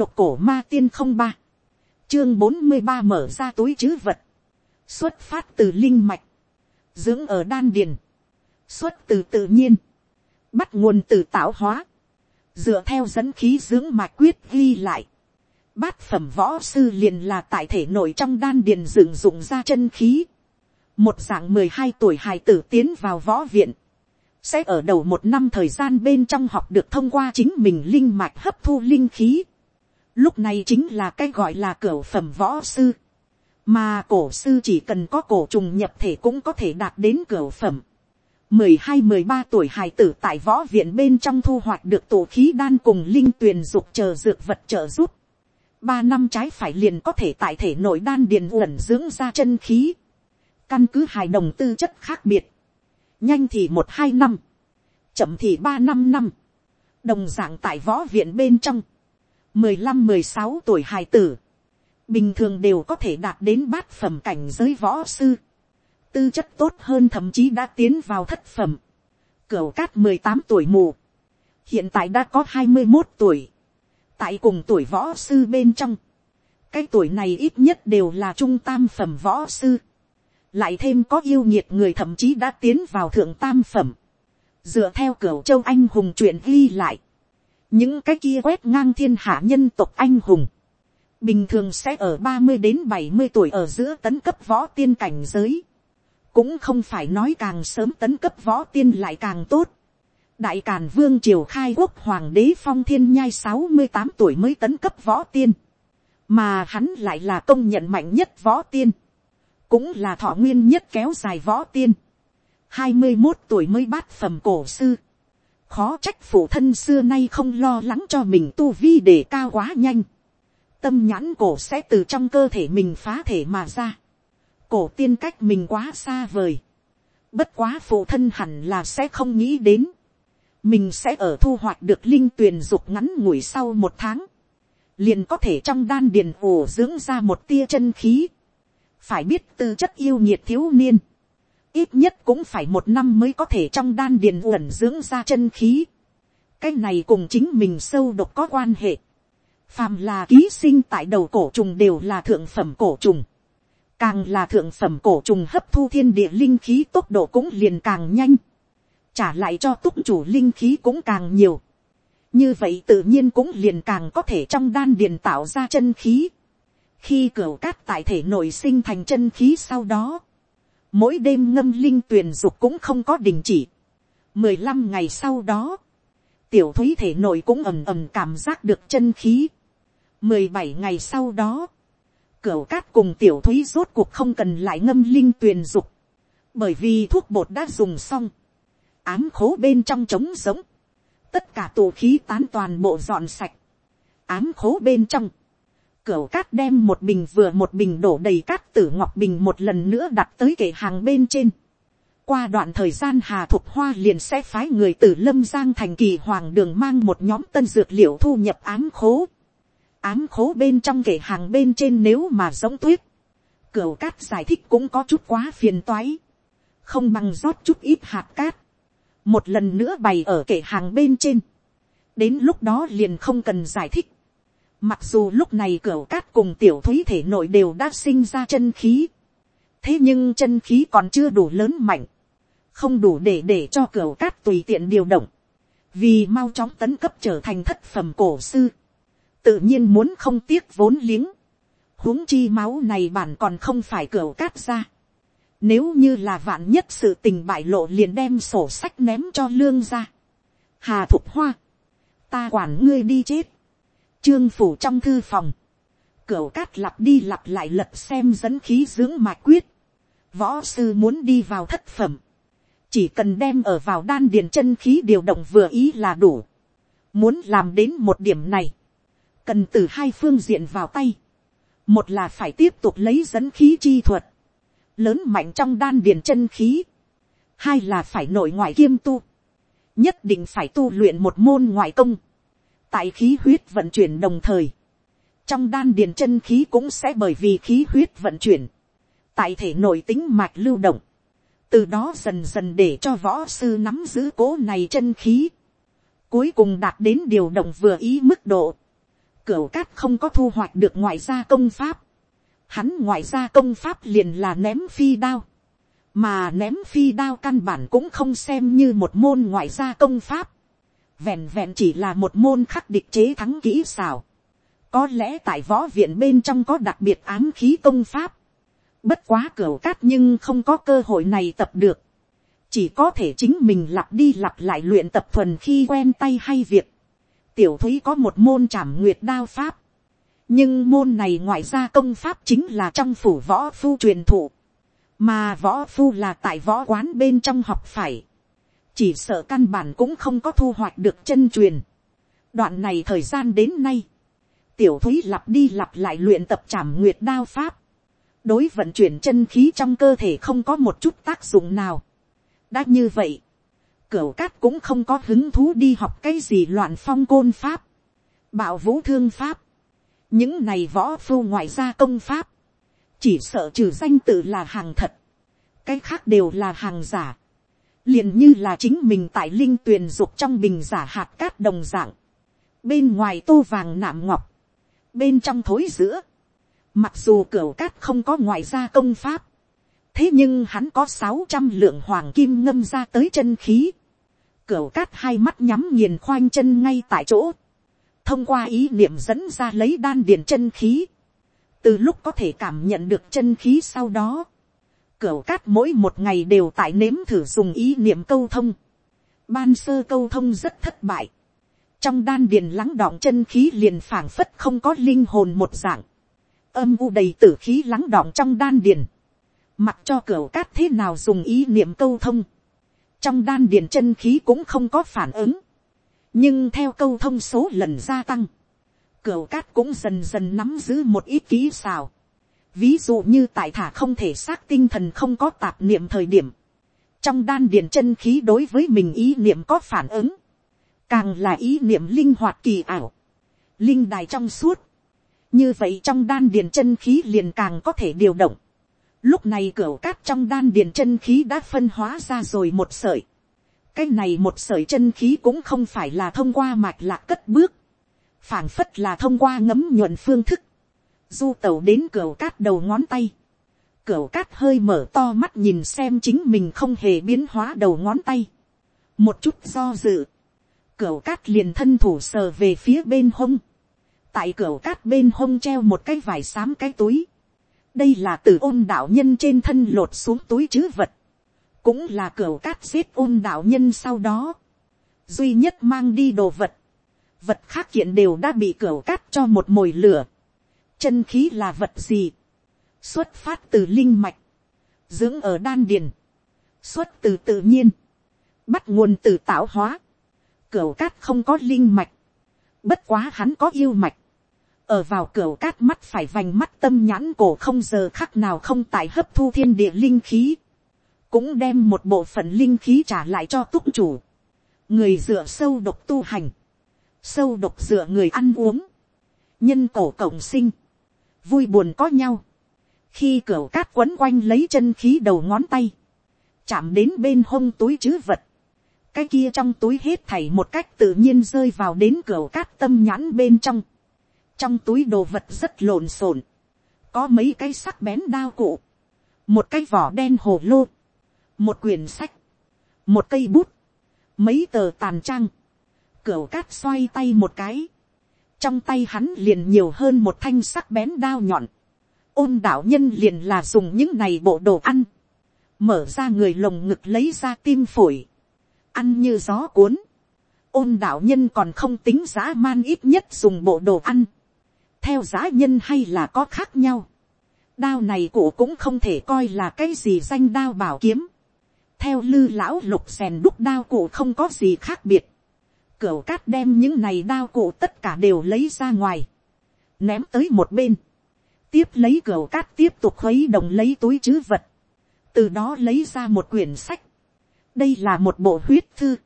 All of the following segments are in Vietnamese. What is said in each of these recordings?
độc cổ ma tiên không ba, chương bốn mươi ba mở ra túi chứ vật, xuất phát từ linh mạch, dưỡng ở đan điền, xuất từ tự nhiên, bắt nguồn từ tạo hóa, dựa theo dẫn khí dưỡng mạch quyết ghi lại, bát phẩm võ sư liền là tại thể nội trong đan điền dựng dụng ra chân khí, một dạng mười hai tuổi hài tử tiến vào võ viện, sẽ ở đầu một năm thời gian bên trong học được thông qua chính mình linh mạch hấp thu linh khí. Lúc này chính là cái gọi là cửa phẩm võ sư. Mà cổ sư chỉ cần có cổ trùng nhập thể cũng có thể đạt đến cửa phẩm. mười hai mười ba tuổi hài tử tại võ viện bên trong thu hoạch được tổ khí đan cùng linh tuyền dục chờ dược vật trợ giúp. ba năm trái phải liền có thể tại thể nội đan điền uẩn dưỡng ra chân khí. Căn cứ hài đồng tư chất khác biệt nhanh thì một hai năm, chậm thì ba năm năm, đồng d ạ n g tại võ viện bên trong, mười lăm mười sáu tuổi hài tử, bình thường đều có thể đạt đến bát phẩm cảnh giới võ sư, tư chất tốt hơn thậm chí đã tiến vào thất phẩm, cửu cát mười tám tuổi mù, hiện tại đã có hai mươi một tuổi, tại cùng tuổi võ sư bên trong, cái tuổi này ít nhất đều là trung tam phẩm võ sư, lại thêm có yêu nhiệt người thậm chí đã tiến vào thượng tam phẩm, dựa theo cửa châu anh hùng chuyện ghi lại, những cái kia quét ngang thiên hạ nhân tộc anh hùng, bình thường sẽ ở ba mươi đến bảy mươi tuổi ở giữa tấn cấp võ tiên cảnh giới, cũng không phải nói càng sớm tấn cấp võ tiên lại càng tốt. đại càn vương triều khai quốc hoàng đế phong thiên nhai sáu mươi tám tuổi mới tấn cấp võ tiên, mà hắn lại là công nhận mạnh nhất võ tiên. Cũng là thọ nguyên nhất kéo dài võ tiên, hai mươi một tuổi mới bát phẩm cổ sư, khó trách phụ thân xưa nay không lo lắng cho mình tu vi để cao quá nhanh, tâm nhãn cổ sẽ từ trong cơ thể mình phá thể mà ra, cổ tiên cách mình quá xa vời, bất quá phụ thân hẳn là sẽ không nghĩ đến, mình sẽ ở thu hoạch được linh tuyền dục ngắn ngủi sau một tháng, liền có thể trong đan điền ổ dưỡng ra một tia chân khí, phải biết tư chất yêu nhiệt thiếu niên, ít nhất cũng phải một năm mới có thể trong đan điền uẩn dưỡng ra chân khí. cái này cùng chính mình sâu độc có quan hệ. phàm là ký sinh tại đầu cổ trùng đều là thượng phẩm cổ trùng. càng là thượng phẩm cổ trùng hấp thu thiên địa linh khí tốc độ cũng liền càng nhanh. trả lại cho túc chủ linh khí cũng càng nhiều. như vậy tự nhiên cũng liền càng có thể trong đan điền tạo ra chân khí khi cửa cát tại thể nội sinh thành chân khí sau đó, mỗi đêm ngâm linh tuyền dục cũng không có đình chỉ. mười lăm ngày sau đó, tiểu thúy thể nội cũng ầm ầm cảm giác được chân khí. mười bảy ngày sau đó, cửa cát cùng tiểu thúy rốt cuộc không cần lại ngâm linh tuyền dục, bởi vì thuốc bột đã dùng xong, ám khố bên trong trống giống, tất cả tù khí tán toàn bộ dọn sạch, ám khố bên trong, Cửu cát đem một bình vừa một bình đổ đầy cát tử ngọc bình một lần nữa đặt tới kệ hàng bên trên. Qua đoạn thời gian Hà Thục Hoa liền sẽ phái người từ Lâm Giang thành kỳ hoàng đường mang một nhóm tân dược liệu thu nhập ám khố. Ám khố bên trong kệ hàng bên trên nếu mà giống tuyết. Cửu cát giải thích cũng có chút quá phiền toái. Không bằng rót chút ít hạt cát. Một lần nữa bày ở kệ hàng bên trên. Đến lúc đó liền không cần giải thích Mặc dù lúc này cửa cát cùng tiểu thúy thể nội đều đã sinh ra chân khí. Thế nhưng chân khí còn chưa đủ lớn mạnh. Không đủ để để cho cửa cát tùy tiện điều động. Vì mau chóng tấn cấp trở thành thất phẩm cổ sư. Tự nhiên muốn không tiếc vốn liếng. huống chi máu này bản còn không phải cửa cát ra. Nếu như là vạn nhất sự tình bại lộ liền đem sổ sách ném cho lương ra. Hà thục hoa. Ta quản ngươi đi chết Trương phủ trong thư phòng. Cửu cát lặp đi lặp lại lật xem dẫn khí dưỡng mạch quyết. Võ sư muốn đi vào thất phẩm. Chỉ cần đem ở vào đan điền chân khí điều động vừa ý là đủ. Muốn làm đến một điểm này. Cần từ hai phương diện vào tay. Một là phải tiếp tục lấy dẫn khí chi thuật. Lớn mạnh trong đan điền chân khí. Hai là phải nội ngoại kiêm tu. Nhất định phải tu luyện một môn ngoại công tại khí huyết vận chuyển đồng thời, trong đan điền chân khí cũng sẽ bởi vì khí huyết vận chuyển, tại thể nội tính mạch lưu động, từ đó dần dần để cho võ sư nắm giữ cố này chân khí, cuối cùng đạt đến điều động vừa ý mức độ, Cửu cát không có thu hoạch được ngoại gia công pháp. Hắn ngoại gia công pháp liền là ném phi đao. Mà ném phi đao căn bản cũng không xem như một môn ngoại gia công pháp. Vẹn vẹn chỉ là một môn khắc địch chế thắng kỹ xảo. Có lẽ tại võ viện bên trong có đặc biệt ám khí công pháp. Bất quá cửa cát nhưng không có cơ hội này tập được. Chỉ có thể chính mình lặp đi lặp lại luyện tập thuần khi quen tay hay việc. Tiểu thúy có một môn trảm nguyệt đao pháp. Nhưng môn này ngoài ra công pháp chính là trong phủ võ phu truyền thụ. Mà võ phu là tại võ quán bên trong học phải. Chỉ sợ căn bản cũng không có thu hoạch được chân truyền. Đoạn này thời gian đến nay tiểu thúy lặp đi lặp lại luyện tập trảm nguyệt đao pháp, đối vận chuyển chân khí trong cơ thể không có một chút tác dụng nào. đã như vậy, cửa cát cũng không có hứng thú đi học cái gì loạn phong côn pháp, bạo vũ thương pháp, những này võ phu ngoại gia công pháp, chỉ sợ trừ danh tự là hàng thật, cái khác đều là hàng giả, liền như là chính mình tại linh tuyền dục trong bình giả hạt cát đồng dạng, bên ngoài tô vàng nạm ngọc, bên trong thối giữa, mặc dù cửa cát không có ngoại gia công pháp, thế nhưng hắn có sáu trăm lượng hoàng kim ngâm ra tới chân khí, cửa cát hai mắt nhắm nghiền khoanh chân ngay tại chỗ, thông qua ý niệm dẫn ra lấy đan điền chân khí, từ lúc có thể cảm nhận được chân khí sau đó, cửa cát mỗi một ngày đều tại nếm thử dùng ý niệm câu thông, ban sơ câu thông rất thất bại, trong đan điền lắng đọng chân khí liền phảng phất không có linh hồn một dạng, âm u đầy tử khí lắng đọng trong đan điền, mặc cho cửa cát thế nào dùng ý niệm câu thông, trong đan điền chân khí cũng không có phản ứng, nhưng theo câu thông số lần gia tăng, cửa cát cũng dần dần nắm giữ một ít ký xào, ví dụ như tại thả không thể xác tinh thần không có tạp niệm thời điểm, trong đan điền chân khí đối với mình ý niệm có phản ứng, càng là ý niệm linh hoạt kỳ ảo, linh đài trong suốt, như vậy trong đan điền chân khí liền càng có thể điều động. Lúc này cửa cát trong đan điền chân khí đã phân hóa ra rồi một sợi. Cái này một sợi chân khí cũng không phải là thông qua mạch lạc cất bước. phảng phất là thông qua ngấm nhuận phương thức. Du tẩu đến cửa cát đầu ngón tay. Cửa cát hơi mở to mắt nhìn xem chính mình không hề biến hóa đầu ngón tay. Một chút do dự cửa cát liền thân thủ sờ về phía bên hông. tại cửa cát bên hông treo một cái vải xám cái túi. đây là từ ôn đạo nhân trên thân lột xuống túi chứ vật. cũng là cửa cát giết ôn đạo nhân sau đó. duy nhất mang đi đồ vật. vật khác kiện đều đã bị cửa cát cho một mồi lửa chân khí là vật gì. xuất phát từ linh mạch. dưỡng ở đan điền. xuất từ tự nhiên. bắt nguồn từ tạo hóa Cửu cát không có linh mạch. Bất quá hắn có yêu mạch. Ở vào cửu cát mắt phải vành mắt tâm nhãn cổ không giờ khắc nào không tại hấp thu thiên địa linh khí. Cũng đem một bộ phận linh khí trả lại cho túc chủ. Người dựa sâu độc tu hành. Sâu độc dựa người ăn uống. Nhân cổ cộng sinh. Vui buồn có nhau. Khi cửa cát quấn quanh lấy chân khí đầu ngón tay. Chạm đến bên hông túi chứ vật. Cái kia trong túi hết thảy một cách tự nhiên rơi vào đến cửa cát tâm nhãn bên trong. trong túi đồ vật rất lộn xộn, có mấy cái sắc bén đao cụ, một cái vỏ đen hồ lô, một quyển sách, một cây bút, mấy tờ tàn trang, cửa cát xoay tay một cái, trong tay hắn liền nhiều hơn một thanh sắc bén đao nhọn, ôn đạo nhân liền là dùng những này bộ đồ ăn, mở ra người lồng ngực lấy ra tim phổi, ăn như gió cuốn, ôn đạo nhân còn không tính giá man ít nhất dùng bộ đồ ăn, theo giá nhân hay là có khác nhau, đao này cụ cũng không thể coi là cái gì danh đao bảo kiếm, theo lư lão lục xèn đúc đao cụ không có gì khác biệt, cửu cát đem những này đao cụ tất cả đều lấy ra ngoài, ném tới một bên, tiếp lấy cửu cát tiếp tục khuấy đồng lấy túi chứ vật, từ đó lấy ra một quyển sách, đây là một bộ huyết thư,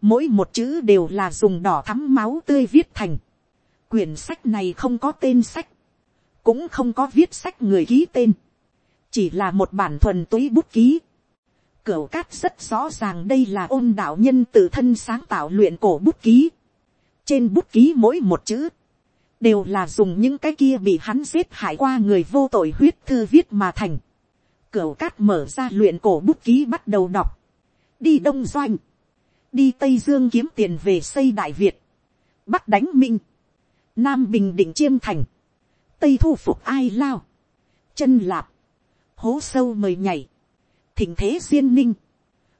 mỗi một chữ đều là dùng đỏ thắm máu tươi viết thành. quyển sách này không có tên sách, cũng không có viết sách người ký tên, chỉ là một bản thuần túy bút ký. Cửu cát rất rõ ràng đây là ôn đạo nhân tự thân sáng tạo luyện cổ bút ký. Trên bút ký mỗi một chữ, đều là dùng những cái kia bị hắn giết hại qua người vô tội huyết thư viết mà thành. Cửu cát mở ra luyện cổ bút ký bắt đầu đọc. Đi Đông Doanh. Đi Tây Dương kiếm tiền về xây Đại Việt. Bắc đánh Minh. Nam Bình Định Chiêm Thành. Tây thu phục ai lao. Chân lạp. Hố sâu mời nhảy. Thỉnh thế duyên ninh.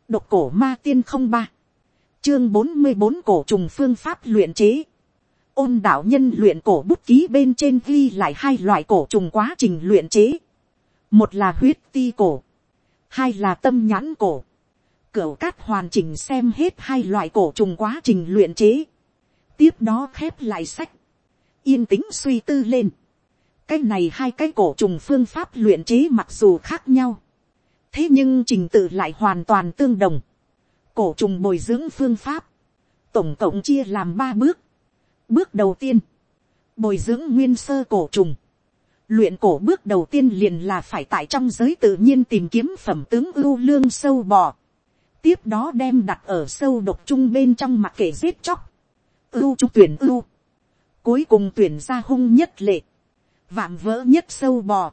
Độc cổ ma tiên không ba. Chương bốn mươi bốn cổ trùng phương pháp luyện chế ôn đạo nhân luyện cổ bút ký bên trên ghi lại hai loại cổ trùng quá trình luyện chế. một là huyết ti cổ, hai là tâm nhãn cổ. cửa cát hoàn chỉnh xem hết hai loại cổ trùng quá trình luyện chế. tiếp đó khép lại sách. yên tĩnh suy tư lên. cái này hai cái cổ trùng phương pháp luyện chế mặc dù khác nhau thế nhưng trình tự lại hoàn toàn tương đồng. cổ trùng bồi dưỡng phương pháp. tổng cộng chia làm ba bước Bước đầu tiên, bồi dưỡng nguyên sơ cổ trùng. Luyện cổ bước đầu tiên liền là phải tại trong giới tự nhiên tìm kiếm phẩm tướng ưu lương sâu bò. Tiếp đó đem đặt ở sâu độc trung bên trong mặt kể giết chóc. Ưu trung tuyển ưu. Cuối cùng tuyển ra hung nhất lệ. Vạm vỡ nhất sâu bò.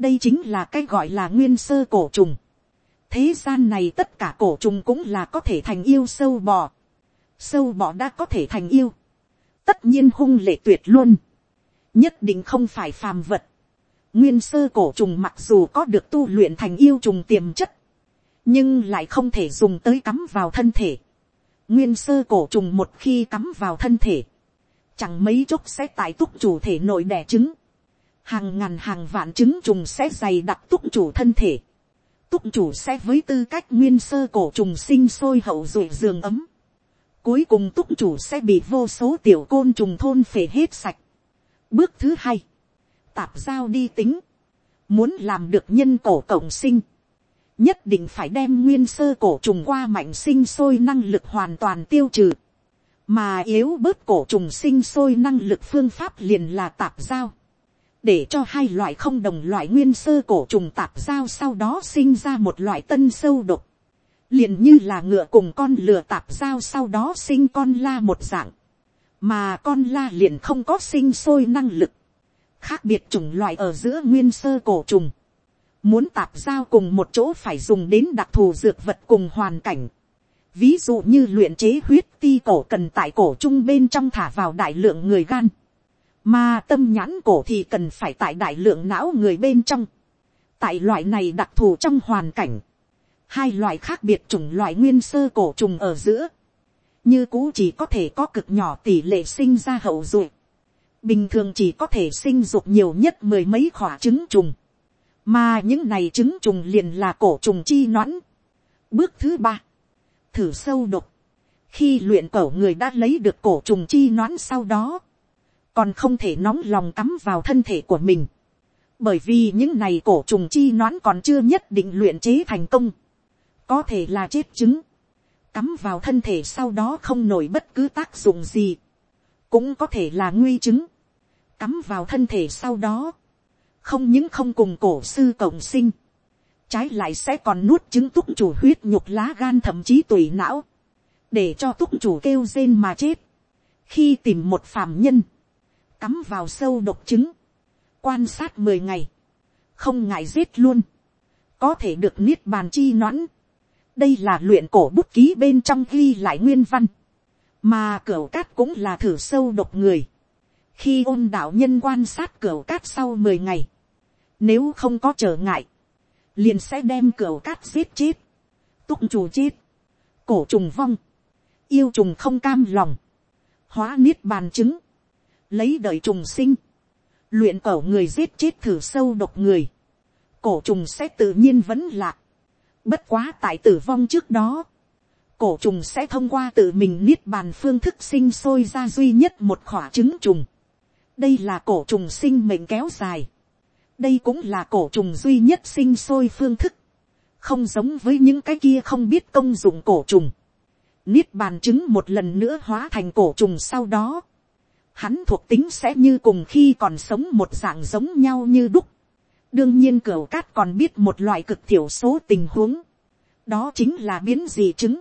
Đây chính là cái gọi là nguyên sơ cổ trùng. Thế gian này tất cả cổ trùng cũng là có thể thành yêu sâu bò. Sâu bò đã có thể thành yêu tất nhiên hung lệ tuyệt luôn, nhất định không phải phàm vật. Nguyên sơ cổ trùng mặc dù có được tu luyện thành yêu trùng tiềm chất, nhưng lại không thể dùng tới cắm vào thân thể. Nguyên sơ cổ trùng một khi cắm vào thân thể, chẳng mấy chốc sẽ tại túc chủ thể nội đẻ trứng. Hàng ngàn hàng vạn trứng trùng sẽ dày đặc túc chủ thân thể. Túc chủ sẽ với tư cách nguyên sơ cổ trùng sinh sôi hậu ruột giường ấm. Cuối cùng túc chủ sẽ bị vô số tiểu côn trùng thôn phể hết sạch. Bước thứ hai. Tạp giao đi tính. Muốn làm được nhân cổ cộng sinh. Nhất định phải đem nguyên sơ cổ trùng qua mạnh sinh sôi năng lực hoàn toàn tiêu trừ. Mà yếu bớt cổ trùng sinh sôi năng lực phương pháp liền là tạp giao. Để cho hai loại không đồng loại nguyên sơ cổ trùng tạp giao sau đó sinh ra một loại tân sâu độc. Liền như là ngựa cùng con lừa tạp giao sau đó sinh con la một dạng, mà con la liền không có sinh sôi năng lực, khác biệt chủng loại ở giữa nguyên sơ cổ trùng, muốn tạp giao cùng một chỗ phải dùng đến đặc thù dược vật cùng hoàn cảnh, ví dụ như luyện chế huyết ti cổ cần tại cổ trung bên trong thả vào đại lượng người gan, mà tâm nhãn cổ thì cần phải tại đại lượng não người bên trong, tại loại này đặc thù trong hoàn cảnh, hai loại khác biệt chủng loại nguyên sơ cổ trùng ở giữa, như cũ chỉ có thể có cực nhỏ tỷ lệ sinh ra hậu duệ, bình thường chỉ có thể sinh dục nhiều nhất mười mấy khỏa trứng trùng, mà những này trứng trùng liền là cổ trùng chi noãn. Bước thứ ba, thử sâu độc, khi luyện cổ người đã lấy được cổ trùng chi noãn sau đó, còn không thể nóng lòng cắm vào thân thể của mình, bởi vì những này cổ trùng chi noãn còn chưa nhất định luyện chế thành công. Có thể là chết trứng, cắm vào thân thể sau đó không nổi bất cứ tác dụng gì, cũng có thể là nguy chứng, cắm vào thân thể sau đó, không những không cùng cổ sư cộng sinh, trái lại sẽ còn nuốt chứng túc chủ huyết nhục lá gan thậm chí tùy não, để cho túc chủ kêu rên mà chết, khi tìm một phàm nhân, cắm vào sâu độc trứng, quan sát mười ngày, không ngại giết luôn, có thể được niết bàn chi noãn. đây là luyện cổ bút ký bên trong ghi lại nguyên văn, mà cửa cát cũng là thử sâu độc người. khi ôn đạo nhân quan sát cửa cát sau mười ngày, nếu không có trở ngại, liền sẽ đem cửa cát giết chết, túc chủ chết, cổ trùng vong, yêu trùng không cam lòng, hóa niết bàn chứng, lấy đời trùng sinh, luyện cổ người giết chết thử sâu độc người, cổ trùng sẽ tự nhiên vẫn lạc, Bất quá tại tử vong trước đó, cổ trùng sẽ thông qua tự mình niết bàn phương thức sinh sôi ra duy nhất một khỏa trứng trùng. Đây là cổ trùng sinh mệnh kéo dài. Đây cũng là cổ trùng duy nhất sinh sôi phương thức. Không giống với những cái kia không biết công dụng cổ trùng. Niết bàn trứng một lần nữa hóa thành cổ trùng sau đó. Hắn thuộc tính sẽ như cùng khi còn sống một dạng giống nhau như đúc đương nhiên cửu cát còn biết một loại cực thiểu số tình huống, đó chính là biến dị chứng,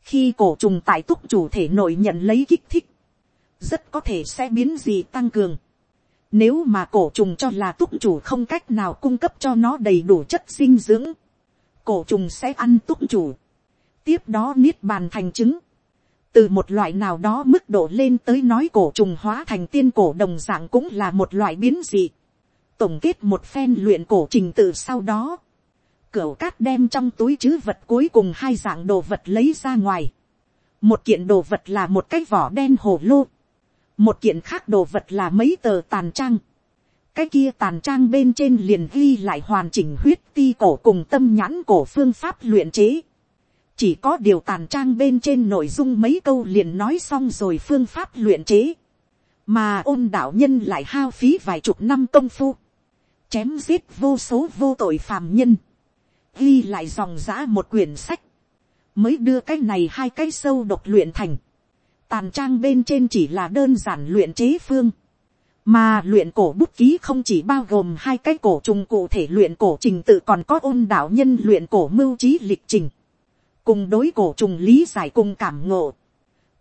khi cổ trùng tại túc chủ thể nội nhận lấy kích thích, rất có thể sẽ biến dị tăng cường. Nếu mà cổ trùng cho là túc chủ không cách nào cung cấp cho nó đầy đủ chất dinh dưỡng, cổ trùng sẽ ăn túc chủ. Tiếp đó niết bàn thành trứng. Từ một loại nào đó mức độ lên tới nói cổ trùng hóa thành tiên cổ đồng dạng cũng là một loại biến dị. Tổng kết một phen luyện cổ trình tự sau đó. Cửu cát đem trong túi chứ vật cuối cùng hai dạng đồ vật lấy ra ngoài. Một kiện đồ vật là một cái vỏ đen hồ lô một kiện khác đồ vật là mấy tờ tàn trang. cái kia tàn trang bên trên liền ghi lại hoàn chỉnh huyết ti cổ cùng tâm nhãn cổ phương pháp luyện chế chỉ có điều tàn trang bên trên nội dung mấy câu liền nói xong rồi phương pháp luyện chế. mà ôn đạo nhân lại hao phí vài chục năm công phu. chém giết vô số vô tội phàm nhân. ghi lại dòng giã một quyển sách. mới đưa cái này hai cái sâu độc luyện thành Tàn trang bên trên chỉ là đơn giản luyện chế phương. Mà luyện cổ bút ký không chỉ bao gồm hai cái cổ trùng cụ thể luyện cổ trình tự còn có ôn đạo nhân luyện cổ mưu trí lịch trình. Cùng đối cổ trùng lý giải cùng cảm ngộ.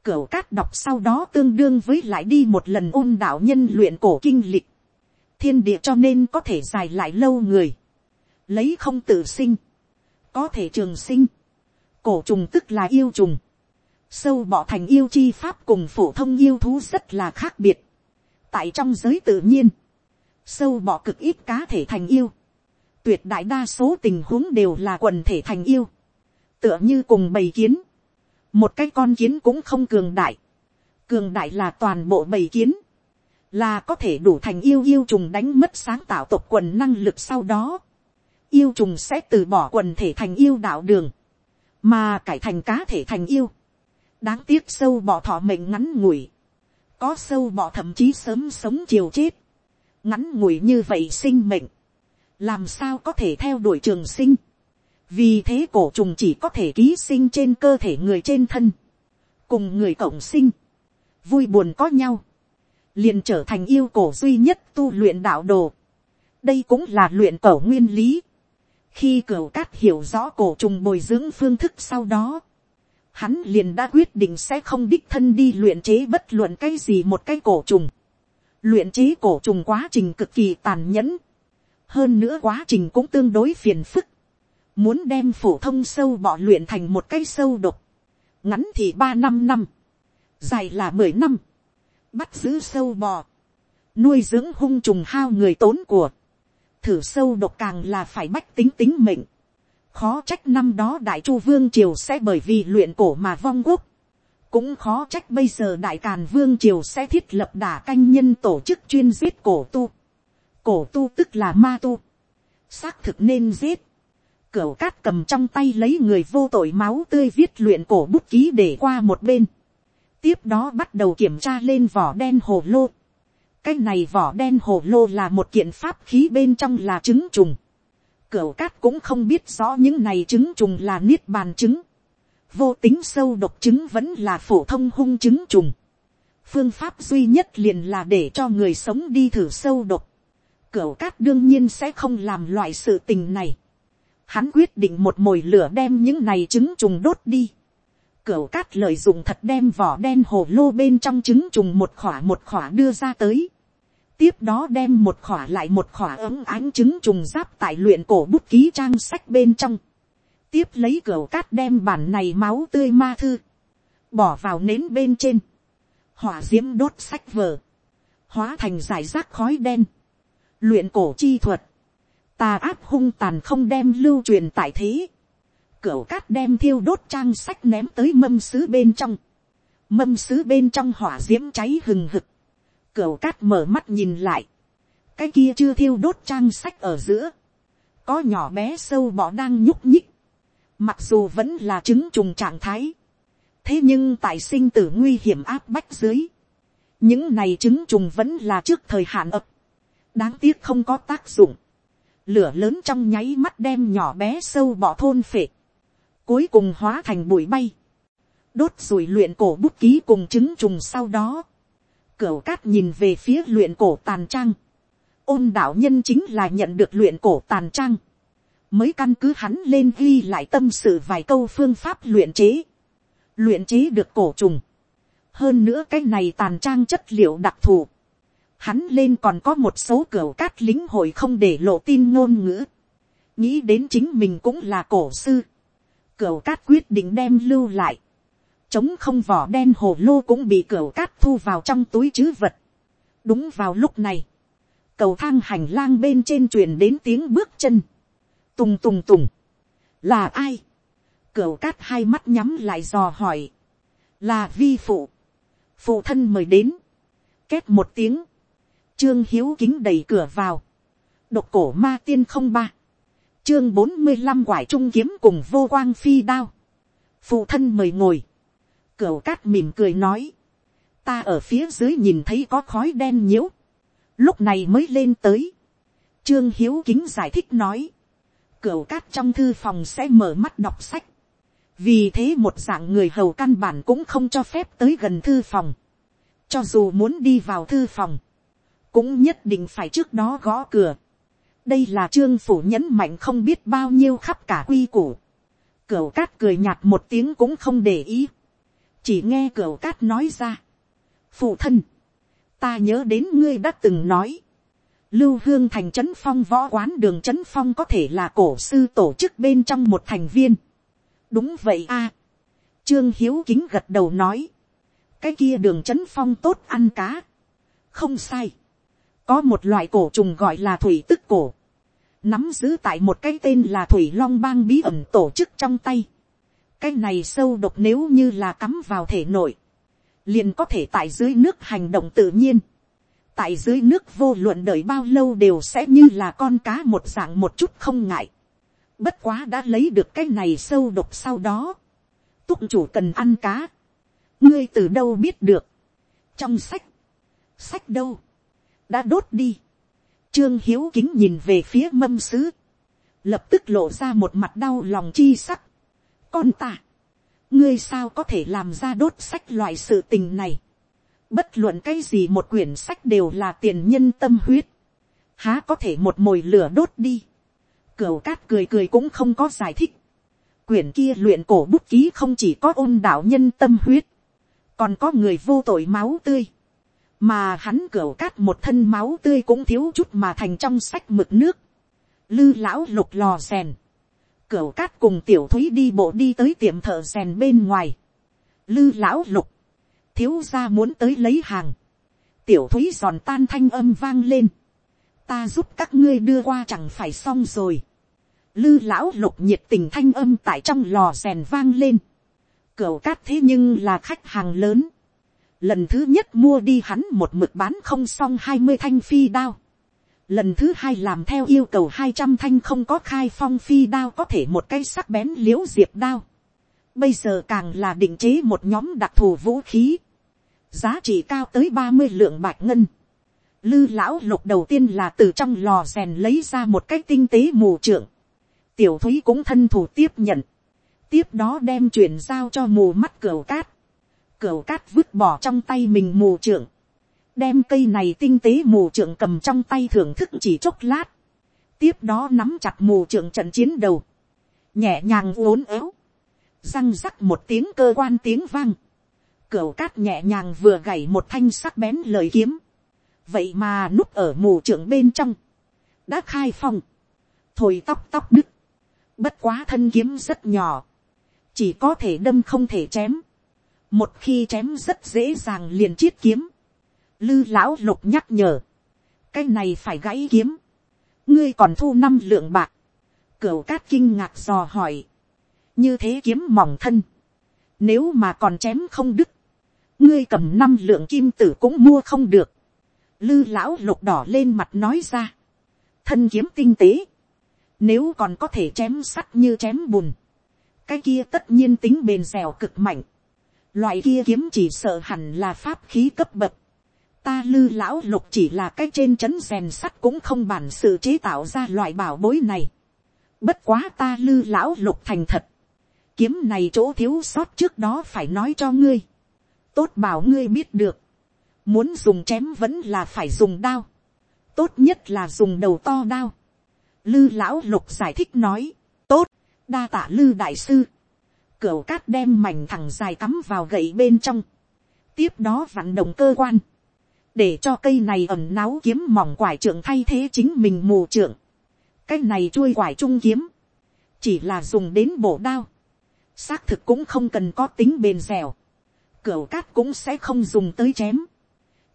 Cửu cát đọc sau đó tương đương với lại đi một lần ôn đạo nhân luyện cổ kinh lịch. Thiên địa cho nên có thể dài lại lâu người. Lấy không tự sinh. Có thể trường sinh. Cổ trùng tức là yêu trùng sâu bọ thành yêu chi pháp cùng phổ thông yêu thú rất là khác biệt. tại trong giới tự nhiên, sâu bọ cực ít cá thể thành yêu. tuyệt đại đa số tình huống đều là quần thể thành yêu tựa như cùng bầy kiến. một cái con kiến cũng không cường đại. cường đại là toàn bộ bầy kiến. là có thể đủ thành yêu yêu trùng đánh mất sáng tạo tộc quần năng lực sau đó. yêu trùng sẽ từ bỏ quần thể thành yêu đạo đường. mà cải thành cá thể thành yêu đáng tiếc sâu bọ thọ mệnh ngắn ngủi, có sâu bọ thậm chí sớm sống chiều chết, ngắn ngủi như vậy sinh mệnh, làm sao có thể theo đuổi trường sinh, vì thế cổ trùng chỉ có thể ký sinh trên cơ thể người trên thân, cùng người cộng sinh, vui buồn có nhau, liền trở thành yêu cổ duy nhất tu luyện đạo đồ. đây cũng là luyện cổ nguyên lý. khi cửa cát hiểu rõ cổ trùng bồi dưỡng phương thức sau đó, hắn liền đã quyết định sẽ không đích thân đi luyện chế bất luận cái gì một cái cổ trùng. Luyện chế cổ trùng quá trình cực kỳ tàn nhẫn. Hơn nữa quá trình cũng tương đối phiền phức. Muốn đem phổ thông sâu bọ luyện thành một cái sâu độc. Ngắn thì ba năm năm. Dài là mười năm. Bắt giữ sâu bò. Nuôi dưỡng hung trùng hao người tốn của. Thử sâu độc càng là phải bách tính tính mệnh khó trách năm đó đại chu vương triều sẽ bởi vì luyện cổ mà vong quốc. cũng khó trách bây giờ đại càn vương triều sẽ thiết lập đả canh nhân tổ chức chuyên giết cổ tu. cổ tu tức là ma tu. xác thực nên giết cửu cát cầm trong tay lấy người vô tội máu tươi viết luyện cổ bút ký để qua một bên. tiếp đó bắt đầu kiểm tra lên vỏ đen hồ lô. cái này vỏ đen hồ lô là một kiện pháp khí bên trong là trứng trùng Cửu cát cũng không biết rõ những này trứng trùng là niết bàn trứng. Vô tính sâu độc trứng vẫn là phổ thông hung trứng trùng. Phương pháp duy nhất liền là để cho người sống đi thử sâu độc. Cửu cát đương nhiên sẽ không làm loại sự tình này. Hắn quyết định một mồi lửa đem những này trứng trùng đốt đi. Cửu cát lợi dụng thật đem vỏ đen hồ lô bên trong trứng trùng một khỏa một khỏa đưa ra tới. Tiếp đó đem một khỏa lại một khỏa ấm ánh trứng trùng giáp tại luyện cổ bút ký trang sách bên trong. tiếp lấy cửu cát đem bản này máu tươi ma thư, bỏ vào nến bên trên, hỏa diễm đốt sách vở, hóa thành giải rác khói đen, luyện cổ chi thuật, tà áp hung tàn không đem lưu truyền tại thế, Cửu cát đem thiêu đốt trang sách ném tới mâm sứ bên trong, mâm sứ bên trong hỏa diễm cháy hừng hực, Cửu cát mở mắt nhìn lại. Cái kia chưa thiêu đốt trang sách ở giữa. Có nhỏ bé sâu bọ đang nhúc nhích. Mặc dù vẫn là chứng trùng trạng thái. Thế nhưng tại sinh tử nguy hiểm áp bách dưới. Những này chứng trùng vẫn là trước thời hạn ập. Đáng tiếc không có tác dụng. Lửa lớn trong nháy mắt đem nhỏ bé sâu bọ thôn phệ. Cuối cùng hóa thành bụi bay đốt rồi luyện cổ bút ký cùng chứng trùng sau đó, cửa cát nhìn về phía luyện cổ tàn trang. Ôn đạo nhân chính là nhận được luyện cổ tàn trang. Mới căn cứ hắn lên ghi lại tâm sự vài câu phương pháp luyện chế. Luyện chế được cổ trùng. hơn nữa cái này tàn trang chất liệu đặc thù, hắn lên còn có một số cửa cát lính hội không để lộ tin ngôn ngữ, nghĩ đến chính mình cũng là cổ sư, cửa cát quyết định đem lưu lại, chống không vỏ đen hồ lô cũng bị cửa cát thu vào trong túi chứ vật. đúng vào lúc này, cầu thang hành lang bên trên truyền đến tiếng bước chân, tùng tùng tùng, là ai, cửa cát hai mắt nhắm lại dò hỏi, là vi phụ, phụ thân mời đến, két một tiếng, trương hiếu kính đẩy cửa vào, độc cổ ma tiên không ba, chương bốn mươi năm quải trung kiếm cùng vô quang phi đao, phụ thân mời ngồi, cửa cát mỉm cười nói, ta ở phía dưới nhìn thấy có khói đen nhiễu, lúc này mới lên tới, trương hiếu kính giải thích nói, cửa cát trong thư phòng sẽ mở mắt đọc sách, vì thế một dạng người hầu căn bản cũng không cho phép tới gần thư phòng, cho dù muốn đi vào thư phòng, cũng nhất định phải trước đó gõ cửa. đây là trương phủ nhấn mạnh không biết bao nhiêu khắp cả quy củ. cửu cát cười nhạt một tiếng cũng không để ý. chỉ nghe cửu cát nói ra. phụ thân, ta nhớ đến ngươi đã từng nói. lưu hương thành trấn phong võ quán đường trấn phong có thể là cổ sư tổ chức bên trong một thành viên. đúng vậy a. trương hiếu kính gật đầu nói. cái kia đường trấn phong tốt ăn cá. không sai có một loại cổ trùng gọi là thủy tức cổ, nắm giữ tại một cái tên là thủy long bang bí ẩn tổ chức trong tay. cái này sâu độc nếu như là cắm vào thể nội, liền có thể tại dưới nước hành động tự nhiên. tại dưới nước vô luận đợi bao lâu đều sẽ như là con cá một dạng một chút không ngại. bất quá đã lấy được cái này sâu độc sau đó. túc chủ cần ăn cá. ngươi từ đâu biết được. trong sách. sách đâu đã đốt đi. Trương Hiếu kính nhìn về phía mâm sứ. Lập tức lộ ra một mặt đau lòng chi sắc. Con ta. Ngươi sao có thể làm ra đốt sách loại sự tình này. Bất luận cái gì một quyển sách đều là tiền nhân tâm huyết. Há có thể một mồi lửa đốt đi. Cửu cát cười cười cũng không có giải thích. Quyển kia luyện cổ bút ký không chỉ có ôn đạo nhân tâm huyết. Còn có người vô tội máu tươi mà hắn cửa cát một thân máu tươi cũng thiếu chút mà thành trong sách mực nước, lư lão lục lò rèn, cửa cát cùng tiểu thúy đi bộ đi tới tiệm thợ rèn bên ngoài, lư lão lục, thiếu ra muốn tới lấy hàng, tiểu thúy giòn tan thanh âm vang lên, ta giúp các ngươi đưa qua chẳng phải xong rồi, lư lão lục nhiệt tình thanh âm tại trong lò rèn vang lên, cửa cát thế nhưng là khách hàng lớn, Lần thứ nhất mua đi hắn một mực bán không xong hai mươi thanh phi đao. Lần thứ hai làm theo yêu cầu hai trăm thanh không có khai phong phi đao có thể một cây sắc bén liễu diệp đao. Bây giờ càng là định chế một nhóm đặc thù vũ khí. Giá trị cao tới ba mươi lượng bạch ngân. Lư lão lục đầu tiên là từ trong lò rèn lấy ra một cái tinh tế mù trưởng. Tiểu thúy cũng thân thủ tiếp nhận. Tiếp đó đem chuyển giao cho mù mắt cửa cát Cửu cát vứt bỏ trong tay mình mù trưởng. Đem cây này tinh tế mù trưởng cầm trong tay thưởng thức chỉ chốc lát. Tiếp đó nắm chặt mù trưởng trận chiến đầu. Nhẹ nhàng uốn éo. Răng rắc một tiếng cơ quan tiếng vang. Cửu cát nhẹ nhàng vừa gảy một thanh sắc bén lời kiếm. Vậy mà núp ở mù trưởng bên trong. Đã khai phòng Thổi tóc tóc đứt. Bất quá thân kiếm rất nhỏ. Chỉ có thể đâm không thể chém một khi chém rất dễ dàng liền chiết kiếm, lư lão lục nhắc nhở, cái này phải gãy kiếm, ngươi còn thu năm lượng bạc, cửa cát kinh ngạc dò hỏi, như thế kiếm mỏng thân, nếu mà còn chém không đứt, ngươi cầm năm lượng kim tử cũng mua không được, lư lão lục đỏ lên mặt nói ra, thân kiếm tinh tế, nếu còn có thể chém sắt như chém bùn, cái kia tất nhiên tính bền dẻo cực mạnh, Loại kia kiếm chỉ sợ hẳn là pháp khí cấp bậc. Ta lư lão lục chỉ là cái trên chấn rèn sắt cũng không bản sự chế tạo ra loại bảo bối này. Bất quá ta lư lão lục thành thật. Kiếm này chỗ thiếu sót trước đó phải nói cho ngươi. Tốt bảo ngươi biết được. Muốn dùng chém vẫn là phải dùng đao. Tốt nhất là dùng đầu to đao. Lư lão lục giải thích nói. Tốt, đa tạ lư đại sư Cửu cát đem mảnh thẳng dài cắm vào gậy bên trong. tiếp đó vận động cơ quan, để cho cây này ẩm náu kiếm mỏng quải trượng thay thế chính mình mù trượng, cái này chui quải trung kiếm, chỉ là dùng đến bổ đao, xác thực cũng không cần có tính bền dẻo, cửu cát cũng sẽ không dùng tới chém,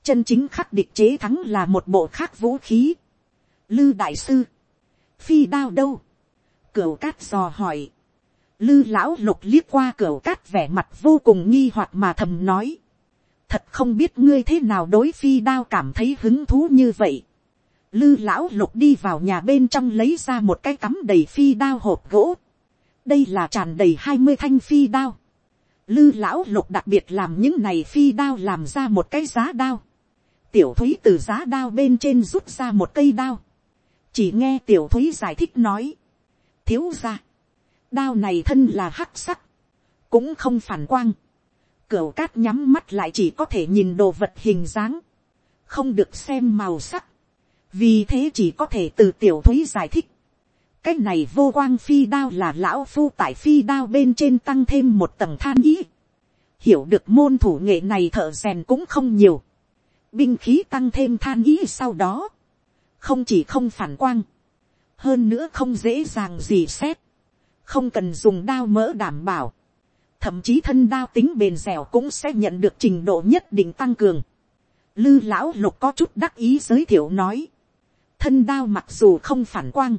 chân chính khắc địch chế thắng là một bộ khác vũ khí, lư đại sư, phi đao đâu, cửu cát dò hỏi, lư lão lục liếc qua cửa cát vẻ mặt vô cùng nghi hoặc mà thầm nói. thật không biết ngươi thế nào đối phi đao cảm thấy hứng thú như vậy. lư lão lục đi vào nhà bên trong lấy ra một cái cắm đầy phi đao hộp gỗ. đây là tràn đầy hai mươi thanh phi đao. lư lão lục đặc biệt làm những này phi đao làm ra một cái giá đao. tiểu thúy từ giá đao bên trên rút ra một cây đao. chỉ nghe tiểu thúy giải thích nói. thiếu ra đao này thân là hắc sắc, cũng không phản quang, cửu cát nhắm mắt lại chỉ có thể nhìn đồ vật hình dáng, không được xem màu sắc, vì thế chỉ có thể từ tiểu thúy giải thích. cái này vô quang phi đao là lão phu tại phi đao bên trên tăng thêm một tầng than ý. hiểu được môn thủ nghệ này thợ rèn cũng không nhiều. binh khí tăng thêm than ý sau đó, không chỉ không phản quang, hơn nữa không dễ dàng gì xét không cần dùng đao mỡ đảm bảo, thậm chí thân đao tính bền dẻo cũng sẽ nhận được trình độ nhất định tăng cường. Lư lão lục có chút đắc ý giới thiệu nói, thân đao mặc dù không phản quang,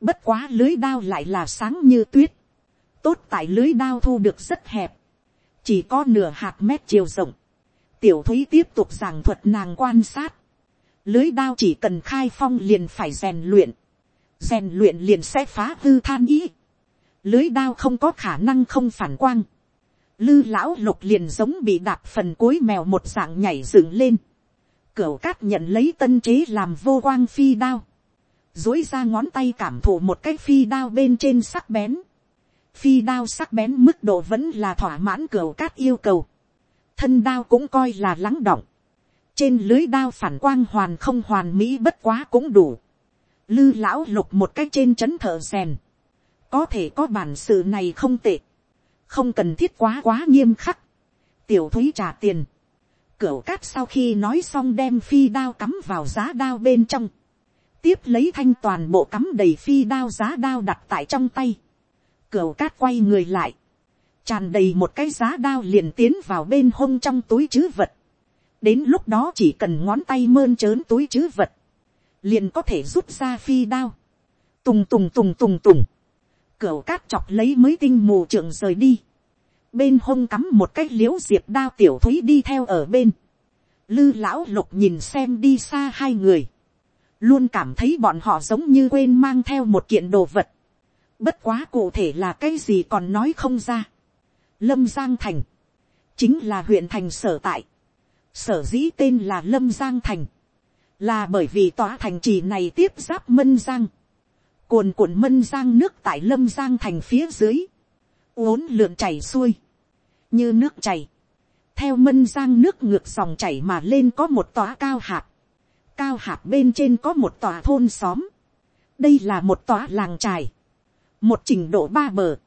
bất quá lưới đao lại là sáng như tuyết, tốt tại lưới đao thu được rất hẹp, chỉ có nửa hạt mét chiều rộng, tiểu thúy tiếp tục giảng thuật nàng quan sát, lưới đao chỉ cần khai phong liền phải rèn luyện, rèn luyện liền sẽ phá hư than ý, lưới đao không có khả năng không phản quang. Lư lão lục liền giống bị đạp phần cuối mèo một dạng nhảy dựng lên. Cửu cát nhận lấy tân chế làm vô quang phi đao. Dối ra ngón tay cảm thụ một cái phi đao bên trên sắc bén. Phi đao sắc bén mức độ vẫn là thỏa mãn cửu cát yêu cầu. Thân đao cũng coi là lắng động. Trên lưới đao phản quang hoàn không hoàn mỹ bất quá cũng đủ. Lư lão lục một cái trên chấn thợ rèn có thể có bản sự này không tệ, không cần thiết quá quá nghiêm khắc, tiểu thúy trả tiền, cửu cát sau khi nói xong đem phi đao cắm vào giá đao bên trong, tiếp lấy thanh toàn bộ cắm đầy phi đao giá đao đặt tại trong tay, cửu cát quay người lại, tràn đầy một cái giá đao liền tiến vào bên hông trong túi chứ vật, đến lúc đó chỉ cần ngón tay mơn trớn túi chứ vật, liền có thể rút ra phi đao, tùng tùng tùng tùng tùng, Cửu cát chọc lấy mới tinh mù trưởng rời đi. Bên hông cắm một cái liễu diệp đao tiểu thúy đi theo ở bên. Lư lão lục nhìn xem đi xa hai người. Luôn cảm thấy bọn họ giống như quên mang theo một kiện đồ vật. Bất quá cụ thể là cái gì còn nói không ra. Lâm Giang Thành. Chính là huyện thành sở tại. Sở dĩ tên là Lâm Giang Thành. Là bởi vì tòa thành trì này tiếp giáp Mân Giang cuồn cuộn mân giang nước tại lâm giang thành phía dưới, uốn lượn chảy xuôi, như nước chảy, theo mân giang nước ngược dòng chảy mà lên có một tòa cao hạt, cao hạt bên trên có một tòa thôn xóm, đây là một tòa làng trài, một trình độ ba bờ,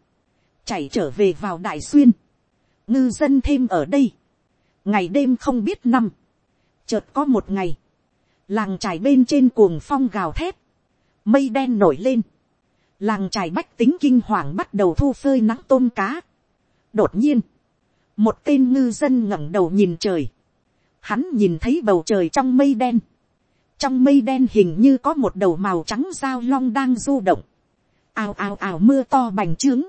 chảy trở về vào đại xuyên, ngư dân thêm ở đây, ngày đêm không biết năm, chợt có một ngày, làng trài bên trên cuồng phong gào thét, mây đen nổi lên, làng trài bách tính kinh hoàng bắt đầu thu phơi nắng tôm cá. đột nhiên, một tên ngư dân ngẩng đầu nhìn trời, hắn nhìn thấy bầu trời trong mây đen, trong mây đen hình như có một đầu màu trắng dao long đang du động, ào ào ào mưa to bành trướng,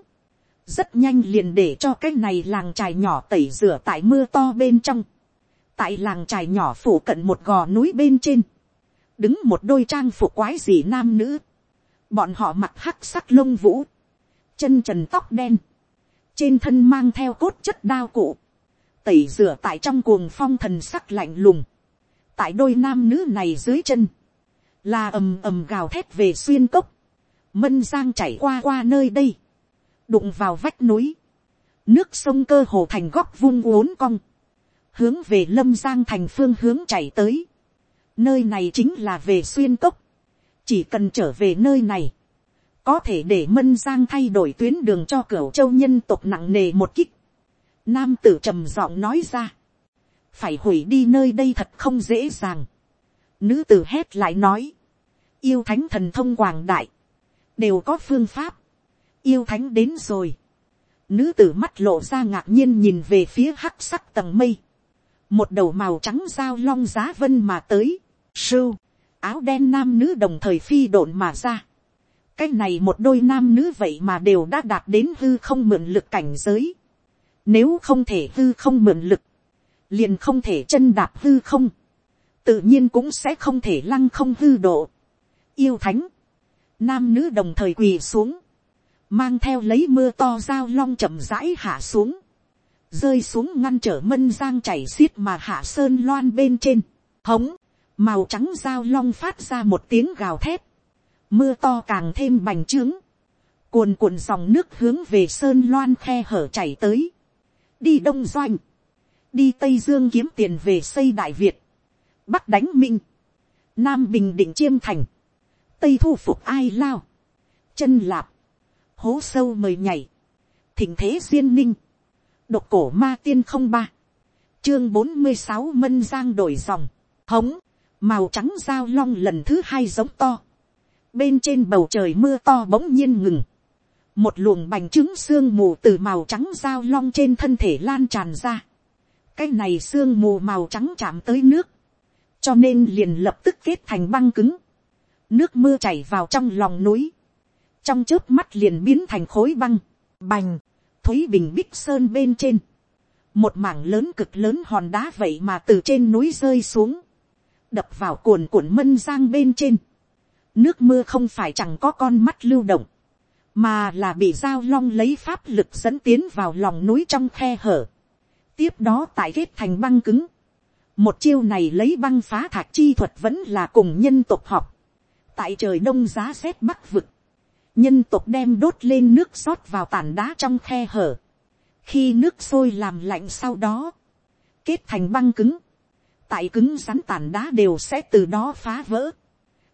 rất nhanh liền để cho cái này làng trài nhỏ tẩy rửa tại mưa to bên trong, tại làng trài nhỏ phủ cận một gò núi bên trên, đứng một đôi trang phục quái dị nam nữ, bọn họ mặc hắc sắc lông vũ, chân trần tóc đen, trên thân mang theo cốt chất đao cụ, tẩy rửa tại trong cuồng phong thần sắc lạnh lùng, tại đôi nam nữ này dưới chân, là ầm ầm gào thét về xuyên cốc, mân giang chảy qua qua nơi đây, đụng vào vách núi, nước sông cơ hồ thành góc vung uốn cong, hướng về lâm giang thành phương hướng chảy tới, Nơi này chính là về xuyên cốc. Chỉ cần trở về nơi này. Có thể để Mân Giang thay đổi tuyến đường cho cửu châu nhân tộc nặng nề một kích. Nam tử trầm giọng nói ra. phải hủy đi nơi đây thật không dễ dàng. Nữ tử hét lại nói, yêu thánh thần thông quảng đại, đều có phương pháp, yêu thánh đến rồi. Nữ tử mắt lộ ra ngạc nhiên nhìn về phía hắc sắc tầng mây, một đầu màu trắng dao long giá vân mà tới, sưu, áo đen nam nữ đồng thời phi độn mà ra. cái này một đôi nam nữ vậy mà đều đã đạt đến hư không mượn lực cảnh giới. nếu không thể hư không mượn lực, liền không thể chân đạp hư không, tự nhiên cũng sẽ không thể lăng không hư độ. yêu thánh, nam nữ đồng thời quỳ xuống, mang theo lấy mưa to dao long chậm rãi hạ xuống, rơi xuống ngăn trở mân giang chảy xiết mà hạ sơn loan bên trên, hống, màu trắng dao long phát ra một tiếng gào thét, mưa to càng thêm bành trướng, cuồn cuộn dòng nước hướng về sơn loan khe hở chảy tới, đi đông doanh, đi tây dương kiếm tiền về xây đại việt, bắc đánh minh, nam bình định chiêm thành, tây thu phục ai lao, chân lạp, hố sâu mời nhảy, thỉnh thế duyên ninh, độc cổ ma tiên không ba, chương bốn mươi sáu mân giang đổi dòng, hống, màu trắng dao long lần thứ hai giống to, bên trên bầu trời mưa to bỗng nhiên ngừng, một luồng bành trứng sương mù từ màu trắng dao long trên thân thể lan tràn ra, cái này sương mù màu trắng chạm tới nước, cho nên liền lập tức kết thành băng cứng, nước mưa chảy vào trong lòng núi, trong trước mắt liền biến thành khối băng, bành, thúy bình bích sơn bên trên, một mảng lớn cực lớn hòn đá vậy mà từ trên núi rơi xuống, đập vào cuồn cuộn mân giang bên trên, nước mưa không phải chẳng có con mắt lưu động, mà là bị dao long lấy pháp lực dẫn tiến vào lòng núi trong khe hở, tiếp đó tại kết thành băng cứng, một chiêu này lấy băng phá thạch chi thuật vẫn là cùng nhân tộc học, tại trời đông giá rét bắc vực, nhân tộc đem đốt lên nước xót vào tàn đá trong khe hở, khi nước sôi làm lạnh sau đó, kết thành băng cứng, tại cứng rắn tàn đá đều sẽ từ đó phá vỡ.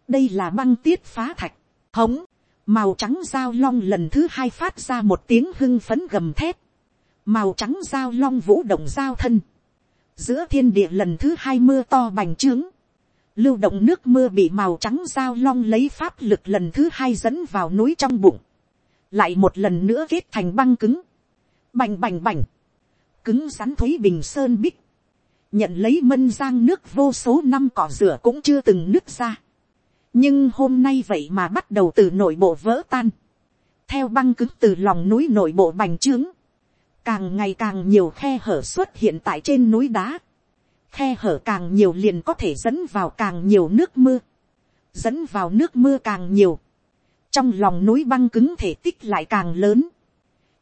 đây là băng tiết phá thạch, hống, màu trắng dao long lần thứ hai phát ra một tiếng hưng phấn gầm thép, màu trắng dao long vũ động dao thân, giữa thiên địa lần thứ hai mưa to bành trướng, lưu động nước mưa bị màu trắng dao long lấy pháp lực lần thứ hai dẫn vào núi trong bụng, lại một lần nữa kết thành băng cứng, bành bành bành, cứng rắn thúy bình sơn bích, nhận lấy mân giang nước vô số năm cỏ rửa cũng chưa từng nứt ra, nhưng hôm nay vậy mà bắt đầu từ nội bộ vỡ tan, theo băng cứng từ lòng núi nội bộ bành trướng, càng ngày càng nhiều khe hở xuất hiện tại trên núi đá, khe hở càng nhiều liền có thể dẫn vào càng nhiều nước mưa, dẫn vào nước mưa càng nhiều, trong lòng núi băng cứng thể tích lại càng lớn,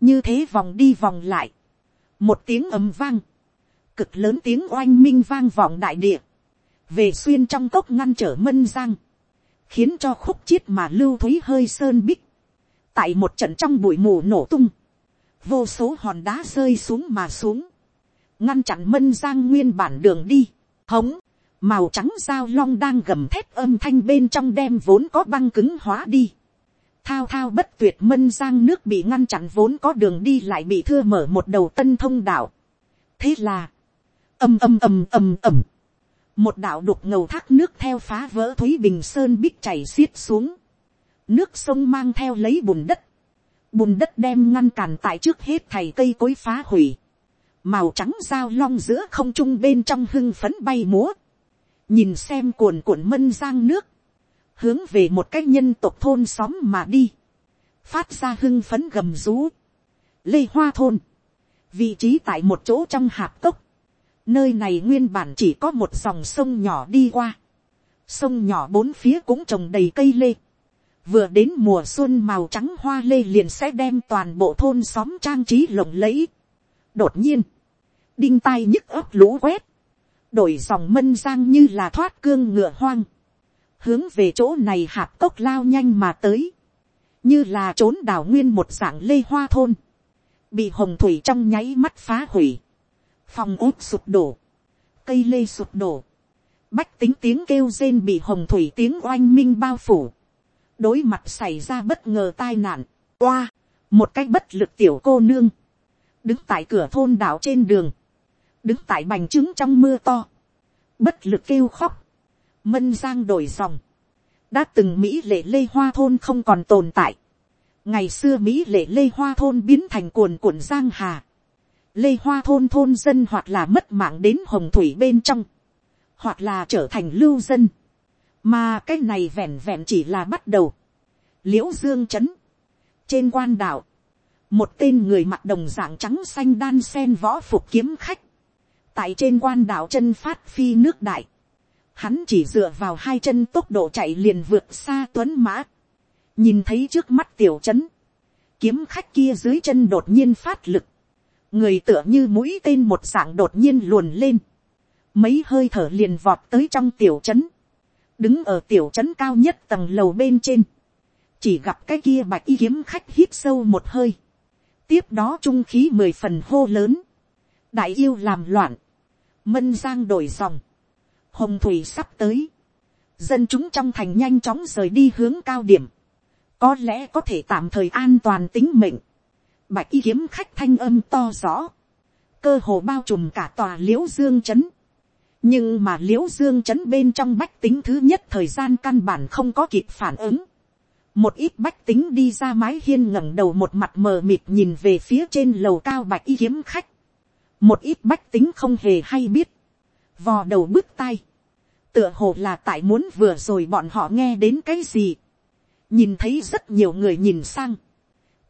như thế vòng đi vòng lại, một tiếng ầm vang, cực lớn tiếng oanh minh vang vọng đại địa, về xuyên trong cốc ngăn trở mân giang, khiến cho khúc chiết mà lưu thúy hơi sơn bích, tại một trận trong bụi mù nổ tung, vô số hòn đá rơi xuống mà xuống, ngăn chặn mân giang nguyên bản đường đi, hống, màu trắng dao long đang gầm thép âm thanh bên trong đem vốn có băng cứng hóa đi. Thao thao bất tuyệt mân giang nước bị ngăn chặn vốn có đường đi lại bị thưa mở một đầu tân thông đạo. Thế là, âm âm âm âm ầm, một đạo đục ngầu thác nước theo phá vỡ thúy bình sơn bích chảy xiết xuống. Nước sông mang theo lấy bùn đất. Bùn đất đem ngăn cản tại trước hết thầy cây cối phá hủy. Màu trắng dao long giữa không trung bên trong hưng phấn bay múa, nhìn xem cuồn cuộn mân giang nước, hướng về một cái nhân tộc thôn xóm mà đi, phát ra hưng phấn gầm rú, lê hoa thôn, vị trí tại một chỗ trong hạp cốc, nơi này nguyên bản chỉ có một dòng sông nhỏ đi qua, sông nhỏ bốn phía cũng trồng đầy cây lê, vừa đến mùa xuân màu trắng hoa lê liền sẽ đem toàn bộ thôn xóm trang trí lộng lẫy, đột nhiên, đinh tai nhức ấp lũ quét, đổi dòng mân giang như là thoát cương ngựa hoang, hướng về chỗ này hạp cốc lao nhanh mà tới, như là trốn đảo nguyên một dạng lê hoa thôn, bị hồng thủy trong nháy mắt phá hủy, phòng úp sụp đổ, cây lê sụp đổ, bách tính tiếng kêu rên bị hồng thủy tiếng oanh minh bao phủ, đối mặt xảy ra bất ngờ tai nạn, oa, một cách bất lực tiểu cô nương, đứng tại cửa thôn đảo trên đường, đứng tại bành trướng trong mưa to, bất lực kêu khóc, mân giang đổi dòng, đã từng mỹ lệ lê hoa thôn không còn tồn tại, ngày xưa mỹ lệ lê hoa thôn biến thành cuồn cuộn giang hà, lê hoa thôn thôn dân hoặc là mất mạng đến hồng thủy bên trong, hoặc là trở thành lưu dân, mà cái này vẹn vẹn chỉ là bắt đầu, l i ễ u dương c h ấ n trên quan đạo, một tên người mặc đồng dạng trắng xanh đan sen võ phục kiếm khách, tại trên quan đạo chân phát phi nước đại, hắn chỉ dựa vào hai chân tốc độ chạy liền vượt xa tuấn mã, nhìn thấy trước mắt tiểu trấn, kiếm khách kia dưới chân đột nhiên phát lực, người tựa như mũi tên một dạng đột nhiên luồn lên, mấy hơi thở liền vọt tới trong tiểu trấn, đứng ở tiểu trấn cao nhất tầng lầu bên trên, chỉ gặp cái kia bạch y kiếm khách hít sâu một hơi, tiếp đó trung khí mười phần hô lớn, đại yêu làm loạn, mân giang đổi dòng, hồng thủy sắp tới, dân chúng trong thành nhanh chóng rời đi hướng cao điểm, có lẽ có thể tạm thời an toàn tính mệnh, bạch y kiếm khách thanh âm to rõ, cơ hồ bao trùm cả tòa l i ễ u dương c h ấ n nhưng mà l i ễ u dương c h ấ n bên trong bách tính thứ nhất thời gian căn bản không có kịp phản ứng. một ít bách tính đi ra mái hiên ngẩng đầu một mặt mờ mịt nhìn về phía trên lầu cao bạch y kiếm khách. một ít bách tính không hề hay biết. vò đầu bước tay. tựa hồ là tại muốn vừa rồi bọn họ nghe đến cái gì. nhìn thấy rất nhiều người nhìn sang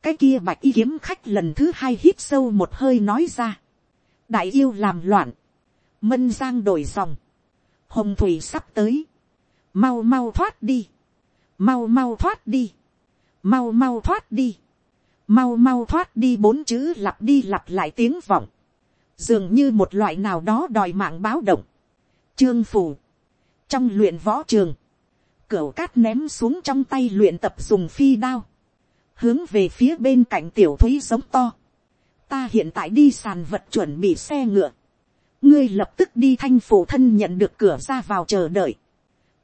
cái kia bạch y kiếm khách lần thứ hai hít sâu một hơi nói ra. đại yêu làm loạn. Mân giang đổi dòng, hồng thủy sắp tới, mau mau thoát đi, mau mau thoát đi, mau mau thoát đi, mau mau thoát đi bốn chữ lặp đi lặp lại tiếng vọng, dường như một loại nào đó đòi mạng báo động, trương phủ, trong luyện võ trường, cửa cát ném xuống trong tay luyện tập dùng phi đao, hướng về phía bên cạnh tiểu thúy giống to, ta hiện tại đi sàn vật chuẩn bị xe ngựa, ngươi lập tức đi thanh phủ thân nhận được cửa ra vào chờ đợi.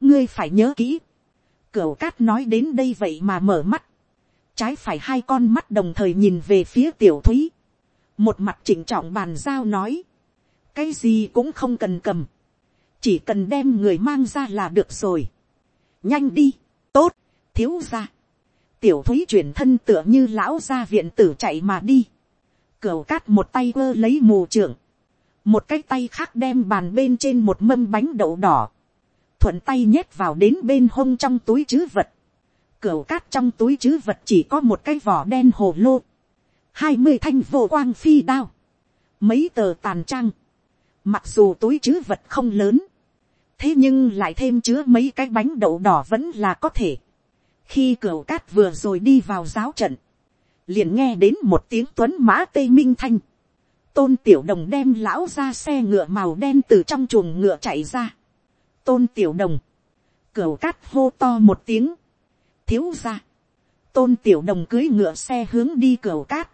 ngươi phải nhớ kỹ. cửu cát nói đến đây vậy mà mở mắt. trái phải hai con mắt đồng thời nhìn về phía tiểu thúy. một mặt chỉnh trọng bàn giao nói. cái gì cũng không cần cầm. chỉ cần đem người mang ra là được rồi. nhanh đi, tốt, thiếu ra tiểu thúy chuyển thân tựa như lão ra viện tử chạy mà đi. cửu cát một tay ơ lấy mù trưởng. Một cái tay khác đem bàn bên trên một mâm bánh đậu đỏ, thuận tay nhét vào đến bên hông trong túi chứ vật, Cửu cát trong túi chứ vật chỉ có một cái vỏ đen hồ lô, hai mươi thanh vô quang phi đao, mấy tờ tàn trang, mặc dù túi chứ vật không lớn, thế nhưng lại thêm chứa mấy cái bánh đậu đỏ vẫn là có thể khi cửu cát vừa rồi đi vào giáo trận, liền nghe đến một tiếng tuấn mã tây minh thanh, tôn tiểu đồng đem lão ra xe ngựa màu đen từ trong chuồng ngựa chạy ra. tôn tiểu đồng, cửu cát hô to một tiếng, thiếu ra. tôn tiểu đồng cưới ngựa xe hướng đi cửu cát.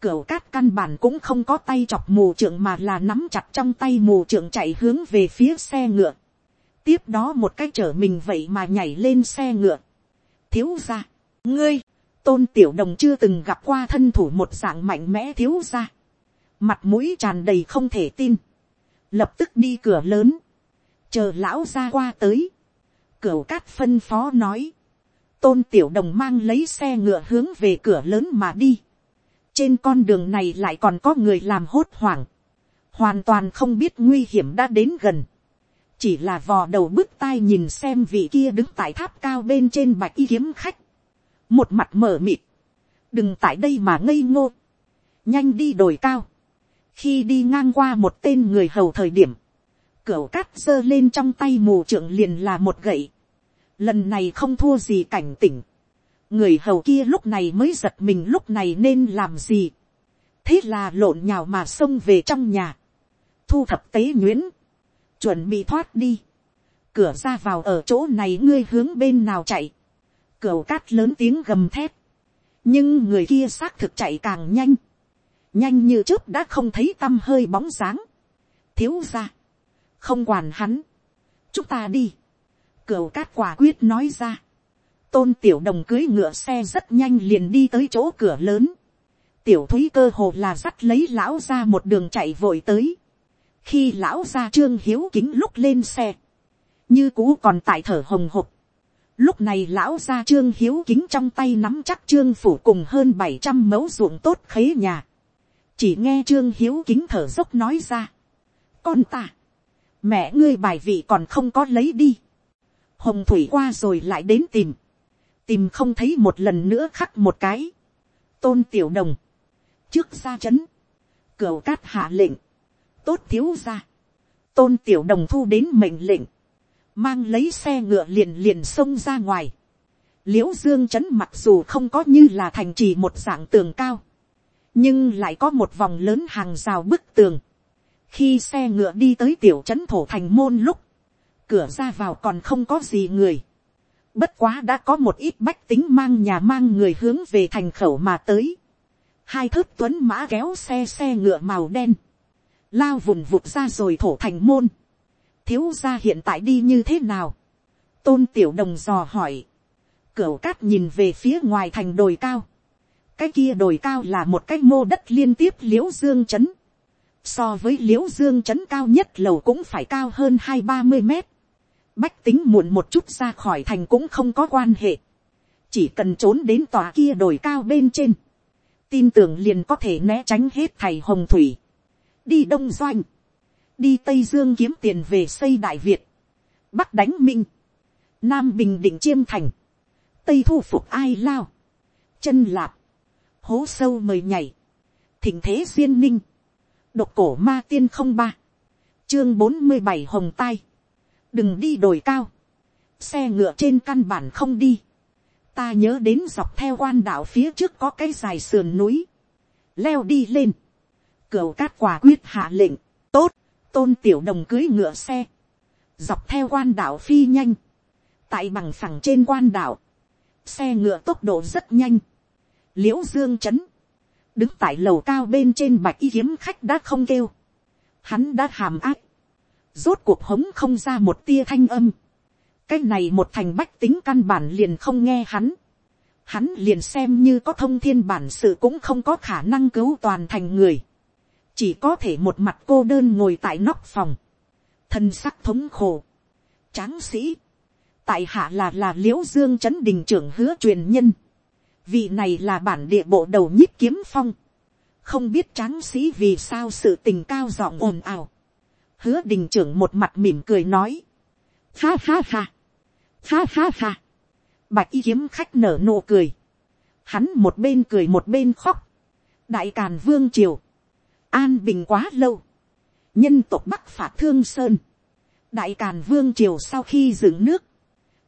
cửu cát căn bản cũng không có tay chọc mù trượng mà là nắm chặt trong tay mù trượng chạy hướng về phía xe ngựa. tiếp đó một cái chở mình vậy mà nhảy lên xe ngựa thiếu gia. Ngươi, tôn tiểu đồng chưa từng gặp qua thân thủ một dạng mạnh mẽ thiếu gia. Mặt mũi tràn đầy không thể tin, lập tức đi cửa lớn, chờ lão ra qua tới, cửa cát phân phó nói, tôn tiểu đồng mang lấy xe ngựa hướng về cửa lớn mà đi, trên con đường này lại còn có người làm hốt hoảng, hoàn toàn không biết nguy hiểm đã đến gần, chỉ là vò đầu bứt tai nhìn xem vị kia đứng tại tháp cao bên trên bạch y kiếm khách, một mặt mở mịt, đừng tại đây mà ngây ngô, nhanh đi đồi cao, khi đi ngang qua một tên người hầu thời điểm, cửa cát giơ lên trong tay mù trưởng liền là một gậy, lần này không thua gì cảnh tỉnh, người hầu kia lúc này mới giật mình lúc này nên làm gì, thế là lộn nhào mà xông về trong nhà, thu thập tế nhuyễn, chuẩn bị thoát đi, cửa ra vào ở chỗ này ngươi hướng bên nào chạy, cửa cát lớn tiếng gầm thép, nhưng người kia xác thực chạy càng nhanh, nhanh như trước đã không thấy t â m hơi bóng dáng, thiếu ra, không quản hắn, chúng ta đi, cửu cát quả quyết nói ra, tôn tiểu đồng cưới ngựa xe rất nhanh liền đi tới chỗ cửa lớn, tiểu thúy cơ hồ là dắt lấy lão ra một đường chạy vội tới, khi lão gia trương hiếu kính lúc lên xe, như cũ còn tại thở hồng hộc. Lúc này lão gia trương hiếu kính trong tay nắm chắc trương phủ cùng hơn bảy trăm mẫu ruộng tốt khế nhà. Chỉ nghe trương hiếu kính thở dốc nói ra. Con ta, mẹ ngươi bài vị còn không có lấy đi. Hồng thủy qua rồi lại đến tìm. Tìm không thấy một lần nữa khắc một cái. Tôn tiểu đồng. Trước ra chấn. Cửu cát hạ lệnh. Tốt thiếu ra. Tôn tiểu đồng thu đến mệnh lệnh mang lấy xe ngựa liền liền xông ra ngoài. liễu dương trấn mặc dù không có như là thành trì một dạng tường cao, nhưng lại có một vòng lớn hàng rào bức tường. khi xe ngựa đi tới tiểu trấn thổ thành môn lúc, cửa ra vào còn không có gì người. bất quá đã có một ít bách tính mang nhà mang người hướng về thành khẩu mà tới. hai thước tuấn mã kéo xe xe ngựa màu đen, lao vùng vụt ra rồi thổ thành môn thiếu gia hiện tại đi như thế nào. tôn tiểu đồng dò hỏi. cửa cát nhìn về phía ngoài thành đồi cao. cái kia đồi cao là một cái mô đất liên tiếp l i ễ u dương c h ấ n so với l i ễ u dương c h ấ n cao nhất lầu cũng phải cao hơn hai ba mươi mét. bách tính muộn một chút ra khỏi thành cũng không có quan hệ. chỉ cần trốn đến tòa kia đồi cao bên trên. tin tưởng liền có thể né tránh hết thầy hồng thủy đi đông doanh. Đi tây dương kiếm tiền về xây đại việt, bắc đánh minh, nam bình định chiêm thành, tây thu phục ai lao, chân lạp, hố sâu mời nhảy, thỉnh thế duyên ninh, độc cổ ma tiên không ba, chương bốn mươi bảy hồng tai, đừng đi đồi cao, xe ngựa trên căn bản không đi, ta nhớ đến dọc theo quan đạo phía trước có cái dài sườn núi, leo đi lên, cửu cát quả quyết hạ lệnh, tốt, tôn tiểu đồng cưới ngựa xe, dọc theo quan đảo phi nhanh, tại bằng phẳng trên quan đảo, xe ngựa tốc độ rất nhanh, l i ễ u dương c h ấ n đứng tại lầu cao bên trên bạch y kiếm khách đã không kêu, hắn đã hàm ác, rốt cuộc hống không ra một tia thanh âm, cái này một thành bách tính căn bản liền không nghe hắn, hắn liền xem như có thông thiên bản sự cũng không có khả năng cứu toàn thành người, chỉ có thể một mặt cô đơn ngồi tại nóc phòng, thân sắc thống khổ, tráng sĩ, tại hạ là là l i ễ u dương c h ấ n đình trưởng hứa truyền nhân, vị này là bản địa bộ đầu nhíp kiếm phong, không biết tráng sĩ vì sao sự tình cao giọng ồn ào, hứa đình trưởng một mặt mỉm cười nói, ha ha ha, ha ha ha, bạch y kiếm khách nở nụ cười, hắn một bên cười một bên khóc, đại càn vương triều, an bình quá lâu, nhân tộc bắc phạt thương sơn, đại càn vương triều sau khi dựng nước,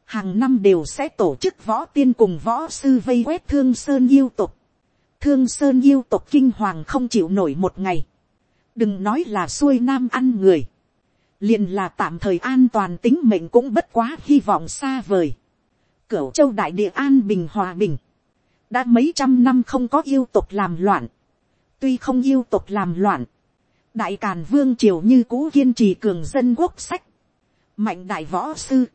hàng năm đều sẽ tổ chức võ tiên cùng võ sư vây quét thương sơn yêu tục, thương sơn yêu tục kinh hoàng không chịu nổi một ngày, đừng nói là xuôi nam ăn người, liền là tạm thời an toàn tính mệnh cũng bất quá hy vọng xa vời. Cửu châu đại địa an bình hòa bình, đã mấy trăm năm không có yêu tục làm loạn, tuy không yêu tục làm loạn, đại càn vương triều như cũ kiên trì cường dân quốc sách, mạnh đại võ sư,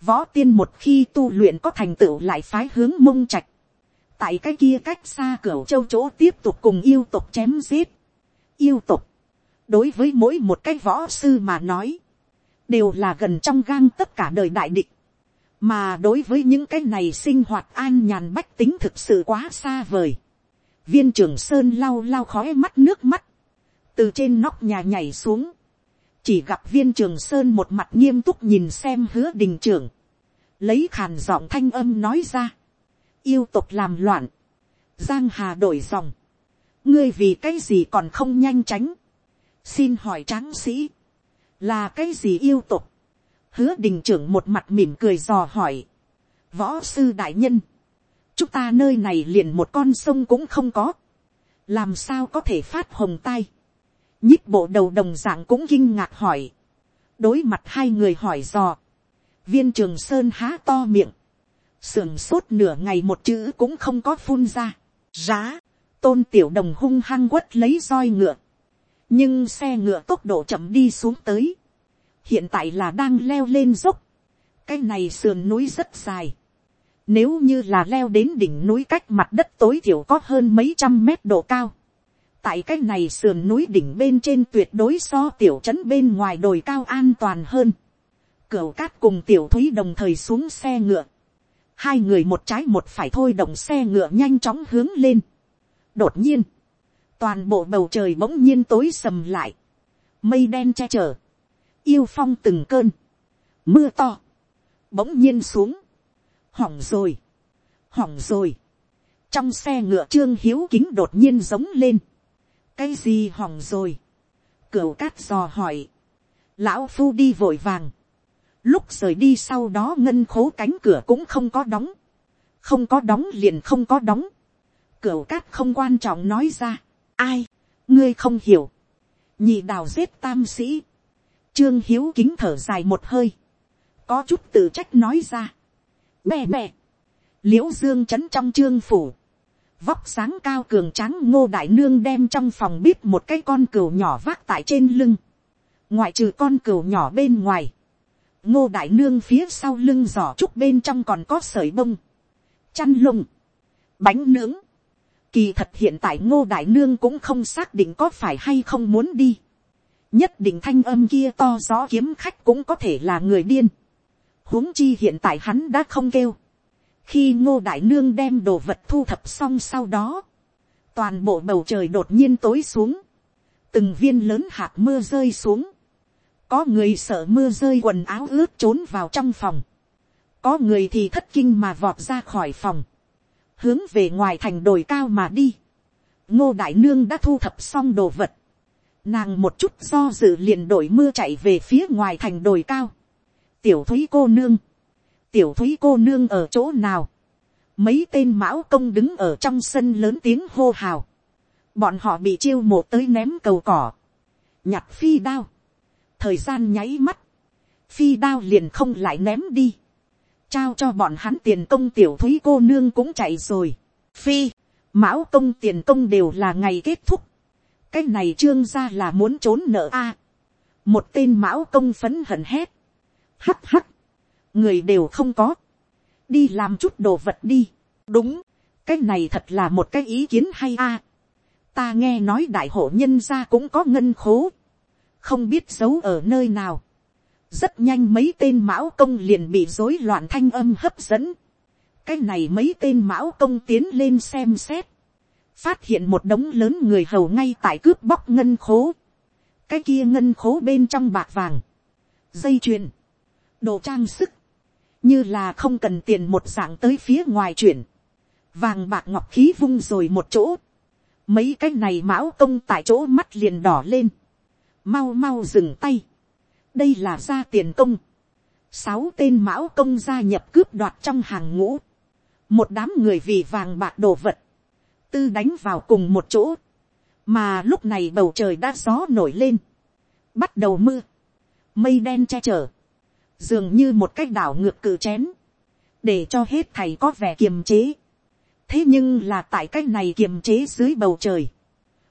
võ tiên một khi tu luyện có thành tựu lại phái hướng mông trạch, tại cái kia cách xa cửa châu chỗ tiếp tục cùng yêu tục chém giết, yêu tục, đối với mỗi một cái võ sư mà nói, đều là gần trong gang tất cả đời đại địch, mà đối với những cái này sinh hoạt an nhàn bách tính thực sự quá xa vời, viên trưởng sơn lau lau khói mắt nước mắt, từ trên nóc nhà nhảy xuống, chỉ gặp viên trường sơn một mặt nghiêm túc nhìn xem hứa đình trưởng, lấy khàn giọng thanh âm nói ra, yêu tục làm loạn, giang hà đổi dòng, ngươi vì cái gì còn không nhanh tránh, xin hỏi tráng sĩ, là cái gì yêu tục, hứa đình trưởng một mặt mỉm cười dò hỏi, võ sư đại nhân, chúng ta nơi này liền một con sông cũng không có, làm sao có thể phát hồng tai, nhíp bộ đầu đồng dạng cũng kinh ngạc hỏi, đối mặt hai người hỏi dò, viên trường sơn há to miệng, sưởng sốt nửa ngày một chữ cũng không có phun ra, giá, tôn tiểu đồng hung hăng quất lấy roi ngựa, nhưng xe ngựa tốc độ chậm đi xuống tới, hiện tại là đang leo lên dốc, cái này sườn núi rất dài, nếu như là leo đến đỉnh núi cách mặt đất tối thiểu có hơn mấy trăm mét độ cao. tại cách này sườn núi đỉnh bên trên tuyệt đối so tiểu trấn bên ngoài đồi cao an toàn hơn. Cửu cát cùng tiểu thúy đồng thời xuống xe ngựa. Hai người một trái một phải thôi động xe ngựa nhanh chóng hướng lên. Đột nhiên, toàn bộ bầu trời bỗng nhiên tối sầm lại. Mây đen che chở. Yêu phong từng cơn. Mưa to. Bỗng nhiên xuống. Hỏng rồi. Hỏng rồi. Trong xe ngựa trương hiếu kính đột nhiên giống lên. Cái gì hỏng rồi, cửu cát dò hỏi, lão phu đi vội vàng, lúc rời đi sau đó ngân khố cánh cửa cũng không có đóng, không có đóng liền không có đóng, cửu cát không quan trọng nói ra, ai, ngươi không hiểu, nhị đào giết tam sĩ, trương hiếu kính thở dài một hơi, có chút tự trách nói ra, bè bè, liễu dương trấn trong trương phủ, vóc sáng cao cường trắng ngô đại nương đem trong phòng bếp một cái con cừu nhỏ vác tại trên lưng. ngoại trừ con cừu nhỏ bên ngoài. ngô đại nương phía sau lưng giỏ trúc bên trong còn có sợi bông, chăn lùng, bánh nướng. kỳ thật hiện tại ngô đại nương cũng không xác định có phải hay không muốn đi. nhất định thanh âm kia to gió kiếm khách cũng có thể là người điên huống chi hiện tại hắn đã không kêu. Khi ngô đại nương đem đồ vật thu thập xong sau đó, toàn bộ bầu trời đột nhiên tối xuống, từng viên lớn hạt mưa rơi xuống, có người sợ mưa rơi quần áo ướt trốn vào trong phòng, có người thì thất kinh mà vọt ra khỏi phòng, hướng về ngoài thành đồi cao mà đi. ngô đại nương đã thu thập xong đồ vật, nàng một chút do dự liền đổi mưa chạy về phía ngoài thành đồi cao tiểu thúy cô nương, tiểu thúy cô nương ở chỗ nào. Mấy tên mão công đứng ở trong sân lớn tiếng hô hào. Bọn họ bị chiêu mộ tới ném cầu cỏ. Nhặt phi đao. Thời gian nháy mắt. Phi đao liền không lại ném đi. Trao cho bọn hắn tiền công tiểu thúy cô nương cũng chạy rồi. Phi, mão công tiền công đều là ngày kết thúc. Cái này trương ra là muốn trốn nợ a. Một tên mão công phấn hận hét. Hắt hắt người đều không có, đi làm chút đồ vật đi, đúng, cái này thật là một cái ý kiến hay a, ta nghe nói đại hộ nhân gia cũng có ngân khố, không biết giấu ở nơi nào, rất nhanh mấy tên mão công liền bị rối loạn thanh âm hấp dẫn, cái này mấy tên mão công tiến lên xem xét, phát hiện một đống lớn người hầu ngay tại cướp bóc ngân khố, cái kia ngân khố bên trong bạc vàng, dây chuyền, đồ trang sức, như là không cần tiền một dạng tới phía ngoài chuyển, vàng bạc ngọc khí vung rồi một chỗ, mấy cái này mão công tại chỗ mắt liền đỏ lên, mau mau dừng tay, đây là ra tiền công, sáu tên mão công gia nhập cướp đoạt trong hàng ngũ, một đám người vì vàng bạc đồ vật, tư đánh vào cùng một chỗ, mà lúc này bầu trời đã gió nổi lên, bắt đầu mưa, mây đen che chở, dường như một cách đảo ngược cự chén, để cho hết thầy có vẻ kiềm chế. thế nhưng là tại cách này kiềm chế dưới bầu trời,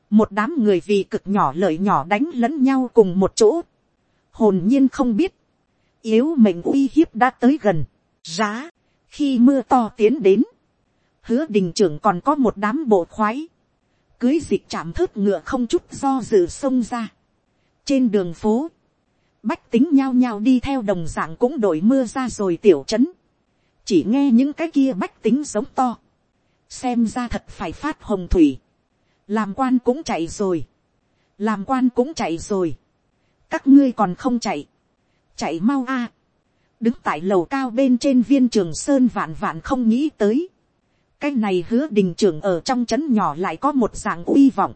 một đám người vì cực nhỏ lợi nhỏ đánh lẫn nhau cùng một chỗ, hồn nhiên không biết, yếu mệnh uy hiếp đã tới gần, giá, khi mưa to tiến đến, hứa đình trưởng còn có một đám bộ khoái, cưới dịch chạm thớt ngựa không chút do dự xông ra. trên đường phố, bách tính nhao nhao đi theo đồng dạng cũng đổi mưa ra rồi tiểu trấn. chỉ nghe những cái kia bách tính giống to. xem ra thật phải phát hồng thủy. làm quan cũng chạy rồi. làm quan cũng chạy rồi. các ngươi còn không chạy. chạy mau a. đứng tại lầu cao bên trên viên trường sơn vạn vạn không nghĩ tới. cái này hứa đình trưởng ở trong trấn nhỏ lại có một dạng uy vọng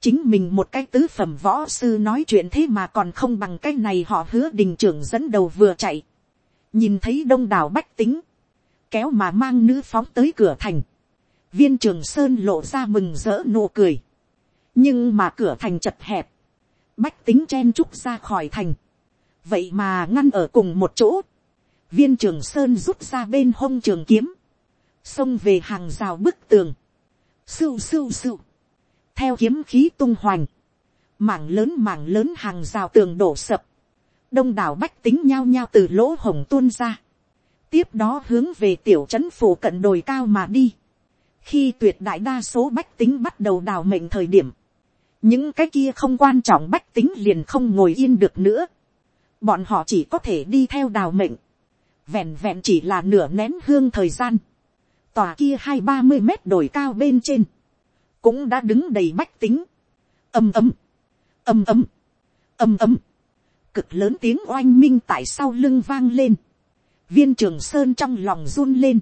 chính mình một cái tứ phẩm võ sư nói chuyện thế mà còn không bằng cái này họ hứa đình trưởng dẫn đầu vừa chạy, nhìn thấy đông đảo bách tính, kéo mà mang nữ phóng tới cửa thành, viên trường sơn lộ ra mừng rỡ nụ cười, nhưng mà cửa thành chật hẹp, bách tính chen trúc ra khỏi thành, vậy mà ngăn ở cùng một chỗ, viên trường sơn rút ra bên hông trường kiếm, xông về hàng rào bức tường, sưu sưu sưu, theo kiếm khí tung hoành, mảng lớn mảng lớn hàng rào tường đổ sập, đông đảo bách tính nhao nhao từ lỗ hồng tuôn ra, tiếp đó hướng về tiểu trấn phủ cận đồi cao mà đi, khi tuyệt đại đa số bách tính bắt đầu đào mệnh thời điểm, những cái kia không quan trọng bách tính liền không ngồi yên được nữa, bọn họ chỉ có thể đi theo đào mệnh, vẹn vẹn chỉ là nửa nén hương thời gian, tòa kia hai ba mươi mét đồi cao bên trên, cũng đã đứng đầy bách tính, ầm ầm, ầm ầm, ầm ầm, cực lớn tiếng oanh minh tại sau lưng vang lên, viên trường sơn trong lòng run lên,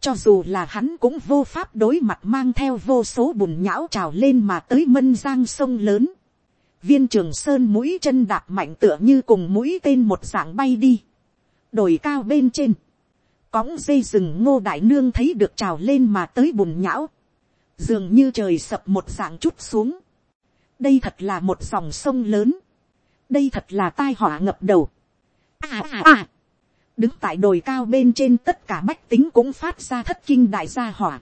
cho dù là hắn cũng vô pháp đối mặt mang theo vô số bùn nhão trào lên mà tới mân giang sông lớn, viên trường sơn mũi chân đạp mạnh tựa như cùng mũi tên một dạng bay đi, đồi cao bên trên, cõng dây rừng ngô đại nương thấy được trào lên mà tới bùn nhão, dường như trời sập một dạng chút xuống. đây thật là một dòng sông lớn, đây thật là tai họa ngập đầu. À à à, đứng tại đồi cao bên trên tất cả bách tính cũng phát ra thất kinh đại gia hỏa,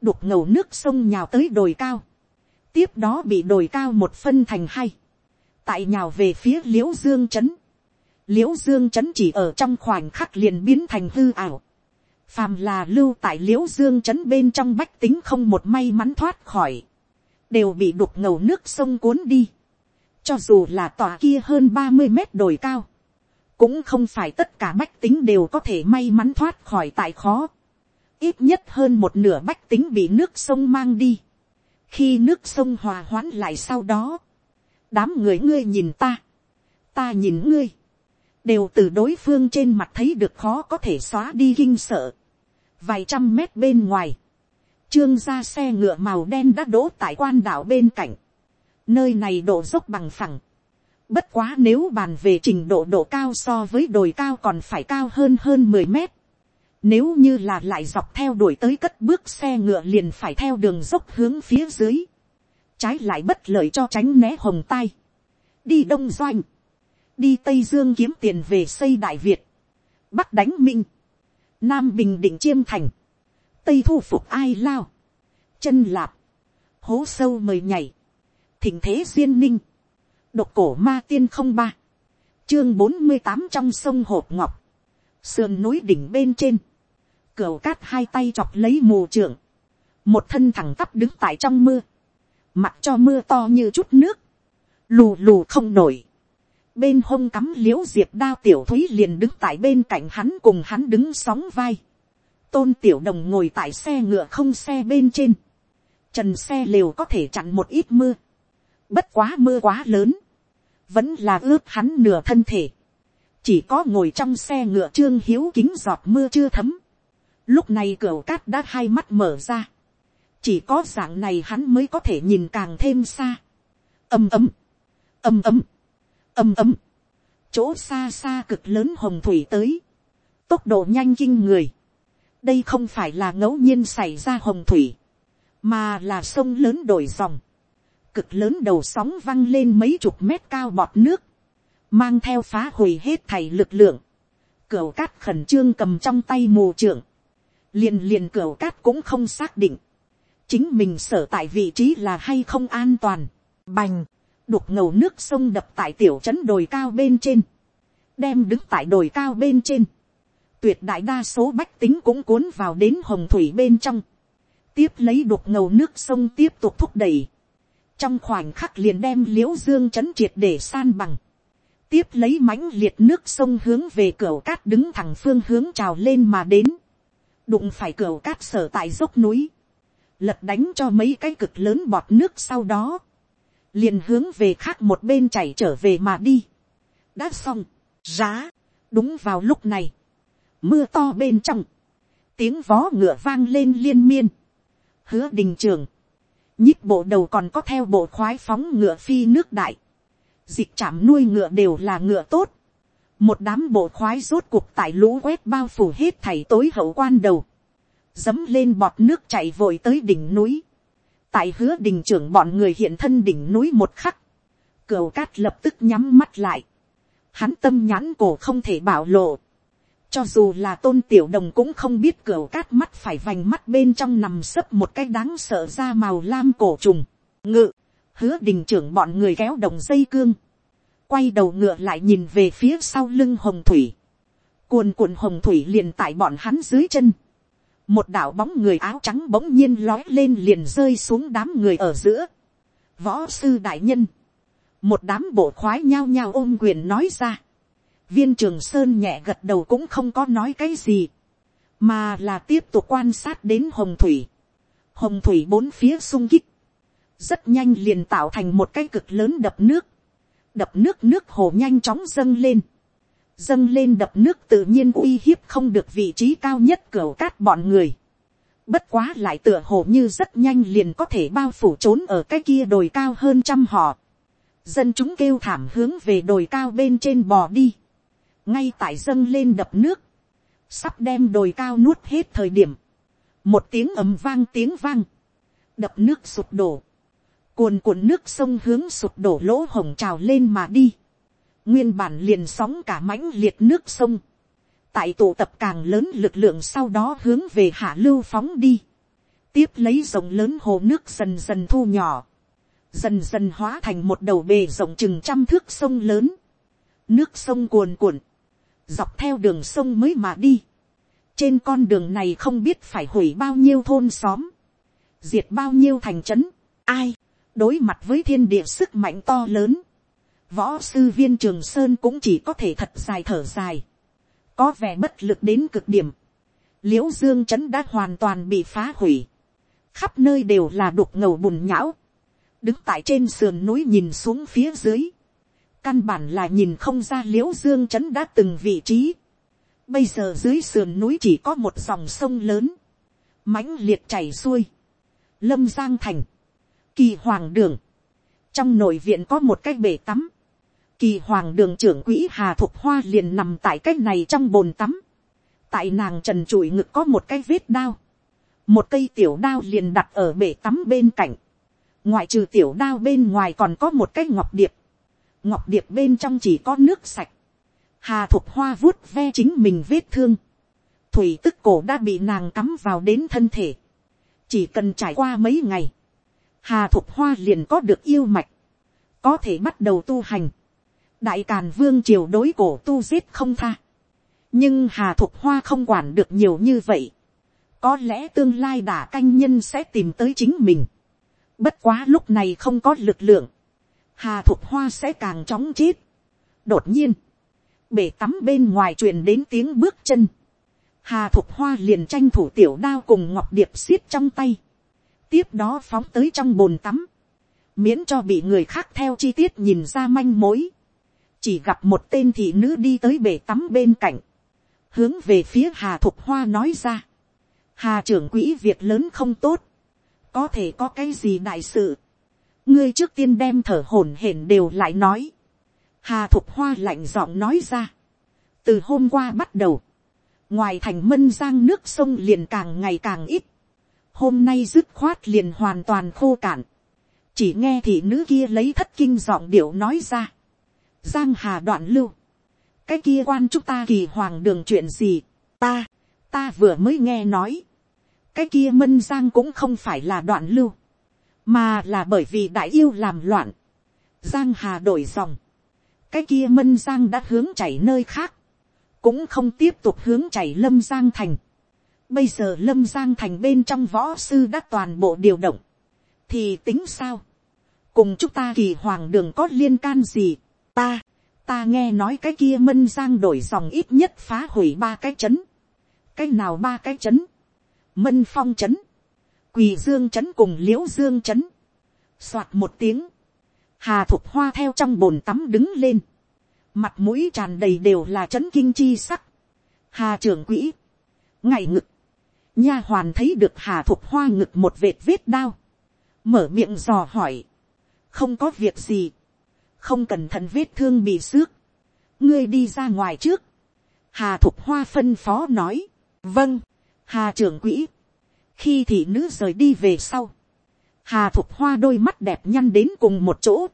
đục ngầu nước sông nhào tới đồi cao, tiếp đó bị đồi cao một phân thành hai, tại nhào về phía l i ễ u dương c h ấ n l i ễ u dương c h ấ n chỉ ở trong khoảnh khắc liền biến thành hư ảo, phàm là lưu tại l i ễ u dương c h ấ n bên trong bách tính không một may mắn thoát khỏi, đều bị đục ngầu nước sông cuốn đi, cho dù là tòa kia hơn ba mươi mét đồi cao, cũng không phải tất cả bách tính đều có thể may mắn thoát khỏi tại khó, ít nhất hơn một nửa bách tính bị nước sông mang đi, khi nước sông hòa hoãn lại sau đó, đám người ngươi nhìn ta, ta nhìn ngươi, đều từ đối phương trên mặt thấy được khó có thể xóa đi kinh sợ vài trăm mét bên ngoài, trương ra xe ngựa màu đen đã đỗ tại quan đảo bên cạnh, nơi này độ dốc bằng phẳng, bất quá nếu bàn về trình độ độ cao so với đồi cao còn phải cao hơn hơn mười mét, nếu như là lại dọc theo đuổi tới cất bước xe ngựa liền phải theo đường dốc hướng phía dưới. Trái lại bất lợi cho tránh né hồng tai. Đi Đông Doanh. Đi Tây Dương kiếm tiền về xây Đại Việt. Bắc đánh Minh. Nam Bình Định Chiêm Thành. Tây thu phục ai lao. Chân lạp. Hố sâu mời nhảy. Thỉnh thế duyên ninh. Độc cổ ma tiên không ba. Chương bốn mươi tám trong sông Hộp Ngọc. Sườn núi đỉnh bên trên Cửu cát hai tay chọc lấy mù trưởng. Một thân thẳng tắp đứng tại trong mưa. Mặt cho mưa to như chút nước. Lù lù không nổi. Bên hông cắm liễu diệp đao tiểu thúy liền đứng tại bên cạnh hắn cùng hắn đứng sóng vai. Tôn tiểu đồng ngồi tại xe ngựa không xe bên trên. Trần xe liều có thể chặn một ít mưa. Bất quá mưa quá lớn. Vẫn là ướp hắn nửa thân thể. Chỉ có ngồi trong xe ngựa trương hiếu kính giọt mưa chưa thấm. Lúc này cửa cát đã hai mắt mở ra. Chỉ có dạng này hắn mới có thể nhìn càng thêm xa. Âm ầm. Âm ầm Âm ấm. Chỗ xa xa cực lớn hồng thủy tới. Tốc độ nhanh kinh người. Đây không phải là ngẫu nhiên xảy ra hồng thủy. Mà là sông lớn đổi dòng. Cực lớn đầu sóng văng lên mấy chục mét cao bọt nước. Mang theo phá hủy hết thảy lực lượng. Cửu cát khẩn trương cầm trong tay mù trưởng liền liền cửa cát cũng không xác định, chính mình sở tại vị trí là hay không an toàn, bành, đục ngầu nước sông đập tại tiểu trấn đồi cao bên trên, đem đứng tại đồi cao bên trên, tuyệt đại đa số bách tính cũng cuốn vào đến hồng thủy bên trong, tiếp lấy đục ngầu nước sông tiếp tục thúc đẩy, trong khoảnh khắc liền đem l i ễ u dương c h ấ n triệt để san bằng, tiếp lấy mãnh liệt nước sông hướng về cửa cát đứng thẳng phương hướng trào lên mà đến, đụng phải cửa cát sở tại dốc núi, lật đánh cho mấy cái cực lớn bọt nước sau đó, liền hướng về khác một bên chảy trở về mà đi. đã xong, giá, đúng vào lúc này, mưa to bên trong, tiếng vó ngựa vang lên liên miên, hứa đình trường, nhích bộ đầu còn có theo bộ khoái phóng ngựa phi nước đại, dịch chạm nuôi ngựa đều là ngựa tốt, một đám bộ khoái rốt cuộc tại lũ quét bao phủ hết thảy tối hậu quan đầu, dấm lên bọt nước chạy vội tới đỉnh núi, tại hứa đình trưởng bọn người hiện thân đỉnh núi một khắc, cửu cát lập tức nhắm mắt lại, hắn tâm nhãn cổ không thể bảo lộ, cho dù là tôn tiểu đồng cũng không biết cửu cát mắt phải vành mắt bên trong nằm sấp một cái đáng sợ ra màu lam cổ trùng, ngự, hứa đình trưởng bọn người kéo đồng dây cương, quay đầu ngựa lại nhìn về phía sau lưng hồng thủy. Cuồn cuộn hồng thủy liền tại bọn hắn dưới chân. Một đạo bóng người áo trắng bỗng nhiên lói lên liền rơi xuống đám người ở giữa. võ sư đại nhân, một đám bộ khoái nhao nhao ôm quyền nói ra, viên trường sơn nhẹ gật đầu cũng không có nói cái gì, mà là tiếp tục quan sát đến hồng thủy, hồng thủy bốn phía sung kích, rất nhanh liền tạo thành một cái cực lớn đập nước, đập nước nước hồ nhanh chóng dâng lên, dâng lên đập nước tự nhiên uy hiếp không được vị trí cao nhất cửa cát bọn người, bất quá lại tựa hồ như rất nhanh liền có thể bao phủ trốn ở cái kia đồi cao hơn trăm họ, dân chúng kêu thảm hướng về đồi cao bên trên bò đi, ngay tại dâng lên đập nước, sắp đem đồi cao nuốt hết thời điểm, một tiếng ầm vang tiếng vang, đập nước sụp đổ, cuồn cuộn nước sông hướng sụp đổ lỗ hồng trào lên mà đi, nguyên bản liền sóng cả mãnh liệt nước sông, tại tụ tập càng lớn lực lượng sau đó hướng về hạ lưu phóng đi, tiếp lấy rồng lớn hồ nước dần dần thu nhỏ, dần dần hóa thành một đầu bề rộng chừng trăm thước sông lớn, nước sông cuồn cuộn, dọc theo đường sông mới mà đi, trên con đường này không biết phải hủy bao nhiêu thôn xóm, diệt bao nhiêu thành trấn, ai, đối mặt với thiên địa sức mạnh to lớn, võ sư viên trường sơn cũng chỉ có thể thật dài thở dài, có vẻ bất lực đến cực điểm, l i ễ u dương trấn đã hoàn toàn bị phá hủy, khắp nơi đều là đục ngầu bùn nhão, đứng tại trên sườn núi nhìn xuống phía dưới, căn bản là nhìn không ra l i ễ u dương trấn đã từng vị trí, bây giờ dưới sườn núi chỉ có một dòng sông lớn, mãnh liệt chảy xuôi, lâm giang thành, kỳ hoàng đường, trong nội viện có một cái bể tắm, kỳ hoàng đường trưởng quỹ hà thục hoa liền nằm tại cái này trong bồn tắm, tại nàng trần trụi ngực có một cái vết đao, một cây tiểu đao liền đặt ở bể tắm bên cạnh, ngoại trừ tiểu đao bên ngoài còn có một cái ngọc điệp, ngọc điệp bên trong chỉ có nước sạch, hà thục hoa vuốt ve chính mình vết thương, thủy tức cổ đã bị nàng cắm vào đến thân thể, chỉ cần trải qua mấy ngày, hà thục hoa liền có được yêu mạch, có thể bắt đầu tu hành, đại càn vương triều đối cổ tu giết không tha, nhưng hà thục hoa không quản được nhiều như vậy, có lẽ tương lai đả canh nhân sẽ tìm tới chính mình, bất quá lúc này không có lực lượng, hà thục hoa sẽ càng chóng chết. đột nhiên, bể tắm bên ngoài truyền đến tiếng bước chân, hà thục hoa liền tranh thủ tiểu đao cùng ngọc điệp xiết trong tay, tiếp đó phóng tới trong bồn tắm, miễn cho bị người khác theo chi tiết nhìn ra manh mối, chỉ gặp một tên thị nữ đi tới bể tắm bên cạnh, hướng về phía hà thục hoa nói ra, hà trưởng quỹ việc lớn không tốt, có thể có cái gì đại sự, ngươi trước tiên đem thở hổn hển đều lại nói, hà thục hoa lạnh giọng nói ra, từ hôm qua bắt đầu, ngoài thành mân giang nước sông liền càng ngày càng ít, hôm nay dứt khoát liền hoàn toàn khô cạn, chỉ nghe thị nữ kia lấy thất kinh giọng điệu nói ra, giang hà đoạn lưu, cái kia quan chúc ta kỳ hoàng đường chuyện gì, ta, ta vừa mới nghe nói, cái kia mân giang cũng không phải là đoạn lưu, mà là bởi vì đại yêu làm loạn, giang hà đổi dòng, cái kia mân giang đã hướng chảy nơi khác, cũng không tiếp tục hướng chảy lâm giang thành, Bây giờ lâm giang thành bên trong võ sư đã toàn bộ điều động. Thì tính sao? Cùng chúng ta kỳ hoàng đường có liên can gì? Ta, ta nghe nói cái kia mân giang đổi dòng ít nhất phá hủy ba cái chấn. Cái nào ba cái chấn? Mân phong chấn. Quỳ dương chấn cùng liễu dương chấn. Soạt một tiếng. Hà thục hoa theo trong bồn tắm đứng lên. Mặt mũi tràn đầy đều là chấn kinh chi sắc. Hà trưởng quỹ. Ngày ngực nha hoàn thấy được hà thục hoa ngực một vệt vết đao, mở miệng dò hỏi, không có việc gì, không cẩn thận vết thương bị xước, ngươi đi ra ngoài trước, hà thục hoa phân phó nói, vâng, hà trưởng quỹ, khi thị nữ rời đi về sau, hà thục hoa đôi mắt đẹp nhăn đến cùng một chỗ,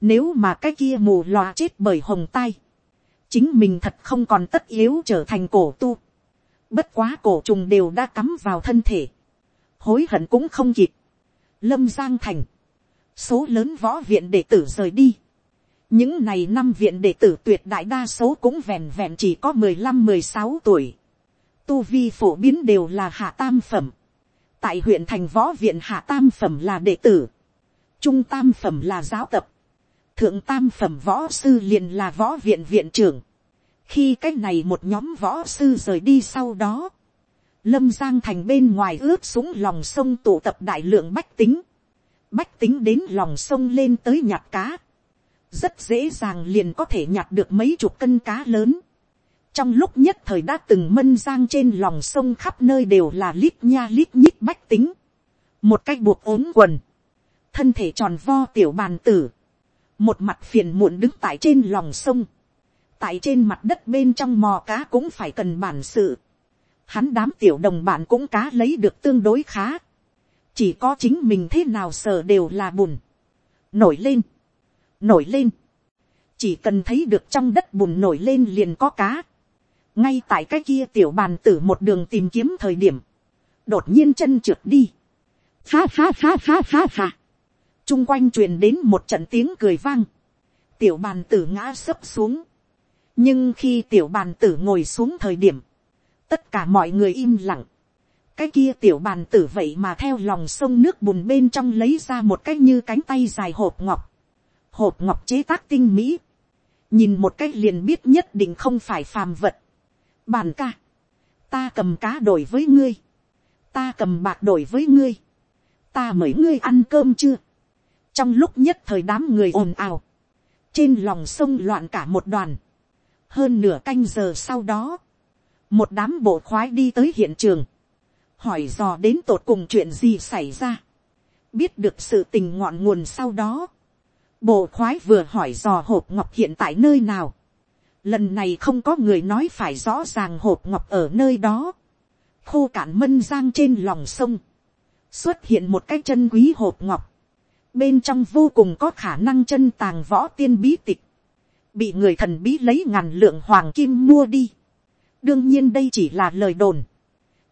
nếu mà cái kia mù loà chết bởi hồng tai, chính mình thật không còn tất yếu trở thành cổ tu, Bất quá cổ trùng đều đã cắm vào thân thể. Hối hận cũng không kịp. Lâm Giang Thành. Số lớn võ viện đệ tử rời đi. Những này năm viện đệ tử tuyệt đại đa số cũng vẹn vẹn chỉ có mười lăm mười sáu tuổi. Tu vi phổ biến đều là hạ tam phẩm. Tại huyện thành võ viện hạ tam phẩm là đệ tử. trung tam phẩm là giáo tập, thượng tam phẩm võ sư liền là võ viện viện trưởng, khi cái này một nhóm võ sư rời đi sau đó, lâm giang thành bên ngoài ướt súng lòng sông tụ tập đại lượng bách tính, bách tính đến lòng sông lên tới nhặt cá, rất dễ dàng liền có thể nhặt được mấy chục cân cá lớn. trong lúc nhất thời đã từng mân giang trên lòng sông khắp nơi đều là lít nha lít nhít bách tính, một cách buộc ốm quần, thân thể tròn vo tiểu bàn tử, một mặt phiền muộn đứng tại trên lòng sông, tại trên mặt đất bên trong mò cá cũng phải cần bản sự, hắn đám tiểu đồng bạn cũng cá lấy được tương đối khá, chỉ có chính mình thế nào sờ đều là bùn, nổi lên, nổi lên, chỉ cần thấy được trong đất bùn nổi lên liền có cá, ngay tại cái kia tiểu bàn tử một đường tìm kiếm thời điểm, đột nhiên chân trượt đi, phá phá phá phá phá phá, chung quanh truyền đến một trận tiếng cười vang, tiểu bàn tử ngã sấp xuống, nhưng khi tiểu bàn tử ngồi xuống thời điểm, tất cả mọi người im lặng, cái kia tiểu bàn tử vậy mà theo lòng sông nước bùn bên trong lấy ra một cái như cánh tay dài hộp ngọc, hộp ngọc chế tác tinh mỹ, nhìn một cái liền biết nhất định không phải phàm vật. Bàn ca, ta cầm cá đổi với ngươi, ta cầm bạc đổi với ngươi, ta mời ngươi ăn cơm chưa. trong lúc nhất thời đám người ồn ào, trên lòng sông loạn cả một đoàn, hơn nửa canh giờ sau đó, một đám bộ khoái đi tới hiện trường, hỏi dò đến tột cùng chuyện gì xảy ra, biết được sự tình ngọn nguồn sau đó, bộ khoái vừa hỏi dò hộp ngọc hiện tại nơi nào, lần này không có người nói phải rõ ràng hộp ngọc ở nơi đó, khô cạn mân giang trên lòng sông, xuất hiện một cái chân quý hộp ngọc, bên trong vô cùng có khả năng chân tàng võ tiên bí tịch, bị người thần bí lấy ngàn lượng hoàng kim mua đi. đương nhiên đây chỉ là lời đồn.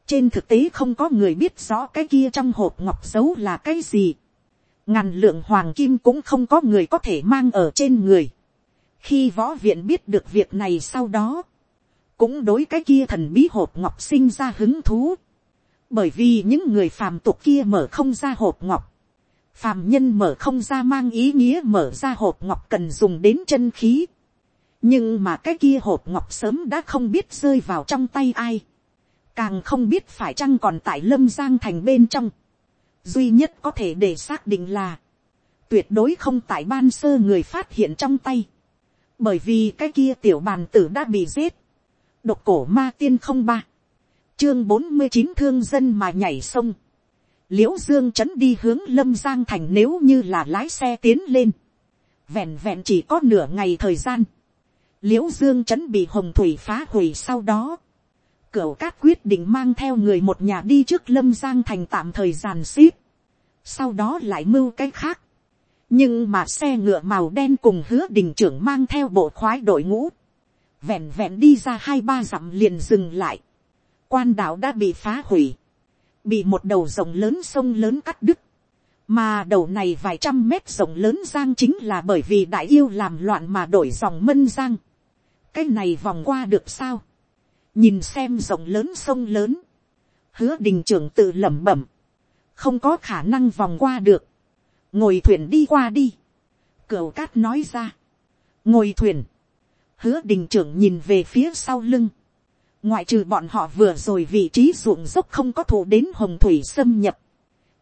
trên thực tế không có người biết rõ cái kia trong hộp ngọc xấu là cái gì ngàn lượng hoàng kim cũng không có người có thể mang ở trên người. khi võ viện biết được việc này sau đó, cũng đối cái kia thần bí hộp ngọc sinh ra hứng thú. bởi vì những người phàm tục kia mở không ra hộp ngọc phàm nhân mở không ra mang ý nghĩa mở ra hộp ngọc cần dùng đến chân khí. nhưng mà cái kia hộp ngọc sớm đã không biết rơi vào trong tay ai. càng không biết phải chăng còn tại lâm giang thành bên trong duy nhất có thể để xác định là, tuyệt đối không tại ban sơ người phát hiện trong tay. bởi vì cái kia tiểu bàn tử đã bị giết. độc cổ ma tiên không ba. chương bốn mươi chín thương dân mà nhảy sông l i ễ u dương trấn đi hướng lâm giang thành nếu như là lái xe tiến lên, vẹn vẹn chỉ có nửa ngày thời gian, l i ễ u dương trấn bị hồng thủy phá hủy sau đó, cửu cát quyết định mang theo người một nhà đi trước lâm giang thành tạm thời giàn xíp, sau đó lại mưu cái khác, nhưng mà xe ngựa màu đen cùng hứa đình trưởng mang theo bộ khoái đội ngũ, vẹn vẹn đi ra hai ba dặm liền dừng lại, quan đảo đã bị phá hủy, bị một đầu rồng lớn sông lớn cắt đứt, mà đầu này vài trăm mét rồng lớn giang chính là bởi vì đại yêu làm loạn mà đổi dòng mân giang. cái này vòng qua được sao, nhìn xem rộng lớn sông lớn, hứa đình trưởng tự lẩm bẩm, không có khả năng vòng qua được, ngồi thuyền đi qua đi, cửa cát nói ra, ngồi thuyền, hứa đình trưởng nhìn về phía sau lưng, ngoại trừ bọn họ vừa rồi vị trí ruộng dốc không có thủ đến hồng thủy xâm nhập,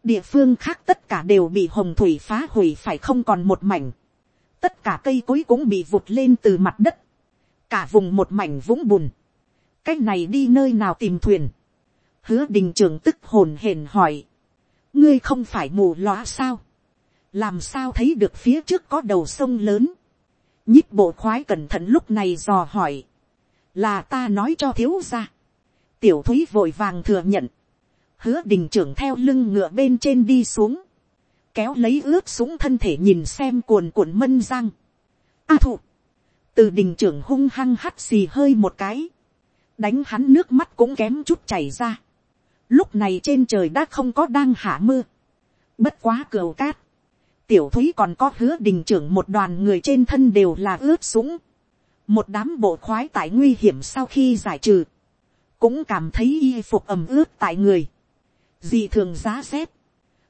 địa phương khác tất cả đều bị hồng thủy phá hủy phải không còn một mảnh, tất cả cây cối cũng bị vụt lên từ mặt đất, cả vùng một mảnh vũng bùn, cái này đi nơi nào tìm thuyền, hứa đình trưởng tức hồn hển hỏi, ngươi không phải mù lóa sao, làm sao thấy được phía trước có đầu sông lớn, nhíp bộ khoái cẩn thận lúc này dò hỏi, là ta nói cho thiếu ra. tiểu thúy vội vàng thừa nhận, hứa đình trưởng theo lưng ngựa bên trên đi xuống, kéo lấy ướp súng thân thể nhìn xem cuồn cuộn mân răng. a thụ, từ đình trưởng hung hăng hắt xì hơi một cái, đánh hắn nước mắt cũng kém chút chảy ra. lúc này trên trời đã không có đang hạ mưa, bất quá cừu cát, tiểu thúy còn có hứa đình trưởng một đoàn người trên thân đều là ướt súng, một đám bộ khoái tại nguy hiểm sau khi giải trừ, cũng cảm thấy y phục ẩm ướt tại người, dị thường giá xét.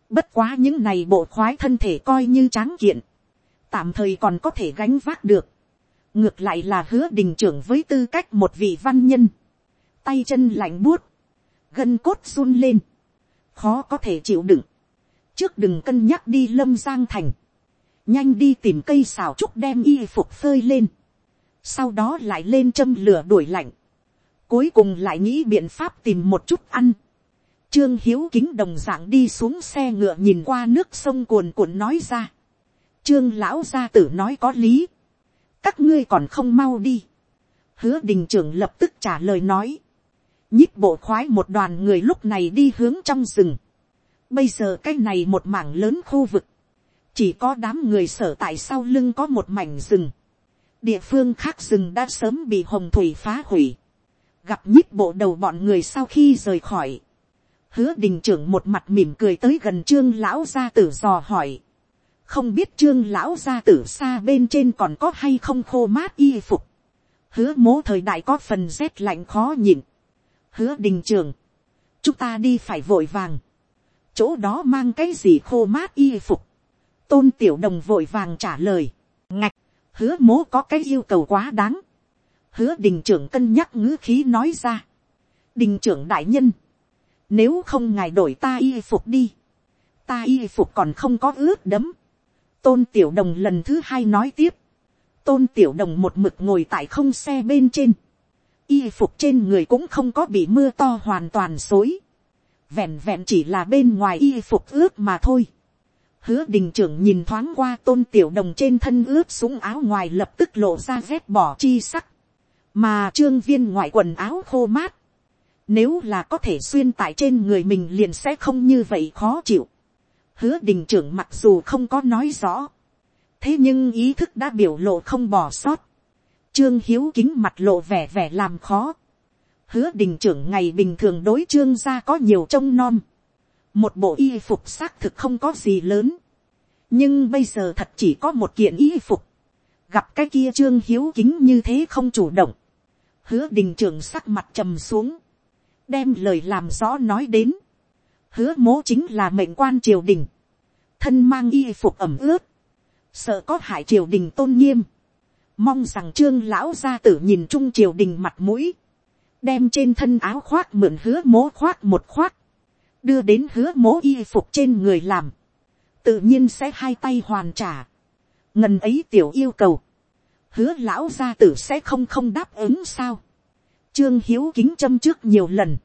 Bất quá những này bộ khoái thân thể coi như tráng kiện. Tạm thời còn có thể gánh vác được. Ngược lại là hứa đình trưởng với tư cách một vị văn nhân. Tay chân lạnh buốt. Gân cốt run lên. Khó có thể chịu đựng. Trước đừng cân nhắc đi lâm giang thành. Nhanh đi tìm cây xào trúc đem y phục phơi lên. Sau đó lại lên châm lửa đuổi lạnh. Cuối cùng lại nghĩ biện pháp tìm một chút ăn Trương Hiếu kính đồng dạng đi xuống xe ngựa nhìn qua nước sông cuồn cuộn nói ra. Trương lão gia tử nói có lý. Các ngươi còn không mau đi. Hứa đình trưởng lập tức trả lời nói. Nhích bộ khoái một đoàn người lúc này đi hướng trong rừng. Bây giờ cái này một mảng lớn khu vực. Chỉ có đám người sở tại sau lưng có một mảnh rừng. Địa phương khác rừng đã sớm bị hồng thủy phá hủy. Gặp nhích bộ đầu bọn người sau khi rời khỏi hứa đình trưởng một mặt mỉm cười tới gần trương lão gia tử dò hỏi. không biết trương lão gia tử xa bên trên còn có hay không khô mát y phục. hứa mố thời đại có phần rét lạnh khó nhịn hứa đình trưởng, chúng ta đi phải vội vàng. chỗ đó mang cái gì khô mát y phục. tôn tiểu đồng vội vàng trả lời. ngạch, hứa mố có cái yêu cầu quá đáng. hứa đình trưởng cân nhắc ngữ khí nói ra. đình trưởng đại nhân nếu không ngài đổi ta y phục đi. Ta y phục còn không có ướt đấm. Tôn tiểu đồng lần thứ hai nói tiếp. Tôn tiểu đồng một mực ngồi tại không xe bên trên. Y phục trên người cũng không có bị mưa to hoàn toàn xối. Vẹn vẹn chỉ là bên ngoài y phục ướt mà thôi. Hứa đình trưởng nhìn thoáng qua tôn tiểu đồng trên thân ướt súng áo ngoài lập tức lộ ra vét bỏ chi sắc. Mà trương viên ngoại quần áo khô mát nếu là có thể xuyên tại trên người mình liền sẽ không như vậy khó chịu. Hứa đình trưởng mặc dù không có nói rõ. Thế nhưng ý thức đã biểu lộ không bỏ sót. Trương Hiếu kính mặt lộ vẻ vẻ làm khó. Hứa đình trưởng ngày bình thường đối trương gia có nhiều trông nom. Một bộ y phục xác thực không có gì lớn. Nhưng bây giờ thật chỉ có một kiện y phục. Gặp cái kia trương hiếu kính như thế không chủ động. Hứa đình trưởng sắc mặt trầm xuống đem lời làm rõ nói đến. Hứa mố chính là mệnh quan triều đình. Thân mang y phục ẩm ướt. Sợ có hại triều đình tôn nghiêm. Mong rằng trương lão gia tử nhìn trung triều đình mặt mũi. Đem trên thân áo khoác mượn hứa mố khoác một khoác. Đưa đến hứa mố y phục trên người làm. Tự nhiên sẽ hai tay hoàn trả. Ngần ấy tiểu yêu cầu. Hứa lão gia tử sẽ không không đáp ứng sao Trương Hiếu kính châm trước nhiều lần.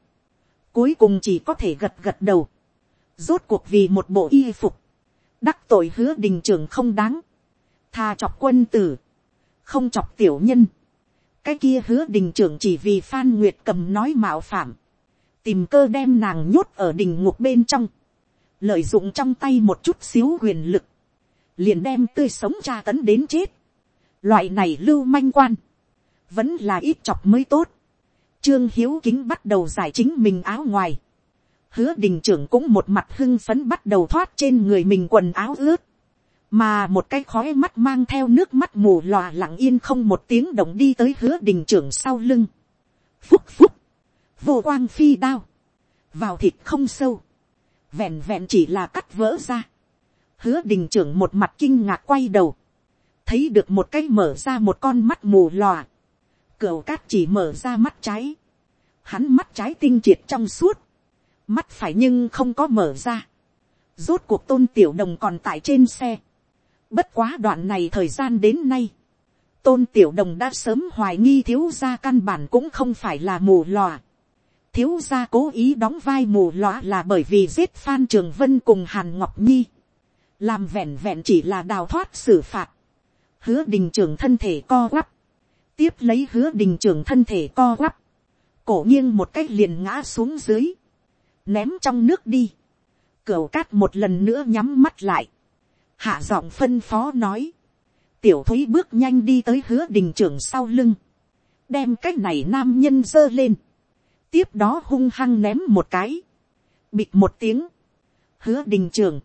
Cuối cùng chỉ có thể gật gật đầu. Rốt cuộc vì một bộ y phục. Đắc tội hứa đình trưởng không đáng. Thà chọc quân tử. Không chọc tiểu nhân. Cái kia hứa đình trưởng chỉ vì Phan Nguyệt cầm nói mạo phạm. Tìm cơ đem nàng nhốt ở đình ngục bên trong. Lợi dụng trong tay một chút xíu quyền lực. Liền đem tươi sống tra tấn đến chết. Loại này lưu manh quan. Vẫn là ít chọc mới tốt Trương Hiếu Kính bắt đầu giải chính mình áo ngoài. Hứa đình trưởng cũng một mặt hưng phấn bắt đầu thoát trên người mình quần áo ướt. Mà một cái khói mắt mang theo nước mắt mù lòa lặng yên không một tiếng động đi tới hứa đình trưởng sau lưng. Phúc phúc. Vô quang phi đao. Vào thịt không sâu. Vẹn vẹn chỉ là cắt vỡ ra. Hứa đình trưởng một mặt kinh ngạc quay đầu. Thấy được một cái mở ra một con mắt mù lòa Cửu cát chỉ mở ra mắt trái. Hắn mắt trái tinh triệt trong suốt. Mắt phải nhưng không có mở ra. Rốt cuộc tôn tiểu đồng còn tại trên xe. Bất quá đoạn này thời gian đến nay. Tôn tiểu đồng đã sớm hoài nghi thiếu gia căn bản cũng không phải là mù lòa. Thiếu gia cố ý đóng vai mù lòa là bởi vì giết Phan Trường Vân cùng Hàn Ngọc Nhi. Làm vẹn vẹn chỉ là đào thoát xử phạt. Hứa đình trưởng thân thể co quắp tiếp lấy hứa đình trưởng thân thể co quắp, cổ nghiêng một cách liền ngã xuống dưới, ném trong nước đi, cửu cát một lần nữa nhắm mắt lại, hạ giọng phân phó nói, tiểu thúy bước nhanh đi tới hứa đình trưởng sau lưng, đem cái này nam nhân giơ lên, tiếp đó hung hăng ném một cái, bịt một tiếng, hứa đình trưởng,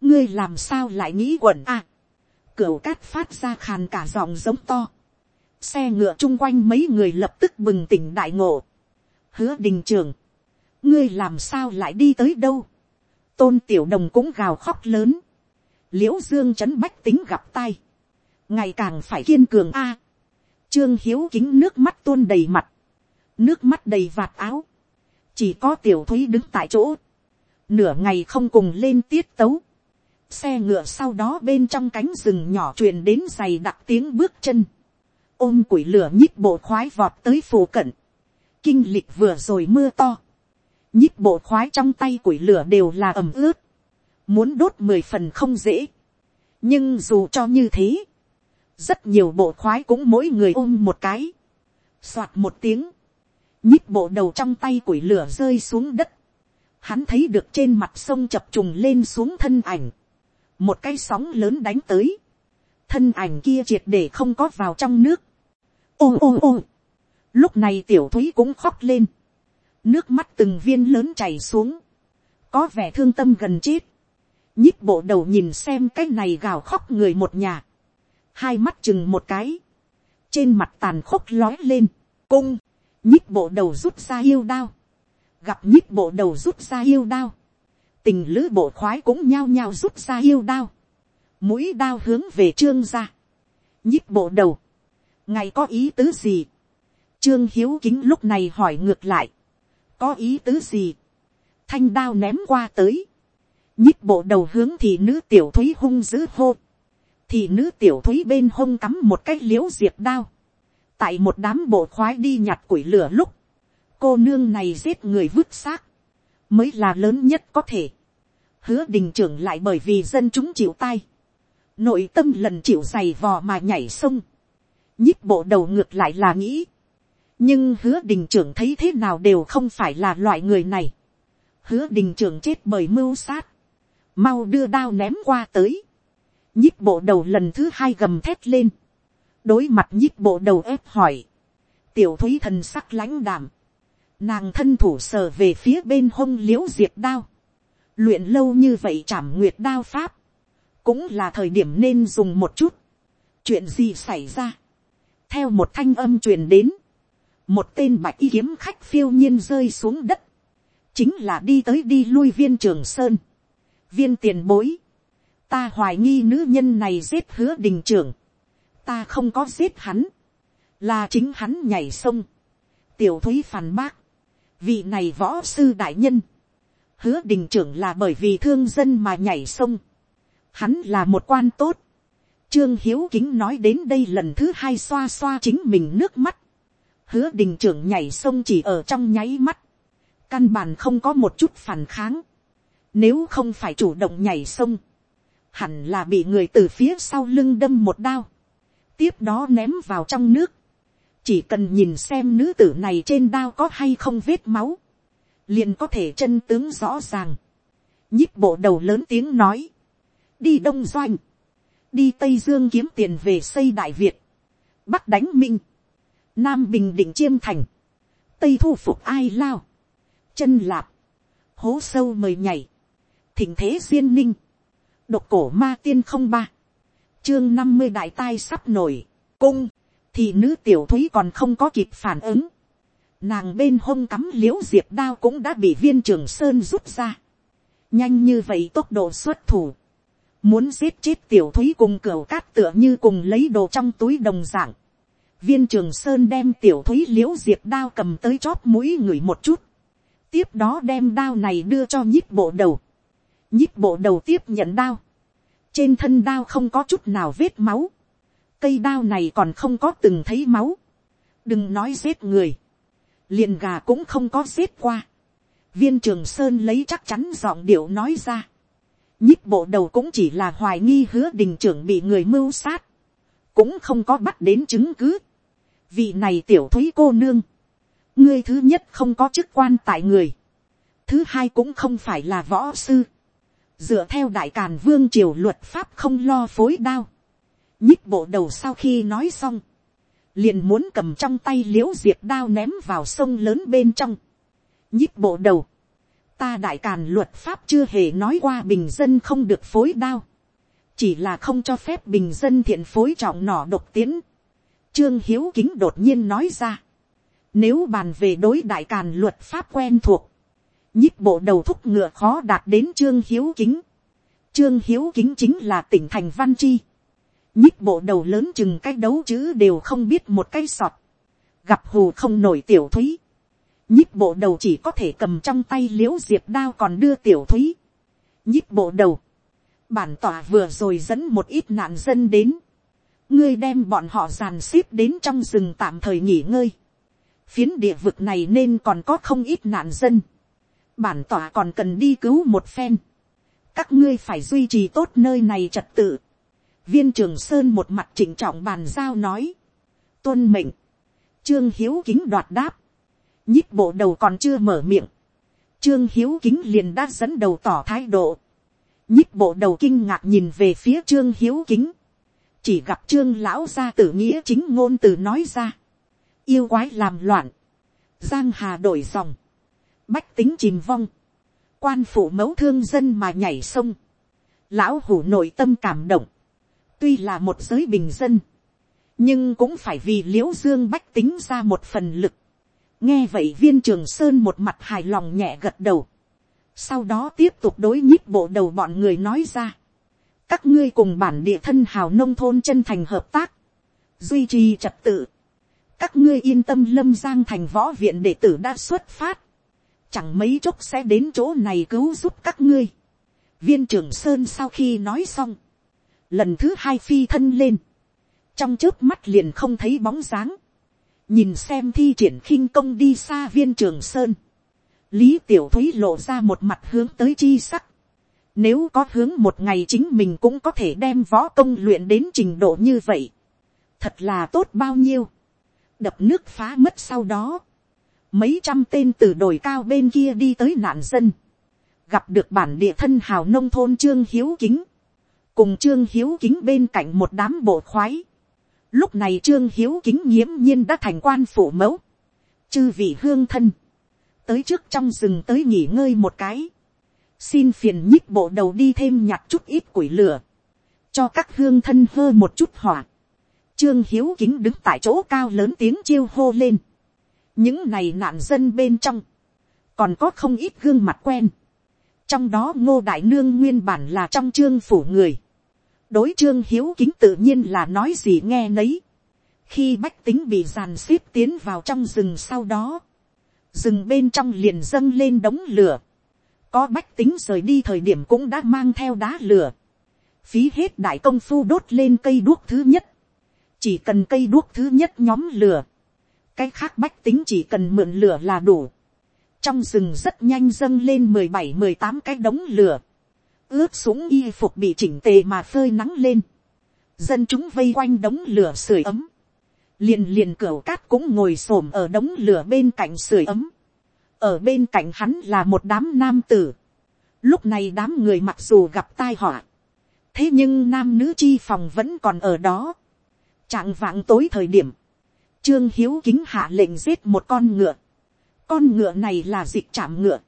ngươi làm sao lại nghĩ quẩn à, cửu cát phát ra khàn cả giọng giống to, xe ngựa chung quanh mấy người lập tức bừng tỉnh đại ngộ. hứa đình trường, ngươi làm sao lại đi tới đâu. tôn tiểu đồng cũng gào khóc lớn, l i ễ u dương c h ấ n bách tính gặp tay, ngày càng phải kiên cường a, trương hiếu kính nước mắt tuôn đầy mặt, nước mắt đầy vạt áo, chỉ có tiểu thúy đứng tại chỗ, nửa ngày không cùng lên tiết tấu, xe ngựa sau đó bên trong cánh rừng nhỏ truyền đến giày đặc tiếng bước chân, ôm củi lửa nhích bộ khoái vọt tới phù cận, kinh lịch vừa rồi mưa to, nhích bộ khoái trong tay củi lửa đều là ẩm ướt, muốn đốt mười phần không dễ. nhưng dù cho như thế, rất nhiều bộ khoái cũng mỗi người ôm một cái, soạt một tiếng, nhích bộ đầu trong tay củi lửa rơi xuống đất, hắn thấy được trên mặt sông chập trùng lên xuống thân ảnh, một cái sóng lớn đánh tới, thân ảnh kia triệt để không có vào trong nước, ôm ôm ôm lúc này tiểu thúy cũng khóc lên, nước mắt từng viên lớn chảy xuống, có vẻ thương tâm gần chết, nhích bộ đầu nhìn xem cái này gào khóc người một nhà, hai mắt chừng một cái, trên mặt tàn khốc lói lên, cung, nhích bộ đầu rút ra yêu đao, gặp nhích bộ đầu rút ra yêu đao, tình lữ bộ khoái cũng nhao nhao rút ra yêu đao, mũi đao hướng về trương ra, nhích bộ đầu, ngày có ý tứ gì, trương hiếu kính lúc này hỏi ngược lại, có ý tứ gì, thanh đao ném qua tới, nhích bộ đầu hướng thì nữ tiểu thúy hung dữ hô. thì nữ tiểu thúy bên hông cắm một cái l i ễ u diệt đao. tại một đám bộ khoái đi nhặt củi lửa lúc, cô nương này giết người vứt xác, mới là lớn nhất có thể. hứa đình trưởng lại bởi vì dân chúng chịu tai. nội tâm lần chịu giày vò mà nhảy sông. nhích bộ đầu ngược lại là nghĩ. nhưng hứa đình trưởng thấy thế nào đều không phải là loại người này. hứa đình trưởng chết bởi mưu sát mau đưa đao ném qua tới, nhích bộ đầu lần thứ hai gầm thét lên, đối mặt nhích bộ đầu ép hỏi, tiểu thúy thần sắc lãnh đảm, nàng thân thủ sờ về phía bên hông l i ễ u diệt đao, luyện lâu như vậy chảm nguyệt đao pháp, cũng là thời điểm nên dùng một chút, chuyện gì xảy ra, theo một thanh âm truyền đến, một tên bạch y kiếm khách phiêu nhiên rơi xuống đất, chính là đi tới đi lui viên trường sơn, viên tiền bối, ta hoài nghi nữ nhân này giết hứa đình trưởng, ta không có giết hắn, là chính hắn nhảy sông, tiểu thúy phản bác, vị này võ sư đại nhân, hứa đình trưởng là bởi vì thương dân mà nhảy sông, hắn là một quan tốt, trương hiếu kính nói đến đây lần thứ hai xoa xoa chính mình nước mắt, hứa đình trưởng nhảy sông chỉ ở trong nháy mắt, căn bản không có một chút phản kháng, nếu không phải chủ động nhảy sông. Hẳn là bị người từ phía sau lưng đâm một đao. Tiếp đó ném vào trong nước. Chỉ cần nhìn xem nữ tử này trên đao có hay không vết máu. Liền có thể chân tướng rõ ràng. nhíp bộ đầu lớn tiếng nói. Đi Đông Doanh. Đi Tây Dương kiếm tiền về xây Đại Việt. Bắc đánh Minh. Nam Bình Định Chiêm Thành. Tây thu phục ai lao. Chân lạp. Hố sâu mời nhảy thỉnh thế duyên ninh, độc cổ ma tiên không ba, chương năm mươi đại tai sắp nổi, cung, thì nữ tiểu thúy còn không có kịp phản ứng, nàng bên hông cắm l i ễ u diệp đao cũng đã bị viên trường sơn rút ra, nhanh như vậy tốc độ xuất thủ, muốn giết chết tiểu thúy cùng cửa cát tựa như cùng lấy đồ trong túi đồng dạng, viên trường sơn đem tiểu thúy l i ễ u diệp đao cầm tới chóp mũi người một chút, tiếp đó đem đao này đưa cho nhíp bộ đầu, nhíp bộ đầu tiếp nhận đao, trên thân đao không có chút nào vết máu, cây đao này còn không có từng thấy máu, đừng nói giết người, liền gà cũng không có giết qua, viên trường sơn lấy chắc chắn giọng điệu nói ra, nhíp bộ đầu cũng chỉ là hoài nghi hứa đình trưởng bị người mưu sát, cũng không có bắt đến chứng cứ, vị này tiểu thúy cô nương, ngươi thứ nhất không có chức quan tại người, thứ hai cũng không phải là võ sư, dựa theo đại càn vương triều luật pháp không lo phối đao, nhích bộ đầu sau khi nói xong, liền muốn cầm trong tay l i ễ u diệt đao ném vào sông lớn bên trong, nhích bộ đầu, ta đại càn luật pháp chưa hề nói qua bình dân không được phối đao, chỉ là không cho phép bình dân thiện phối trọng nỏ độc tiến, trương hiếu kính đột nhiên nói ra, nếu bàn về đối đại càn luật pháp quen thuộc, nhích bộ đầu thúc ngựa khó đạt đến trương hiếu kính. trương hiếu kính chính là tỉnh thành văn chi. nhích bộ đầu lớn chừng cái đấu chữ đều không biết một cái sọt. gặp hù không nổi tiểu thúy. nhích bộ đầu chỉ có thể cầm trong tay l i ễ u diệp đao còn đưa tiểu thúy. nhích bộ đầu. bản tỏa vừa rồi dẫn một ít nạn dân đến. ngươi đem bọn họ dàn xếp đến trong rừng tạm thời nghỉ ngơi. phiến địa vực này nên còn có không ít nạn dân bản tỏa còn cần đi cứu một phen, các ngươi phải duy trì tốt nơi này trật tự. viên trường sơn một mặt chỉnh trọng bàn giao nói, tuân mệnh, trương hiếu kính đoạt đáp, nhích bộ đầu còn chưa mở miệng, trương hiếu kính liền đã dẫn đầu tỏ thái độ, nhích bộ đầu kinh ngạc nhìn về phía trương hiếu kính, chỉ gặp trương lão gia tử nghĩa chính ngôn từ nói ra, yêu quái làm loạn, giang hà đổi dòng, bách tính chìm vong, quan phủ mẫu thương dân mà nhảy sông, lão hủ nội tâm cảm động, tuy là một giới bình dân, nhưng cũng phải vì l i ễ u dương bách tính ra một phần lực. nghe vậy viên trường sơn một mặt hài lòng nhẹ gật đầu, sau đó tiếp tục đối nhíp bộ đầu bọn người nói ra, các ngươi cùng bản địa thân hào nông thôn chân thành hợp tác, duy trì trật tự, các ngươi yên tâm lâm giang thành võ viện đệ tử đã xuất phát, chẳng mấy chốc sẽ đến chỗ này cứu giúp các ngươi. viên trưởng sơn sau khi nói xong, lần thứ hai phi thân lên, trong trước mắt liền không thấy bóng dáng, nhìn xem thi triển khinh công đi xa viên trường sơn, lý tiểu thúy lộ ra một mặt hướng tới chi sắc, nếu có hướng một ngày chính mình cũng có thể đem võ công luyện đến trình độ như vậy, thật là tốt bao nhiêu, đập nước phá mất sau đó, mấy trăm tên từ đồi cao bên kia đi tới nạn dân, gặp được bản địa thân hào nông thôn trương hiếu kính, cùng trương hiếu kính bên cạnh một đám bộ khoái. Lúc này trương hiếu kính nghiễm nhiên đã thành quan phủ mẫu, chư vị hương thân, tới trước trong rừng tới nghỉ ngơi một cái, xin phiền nhích bộ đầu đi thêm nhặt chút ít củi lửa, cho các hương thân hơ một chút hỏa. Trương hiếu kính đứng tại chỗ cao lớn tiếng chiêu hô lên những này nạn dân bên trong, còn có không ít gương mặt quen. trong đó ngô đại nương nguyên bản là trong trương phủ người. đối trương hiếu kính tự nhiên là nói gì nghe nấy. khi bách tính bị giàn xếp tiến vào trong rừng sau đó, rừng bên trong liền dâng lên đống lửa. có bách tính rời đi thời điểm cũng đã mang theo đá lửa. phí hết đại công phu đốt lên cây đuốc thứ nhất. chỉ cần cây đuốc thứ nhất nhóm lửa cái khác bách tính chỉ cần mượn lửa là đủ. trong rừng rất nhanh dâng lên mười bảy, mười tám cái đống lửa. ướp súng y phục bị chỉnh tề mà phơi nắng lên. dân chúng vây quanh đống lửa sưởi ấm. liền liền cửa cát cũng ngồi s ổ m ở đống lửa bên cạnh sưởi ấm. ở bên cạnh hắn là một đám nam tử. lúc này đám người mặc dù gặp tai họa. thế nhưng nam nữ chi phòng vẫn còn ở đó. trạng vạng tối thời điểm Trương Hiếu kính hạ lệnh giết một con ngựa. Con ngựa này là dịch chạm ngựa.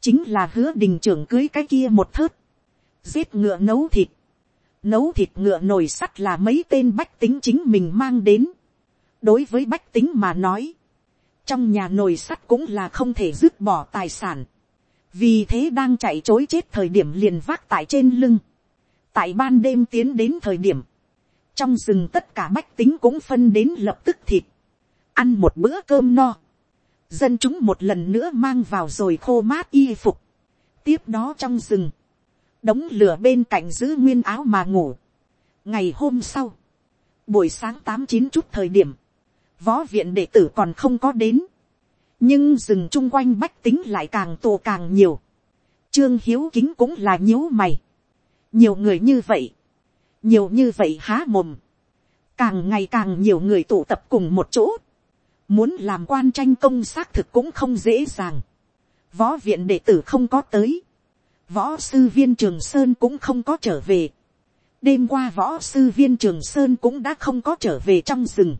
Chính là hứa đình trưởng cưới cái kia một thớt. Giết ngựa nấu thịt. Nấu thịt ngựa nồi sắt là mấy tên bách tính chính mình mang đến. Đối với bách tính mà nói. Trong nhà nồi sắt cũng là không thể dứt bỏ tài sản. Vì thế đang chạy chối chết thời điểm liền vác tại trên lưng. Tại ban đêm tiến đến thời điểm trong rừng tất cả bách tính cũng phân đến lập tức thịt, ăn một bữa cơm no, dân chúng một lần nữa mang vào rồi khô mát y phục, tiếp đó trong rừng, đống lửa bên cạnh giữ nguyên áo mà ngủ. ngày hôm sau, buổi sáng tám chín chút thời điểm, võ viện đệ tử còn không có đến, nhưng rừng chung quanh bách tính lại càng tù càng nhiều, trương hiếu kính cũng là nhíu mày, nhiều người như vậy, nhiều như vậy há mồm, càng ngày càng nhiều người tụ tập cùng một chỗ, muốn làm quan tranh công xác thực cũng không dễ dàng, võ viện đệ tử không có tới, võ sư viên trường sơn cũng không có trở về, đêm qua võ sư viên trường sơn cũng đã không có trở về trong rừng,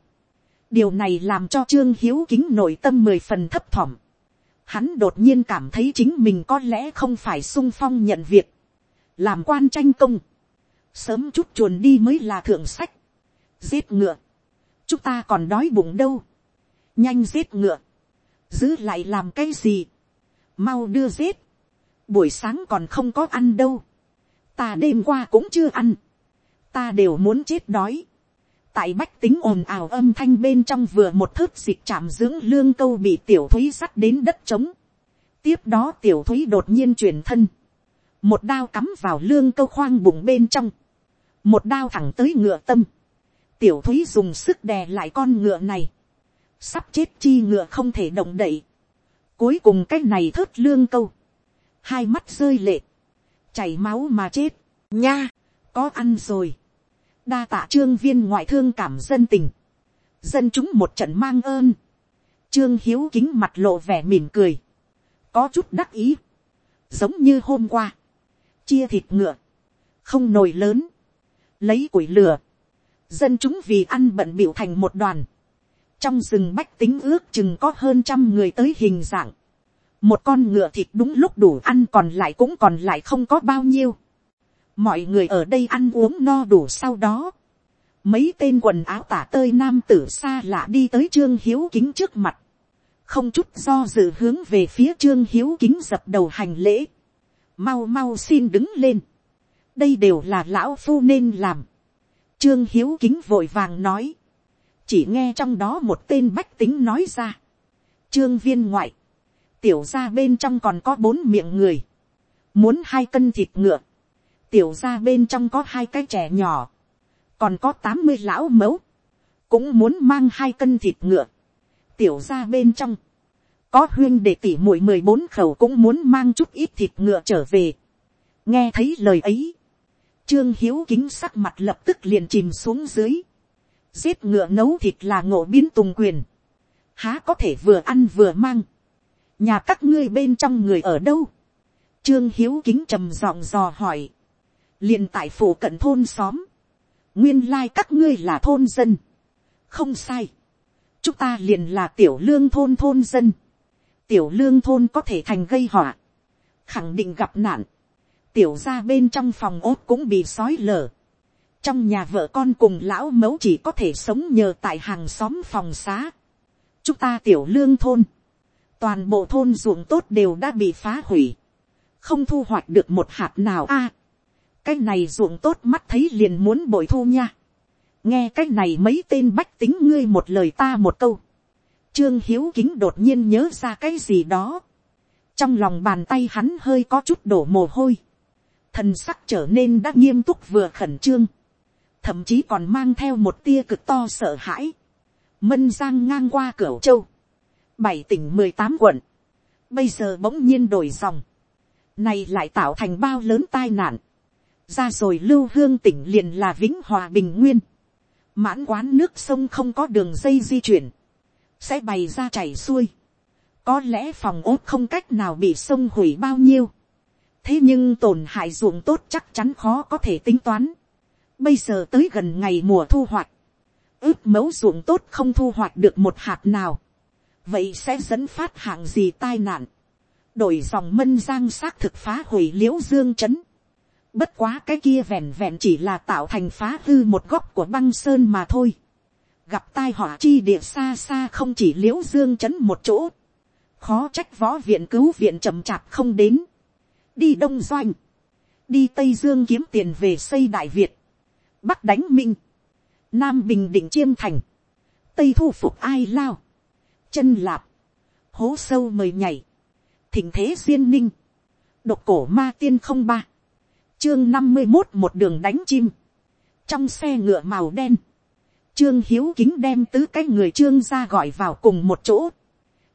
điều này làm cho trương hiếu kính nội tâm mười phần thấp thỏm, hắn đột nhiên cảm thấy chính mình có lẽ không phải sung phong nhận việc, làm quan tranh công, sớm chút chuồn đi mới là thượng sách, giết ngựa, chúng ta còn đói bụng đâu, nhanh giết ngựa, giữ lại làm cái gì, mau đưa giết, buổi sáng còn không có ăn đâu, ta đêm qua cũng chưa ăn, ta đều muốn chết đói, tại bách tính ồn ào âm thanh bên trong vừa một thớt dịch chạm dưỡng lương câu bị tiểu thúy sắt đến đất trống, tiếp đó tiểu thúy đột nhiên chuyển thân, một đao cắm vào lương câu khoang bụng bên trong, một đao thẳng tới ngựa tâm, tiểu thúy dùng sức đè lại con ngựa này, sắp chết chi ngựa không thể động đậy, cuối cùng cái này thớt lương câu, hai mắt rơi lệ, chảy máu mà chết, nha, có ăn rồi, đa tạ trương viên ngoại thương cảm dân tình, dân chúng một trận mang ơn, trương hiếu kính mặt lộ vẻ mỉm cười, có chút đắc ý, giống như hôm qua, chia thịt ngựa, không nồi lớn, lấy củi lửa, dân chúng vì ăn bận biểu thành một đoàn, trong rừng bách tính ước chừng có hơn trăm người tới hình dạng, một con ngựa thịt đúng lúc đủ ăn còn lại cũng còn lại không có bao nhiêu, mọi người ở đây ăn uống no đủ sau đó, mấy tên quần áo tả tơi nam tử xa lạ đi tới trương hiếu kính trước mặt, không chút do dự hướng về phía trương hiếu kính dập đầu hành lễ, mau mau xin đứng lên, đây đều là lão phu nên làm, trương hiếu kính vội vàng nói, chỉ nghe trong đó một tên bách tính nói ra, trương viên ngoại, tiểu ra bên trong còn có bốn miệng người, muốn hai cân thịt ngựa, tiểu ra bên trong có hai cái trẻ nhỏ, còn có tám mươi lão mẫu, cũng muốn mang hai cân thịt ngựa, tiểu ra bên trong, có huyên để tỉ mũi mười bốn khẩu cũng muốn mang chút ít thịt ngựa trở về. nghe thấy lời ấy, trương hiếu kính sắc mặt lập tức liền chìm xuống dưới. giết ngựa nấu thịt là ngộ biến tùng quyền. há có thể vừa ăn vừa mang. nhà các ngươi bên trong người ở đâu. trương hiếu kính trầm giọng dò hỏi. liền tại phủ cận thôn xóm. nguyên lai các ngươi là thôn dân. không sai. chúng ta liền là tiểu lương thôn thôn dân tiểu lương thôn có thể thành gây họa, khẳng định gặp nạn, tiểu ra bên trong phòng ốt cũng bị sói lở, trong nhà vợ con cùng lão mẫu chỉ có thể sống nhờ tại hàng xóm phòng xá, chúng ta tiểu lương thôn, toàn bộ thôn ruộng tốt đều đã bị phá hủy, không thu hoạch được một hạt nào a, cái này ruộng tốt mắt thấy liền muốn bội thu nha, nghe cái này mấy tên bách tính ngươi một lời ta một câu, Trương Hiếu Kính đột nhiên nhớ ra cái gì đó. Trong lòng bàn tay hắn hơi có chút đổ mồ hôi. Thần sắc trở nên đã nghiêm túc vừa khẩn trương. Thậm chí còn mang theo một tia cực to sợ hãi. Mân giang ngang qua cửa châu. Bảy tỉnh mười tám quận. Bây giờ bỗng nhiên đổi dòng. Này lại tạo thành bao lớn tai nạn. Ra rồi lưu hương tỉnh liền là Vĩnh Hòa Bình Nguyên. Mãn quán nước sông không có đường dây di chuyển sẽ bày ra chảy xuôi. Có lẽ phòng ốt không cách nào bị sông hủy bao nhiêu. Thế nhưng tổn hại ruộng tốt chắc chắn khó có thể tính toán. Bây giờ tới gần ngày mùa thu hoạch. Ước mẫu ruộng tốt không thu hoạch được một hạt nào. Vậy sẽ dẫn phát hạng gì tai nạn. Đổi dòng mân giang xác thực phá hủy liễu dương chấn. Bất quá cái kia vẹn vẹn chỉ là tạo thành phá hư một góc của băng sơn mà thôi gặp tai họa chi địa xa xa không chỉ l i ễ u dương chấn một chỗ, khó trách võ viện cứu viện chậm chạp không đến, đi đông doanh, đi tây dương kiếm tiền về xây đại việt, bắc đánh minh, nam bình định chiêm thành, tây thu phục ai lao, chân lạp, hố sâu mời nhảy, thỉnh thế duyên ninh, độc cổ ma tiên không ba, chương năm mươi một một đường đánh chim, trong xe ngựa màu đen, Trương Hiếu Kính đem tứ cái người Trương ra gọi vào cùng một chỗ.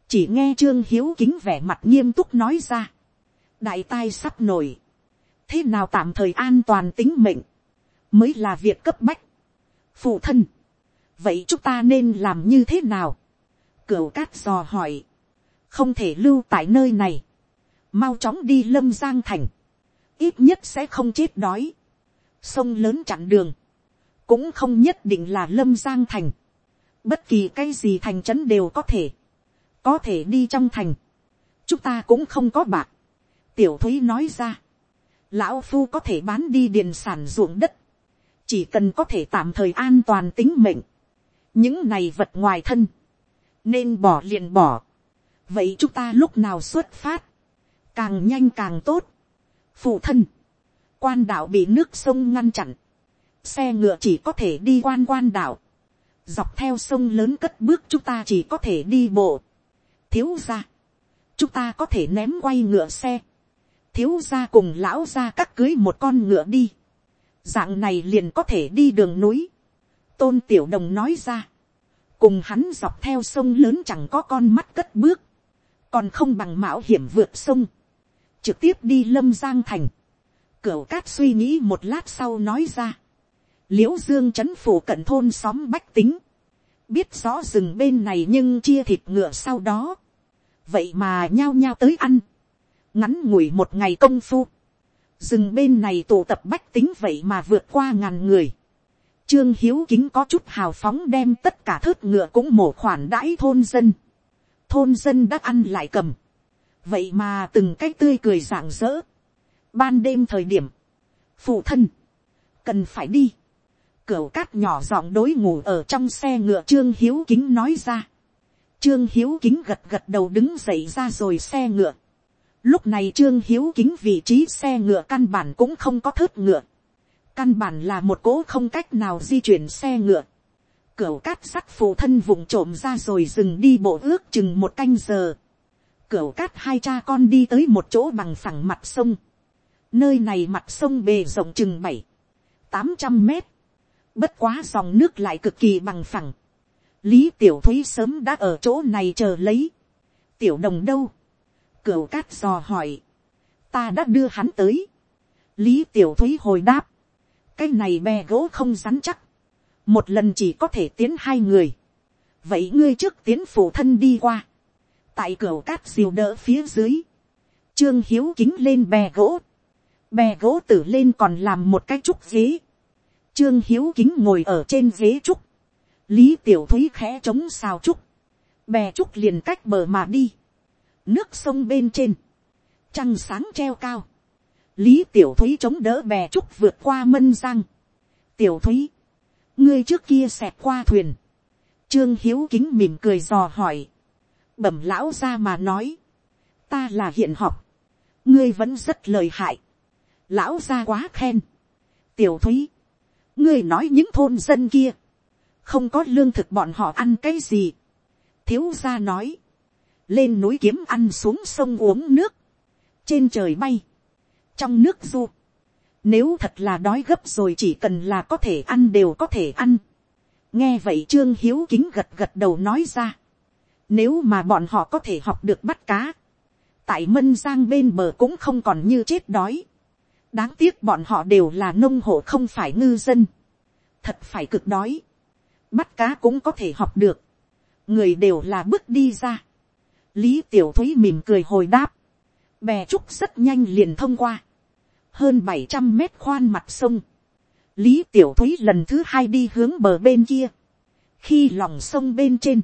Chỉ nghe Trương Hiếu Kính vẻ mặt nghiêm túc nói ra. Đại tai sắp nổi. Thế nào tạm thời an toàn tính mệnh. Mới là việc cấp bách. Phụ thân. Vậy chúng ta nên làm như thế nào? Cửu cát dò hỏi. Không thể lưu tại nơi này. Mau chóng đi lâm giang thành. Ít nhất sẽ không chết đói. Sông lớn chặn đường cũng không nhất định là lâm giang thành, bất kỳ cái gì thành trấn đều có thể, có thể đi trong thành, chúng ta cũng không có bạc, tiểu thúy nói ra, lão phu có thể bán đi điền sản ruộng đất, chỉ cần có thể tạm thời an toàn tính mệnh, những này vật ngoài thân, nên bỏ liền bỏ, vậy chúng ta lúc nào xuất phát, càng nhanh càng tốt. phụ thân, quan đạo bị nước sông ngăn chặn, xe ngựa chỉ có thể đi quan quan đạo, dọc theo sông lớn cất bước chúng ta chỉ có thể đi bộ, thiếu ra, chúng ta có thể ném quay ngựa xe, thiếu ra cùng lão ra cắt cưới một con ngựa đi, dạng này liền có thể đi đường núi, tôn tiểu đồng nói ra, cùng hắn dọc theo sông lớn chẳng có con mắt cất bước, còn không bằng mạo hiểm vượt sông, trực tiếp đi lâm giang thành, cửu cát suy nghĩ một lát sau nói ra, l i ễ u dương c h ấ n phủ cận thôn xóm bách tính, biết rõ rừng bên này nhưng chia thịt ngựa sau đó, vậy mà nhao nhao tới ăn, ngắn ngủi một ngày công phu, rừng bên này tụ tập bách tính vậy mà vượt qua ngàn người, Trương Hiếu Kính có chút hào phóng đem tất cả thớt ngựa cũng mổ khoản đãi thôn dân. Thôn dân đã ăn lại cầm. Vậy mà từng cái tươi cười rạng rỡ. Ban đêm thời điểm. Phụ thân. Cần phải đi. Cửu cát nhỏ giọng đối ngủ ở trong xe ngựa Trương Hiếu Kính nói ra. Trương Hiếu Kính gật gật đầu đứng dậy ra rồi xe ngựa. Lúc này Trương Hiếu Kính vị trí xe ngựa căn bản cũng không có thớt ngựa căn bản là một cỗ không cách nào di chuyển xe ngựa. Cửu cát sắt phụ thân vùng trộm ra rồi dừng đi bộ ước chừng một canh giờ. Cửu cát hai cha con đi tới một chỗ bằng phẳng mặt sông. Nơi này mặt sông bề rộng chừng bảy, tám trăm mét. Bất quá dòng nước lại cực kỳ bằng phẳng. Lý tiểu thúy sớm đã ở chỗ này chờ lấy. Tiểu đồng đâu? Cửu cát dò hỏi. Ta đã đưa hắn tới. Lý tiểu thúy hồi đáp. Cái này bè gỗ không rắn chắc, một lần chỉ có thể tiến hai người, vậy ngươi trước tiến phụ thân đi qua, tại cửu cát diều đỡ phía dưới, trương hiếu kính lên bè gỗ, bè gỗ tử lên còn làm một cái trúc ghế, trương hiếu kính ngồi ở trên ghế trúc, lý tiểu thúy khẽ chống xào trúc, bè trúc liền cách bờ mà đi, nước sông bên trên, trăng sáng treo cao, lý tiểu thúy chống đỡ bè trúc vượt qua mân giang. tiểu thúy, ngươi trước kia xẹt qua thuyền. trương hiếu kính mỉm cười dò hỏi. bẩm lão ra mà nói. ta là hiện học. ngươi vẫn rất lời hại. lão ra quá khen. tiểu thúy, ngươi nói những thôn dân kia. không có lương thực bọn họ ăn cái gì. thiếu gia nói lên núi kiếm ăn xuống sông uống nước. trên trời bay, trong nước du. Nếu thật là đói gấp rồi chỉ cần là có thể ăn đều có thể ăn. Nghe vậy Trương Hiếu kính gật gật đầu nói ra. Nếu mà bọn họ có thể học được bắt cá. Tại mân giang bên bờ cũng không còn như chết đói. Đáng tiếc bọn họ đều là nông hộ không phải ngư dân. Thật phải cực đói. Bắt cá cũng có thể học được. Người đều là bước đi ra. Lý Tiểu Thúy mỉm cười hồi đáp. Bè trúc rất nhanh liền thông qua. Hơn bảy trăm mét khoan mặt sông, lý tiểu thúy lần thứ hai đi hướng bờ bên kia, khi lòng sông bên trên,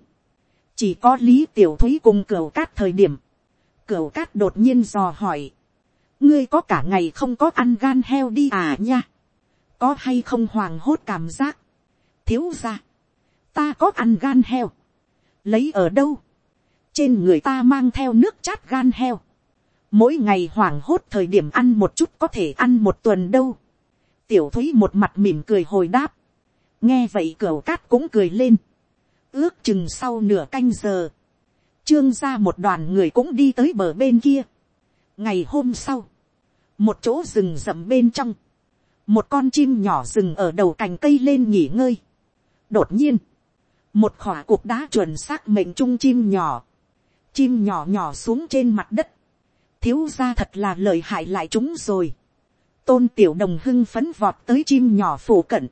chỉ có lý tiểu thúy cùng cửa cát thời điểm, cửa cát đột nhiên dò hỏi, ngươi có cả ngày không có ăn gan heo đi à nha, có hay không hoàng hốt cảm giác, thiếu ra, ta có ăn gan heo, lấy ở đâu, trên người ta mang theo nước chát gan heo, mỗi ngày hoảng hốt thời điểm ăn một chút có thể ăn một tuần đâu. tiểu thúy một mặt mỉm cười hồi đáp. nghe vậy cửa cát cũng cười lên. ước chừng sau nửa canh giờ. trương ra một đoàn người cũng đi tới bờ bên kia. ngày hôm sau, một chỗ rừng rậm bên trong, một con chim nhỏ rừng ở đầu cành cây lên nghỉ ngơi. đột nhiên, một khỏa cục đá chuẩn xác mệnh trung chim nhỏ, chim nhỏ nhỏ xuống trên mặt đất, thiếu ra thật là lợi hại lại chúng rồi. tôn tiểu đồng hưng phấn vọt tới chim nhỏ phủ cận.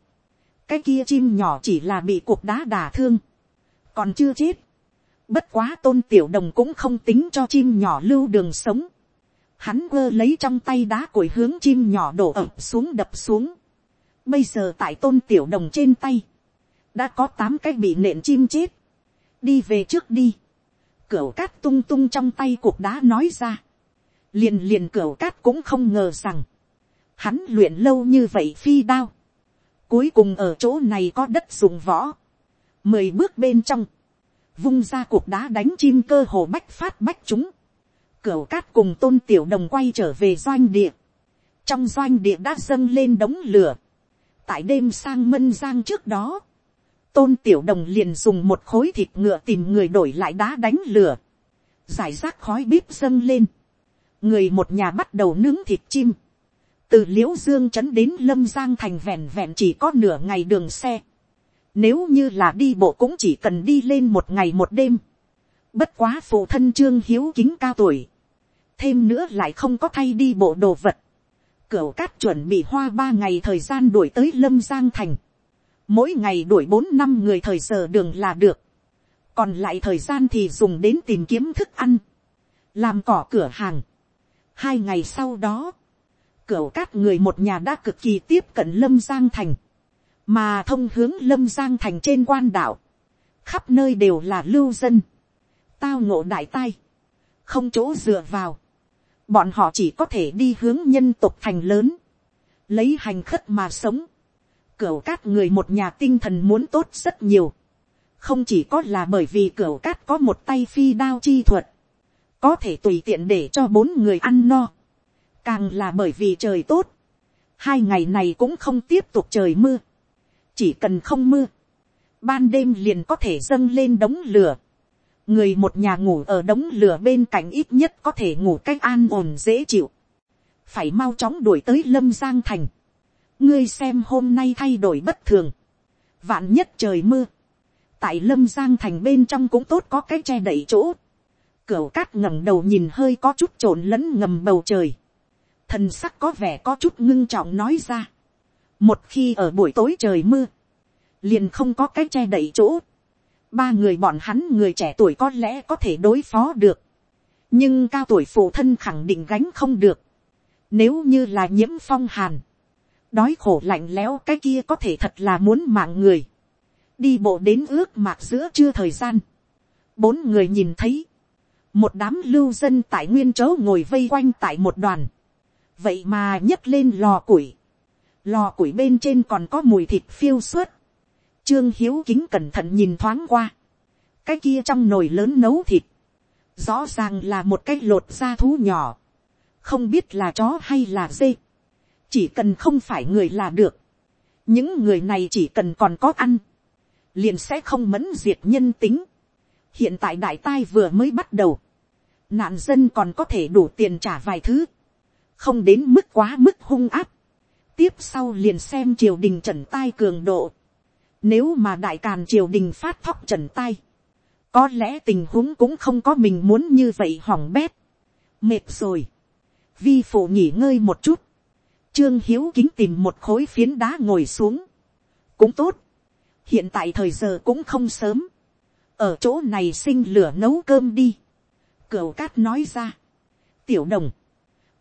cái kia chim nhỏ chỉ là bị cuộc đá đả thương. còn chưa chết. bất quá tôn tiểu đồng cũng không tính cho chim nhỏ lưu đường sống. hắn quơ lấy trong tay đá cổi hướng chim nhỏ đổ ập xuống đập xuống. bây giờ tại tôn tiểu đồng trên tay, đã có tám cái bị nện chim chết. đi về trước đi cửu cát tung tung trong tay cuộc đá nói ra liền liền cửa cát cũng không ngờ rằng, hắn luyện lâu như vậy phi đao, cuối cùng ở chỗ này có đất dùng võ, mười bước bên trong, vung ra cuộc đá đánh chim cơ hồ bách phát bách chúng, Cửu cát cùng tôn tiểu đồng quay trở về doanh địa. Trong doanh địa đã dâng lên đống lửa. Tại đêm sang mân giang trước đó. Tôn tiểu đồng liền dùng một khối thịt ngựa tìm người đổi lại đá đánh lửa. Giải rác khói bếp dâng lên. Người một nhà bắt đầu nướng thịt chim. Từ liễu dương trấn đến lâm giang thành vẹn vẹn chỉ có nửa ngày đường xe. Nếu như là đi bộ cũng chỉ cần đi lên một ngày một đêm. Bất quá phụ thân trương hiếu kính cao tuổi thêm nữa lại không có thay đi bộ đồ vật. Cửu cát chuẩn bị hoa ba ngày thời gian đuổi tới lâm giang thành. Mỗi ngày đuổi bốn năm người thời giờ đường là được. Còn lại thời gian thì dùng đến tìm kiếm thức ăn. Làm cỏ cửa hàng. Hai ngày sau đó. cửa cát người một nhà đã cực kỳ tiếp cận lâm giang thành. Mà thông hướng lâm giang thành trên quan đảo. Khắp nơi đều là lưu dân. Tao ngộ đại tai. Không chỗ dựa vào bọn họ chỉ có thể đi hướng nhân tộc thành lớn, lấy hành khất mà sống, cửu cát người một nhà tinh thần muốn tốt rất nhiều, không chỉ có là bởi vì cửu cát có một tay phi đao chi thuật, có thể tùy tiện để cho bốn người ăn no, càng là bởi vì trời tốt, hai ngày này cũng không tiếp tục trời mưa, chỉ cần không mưa, ban đêm liền có thể dâng lên đống lửa, người một nhà ngủ ở đống lửa bên cạnh ít nhất có thể ngủ cách an ổn dễ chịu, phải mau chóng đuổi tới lâm giang thành, ngươi xem hôm nay thay đổi bất thường, vạn nhất trời mưa, tại lâm giang thành bên trong cũng tốt có cái che đậy chỗ, cửa cát ngẩng đầu nhìn hơi có chút trộn lẫn ngầm bầu trời, thần sắc có vẻ có chút ngưng trọng nói ra, một khi ở buổi tối trời mưa, liền không có cái che đậy chỗ, ba người bọn hắn người trẻ tuổi có lẽ có thể đối phó được, nhưng cao tuổi phụ thân khẳng định gánh không được, nếu như là nhiễm phong hàn, đói khổ lạnh lẽo cái kia có thể thật là muốn mạng người, đi bộ đến ước mạc giữa chưa thời gian, bốn người nhìn thấy, một đám lưu dân tại nguyên chỗ ngồi vây quanh tại một đoàn, vậy mà nhấc lên lò củi, lò củi bên trên còn có mùi thịt phiêu suốt, Trương Hiếu kính cẩn thận nhìn thoáng qua. Cái kia trong nồi lớn nấu thịt. Rõ ràng là một cái lột da thú nhỏ. Không biết là chó hay là dê. Chỉ cần không phải người là được. Những người này chỉ cần còn có ăn. Liền sẽ không mẫn diệt nhân tính. Hiện tại đại tai vừa mới bắt đầu. Nạn dân còn có thể đủ tiền trả vài thứ. Không đến mức quá mức hung áp. Tiếp sau liền xem triều đình trần tai cường độ nếu mà đại càn triều đình phát thóc trần tai, Có lẽ tình huống cũng không có mình muốn như vậy hỏng bét. Mệt rồi. Vi phụ nghỉ ngơi một chút. Trương Hiếu kính tìm một khối phiến đá ngồi xuống. Cũng tốt. Hiện tại thời giờ cũng không sớm. Ở chỗ này sinh lửa nấu cơm đi. Cửu cát nói ra. Tiểu đồng.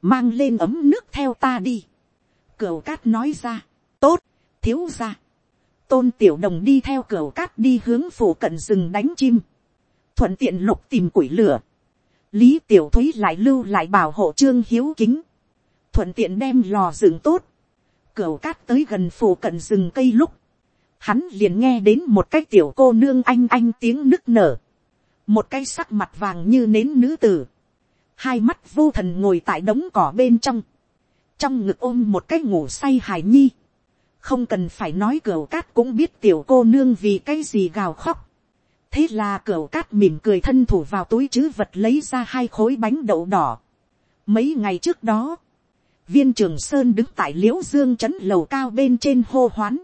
Mang lên ấm nước theo ta đi. Cửu cát nói ra. Tốt. Thiếu ra tôn tiểu đồng đi theo cửu cát đi hướng phủ cận rừng đánh chim, thuận tiện lục tìm củi lửa, lý tiểu thúy lại lưu lại bảo hộ trương hiếu kính, thuận tiện đem lò rừng tốt, cửu cát tới gần phủ cận rừng cây lúc, hắn liền nghe đến một cái tiểu cô nương anh anh tiếng nức nở, một cái sắc mặt vàng như nến nữ tử, hai mắt vô thần ngồi tại đống cỏ bên trong, trong ngực ôm một cái ngủ say hài nhi, không cần phải nói cửu cát cũng biết tiểu cô nương vì cái gì gào khóc. thế là cửu cát mỉm cười thân thủ vào túi chứ vật lấy ra hai khối bánh đậu đỏ. mấy ngày trước đó, viên trường sơn đứng tại Liễu dương Trấn lầu cao bên trên hô hoán.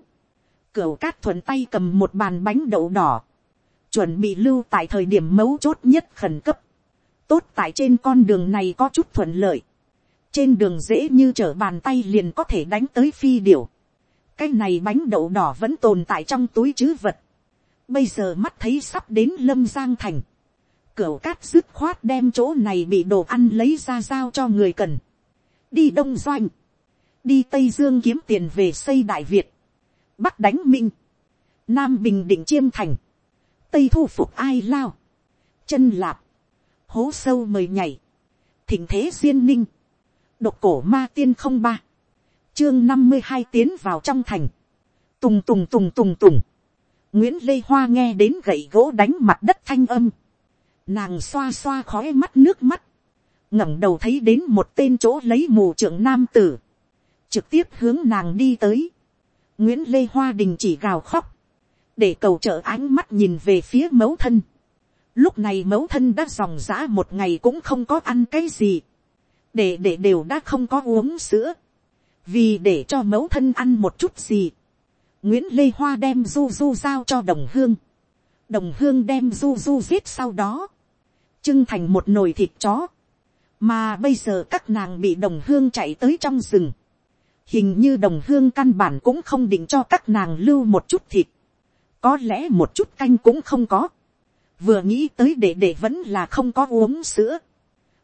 Cửu cát thuận tay cầm một bàn bánh đậu đỏ. chuẩn bị lưu tại thời điểm mấu chốt nhất khẩn cấp. tốt tại trên con đường này có chút thuận lợi. trên đường dễ như trở bàn tay liền có thể đánh tới phi điểu cái này bánh đậu đỏ vẫn tồn tại trong túi chứ vật. bây giờ mắt thấy sắp đến lâm giang thành. cửu cát dứt khoát đem chỗ này bị đồ ăn lấy ra giao cho người cần đi đông doanh. đi tây dương kiếm tiền về xây đại việt. bắc đánh minh. nam bình định chiêm thành. tây thu phục ai lao. chân lạp. hố sâu mời nhảy. thỉnh thế duyên ninh. độc cổ ma tiên không ba chương năm mươi hai tiến vào trong thành. Tùng tùng tùng tùng tùng. Nguyễn Lê Hoa nghe đến gậy gỗ đánh mặt đất thanh âm. Nàng xoa xoa khói mắt nước mắt ngẩng đầu thấy đến một tên chỗ lấy mù trưởng nam tử, trực tiếp hướng nàng đi tới, nguyễn lê hoa đình chỉ gào khóc, để cầu trợ ánh mắt nhìn về phía mẫu thân. Lúc này mẫu thân đã dòng giã một ngày cũng không có ăn cái gì, để để đều đã không có uống sữa, vì để cho mẫu thân ăn một chút gì, nguyễn lê hoa đem du du giao cho đồng hương, đồng hương đem du du giết sau đó, trưng thành một nồi thịt chó, mà bây giờ các nàng bị đồng hương chạy tới trong rừng, hình như đồng hương căn bản cũng không định cho các nàng lưu một chút thịt, có lẽ một chút canh cũng không có, vừa nghĩ tới để để vẫn là không có uống sữa,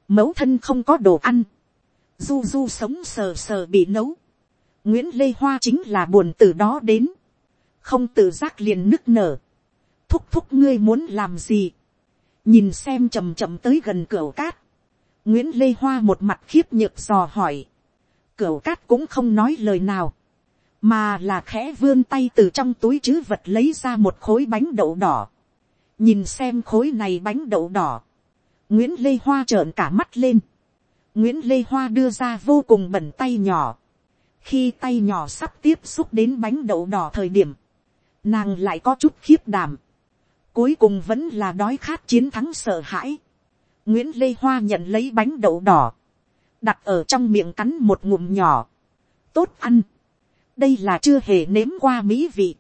mẫu thân không có đồ ăn, du du sống sờ sờ bị nấu, nguyễn lê hoa chính là buồn từ đó đến, không tự giác liền nức nở, thúc thúc ngươi muốn làm gì, nhìn xem chầm chậm tới gần cửa cát, nguyễn lê hoa một mặt khiếp nhược dò hỏi, Cửu cát cũng không nói lời nào, mà là khẽ vươn tay từ trong túi chứ vật lấy ra một khối bánh đậu đỏ, nhìn xem khối này bánh đậu đỏ, nguyễn lê hoa trợn cả mắt lên, nguyễn lê hoa đưa ra vô cùng bẩn tay nhỏ, khi tay nhỏ sắp tiếp xúc đến bánh đậu đỏ thời điểm, nàng lại có chút khiếp đảm, cuối cùng vẫn là đói khát chiến thắng sợ hãi nguyễn lê hoa nhận lấy bánh đậu đỏ, đặt ở trong miệng cắn một ngụm nhỏ, tốt ăn, đây là chưa hề nếm qua mỹ vị.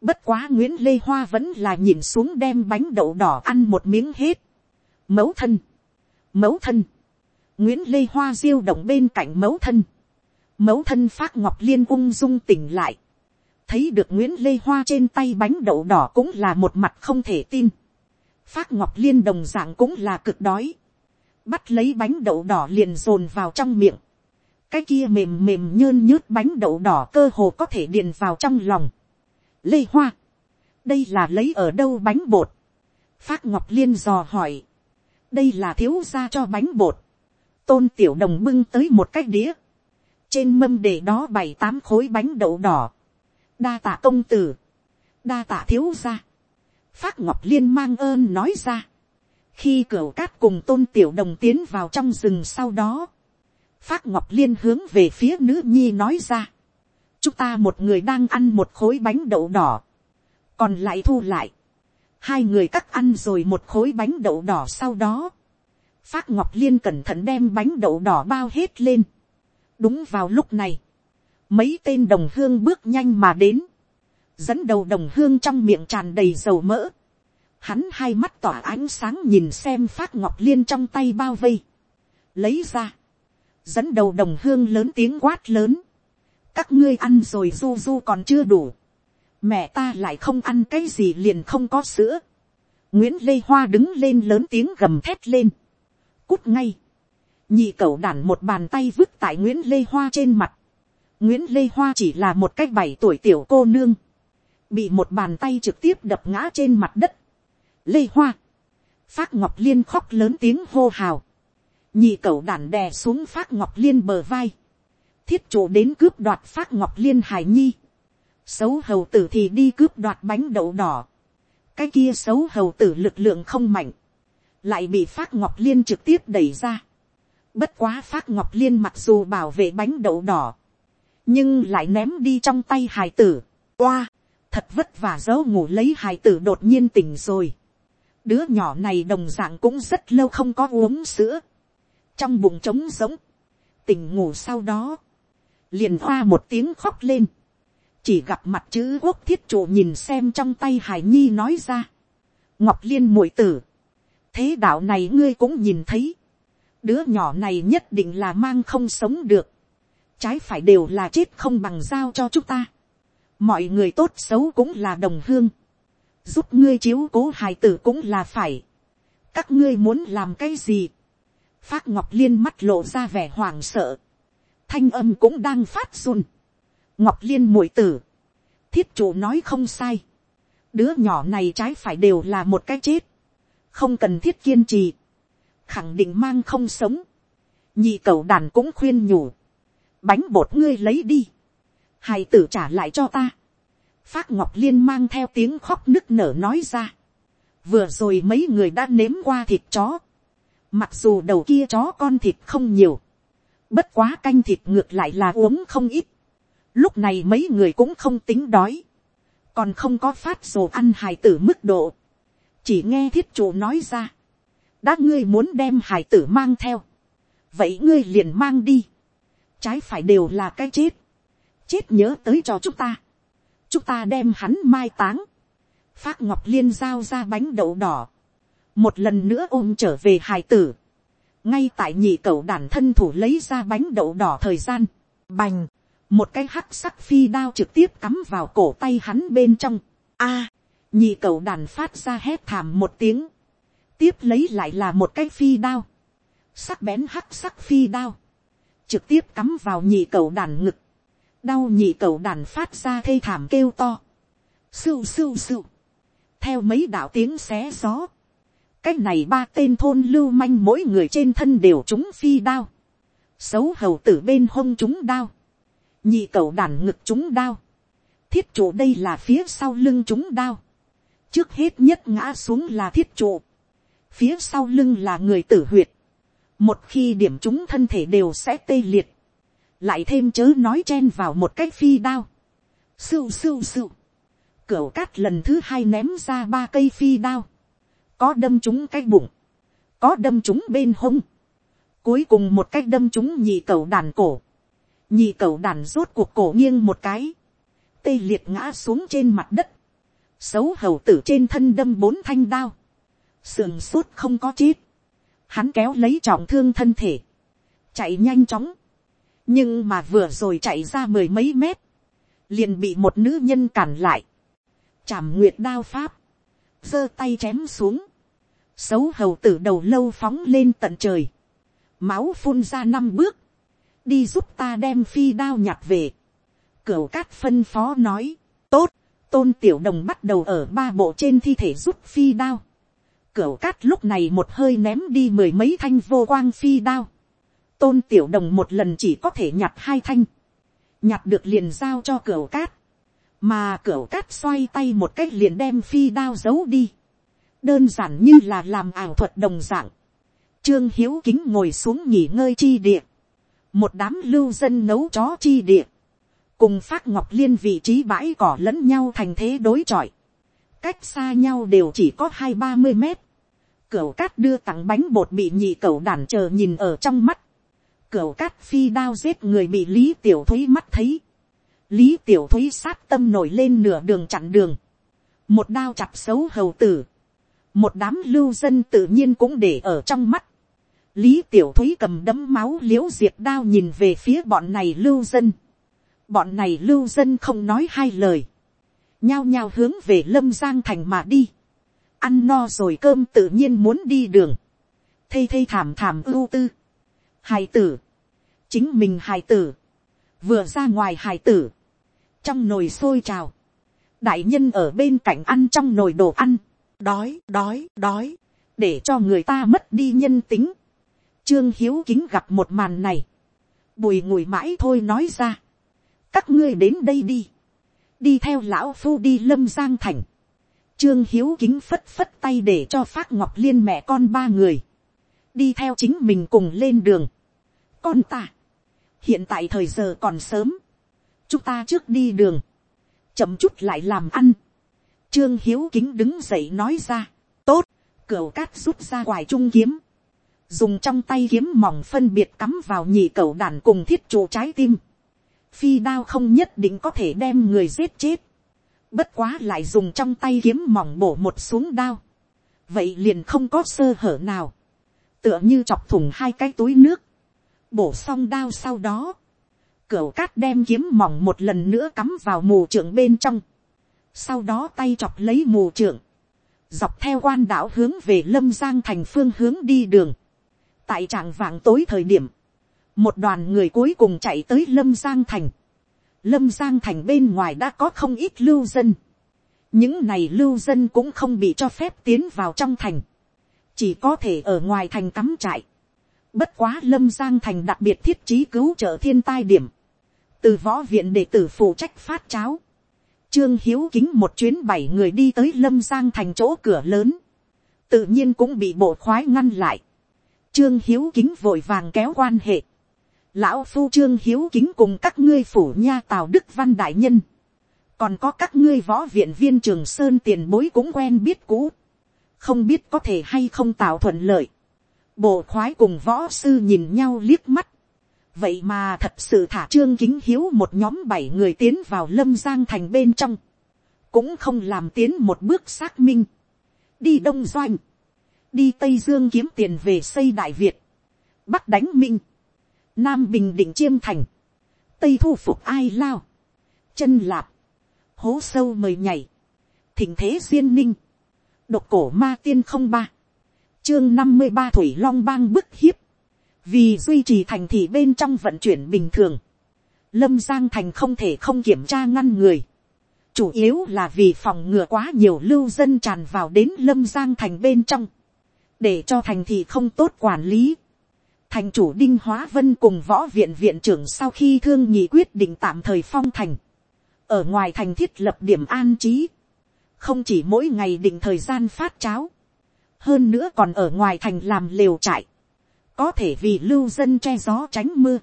Bất quá Nguyễn Lê Hoa vẫn là nhìn xuống đem bánh đậu đỏ ăn một miếng hết. Mẫu thân. Mẫu thân. Nguyễn Lê Hoa diêu động bên cạnh mẫu thân. Mẫu thân phát ngọc liên ung dung tỉnh lại. Thấy được Nguyễn Lê Hoa trên tay bánh đậu đỏ cũng là một mặt không thể tin. Phát ngọc liên đồng dạng cũng là cực đói. Bắt lấy bánh đậu đỏ liền dồn vào trong miệng cái kia mềm mềm nhơn nhớt bánh đậu đỏ cơ hồ có thể điền vào trong lòng. Lê Hoa, đây là lấy ở đâu bánh bột. Phát Ngọc Liên dò hỏi, đây là thiếu ra cho bánh bột. Tôn Tiểu Đồng bưng tới một cái đĩa. Trên mâm để đó bảy tám khối bánh đậu đỏ. Đa tạ công tử. Đa tạ thiếu ra. Phát Ngọc Liên mang ơn nói ra. Khi cửa cát cùng Tôn Tiểu Đồng tiến vào trong rừng sau đó phát ngọc liên hướng về phía nữ nhi nói ra. chúng ta một người đang ăn một khối bánh đậu đỏ, còn lại thu lại. hai người cắt ăn rồi một khối bánh đậu đỏ sau đó. phát ngọc liên cẩn thận đem bánh đậu đỏ bao hết lên. đúng vào lúc này, mấy tên đồng hương bước nhanh mà đến, dẫn đầu đồng hương trong miệng tràn đầy dầu mỡ. Hắn hai mắt tỏa ánh sáng nhìn xem phát ngọc liên trong tay bao vây. Lấy ra. Dẫn đầu đồng hương lớn tiếng quát lớn, các ngươi ăn rồi du du còn chưa đủ, mẹ ta lại không ăn cái gì liền không có sữa, nguyễn lê hoa đứng lên lớn tiếng gầm thét lên, cút ngay, nhị cậu đản một bàn tay vứt tại nguyễn lê hoa trên mặt, nguyễn lê hoa chỉ là một cách bảy tuổi tiểu cô nương, bị một bàn tay trực tiếp đập ngã trên mặt đất, lê hoa, Phác ngọc liên khóc lớn tiếng hô hào, nhị cậu đản đè xuống Phác ngọc liên bờ vai, thiết chủ đến cướp đoạt Phác ngọc liên hải nhi, xấu hầu tử thì đi cướp đoạt bánh đậu đỏ, cái kia xấu hầu tử lực lượng không mạnh, lại bị Phác ngọc liên trực tiếp đẩy ra. Bất quá Phác ngọc liên mặc dù bảo vệ bánh đậu đỏ, nhưng lại ném đi trong tay hài tử. Oa, thật vất vả dấu ngủ lấy hài tử đột nhiên tỉnh rồi. Đứa nhỏ này đồng dạng cũng rất lâu không có uống sữa. Trong bụng trống giống, tỉnh ngủ sau đó, liền hoa một tiếng khóc lên, chỉ gặp mặt chữ quốc thiết chủ nhìn xem trong tay hải nhi nói ra, ngọc liên muội tử, thế đạo này ngươi cũng nhìn thấy, đứa nhỏ này nhất định là mang không sống được, trái phải đều là chết không bằng giao cho chúng ta, mọi người tốt xấu cũng là đồng hương, giúp ngươi chiếu cố hài tử cũng là phải, các ngươi muốn làm cái gì, phát ngọc liên mắt lộ ra vẻ hoảng sợ, thanh âm cũng đang phát run. ngọc liên muội tử, thiết chủ nói không sai, đứa nhỏ này trái phải đều là một cái chết, không cần thiết kiên trì, khẳng định mang không sống, nhị cầu đàn cũng khuyên nhủ, bánh bột ngươi lấy đi, hài tử trả lại cho ta, phát ngọc liên mang theo tiếng khóc nức nở nói ra, vừa rồi mấy người đã nếm qua thịt chó, Mặc dù đầu kia chó con thịt không nhiều. Bất quá canh thịt ngược lại là uống không ít. Lúc này mấy người cũng không tính đói. Còn không có phát dồ ăn hài tử mức độ. Chỉ nghe thiết chủ nói ra. Đã ngươi muốn đem hài tử mang theo. Vậy ngươi liền mang đi. Trái phải đều là cái chết. Chết nhớ tới cho chúng ta. Chúng ta đem hắn mai táng. Phát Ngọc Liên giao ra bánh đậu đỏ. Một lần nữa ôm trở về hài tử. Ngay tại nhị cậu đàn thân thủ lấy ra bánh đậu đỏ thời gian. Bành. Một cái hắc sắc phi đao trực tiếp cắm vào cổ tay hắn bên trong. A. nhị cậu đàn phát ra hét thảm một tiếng. Tiếp lấy lại là một cái phi đao. Sắc bén hắc sắc phi đao. Trực tiếp cắm vào nhị cậu đàn ngực. Đau nhị cầu đàn phát ra thê thảm kêu to. Sưu sưu sưu. Theo mấy đạo tiếng xé gió, Cách này ba tên thôn lưu manh mỗi người trên thân đều trúng phi đao, xấu hầu tử bên hông trúng đao, nhị cầu đàn ngực trúng đao, thiết trụ đây là phía sau lưng trúng đao, trước hết nhất ngã xuống là thiết trụ, phía sau lưng là người tử huyệt, một khi điểm chúng thân thể đều sẽ tê liệt, lại thêm chớ nói chen vào một cái phi đao, sưu sưu sưu, Cửu cát lần thứ hai ném ra ba cây phi đao. Có đâm trúng cái bụng. Có đâm trúng bên hông. Cuối cùng một cách đâm trúng nhị cẩu đàn cổ. Nhị cẩu đàn rốt cuộc cổ nghiêng một cái. Tê liệt ngã xuống trên mặt đất. Xấu hầu tử trên thân đâm bốn thanh đao. Sườn sốt không có chết. Hắn kéo lấy trọng thương thân thể. Chạy nhanh chóng. Nhưng mà vừa rồi chạy ra mười mấy mét. Liền bị một nữ nhân cản lại. Chảm nguyệt đao pháp, giơ tay chém xuống, xấu hầu tử đầu lâu phóng lên tận trời, máu phun ra năm bước, đi giúp ta đem phi đao nhặt về, cửu cát phân phó nói, tốt, tôn tiểu đồng bắt đầu ở ba bộ trên thi thể giúp phi đao, cửu cát lúc này một hơi ném đi mười mấy thanh vô quang phi đao, tôn tiểu đồng một lần chỉ có thể nhặt hai thanh, nhặt được liền giao cho cửa cát, mà cửa cát xoay tay một cách liền đem phi đao giấu đi, đơn giản như là làm ảo thuật đồng dạng, trương hiếu kính ngồi xuống nghỉ ngơi chi địa, một đám lưu dân nấu chó chi địa, cùng phát ngọc liên vị trí bãi cỏ lẫn nhau thành thế đối chọi, cách xa nhau đều chỉ có hai ba mươi mét, cửu cát đưa tặng bánh bột bị nhị cẩu đàn chờ nhìn ở trong mắt, cửu cát phi đao giết người bị lý tiểu thúy mắt thấy, lý tiểu thúy sát tâm nổi lên nửa đường chặn đường, một đao chặt xấu hầu tử, một đám lưu dân tự nhiên cũng để ở trong mắt, lý tiểu thúy cầm đấm máu l i ễ u diệt đao nhìn về phía bọn này lưu dân, bọn này lưu dân không nói hai lời, nhao nhao hướng về lâm giang thành mà đi, ăn no rồi cơm tự nhiên muốn đi đường, thây thây thảm thảm ưu tư, hài tử, chính mình hài tử, vừa ra ngoài hài tử, trong nồi sôi trào, đại nhân ở bên cạnh ăn trong nồi đồ ăn, đói đói đói, để cho người ta mất đi nhân tính. Trương hiếu kính gặp một màn này, bùi ngùi mãi thôi nói ra, các ngươi đến đây đi, đi theo lão phu đi lâm giang thành, trương hiếu kính phất phất tay để cho phát ngọc liên mẹ con ba người, đi theo chính mình cùng lên đường. con ta, hiện tại thời giờ còn sớm, chúng ta trước đi đường, chậm chút lại làm ăn. Trương hiếu kính đứng dậy nói ra, tốt, cửa cát rút ra quài trung kiếm, dùng trong tay kiếm mỏng phân biệt cắm vào nhị cầu đàn cùng thiết trụ trái tim. Phi đao không nhất định có thể đem người giết chết, bất quá lại dùng trong tay kiếm mỏng bổ một xuống đao, vậy liền không có sơ hở nào, tựa như chọc thủng hai cái túi nước, bổ xong đao sau đó, cửa cát đem kiếm mỏng một lần nữa cắm vào mù trưởng bên trong. Sau đó tay chọc lấy mù trưởng. Dọc theo quan đảo hướng về lâm giang thành phương hướng đi đường. Tại trạng vàng tối thời điểm. Một đoàn người cuối cùng chạy tới lâm giang thành. Lâm giang thành bên ngoài đã có không ít lưu dân. Những này lưu dân cũng không bị cho phép tiến vào trong thành. Chỉ có thể ở ngoài thành cắm trại. Bất quá lâm giang thành đặc biệt thiết trí cứu trợ thiên tai điểm. Từ võ viện đệ tử phụ trách phát cháo, trương hiếu kính một chuyến bảy người đi tới lâm giang thành chỗ cửa lớn, tự nhiên cũng bị bộ khoái ngăn lại, trương hiếu kính vội vàng kéo quan hệ, lão phu trương hiếu kính cùng các ngươi phủ nha tào đức văn đại nhân, còn có các ngươi võ viện viên trường sơn tiền bối cũng quen biết cũ, không biết có thể hay không tạo thuận lợi, bộ khoái cùng võ sư nhìn nhau liếc mắt, vậy mà thật sự thả trương kính hiếu một nhóm bảy người tiến vào lâm giang thành bên trong, cũng không làm tiến một bước xác minh, đi đông doanh, đi tây dương kiếm tiền về xây đại việt, bắc đánh minh, nam bình định chiêm thành, tây thu phục ai lao, chân lạp, hố sâu mời nhảy, thỉnh thế duyên ninh, độc cổ ma tiên không ba, chương năm mươi ba thủy long bang bức hiếp, vì duy trì thành thị bên trong vận chuyển bình thường, lâm giang thành không thể không kiểm tra ngăn người, chủ yếu là vì phòng ngừa quá nhiều lưu dân tràn vào đến lâm giang thành bên trong, để cho thành thị không tốt quản lý. thành chủ đinh hóa vân cùng võ viện viện trưởng sau khi thương nhị quyết định tạm thời phong thành, ở ngoài thành thiết lập điểm an trí, không chỉ mỗi ngày định thời gian phát cháo, hơn nữa còn ở ngoài thành làm lều trại, có thể vì lưu dân che gió tránh mưa.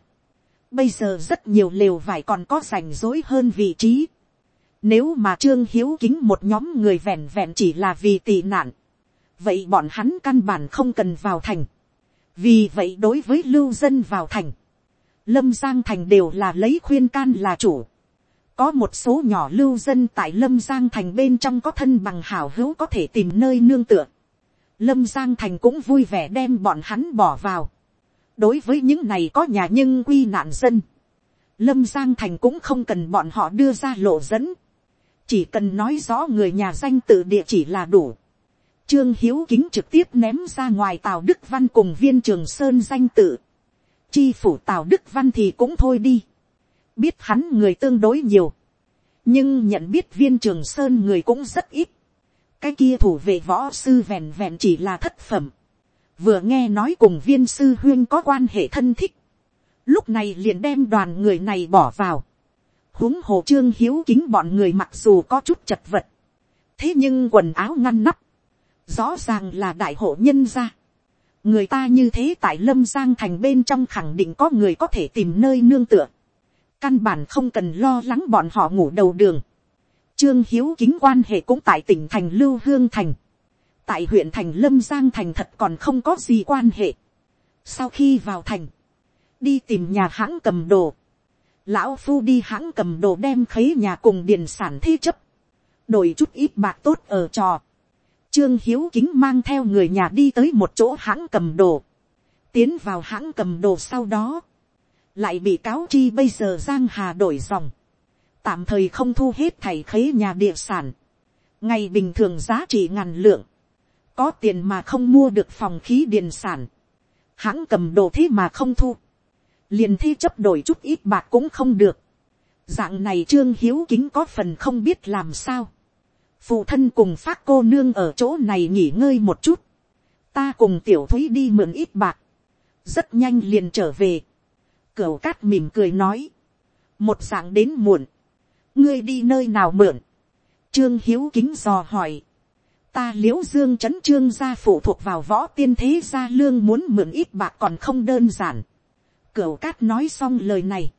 Bây giờ rất nhiều lều vải còn có rảnh rối hơn vị trí. Nếu mà trương hiếu kính một nhóm người vẹn vẹn chỉ là vì tị nạn, vậy bọn hắn căn bản không cần vào thành. vì vậy đối với lưu dân vào thành, lâm giang thành đều là lấy khuyên can là chủ có một số nhỏ lưu dân tại lâm giang thành bên trong có thân bằng hảo hữu có thể tìm nơi nương tựa lâm giang thành cũng vui vẻ đem bọn hắn bỏ vào. đối với những này có nhà nhưng quy nạn dân, lâm giang thành cũng không cần bọn họ đưa ra lộ dẫn, chỉ cần nói rõ người nhà danh tự địa chỉ là đủ. Trương Hiếu Kính trực tiếp ném ra ngoài Tào Đức Văn cùng viên trường Sơn danh tự. Chi phủ Tào Đức Văn thì cũng thôi đi. Biết hắn người tương đối nhiều. Nhưng nhận biết viên trường Sơn người cũng rất ít. Cái kia thủ vệ võ sư vẹn vẹn chỉ là thất phẩm, vừa nghe nói cùng viên sư huyên có quan hệ thân thích, lúc này liền đem đoàn người này bỏ vào, huống hồ trương hiếu kính bọn người mặc dù có chút chật vật, thế nhưng quần áo ngăn nắp, rõ ràng là đại hộ nhân gia, người ta như thế tại lâm giang thành bên trong khẳng định có người có thể tìm nơi nương tựa, căn bản không cần lo lắng bọn họ ngủ đầu đường, Trương Hiếu kính quan hệ cũng tại tỉnh thành Lưu Hương Thành. Tại huyện thành Lâm Giang Thành thật còn không có gì quan hệ. Sau khi vào thành, đi tìm nhà hãng cầm đồ. Lão Phu đi hãng cầm đồ đem khấy nhà cùng điền sản thi chấp. Đổi chút ít bạc tốt ở trò. Trương Hiếu kính mang theo người nhà đi tới một chỗ hãng cầm đồ. Tiến vào hãng cầm đồ sau đó. Lại bị cáo chi bây giờ Giang Hà đổi dòng. Tạm thời không thu hết thảy khế nhà địa sản, ngày bình thường giá trị ngàn lượng, có tiền mà không mua được phòng khí điền sản, hãng cầm đồ thế mà không thu, liền thi chấp đổi chút ít bạc cũng không được, dạng này trương hiếu kính có phần không biết làm sao, phụ thân cùng phát cô nương ở chỗ này nghỉ ngơi một chút, ta cùng tiểu thúy đi mượn ít bạc, rất nhanh liền trở về, cửu cát mỉm cười nói, một dạng đến muộn, ngươi đi nơi nào mượn, trương hiếu kính dò hỏi, ta liễu dương chấn trương gia phụ thuộc vào võ tiên thế gia lương muốn mượn ít bạc còn không đơn giản. Cửu cát nói xong lời này,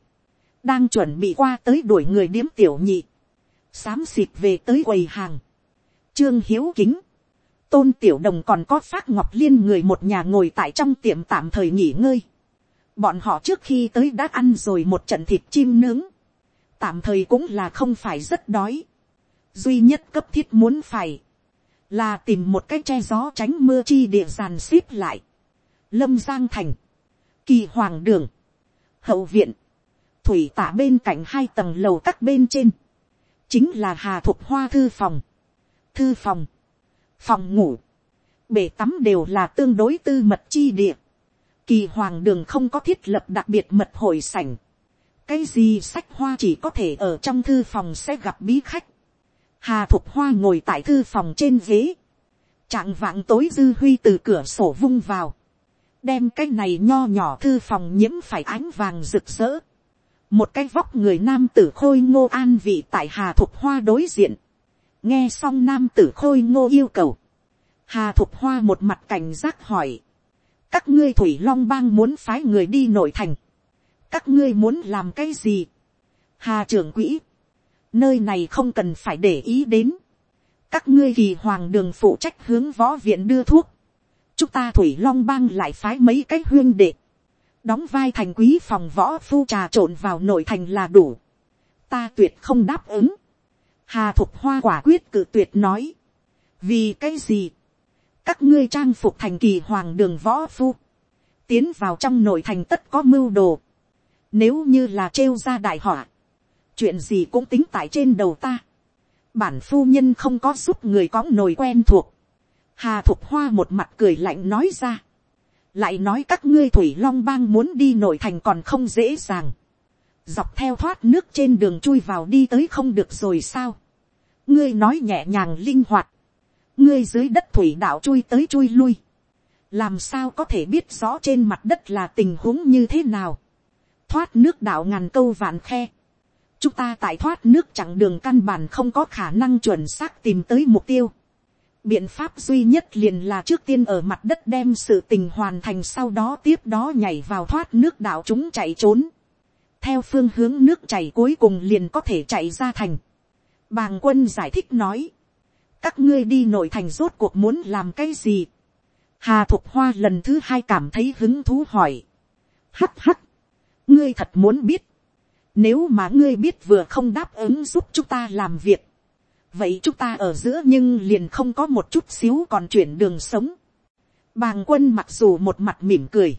đang chuẩn bị qua tới đuổi người điếm tiểu nhị, xám xịt về tới quầy hàng. Trương hiếu kính, tôn tiểu đồng còn có phát ngọc liên người một nhà ngồi tại trong tiệm tạm thời nghỉ ngơi. Bọn họ trước khi tới đã ăn rồi một trận thịt chim nướng tạm thời cũng là không phải rất đói. duy nhất cấp thiết muốn phải, là tìm một cái che gió tránh mưa chi địa giàn xếp lại. lâm giang thành, kỳ hoàng đường, hậu viện, thủy tả bên cạnh hai tầng lầu các bên trên, chính là hà thục hoa thư phòng, thư phòng, phòng ngủ, bể tắm đều là tương đối tư mật chi địa. Kỳ hoàng đường không có thiết lập đặc biệt mật hội sảnh cái gì sách hoa chỉ có thể ở trong thư phòng sẽ gặp bí khách. Hà thục hoa ngồi tại thư phòng trên ghế. Trạng vạng tối dư huy từ cửa sổ vung vào. Đem cái này nho nhỏ thư phòng nhiễm phải ánh vàng rực rỡ. Một cái vóc người nam tử khôi ngô an vị tại hà thục hoa đối diện. Nghe xong nam tử khôi ngô yêu cầu. Hà thục hoa một mặt cảnh giác hỏi các ngươi thủy long bang muốn phái người đi nội thành, các ngươi muốn làm cái gì, hà trưởng quỹ, nơi này không cần phải để ý đến, các ngươi kỳ hoàng đường phụ trách hướng võ viện đưa thuốc, chúng ta thủy long bang lại phái mấy cái huyên đệ, đóng vai thành quý phòng võ phu trà trộn vào nội thành là đủ, ta tuyệt không đáp ứng, hà thục hoa quả quyết cự tuyệt nói, vì cái gì, các ngươi trang phục thành kỳ hoàng đường võ phu, tiến vào trong nội thành tất có mưu đồ, nếu như là trêu ra đại họa, chuyện gì cũng tính tại trên đầu ta, bản phu nhân không có giúp người có nồi quen thuộc, hà thục hoa một mặt cười lạnh nói ra, lại nói các ngươi thủy long bang muốn đi nội thành còn không dễ dàng, dọc theo thoát nước trên đường chui vào đi tới không được rồi sao, ngươi nói nhẹ nhàng linh hoạt, ngươi dưới đất thủy đạo chui tới chui lui, làm sao có thể biết rõ trên mặt đất là tình huống như thế nào, thoát nước đạo ngàn câu vạn khe, chúng ta tại thoát nước chặng đường căn bản không có khả năng chuẩn xác tìm tới mục tiêu. biện pháp duy nhất liền là trước tiên ở mặt đất đem sự tình hoàn thành sau đó tiếp đó nhảy vào thoát nước đạo chúng chạy trốn. theo phương hướng nước chảy cuối cùng liền có thể chạy ra thành. bàng quân giải thích nói, các ngươi đi nội thành rốt cuộc muốn làm cái gì. hà thục hoa lần thứ hai cảm thấy hứng thú hỏi. hắt hắt, ngươi thật muốn biết nếu mà ngươi biết vừa không đáp ứng giúp chúng ta làm việc. Vậy chúng ta ở giữa nhưng liền không có một chút xíu còn chuyển đường sống. Bàng quân mặc dù một mặt mỉm cười.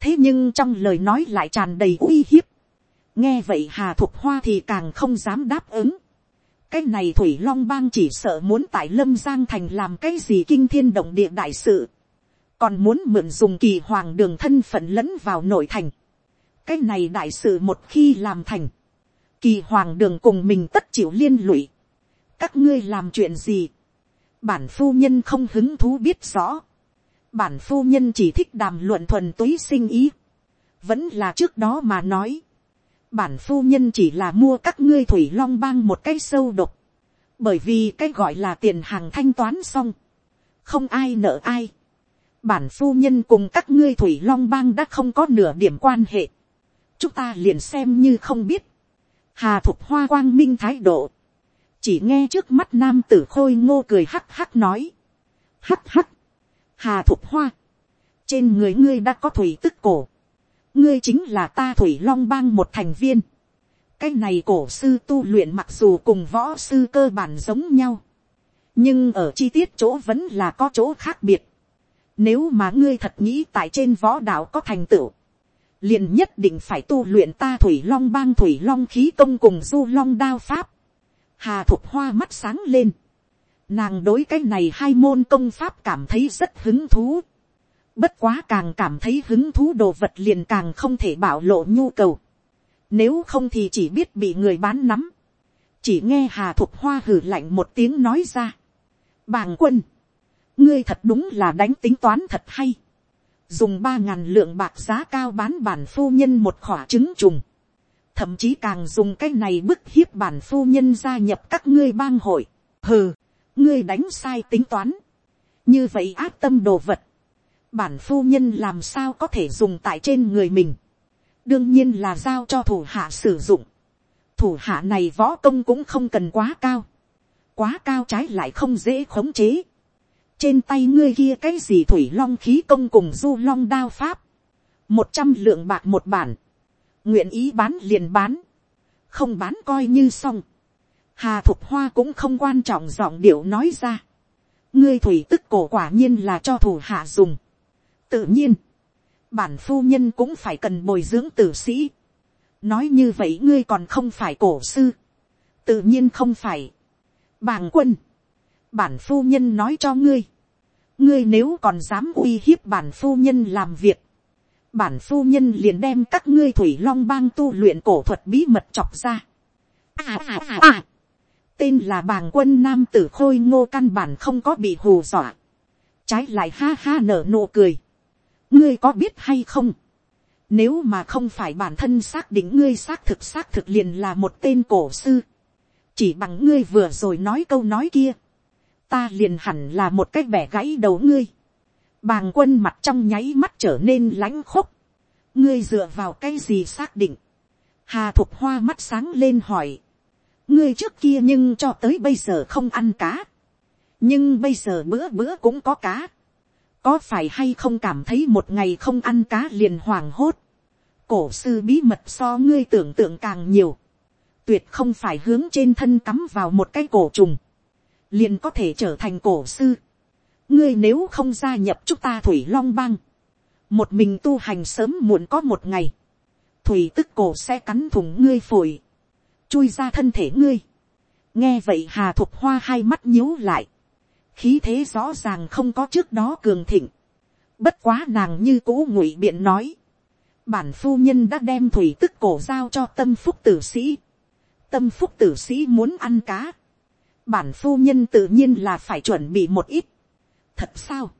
Thế nhưng trong lời nói lại tràn đầy uy hiếp. Nghe vậy Hà Thục Hoa thì càng không dám đáp ứng. Cái này Thủy Long Bang chỉ sợ muốn tại Lâm Giang Thành làm cái gì kinh thiên động địa đại sự. Còn muốn mượn dùng kỳ hoàng đường thân phận lẫn vào nội thành. Cái này đại sự một khi làm thành, kỳ hoàng đường cùng mình tất chịu liên lụy. các ngươi làm chuyện gì, bản phu nhân không hứng thú biết rõ, bản phu nhân chỉ thích đàm luận thuần túy sinh ý, vẫn là trước đó mà nói, bản phu nhân chỉ là mua các ngươi thủy long bang một cái sâu độc, bởi vì cái gọi là tiền hàng thanh toán xong, không ai nợ ai, bản phu nhân cùng các ngươi thủy long bang đã không có nửa điểm quan hệ, chúng ta liền xem như không biết, hà thục hoa quang minh thái độ, chỉ nghe trước mắt nam tử khôi ngô cười hắc hắc nói, hắc hắc, hà thục hoa, trên người ngươi đã có thủy tức cổ, ngươi chính là ta thủy long bang một thành viên, cái này cổ sư tu luyện mặc dù cùng võ sư cơ bản giống nhau, nhưng ở chi tiết chỗ vẫn là có chỗ khác biệt. Nếu mà ngươi thật nghĩ tại trên võ đạo có thành tựu, liền nhất định phải tu luyện ta thủy long bang thủy long khí công cùng du long đao pháp. Hà thục hoa mắt sáng lên. Nàng đối cái này hai môn công pháp cảm thấy rất hứng thú. Bất quá càng cảm thấy hứng thú đồ vật liền càng không thể bảo lộ nhu cầu. Nếu không thì chỉ biết bị người bán nắm. Chỉ nghe hà thục hoa hử lạnh một tiếng nói ra. Bàng quân. Ngươi thật đúng là đánh tính toán thật hay dùng ba ngàn lượng bạc giá cao bán bản phu nhân một khỏa trứng trùng, thậm chí càng dùng cái này bức hiếp bản phu nhân gia nhập các ngươi bang hội, hừ, ngươi đánh sai tính toán, như vậy áp tâm đồ vật, bản phu nhân làm sao có thể dùng tại trên người mình, đương nhiên là giao cho thủ hạ sử dụng, thủ hạ này võ công cũng không cần quá cao, quá cao trái lại không dễ khống chế, trên tay ngươi kia cái gì thủy long khí công cùng du long đao pháp, một trăm lượng bạc một bản, nguyện ý bán liền bán, không bán coi như xong, hà thục hoa cũng không quan trọng giọng điệu nói ra, ngươi thủy tức cổ quả nhiên là cho thủ hạ dùng, tự nhiên, bản phu nhân cũng phải cần bồi dưỡng tử sĩ, nói như vậy ngươi còn không phải cổ sư, tự nhiên không phải, bàng quân, bản phu nhân nói cho ngươi, ngươi nếu còn dám uy hiếp bản phu nhân làm việc, bản phu nhân liền đem các ngươi thủy long bang tu luyện cổ thuật bí mật chọc ra. À, à, à, à. tên là bàng quân nam tử khôi ngô căn bản không có bị hù dọa, trái lại ha ha nở nụ cười ngươi có biết hay không, nếu mà không phải bản thân xác định ngươi xác thực xác thực liền là một tên cổ sư, chỉ bằng ngươi vừa rồi nói câu nói kia, ta liền hẳn là một cái bẻ gãy đầu ngươi. bàng quân mặt trong nháy mắt trở nên lãnh khúc, ngươi dựa vào cái gì xác định, hà thục hoa mắt sáng lên hỏi, ngươi trước kia nhưng cho tới bây giờ không ăn cá, nhưng bây giờ bữa bữa cũng có cá, có phải hay không cảm thấy một ngày không ăn cá liền hoảng hốt, cổ sư bí mật so ngươi tưởng tượng càng nhiều, tuyệt không phải hướng trên thân cắm vào một cái cổ trùng, liền có thể trở thành cổ sư. ngươi nếu không gia nhập chúng ta thủy long băng, một mình tu hành sớm muộn có một ngày, thủy tức cổ sẽ cắn thủng ngươi phổi, chui ra thân thể ngươi. nghe vậy hà thục hoa hai mắt nhíu lại, khí thế rõ ràng không có trước đó cường thịnh, bất quá nàng như cũ ngụy biện nói, bản phu nhân đã đem thủy tức cổ giao cho tâm phúc tử sĩ, tâm phúc tử sĩ muốn ăn cá, bản phu nhân tự nhiên là phải chuẩn bị một ít. thật sao,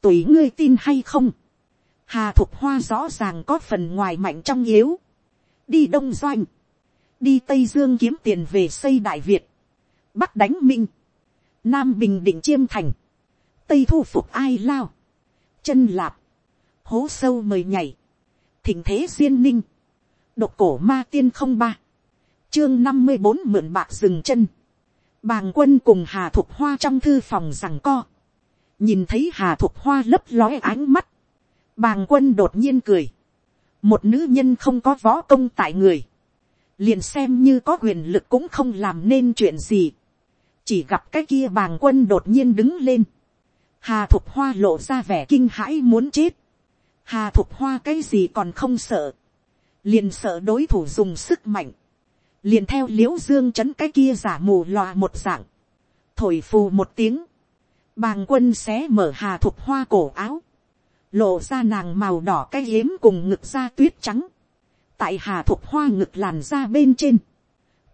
tùy ngươi tin hay không, hà thục hoa rõ ràng có phần ngoài mạnh trong yếu, đi đông doanh, đi tây dương kiếm tiền về xây đại việt, bắc đánh minh, nam bình định chiêm thành, tây thu phục ai lao, chân lạp, hố sâu mời nhảy, thỉnh thế duyên ninh, độc cổ ma tiên không ba, chương năm mươi bốn mượn bạc dừng chân, bàng quân cùng hà thục hoa trong thư phòng rằng co, nhìn thấy hà thục hoa lấp lóe ánh mắt, bàng quân đột nhiên cười, một nữ nhân không có võ công tại người, liền xem như có quyền lực cũng không làm nên chuyện gì, chỉ gặp cái kia bàng quân đột nhiên đứng lên, hà thục hoa lộ ra vẻ kinh hãi muốn chết, hà thục hoa cái gì còn không sợ, liền sợ đối thủ dùng sức mạnh, liền theo liễu dương chấn cái kia giả mù loà một dạng, thổi phù một tiếng, bàng quân xé mở hà thục hoa cổ áo, lộ ra nàng màu đỏ cái yếm cùng ngực da tuyết trắng, tại hà thục hoa ngực làn da bên trên,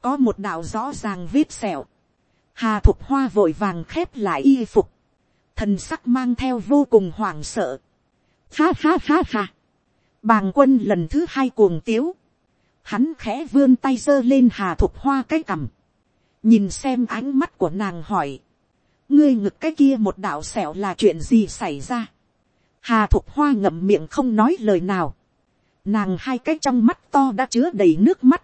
có một đạo rõ ràng vết sẹo, hà thục hoa vội vàng khép lại y phục, thần sắc mang theo vô cùng hoảng sợ, ha ha ha ha, bàng quân lần thứ hai cuồng tiếu, hắn khẽ vươn tay giơ lên hà thục hoa cái cằm, nhìn xem ánh mắt của nàng hỏi, ngươi ngực cái kia một đạo sẹo là chuyện gì xảy ra, hà thục hoa ngậm miệng không nói lời nào, nàng hai cái trong mắt to đã chứa đầy nước mắt,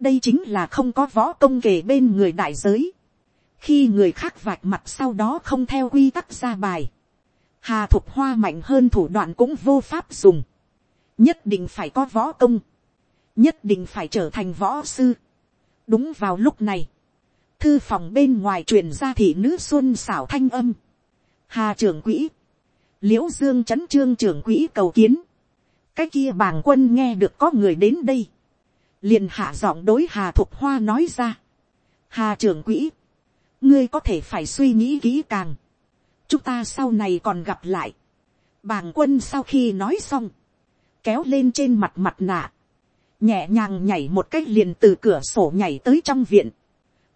đây chính là không có võ công kề bên người đại giới, khi người khác vạch mặt sau đó không theo quy tắc ra bài, hà thục hoa mạnh hơn thủ đoạn cũng vô pháp dùng, nhất định phải có võ công, nhất định phải trở thành võ sư. đúng vào lúc này, thư phòng bên ngoài truyền ra thị nữ xuân xảo thanh âm, hà trưởng quỹ, l i ễ u dương c h ấ n trương trưởng quỹ cầu kiến, cái kia bàng quân nghe được có người đến đây, liền hạ giọng đối hà thục hoa nói ra, hà trưởng quỹ, ngươi có thể phải suy nghĩ kỹ càng, chúng ta sau này còn gặp lại, bàng quân sau khi nói xong, kéo lên trên mặt mặt nạ, nhẹ nhàng nhảy một cách liền từ cửa sổ nhảy tới trong viện,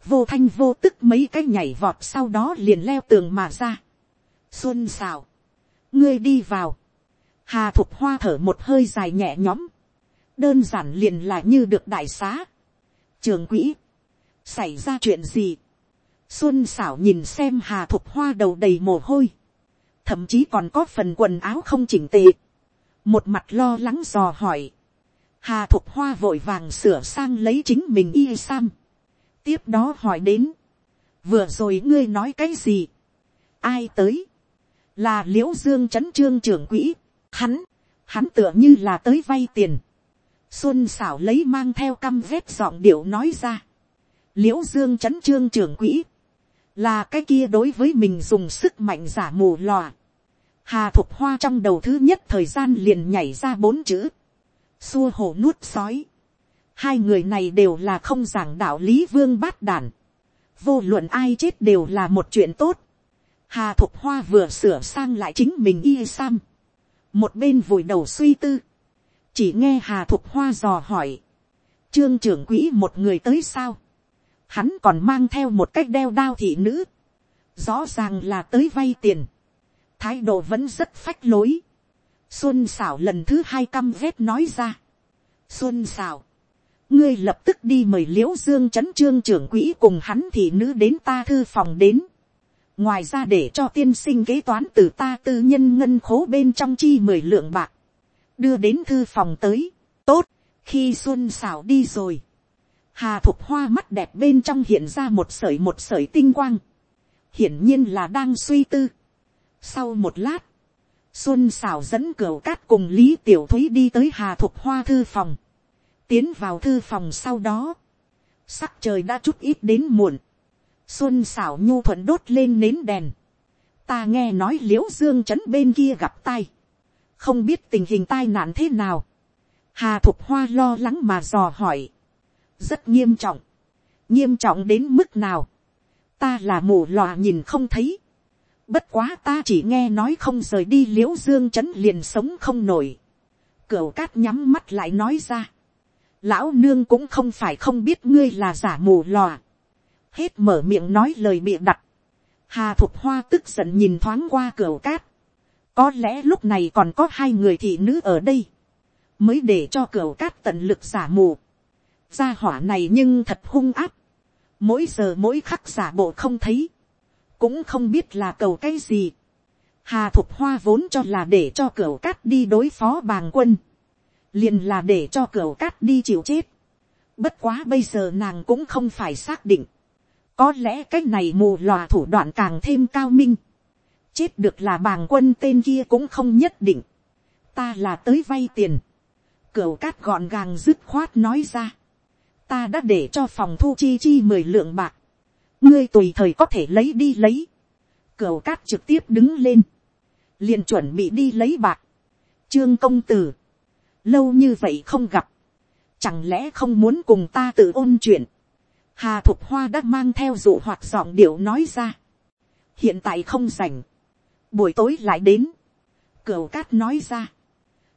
vô thanh vô tức mấy cái nhảy vọt sau đó liền leo tường mà ra. xuân xào, ngươi đi vào, hà thục hoa thở một hơi dài nhẹ nhõm, đơn giản liền là như được đại xá. trường quỹ, xảy ra chuyện gì, xuân xảo nhìn xem hà thục hoa đầu đầy mồ hôi, thậm chí còn có phần quần áo không chỉnh tề, một mặt lo lắng dò hỏi, Hà Thục Hoa vội vàng sửa sang lấy chính mình y sam. Tiếp đó hỏi đến. Vừa rồi ngươi nói cái gì? Ai tới? Là liễu dương chấn trương trưởng quỹ. Hắn, hắn tựa như là tới vay tiền. Xuân xảo lấy mang theo căm vết giọng điệu nói ra. Liễu dương chấn trương trưởng quỹ. Là cái kia đối với mình dùng sức mạnh giả mù lòa. Hà Thục Hoa trong đầu thứ nhất thời gian liền nhảy ra bốn chữ xua hổ nuốt sói. Hai người này đều là không giảng đạo lý vương bát đản. Vô luận ai chết đều là một chuyện tốt. Hà Thục Hoa vừa sửa sang lại chính mình y sam. Một bên vùi đầu suy tư. Chỉ nghe Hà Thục Hoa dò hỏi. Trương trưởng quỹ một người tới sao? Hắn còn mang theo một cách đeo đao thị nữ. Rõ ràng là tới vay tiền. Thái độ vẫn rất phách lối xuân xảo lần thứ hai căm vết nói ra. xuân xảo, ngươi lập tức đi mời l i ễ u dương c h ấ n trương trưởng quỹ cùng hắn thị nữ đến ta thư phòng đến. ngoài ra để cho tiên sinh kế toán từ ta tư nhân ngân khố bên trong chi mười lượng bạc, đưa đến thư phòng tới, tốt, khi xuân xảo đi rồi, hà thục hoa mắt đẹp bên trong hiện ra một sợi một sợi tinh quang, hiển nhiên là đang suy tư. sau một lát, xuân xảo dẫn cửa cát cùng lý tiểu thúy đi tới hà thục hoa thư phòng, tiến vào thư phòng sau đó, sắc trời đã chút ít đến muộn, xuân xảo nhu thuận đốt lên nến đèn, ta nghe nói Liễu dương chấn bên kia gặp tai, không biết tình hình tai nạn thế nào, hà thục hoa lo lắng mà dò hỏi, rất nghiêm trọng, nghiêm trọng đến mức nào, ta là mù lòa nhìn không thấy, bất quá ta chỉ nghe nói không rời đi l i ễ u dương c h ấ n liền sống không nổi, cửu cát nhắm mắt lại nói ra, lão nương cũng không phải không biết ngươi là giả mù lòa, hết mở miệng nói lời bịa đặt. Hà thục hoa tức giận nhìn thoáng qua cửa cát. Có lẽ lúc này còn có hai người thị nữ ở đây. Mới để cho cửa cát tận lực giả mù. Gia hỏa này nhưng thật hung áp. Mỗi giờ mỗi khắc giả bộ không thấy. Cũng không biết là cầu cái gì. Hà thục hoa vốn cho là để cho cửa cát đi đối phó bàng quân. Liền là để cho cửa cát đi chịu chết. Bất quá bây giờ nàng cũng không phải xác định có lẽ cái này mù lòa thủ đoạn càng thêm cao minh. Chết được là bàng quân tên kia cũng không nhất định. Ta là tới vay tiền. Cửu cát gọn gàng dứt khoát nói ra. Ta đã để cho phòng thu chi chi mười lượng bạc. Ngươi tùy thời có thể lấy đi lấy. Cửu cát trực tiếp đứng lên. liền chuẩn bị đi lấy bạc. Trương công tử. Lâu như vậy không gặp. Chẳng lẽ không muốn cùng ta tự ôn chuyện Hà Thục Hoa đã mang theo dụ hoạt giọng điệu nói ra. Hiện tại không rảnh. Buổi tối lại đến. Cửu cát nói ra.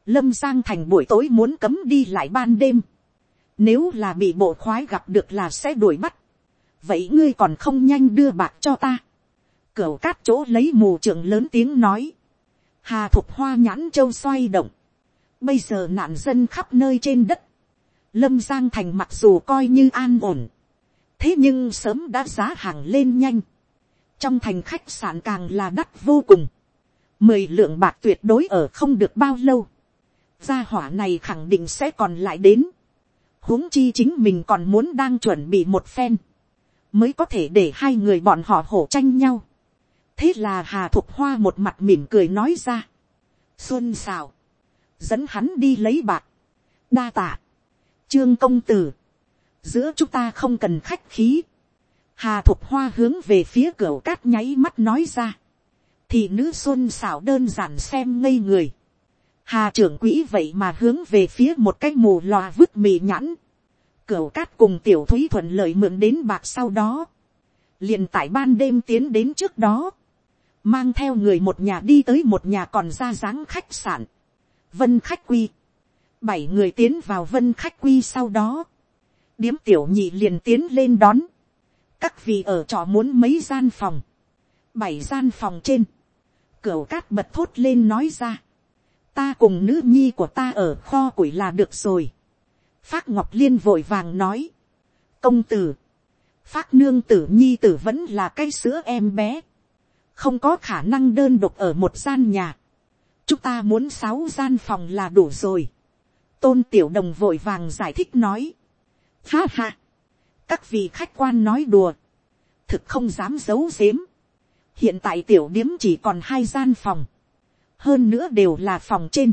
Lâm Giang thành buổi tối muốn cấm đi lại ban đêm. Nếu là bị bộ khoái gặp được là sẽ đuổi bắt. Vậy ngươi còn không nhanh đưa bạc cho ta. Cửu cát chỗ lấy mù trưởng lớn tiếng nói. Hà Thục Hoa nhãn châu xoay động. Bây giờ nạn dân khắp nơi trên đất. Lâm Giang thành mặc dù coi như an ổn thế nhưng sớm đã giá hàng lên nhanh, trong thành khách sạn càng là đắt vô cùng, mười lượng bạc tuyệt đối ở không được bao lâu, gia hỏa này khẳng định sẽ còn lại đến, huống chi chính mình còn muốn đang chuẩn bị một phen, mới có thể để hai người bọn họ hổ tranh nhau. thế là hà thục hoa một mặt mỉm cười nói ra, xuân xào, dẫn hắn đi lấy bạc, đa tạ, trương công tử, giữa chúng ta không cần khách khí. Hà thục hoa hướng về phía cửa cát nháy mắt nói ra. thì nữ xuân xảo đơn giản xem ngây người. Hà trưởng quỹ vậy mà hướng về phía một cái mù loà vứt mì nhãn. Cửu cát cùng tiểu thúy thuận lợi mượn đến bạc sau đó. liền tại ban đêm tiến đến trước đó. Mang theo người một nhà đi tới một nhà còn ra dáng khách sạn. Vân khách quy. Bảy người tiến vào vân khách quy sau đó điếm tiểu nhị liền tiến lên đón. các vị ở trọ muốn mấy gian phòng. bảy gian phòng trên. cửu cát bật thốt lên nói ra ta cùng nữ nhi của ta ở kho củi là được rồi. Phác ngọc liên vội vàng nói. công tử. Phác nương tử, nhi tử vẫn là cái sữa em bé. không có khả năng đơn độc ở một gian nhà. chúng ta muốn sáu gian phòng là đủ rồi. tôn tiểu đồng vội vàng giải thích nói Ha ha. Các vị khách quan nói đùa. Thực không dám giấu giếm. Hiện tại tiểu điếm chỉ còn hai gian phòng. Hơn nữa đều là phòng trên.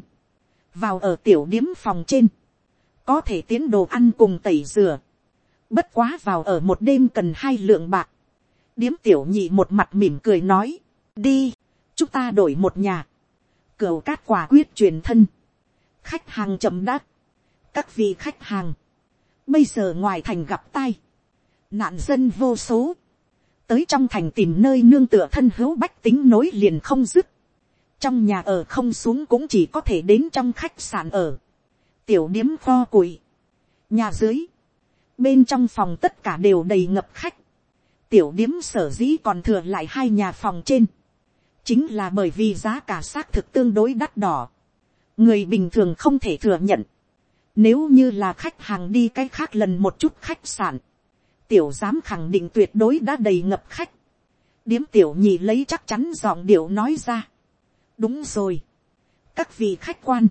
Vào ở tiểu điếm phòng trên. Có thể tiến đồ ăn cùng tẩy rửa. Bất quá vào ở một đêm cần hai lượng bạc. Điếm tiểu nhị một mặt mỉm cười nói. Đi. Chúng ta đổi một nhà. Cửu cát quả quyết truyền thân. Khách hàng chậm đắc. Các vị khách hàng, Bây giờ ngoài thành gặp tai. Nạn dân vô số. Tới trong thành tìm nơi nương tựa thân hữu bách tính nối liền không dứt. Trong nhà ở không xuống cũng chỉ có thể đến trong khách sạn ở. Tiểu điếm kho củi. Nhà dưới. Bên trong phòng tất cả đều đầy ngập khách. Tiểu điếm sở dĩ còn thừa lại hai nhà phòng trên. Chính là bởi vì giá cả xác thực tương đối đắt đỏ. Người bình thường không thể thừa nhận nếu như là khách hàng đi cái khác lần một chút khách sạn, tiểu giám khẳng định tuyệt đối đã đầy ngập khách. điếm tiểu nhị lấy chắc chắn giọng điệu nói ra đúng rồi. các vị khách quan,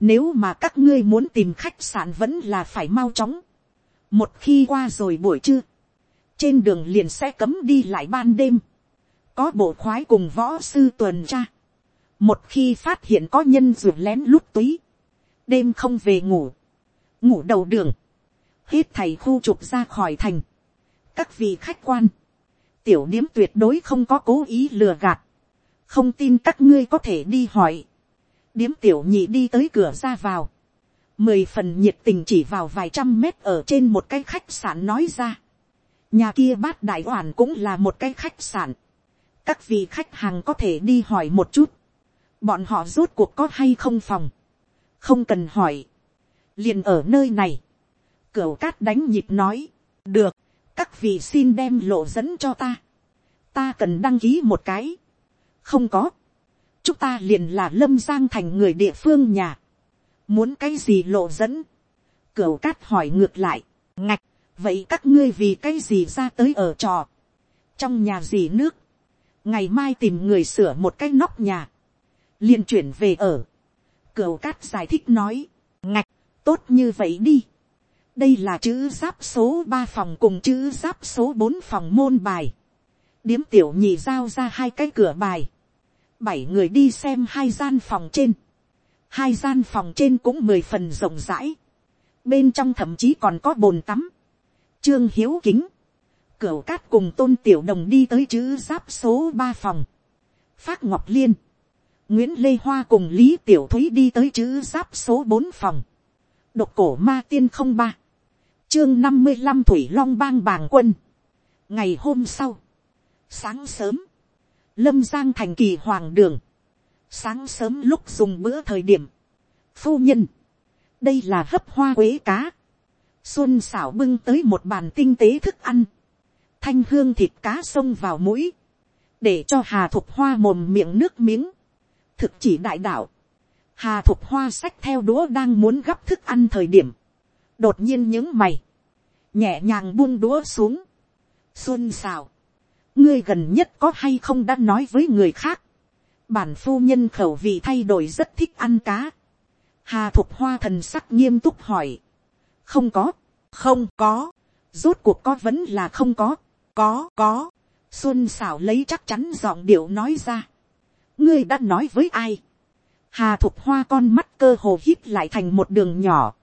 nếu mà các ngươi muốn tìm khách sạn vẫn là phải mau chóng. một khi qua rồi buổi trưa, trên đường liền sẽ cấm đi lại ban đêm. có bộ khoái cùng võ sư tuần tra. một khi phát hiện có nhân ruột lén lút túy, đêm không về ngủ, ngủ đầu đường, hết thầy khu trục ra khỏi thành. các vị khách quan, tiểu điếm tuyệt đối không có cố ý lừa gạt, không tin các ngươi có thể đi hỏi, điếm tiểu nhị đi tới cửa ra vào, mười phần nhiệt tình chỉ vào vài trăm mét ở trên một cái khách sạn nói ra, nhà kia bát đại hoàn cũng là một cái khách sạn, các vị khách hàng có thể đi hỏi một chút, bọn họ rốt cuộc có hay không phòng, không cần hỏi, liền ở nơi này, cửu cát đánh nhịp nói, được, các vị xin đem lộ dẫn cho ta, ta cần đăng ký một cái, không có, chúng ta liền là lâm giang thành người địa phương nhà, muốn cái gì lộ dẫn, cửu cát hỏi ngược lại, ngạch, vậy các ngươi vì cái gì ra tới ở trò, trong nhà gì nước, ngày mai tìm người sửa một cái nóc nhà, liền chuyển về ở, cửu cát giải thích nói, ngạch, tốt như vậy đi, đây là chữ giáp số ba phòng cùng chữ giáp số bốn phòng môn bài điếm tiểu nhì giao ra hai cái cửa bài. bảy người đi xem hai gian phòng trên. hai gian phòng trên cũng mười phần rộng rãi. bên trong thậm chí còn có bồn tắm. trương hiếu kính. cửa cát cùng tôn tiểu đồng đi tới chữ giáp số ba phòng. phát ngọc liên. nguyễn lê hoa cùng lý tiểu thúy đi tới chữ giáp số bốn phòng. độc cổ ma tiên không ba chương năm mươi năm thủy long bang bàng quân. ngày hôm sau, sáng sớm, lâm giang thành kỳ hoàng đường, sáng sớm lúc dùng bữa thời điểm, phu nhân, đây là hấp hoa quế cá, xuân xảo bưng tới một bàn tinh tế thức ăn, thanh hương thịt cá xông vào mũi, để cho hà thục hoa mồm miệng nước miếng, thực chỉ đại đạo, hà thục hoa sách theo đũa đang muốn gắp thức ăn thời điểm, đột nhiên những mày, nhẹ nhàng buông đũa xuống, xuân xào, ngươi gần nhất có hay không đã nói với người khác, bản phu nhân khẩu vị thay đổi rất thích ăn cá, hà thục hoa thần sắc nghiêm túc hỏi, không có, không có, rốt cuộc có vẫn là không có, có có, xuân xảo lấy chắc chắn giọng điệu nói ra, ngươi đã nói với ai, hà thục hoa con mắt cơ hồ hít lại thành một đường nhỏ,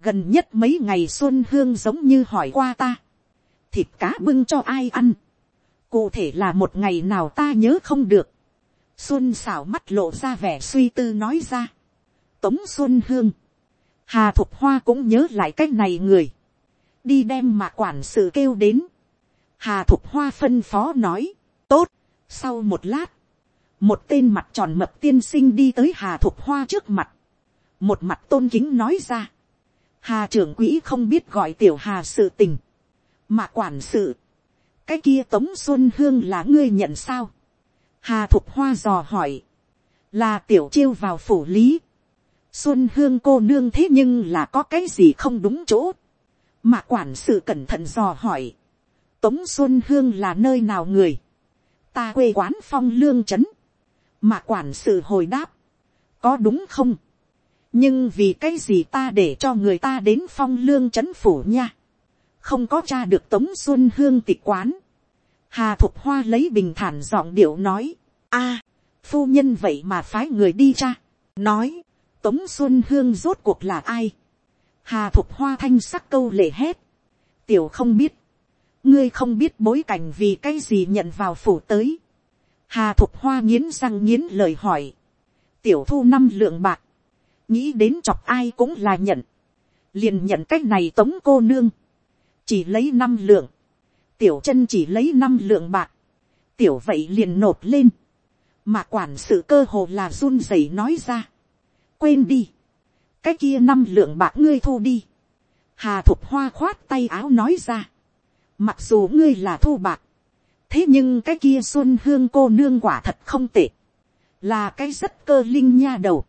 gần nhất mấy ngày xuân hương giống như hỏi qua ta, thịt cá bưng cho ai ăn, cụ thể là một ngày nào ta nhớ không được, xuân xảo mắt lộ ra vẻ suy tư nói ra, tống xuân hương, hà thục hoa cũng nhớ lại cái này người, đi đem mà quản sự kêu đến, hà thục hoa phân phó nói, tốt, sau một lát, một tên mặt tròn mập tiên sinh đi tới hà thục hoa trước mặt, một mặt tôn kính nói ra, hà trưởng quỹ không biết gọi tiểu hà sự tình, mà quản sự, cái kia tống xuân hương là ngươi nhận sao, hà thục hoa dò hỏi, là tiểu chiêu vào phủ lý, xuân hương cô nương thế nhưng là có cái gì không đúng chỗ, mà quản sự cẩn thận dò hỏi, tống xuân hương là nơi nào người, ta quê quán phong lương trấn, mà quản sự hồi đáp, có đúng không, nhưng vì cái gì ta để cho người ta đến phong lương c h ấ n phủ nha, không có cha được tống xuân hương tịch quán, hà thục hoa lấy bình thản giọng điệu nói, a, phu nhân vậy mà phái người đi cha, nói, tống xuân hương rốt cuộc là ai, hà thục hoa thanh sắc câu lệ hét, tiểu không biết, ngươi không biết bối cảnh vì cái gì nhận vào phủ tới, hà thục hoa nghiến răng nghiến lời hỏi, tiểu thu năm lượng bạc, nghĩ đến chọc ai cũng là nhận, liền nhận cách này tống cô nương, chỉ lấy năm lượng, tiểu chân chỉ lấy năm lượng bạc, tiểu vậy liền nộp lên, mà quản sự cơ hồ là run rẩy nói ra, quên đi, cái kia năm lượng bạc ngươi thu đi, hà thục hoa khoát tay áo nói ra, mặc dù ngươi là thu bạc, thế nhưng cái kia xuân hương cô nương quả thật không tệ, là cái rất cơ linh nha đầu,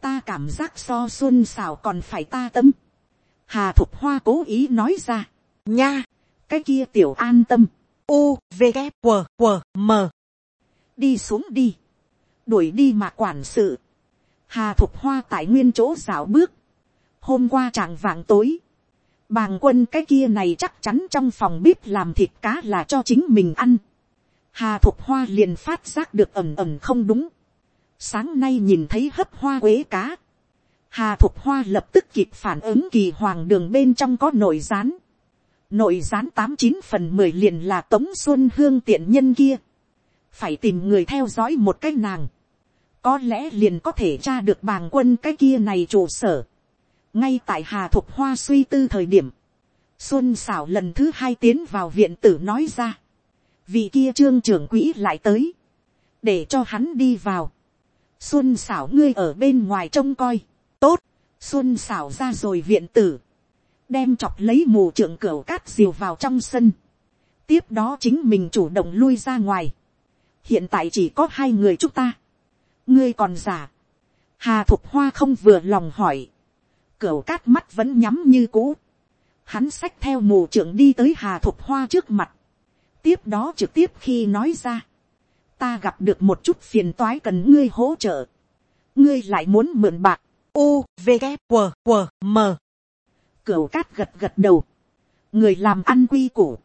ta cảm giác so xuân xào còn phải ta tâm. Hà thục hoa cố ý nói ra, nha, cái kia tiểu an tâm, u v g q q m. Đi xuống đi, đuổi đi mà quản sự, hà thục hoa tại nguyên chỗ dạo bước, hôm qua trạng vạng tối, bàng quân cái kia này chắc chắn trong phòng bếp làm thịt cá là cho chính mình ăn, hà thục hoa liền phát giác được ẩm ẩm không đúng, sáng nay nhìn thấy hấp hoa quế cá, hà thục hoa lập tức kịp phản ứng kỳ hoàng đường bên trong có nội rán nội gián tám chín phần mười liền là tống xuân hương tiện nhân kia, phải tìm người theo dõi một cái nàng, có lẽ liền có thể tra được bàng quân cái kia này trụ sở. ngay tại hà thục hoa suy tư thời điểm, xuân xảo lần thứ hai tiến vào viện tử nói ra, vì kia trương trưởng quỹ lại tới, để cho hắn đi vào. xuân xảo ngươi ở bên ngoài trông coi, tốt, xuân xảo ra rồi viện tử, đem chọc lấy mù trưởng cửa cát diều vào trong sân, tiếp đó chính mình chủ động lui ra ngoài, hiện tại chỉ có hai người chúng ta, ngươi còn giả, hà thục hoa không vừa lòng hỏi, cửa cát mắt vẫn nhắm như cũ, hắn xách theo mù trưởng đi tới hà thục hoa trước mặt, tiếp đó trực tiếp khi nói ra, ta gặp được một chút phiền toái cần ngươi hỗ trợ, ngươi lại muốn mượn bạc, u v g q q m cửu cát gật gật đầu, người làm ăn quy củ,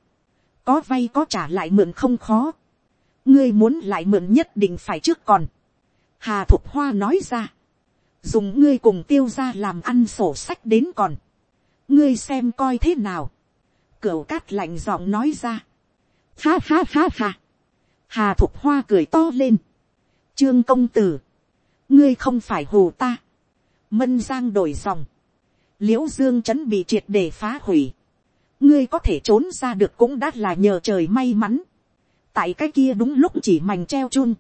có vay có trả lại mượn không khó, ngươi muốn lại mượn nhất định phải trước còn, hà thục hoa nói ra, dùng ngươi cùng tiêu ra làm ăn sổ sách đến còn, ngươi xem coi thế nào, cửu cát lạnh giọng nói ra, ha ha ha ha, hà thục hoa cười to lên, trương công tử, ngươi không phải hù ta, mân giang đổi dòng, l i ễ u dương trấn bị triệt để phá hủy, ngươi có thể trốn ra được cũng đã là nhờ trời may mắn, tại cái kia đúng lúc chỉ mảnh treo chun,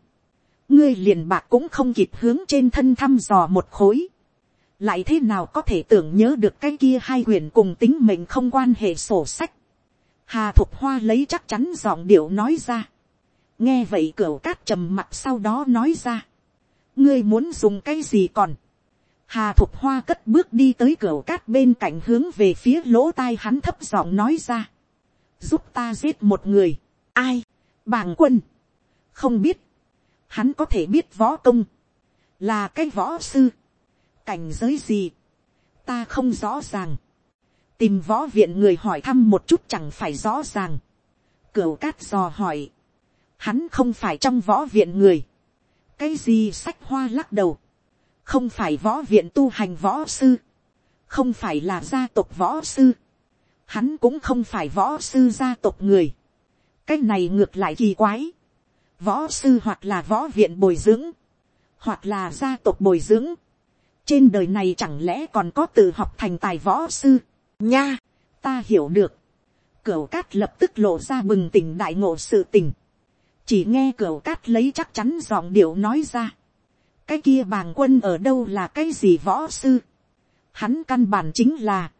ngươi liền bạc cũng không kịp hướng trên thân thăm dò một khối, lại thế nào có thể tưởng nhớ được cái kia hai quyền cùng tính mình không quan hệ sổ sách, hà thục hoa lấy chắc chắn giọng điệu nói ra, nghe vậy cửa cát trầm mặt sau đó nói ra, ngươi muốn dùng cái gì còn, Hà Thục Hoa cất bước đi tới cửa cát bên cạnh hướng về phía lỗ tai hắn thấp giọng nói ra. Giúp ta giết một người. Ai? Bàng quân. Không biết. Hắn có thể biết võ công. Là cái võ sư. Cảnh giới gì? Ta không rõ ràng. Tìm võ viện người hỏi thăm một chút chẳng phải rõ ràng. Cửu cát dò hỏi. Hắn không phải trong võ viện người. Cái gì sách hoa lắc đầu không phải võ viện tu hành võ sư, không phải là gia tộc võ sư, hắn cũng không phải võ sư gia tộc người, cái này ngược lại kỳ quái, võ sư hoặc là võ viện bồi dưỡng, hoặc là gia tộc bồi dưỡng, trên đời này chẳng lẽ còn có tự học thành tài võ sư, nha, ta hiểu được, cửa cát lập tức lộ ra bừng tỉnh đại ngộ sự tình, chỉ nghe cửa cát lấy chắc chắn giọng điệu nói ra, cái kia bàng quân ở đâu là cái gì võ sư. Hắn căn bản chính là,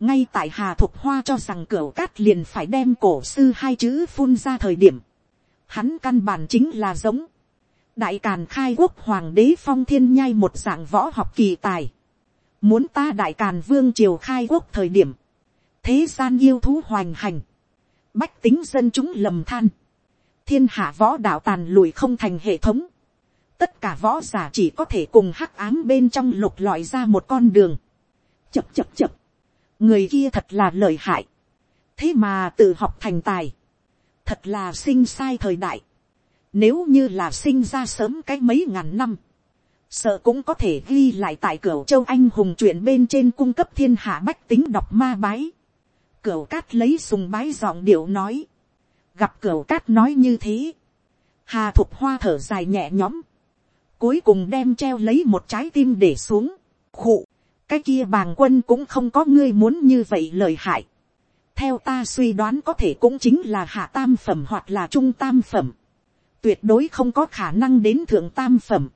ngay tại hà thục hoa cho rằng cửa cát liền phải đem cổ sư hai chữ phun ra thời điểm. Hắn căn bản chính là giống, đại càn khai quốc hoàng đế phong thiên nhai một dạng võ học kỳ tài. Muốn ta đại càn vương triều khai quốc thời điểm, thế gian yêu thú hoành hành, bách tính dân chúng lầm than, thiên hạ võ đạo tàn lùi không thành hệ thống, tất cả võ giả chỉ có thể cùng hắc ám bên trong lục lọi ra một con đường. chập chập chập, người kia thật là lợi hại, thế mà tự học thành tài, thật là sinh sai thời đại, nếu như là sinh ra sớm cái mấy ngàn năm, sợ cũng có thể ghi lại tại cửa châu anh hùng chuyện bên trên cung cấp thiên hạ bách tính đọc ma bái. Cửa cát lấy sùng bái giọng điệu nói. Gặp cửa cát nói như thế. Hà thục hoa thở dài nhẹ nhõm cuối cùng đem treo lấy một trái tim để xuống, khụ, cái kia bàng quân cũng không có ngươi muốn như vậy lời hại. theo ta suy đoán có thể cũng chính là hạ tam phẩm hoặc là trung tam phẩm, tuyệt đối không có khả năng đến thượng tam phẩm.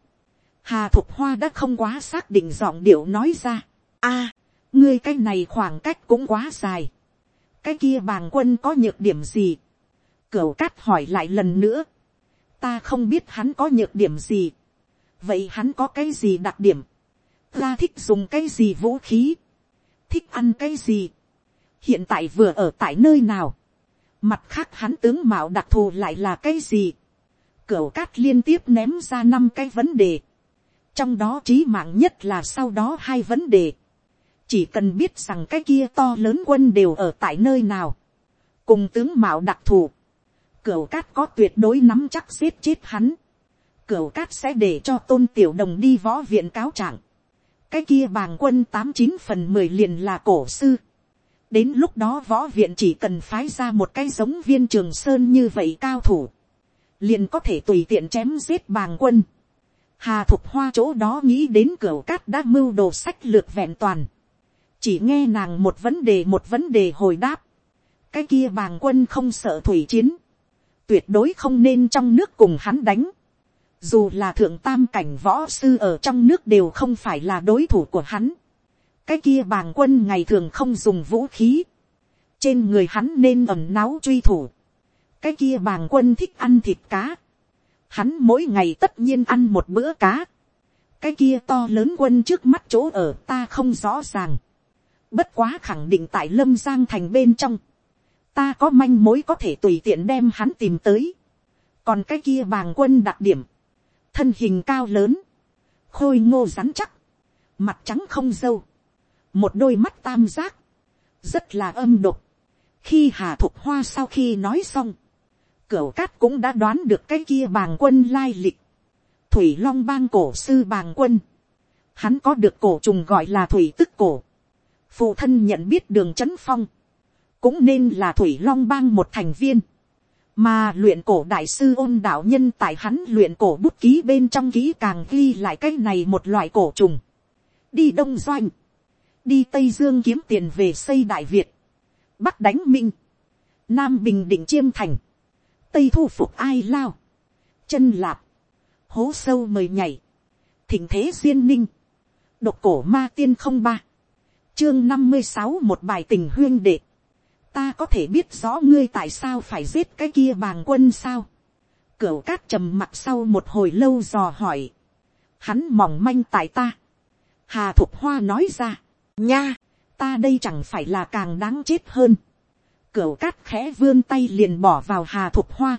hà thục hoa đã không quá xác định giọng điệu nói ra, a, ngươi cái này khoảng cách cũng quá dài, cái kia bàng quân có nhược điểm gì, cửu cát hỏi lại lần nữa, ta không biết hắn có nhược điểm gì, vậy hắn có cái gì đặc điểm, ra thích dùng cái gì vũ khí, thích ăn cái gì, hiện tại vừa ở tại nơi nào, Mặt khác hắn tướng mạo đặc thù lại là cái gì? cửa cát liên tiếp ném ra năm cái vấn đề. Trong đó trí mạng nhất là sau đó hai vấn đề. Chỉ cần biết rằng cái kia to lớn quân đều ở tại nơi nào. Cùng tướng mạo đặc thù. cửa cát có tuyệt đối nắm chắc giết chết hắn. Cửu cát sẽ để cho tôn tiểu đồng đi võ viện cáo trạng. Cái kia bàng quân tám chín phần mười liền là cổ sư đến lúc đó võ viện chỉ cần phái ra một cái giống viên trường sơn như vậy cao thủ, liền có thể tùy tiện chém giết bàng quân. Hà thục hoa chỗ đó nghĩ đến cửa cát đã mưu đồ sách lược vẹn toàn. Chỉ nghe nàng một vấn đề một vấn đề hồi đáp. Cái kia bàng quân không sợ thủy chiến. Tuyệt đối không nên trong nước cùng hắn đánh. Dù là thượng tam cảnh võ sư ở trong nước đều không phải là đối thủ của hắn. Cái kia bàng quân ngày thường không dùng vũ khí, trên người hắn nên ẩm náu truy thủ, cái kia bàng quân thích ăn thịt cá, hắn mỗi ngày tất nhiên ăn một bữa cá, cái kia to lớn quân trước mắt chỗ ở ta không rõ ràng, bất quá khẳng định tại lâm giang thành bên trong, ta có manh mối có thể tùy tiện đem hắn tìm tới, còn cái kia bàng quân đặc điểm, thân hình cao lớn, khôi ngô rắn chắc, mặt trắng không dâu, một đôi mắt tam giác, rất là âm độc. khi hà thục hoa sau khi nói xong, cửa cát cũng đã đoán được cái kia bàng quân lai lịch. thủy long bang cổ sư bàng quân. hắn có được cổ trùng gọi là thủy tức cổ. phụ thân nhận biết đường trấn phong. cũng nên là thủy long bang một thành viên mà luyện cổ đại sư ôn đạo nhân tại hắn luyện cổ bút ký bên trong ký càng ghi lại cái này một loại cổ trùng. đi đông doanh. Đi tây dương kiếm tiền về xây đại việt, bắc đánh minh, nam bình định chiêm thành, tây thu phục ai lao, chân lạp, hố sâu mời nhảy, thỉnh thế duyên ninh, độc cổ ma tiên không ba, chương năm mươi sáu một bài tình huyên đệ, ta có thể biết rõ ngươi tại sao phải giết cái kia bàng quân sao, cửu cát trầm mặt sau một hồi lâu dò hỏi, hắn mỏng manh tại ta, hà thục hoa nói ra, nha, ta đây chẳng phải là càng đáng chết hơn. Cửu cát khẽ vươn tay liền bỏ vào hà thục hoa.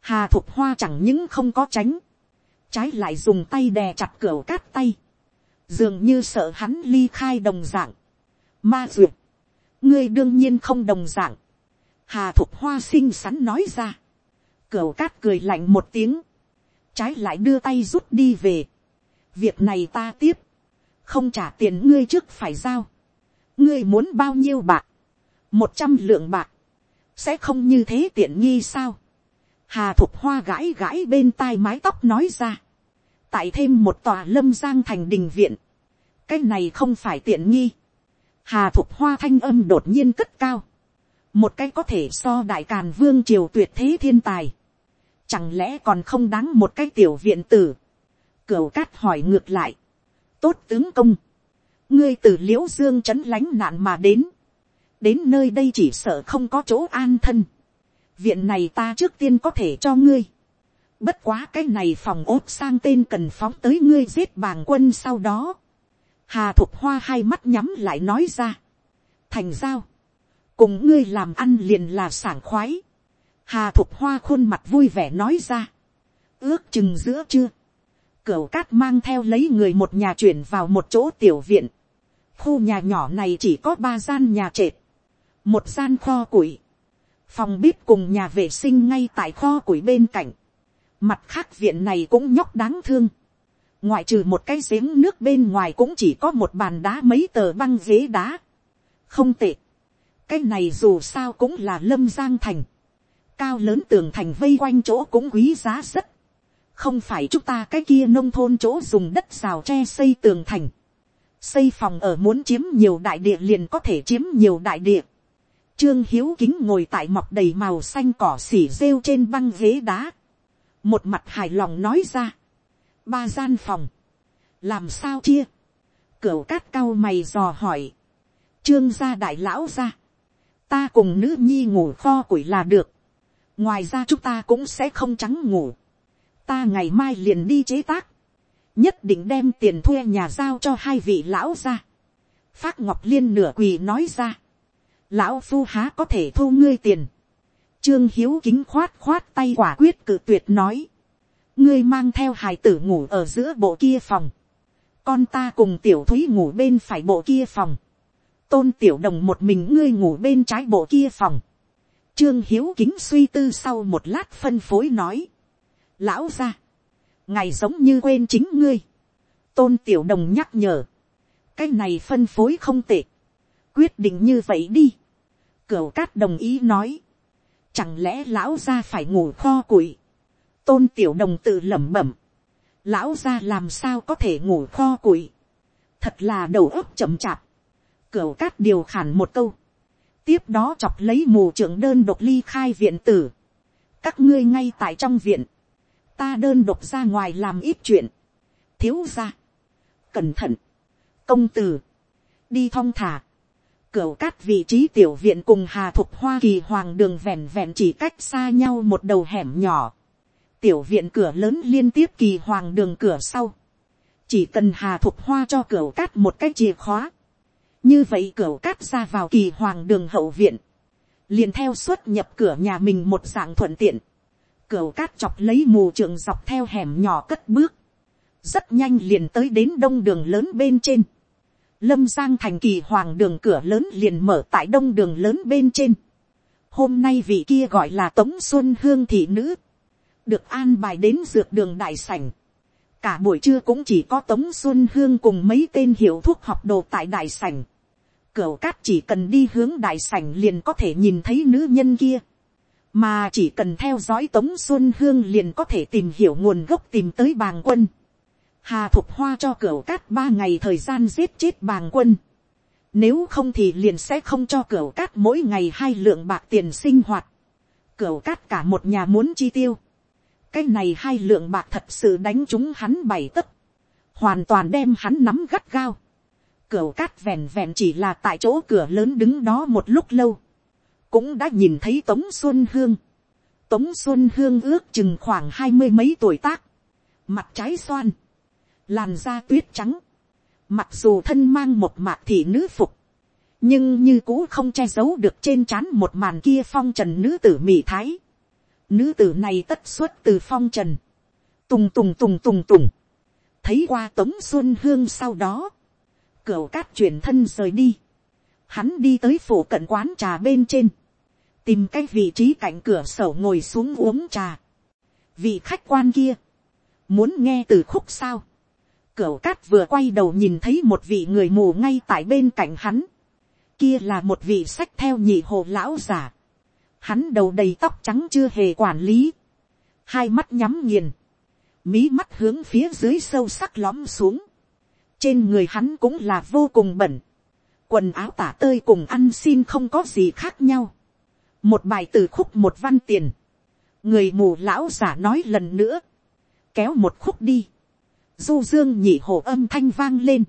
Hà thục hoa chẳng những không có tránh. Trái lại dùng tay đè chặt cửu cát tay. Dường như sợ hắn ly khai đồng dạng. Ma duyệt. Ngươi đương nhiên không đồng dạng. Hà thục hoa xinh xắn nói ra. Cửu cát cười lạnh một tiếng. Trái lại đưa tay rút đi về. Việc này ta tiếp không trả tiền ngươi trước phải giao, ngươi muốn bao nhiêu bạc, một trăm lượng bạc, sẽ không như thế tiện nghi sao, hà thục hoa gãi gãi bên tai mái tóc nói ra, tại thêm một tòa lâm giang thành đình viện, cái này không phải tiện nghi, hà thục hoa thanh âm đột nhiên cất cao, một cái có thể so đại càn vương triều tuyệt thế thiên tài, chẳng lẽ còn không đáng một cái tiểu viện tử, cửu cát hỏi ngược lại, tốt tướng công, ngươi từ l i ễ u dương c h ấ n lánh nạn mà đến, đến nơi đây chỉ sợ không có chỗ an thân, viện này ta trước tiên có thể cho ngươi, bất quá cái này phòng ốt sang tên cần phóng tới ngươi giết bàng quân sau đó, hà thục hoa hai mắt nhắm lại nói ra, thành giao, cùng ngươi làm ăn liền là sảng khoái, hà thục hoa khuôn mặt vui vẻ nói ra, ước chừng giữa chưa, Cửu cát mang theo lấy người một nhà chuyển vào một chỗ tiểu viện. Khu nhà nhỏ này chỉ có ba gian nhà trệt. Một gian kho củi. Phòng bếp cùng nhà vệ sinh ngay tại kho củi bên cạnh. Mặt khác viện này cũng nhóc đáng thương. Ngoại trừ một cái giếng nước bên ngoài cũng chỉ có một bàn đá mấy tờ băng ghế đá. Không tệ. Cái này dù sao cũng là lâm giang thành. Cao lớn tường thành vây quanh chỗ cũng quý giá rất không phải chúng ta cái kia nông thôn chỗ dùng đất rào tre xây tường thành, xây phòng ở muốn chiếm nhiều đại địa liền có thể chiếm nhiều đại địa. Trương Hiếu Kính ngồi tại mọc đầy màu xanh cỏ xỉ rêu trên băng ghế đá. Một mặt hài lòng nói ra. Ba gian phòng. Làm sao chia? Cửu cát cao mày dò hỏi. Trương gia đại lão ra. Ta cùng nữ nhi ngủ kho củi là được. Ngoài ra chúng ta cũng sẽ không trắng ngủ ta ngày mai liền đi chế tác, nhất định đem tiền thuê nhà giao cho hai vị lão ra. Phát ngọc liên nửa quỳ nói ra, lão phu há có thể thu ngươi tiền, trương hiếu kính khoát khoát tay quả quyết cự tuyệt nói, ngươi mang theo hài tử ngủ ở giữa bộ kia phòng, con ta cùng tiểu thúy ngủ bên phải bộ kia phòng, tôn tiểu đồng một mình ngươi ngủ bên trái bộ kia phòng, trương hiếu kính suy tư sau một lát phân phối nói, lão ra, ngày giống như quên chính ngươi, tôn tiểu đồng nhắc nhở, cái này phân phối không tệ, quyết định như vậy đi, cửu cát đồng ý nói, chẳng lẽ lão ra phải ngủ kho củi, tôn tiểu đồng tự lẩm bẩm, lão ra làm sao có thể ngủ kho củi, thật là đầu óc chậm chạp, cửu cát điều khản một câu, tiếp đó chọc lấy mù trưởng đơn độc ly khai viện tử, các ngươi ngay tại trong viện, ta đơn độc ra ngoài làm ít chuyện, thiếu ra, cẩn thận, công tử, đi thong thả, Cửu cát vị trí tiểu viện cùng Hà Thục Hoa Kỳ Hoàng đường vẹn vẹn chỉ cách xa nhau một đầu hẻm nhỏ. Tiểu viện cửa lớn liên tiếp Kỳ Hoàng đường cửa sau. Chỉ cần Hà Thục Hoa cho cửa cát một cái chìa khóa. Như vậy cửa cát ra vào Kỳ Hoàng đường hậu viện. Liền theo xuất nhập cửa nhà mình một dạng thuận tiện. cửa cát chọc lấy mù trường dọc theo hẻm nhỏ cất bước. Rất nhanh liền tới đến đông đường lớn bên trên lâm giang thành kỳ hoàng đường cửa lớn liền mở tại đông đường lớn bên trên. hôm nay vị kia gọi là tống xuân hương thị nữ, được an bài đến dược đường đại sảnh. cả buổi trưa cũng chỉ có tống xuân hương cùng mấy tên hiệu thuốc học đồ tại đại sảnh. cửu cát chỉ cần đi hướng đại sảnh liền có thể nhìn thấy nữ nhân kia. mà chỉ cần theo dõi tống xuân hương liền có thể tìm hiểu nguồn gốc tìm tới bàng quân Hà Thục Hoa cho cửu cát ba ngày thời gian giết chết bàng quân. Nếu không thì liền sẽ không cho cửu cát mỗi ngày hai lượng bạc tiền sinh hoạt. Cửu cát cả một nhà muốn chi tiêu. Cái này hai lượng bạc thật sự đánh chúng hắn bảy tấc. Hoàn toàn đem hắn nắm gắt gao. Cửa cát vẹn vẹn chỉ là tại chỗ cửa lớn đứng đó một lúc lâu. Cũng đã nhìn thấy Tống Xuân Hương. Tống Xuân Hương ước chừng khoảng hai mươi mấy tuổi tác. Mặt trái xoan làn da tuyết trắng, mặc dù thân mang một mạc thị nữ phục, nhưng như cũ không che giấu được trên trán một màn kia phong trần nữ tử mỹ thái. Nữ tử này tất xuất từ phong trần, tùng tùng tùng tùng tùng, thấy qua tống xuân hương sau đó, Cửu cát chuyển thân rời đi, hắn đi tới phủ cận quán trà bên trên, tìm cái vị trí cạnh cửa sổ ngồi xuống uống trà. vị khách quan kia, muốn nghe từ khúc sao, Cửu cát vừa quay đầu nhìn thấy một vị người mù ngay tại bên cạnh hắn. Kia là một vị sách theo nhị hồ lão giả. Hắn đầu đầy tóc trắng chưa hề quản lý. Hai mắt nhắm nghiền. Mí mắt hướng phía dưới sâu sắc lõm xuống. Trên người hắn cũng là vô cùng bẩn. Quần áo tả tơi cùng ăn xin không có gì khác nhau. Một bài từ khúc một văn tiền. Người mù lão giả nói lần nữa. Kéo một khúc đi du dương nhị hồ âm thanh vang lên,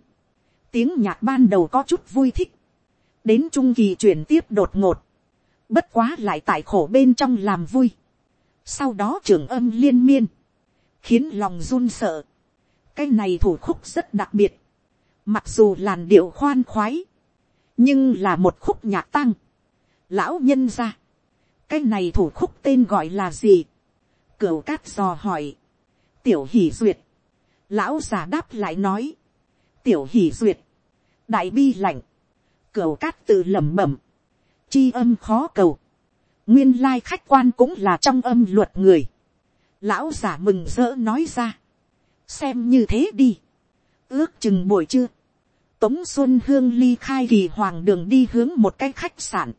tiếng nhạc ban đầu có chút vui thích, đến trung kỳ chuyển tiếp đột ngột, bất quá lại tại khổ bên trong làm vui, sau đó trưởng âm liên miên, khiến lòng run sợ, cái này thủ khúc rất đặc biệt, mặc dù làn điệu khoan khoái, nhưng là một khúc nhạc tăng, lão nhân ra, cái này thủ khúc tên gọi là gì, cửu cát dò hỏi, tiểu hỷ duyệt, Lão già đáp lại nói. Tiểu hỷ duyệt. Đại bi lạnh. Cửu cát tự lẩm bẩm. Chi âm khó cầu. Nguyên lai khách quan cũng là trong âm luật người. Lão giả mừng rỡ nói ra. Xem như thế đi. Ước chừng buổi trưa. Tống Xuân Hương ly khai kỳ hoàng đường đi hướng một cái khách sạn.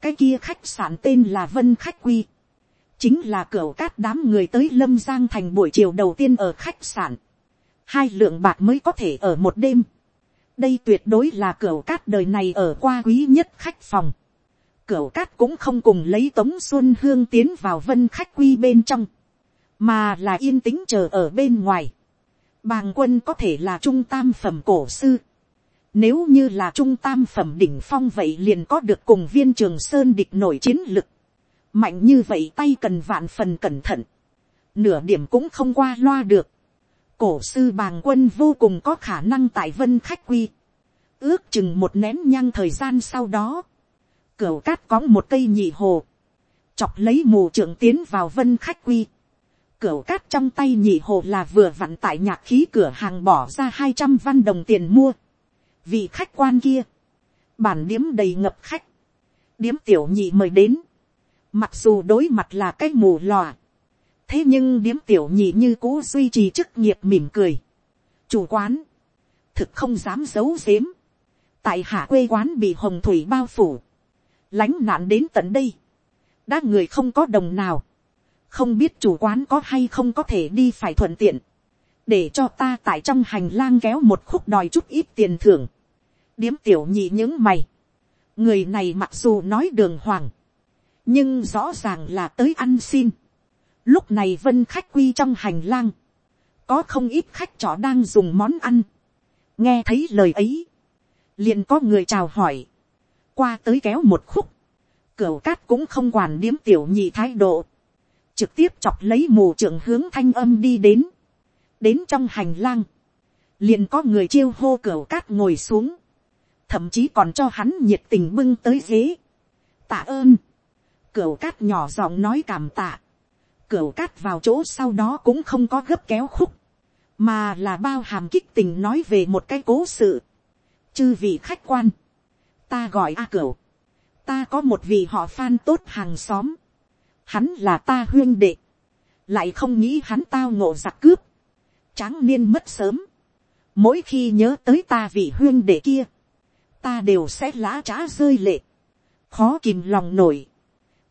Cái kia khách sạn tên là Vân Khách Quy. Chính là cửa cát đám người tới Lâm Giang thành buổi chiều đầu tiên ở khách sạn hai lượng bạc mới có thể ở một đêm. đây tuyệt đối là cửa cát đời này ở qua quý nhất khách phòng cửa cát cũng không cùng lấy tống xuân hương tiến vào vân khách quy bên trong, mà là yên tĩnh chờ ở bên ngoài. bàng quân có thể là trung tam phẩm cổ sư. Nếu như là trung tam phẩm đỉnh phong vậy liền có được cùng viên trường sơn địch nổi chiến lực. Mạnh như vậy tay cần vạn phần cẩn thận. Nửa điểm cũng không qua loa được cổ sư bàng quân vô cùng có khả năng tại vân khách quy. ước chừng một nén nhang thời gian sau đó, cửa cát có một cây nhị hồ, chọc lấy mù trưởng tiến vào vân khách quy. Cửu cát trong tay nhị hồ là vừa vặn tại nhạc khí cửa hàng bỏ ra hai trăm văn đồng tiền mua. Vị khách quan kia. Bản điếm đầy ngập khách. Điếm tiểu nhị mời đến. Mặc dù đối mặt là cái mù lòa. Thế nhưng điếm tiểu nhị như cũ duy trì chức nghiệp mỉm cười. Chủ quán. Thực không dám giấu giếm. Tại hạ quê quán bị hồng thủy bao phủ. Lánh nạn đến tận đây. Đã người không có đồng nào. Không biết chủ quán có hay không có thể đi phải thuận tiện, để cho ta tại trong hành lang kéo một khúc đòi chút ít tiền thưởng, điếm tiểu nhị những mày, người này mặc dù nói đường hoàng, nhưng rõ ràng là tới ăn xin. Lúc này vân khách quy trong hành lang, có không ít khách trọ đang dùng món ăn, nghe thấy lời ấy, liền có người chào hỏi, qua tới kéo một khúc, Cửu cát cũng không quản điếm tiểu nhị thái độ, trực tiếp chọc lấy mù trưởng hướng thanh âm đi đến, đến trong hành lang, liền có người chiêu hô cửu cát ngồi xuống, thậm chí còn cho hắn nhiệt tình bưng tới ghế. tạ ơn, Cửu cát nhỏ giọng nói cảm tạ, Cửu cát vào chỗ sau đó cũng không có gấp kéo khúc, mà là bao hàm kích tình nói về một cái cố sự. chư vị khách quan, ta gọi a cửu, ta có một vị họ phan tốt hàng xóm, hắn là ta huyên đệ, lại không nghĩ hắn tao ngộ giặc cướp, tráng niên mất sớm, mỗi khi nhớ tới ta vị huyên đệ kia, ta đều sẽ lá trá rơi lệ, khó kìm lòng nổi.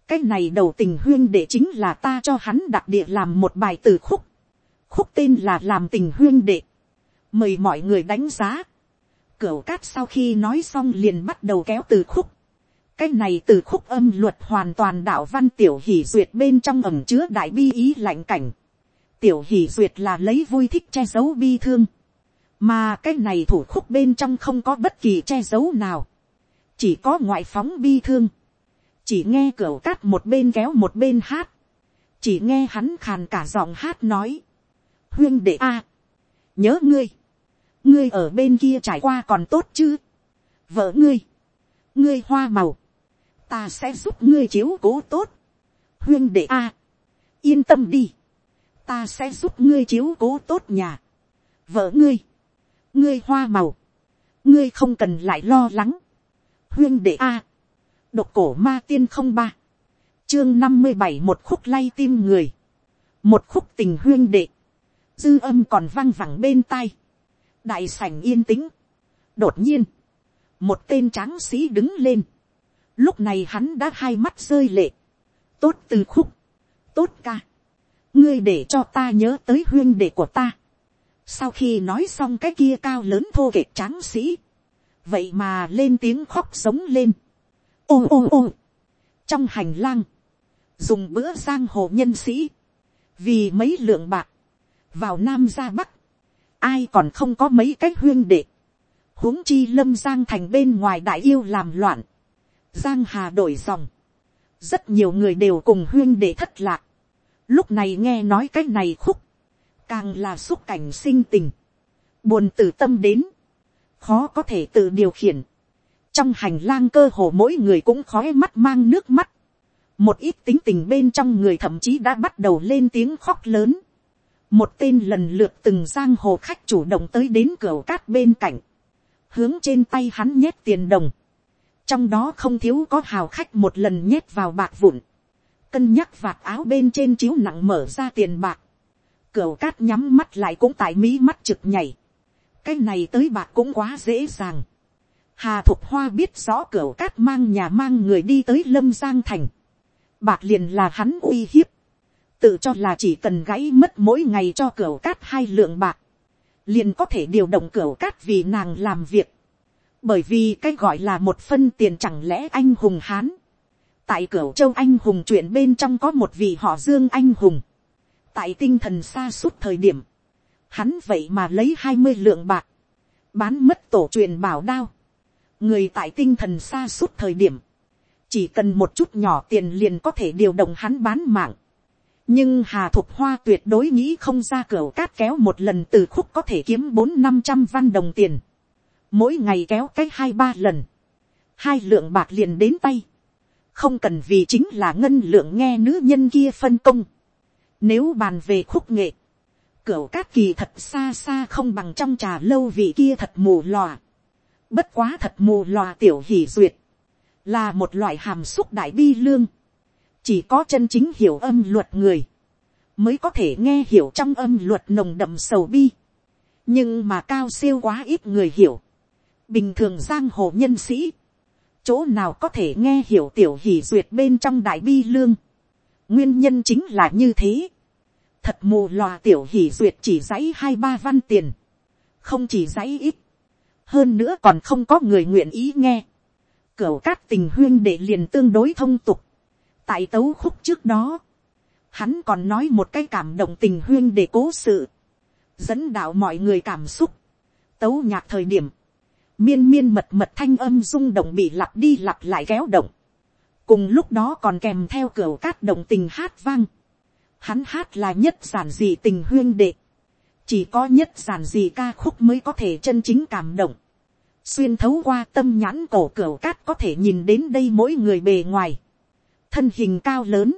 cái này đầu tình huyên đệ chính là ta cho hắn đặc địa làm một bài từ khúc, khúc tên là làm tình huyên đệ, mời mọi người đánh giá, cửu cát sau khi nói xong liền bắt đầu kéo từ khúc, cái này từ khúc âm luật hoàn toàn đạo văn tiểu hỷ duyệt bên trong ẩm chứa đại bi ý lạnh cảnh. tiểu hỷ duyệt là lấy vui thích che giấu bi thương. mà cái này thủ khúc bên trong không có bất kỳ che giấu nào. chỉ có ngoại phóng bi thương. chỉ nghe cửu cát một bên kéo một bên hát. chỉ nghe hắn khàn cả giọng hát nói. huyên đệ a. nhớ ngươi ngươi ở bên kia trải qua còn tốt chứ. vợ ngươi. ngươi hoa màu ta sẽ giúp ngươi chiếu cố tốt. huyên đệ a, yên tâm đi, ta sẽ giúp ngươi chiếu cố tốt nhà. vợ ngươi, ngươi hoa màu, ngươi không cần lại lo lắng. huyên đệ a, độc cổ ma tiên không ba, chương năm mươi bảy một khúc lay tim người, một khúc tình huyên đệ, dư âm còn văng vẳng bên tai, đại sảnh yên tĩnh, đột nhiên, một tên tráng sĩ đứng lên, Lúc này hắn đã hai mắt rơi lệ. Tốt từ khúc. Tốt ca. Ngươi để cho ta nhớ tới huyên đệ của ta. Sau khi nói xong cái kia cao lớn thô kệch tráng sĩ. Vậy mà lên tiếng khóc sống lên. ôm ôm ôm. Trong hành lang. Dùng bữa giang hồ nhân sĩ. Vì mấy lượng bạc. Vào Nam ra Bắc. Ai còn không có mấy cái huyên đệ huống chi lâm giang thành bên ngoài đại yêu làm loạn, Giang Hà đổi dòng. Rất nhiều người đều cùng huyên để thất lạc. Lúc này nghe nói cái này khúc. Càng là xúc cảnh sinh tình. Buồn từ tâm đến. Khó có thể tự điều khiển. Trong hành lang cơ hồ mỗi người cũng khói mắt mang nước mắt. Một ít tính tình bên trong người thậm chí đã bắt đầu lên tiếng khóc lớn. Một tên lần lượt từng giang hồ khách chủ động tới đến cửa cát bên cạnh. Hướng trên tay hắn nhét tiền đồng. Trong đó không thiếu có hào khách một lần nhét vào bạc vụn, cân nhắc vạt áo bên trên chiếu nặng mở ra tiền bạc, cửa cát nhắm mắt lại cũng tại mỹ mắt trực nhảy, cái này tới bạc cũng quá dễ dàng, hà thục hoa biết rõ cửa cát mang nhà mang người đi tới lâm giang thành, bạc liền là hắn uy hiếp, tự cho là chỉ cần gãy mất mỗi ngày cho cửa cát hai lượng bạc, liền có thể điều động cửa cát vì nàng làm việc, bởi vì cái gọi là một phân tiền chẳng lẽ anh hùng hán. tại cửa châu anh hùng chuyện bên trong có một vị họ dương anh hùng. tại tinh thần xa suốt thời điểm, hắn vậy mà lấy hai mươi lượng bạc, bán mất tổ truyền bảo đao. người tại tinh thần xa suốt thời điểm, chỉ cần một chút nhỏ tiền liền có thể điều động hắn bán mạng nhưng hà thục hoa tuyệt đối nghĩ không ra cửa cát kéo một lần từ khúc có thể kiếm bốn năm trăm văn đồng tiền mỗi ngày kéo cái hai ba lần, hai lượng bạc liền đến tay, không cần vì chính là ngân lượng nghe nữ nhân kia phân công. Nếu bàn về khúc nghệ, cửa cát kỳ thật xa xa không bằng trong trà lâu vị kia thật mù lòa. Bất quá thật mù lòa tiểu hỉ duyệt, là một loại hàm xúc đại bi lương. Chỉ có chân chính hiểu âm luật người, mới có thể nghe hiểu trong âm luật nồng đậm sầu bi. Nhưng mà cao siêu quá ít người hiểu. Bình thường giang hồ nhân sĩ, chỗ nào có thể nghe hiểu tiểu hỷ duyệt bên trong đại bi lương. Nguyên nhân chính là như thế. Thật mù lòa tiểu hỷ duyệt chỉ giấy hai ba văn tiền. Không chỉ giấy ít. Hơn nữa còn không có người nguyện ý nghe. Cửu cát tình huyên để liền tương đối thông tục. Tại tấu khúc trước đó. Hắn còn nói một cái cảm động tình huyên để cố sự. Dẫn đạo mọi người cảm xúc. Tấu nhạc thời điểm miên miên mật mật thanh âm rung động bị lặp đi lặp lại kéo động, cùng lúc đó còn kèm theo cửa cát động tình hát vang, hắn hát là nhất giản dị tình huyên đệ, chỉ có nhất giản dị ca khúc mới có thể chân chính cảm động, xuyên thấu qua tâm nhãn cổ cửa cát có thể nhìn đến đây mỗi người bề ngoài, thân hình cao lớn,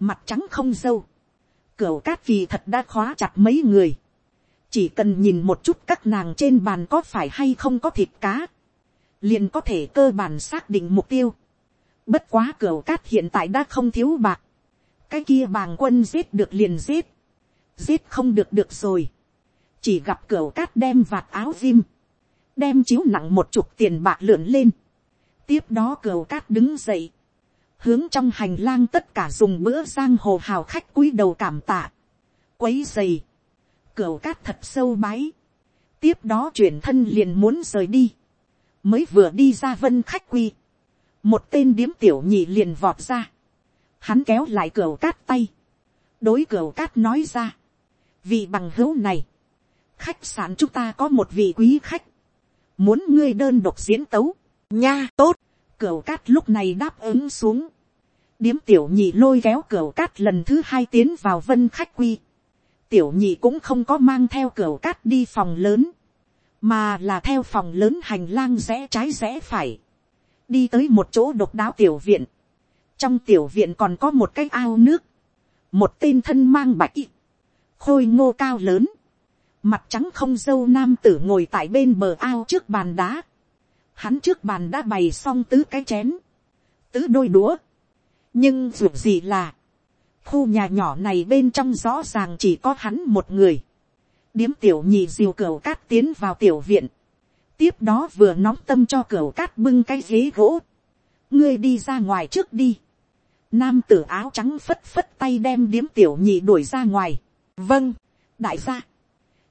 mặt trắng không dâu, cửa cát kỳ thật đã khóa chặt mấy người, chỉ cần nhìn một chút các nàng trên bàn có phải hay không có thịt cá, liền có thể cơ bản xác định mục tiêu. Bất quá cửa cát hiện tại đã không thiếu bạc, cái kia bàng quân giết được liền giết, giết không được được rồi, chỉ gặp cửa cát đem vạt áo diêm, đem chiếu nặng một chục tiền bạc lượn lên, tiếp đó cửa cát đứng dậy, hướng trong hành lang tất cả dùng bữa giang hồ hào khách cúi đầu cảm tạ, quấy dày, cửa cát thật sâu bái. Tiếp đó chuyển thân liền muốn rời đi. Mới vừa đi ra vân khách quy. Một tên điếm tiểu nhị liền vọt ra. Hắn kéo lại cửa cát tay. Đối cửa cát nói ra. Vì bằng hữu này. Khách sạn chúng ta có một vị quý khách. Muốn ngươi đơn độc diễn tấu. Nha tốt. Cửu cát lúc này đáp ứng xuống. Điếm tiểu nhị lôi kéo cửu cát lần thứ hai tiến vào vân khách quy. Tiểu nhị cũng không có mang theo cửu cát đi phòng lớn, mà là theo phòng lớn hành lang rẽ trái rẽ phải, đi tới một chỗ độc đáo tiểu viện, trong tiểu viện còn có một cái ao nước, một tên thân mang bạch, khôi ngô cao lớn, mặt trắng không dâu nam tử ngồi tại bên bờ ao trước bàn đá, hắn trước bàn đã bày xong tứ cái chén, tứ đôi đũa, nhưng dù gì là, khu nhà nhỏ này bên trong rõ ràng chỉ có hắn một người. điếm tiểu nhị diều cửa cát tiến vào tiểu viện. tiếp đó vừa nóng tâm cho cửa cát bưng cái ghế gỗ. ngươi đi ra ngoài trước đi. nam tử áo trắng phất phất tay đem điếm tiểu nhị đuổi ra ngoài. vâng, đại gia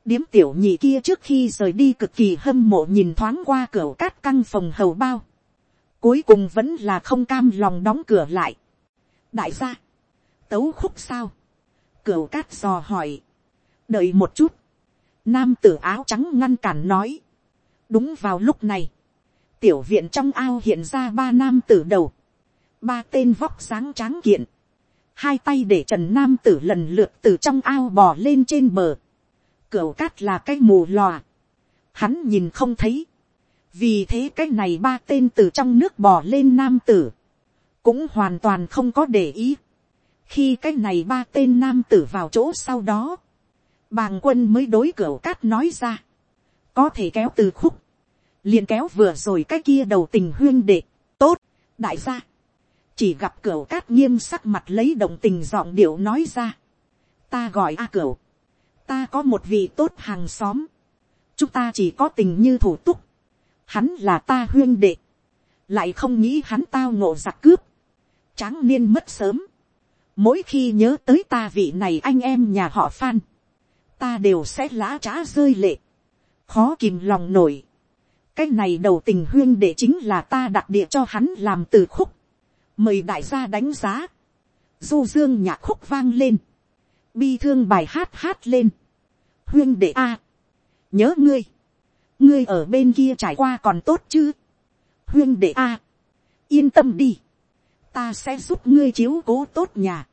điếm tiểu nhị kia trước khi rời đi cực kỳ hâm mộ nhìn thoáng qua cửa cát căng phòng hầu bao. cuối cùng vẫn là không cam lòng đóng cửa lại. đại gia tấu khúc sao, cửa cát dò hỏi, đợi một chút, nam tử áo trắng ngăn cản nói, đúng vào lúc này, tiểu viện trong ao hiện ra ba nam tử đầu, ba tên vóc sáng tráng kiện, hai tay để trần nam tử lần lượt từ trong ao bò lên trên bờ, cửu cát là cái mù lòa, hắn nhìn không thấy, vì thế cái này ba tên từ trong nước bò lên nam tử, cũng hoàn toàn không có để ý, khi cái này ba tên nam tử vào chỗ sau đó, bàng quân mới đối cửu cát nói ra, có thể kéo từ khúc, liền kéo vừa rồi cái kia đầu tình huyên đệ, tốt, đại gia, chỉ gặp cửu cát nghiêm sắc mặt lấy động tình giọng điệu nói ra, ta gọi a cửu ta có một vị tốt hàng xóm, chúng ta chỉ có tình như thủ túc, hắn là ta huyên đệ, lại không nghĩ hắn tao ngộ giặc cướp, tráng niên mất sớm, mỗi khi nhớ tới ta vị này anh em nhà họ phan, ta đều sẽ lã trá rơi lệ, khó kìm lòng nổi. cái này đầu tình huyên để chính là ta đặt địa cho hắn làm từ khúc, mời đại gia đánh giá, du dương nhạc khúc vang lên, bi thương bài hát hát lên, huyên đệ a, nhớ ngươi, ngươi ở bên kia trải qua còn tốt chứ, huyên đệ a, yên tâm đi, ta sẽ giúp ngươi chiếu cố tốt nhà.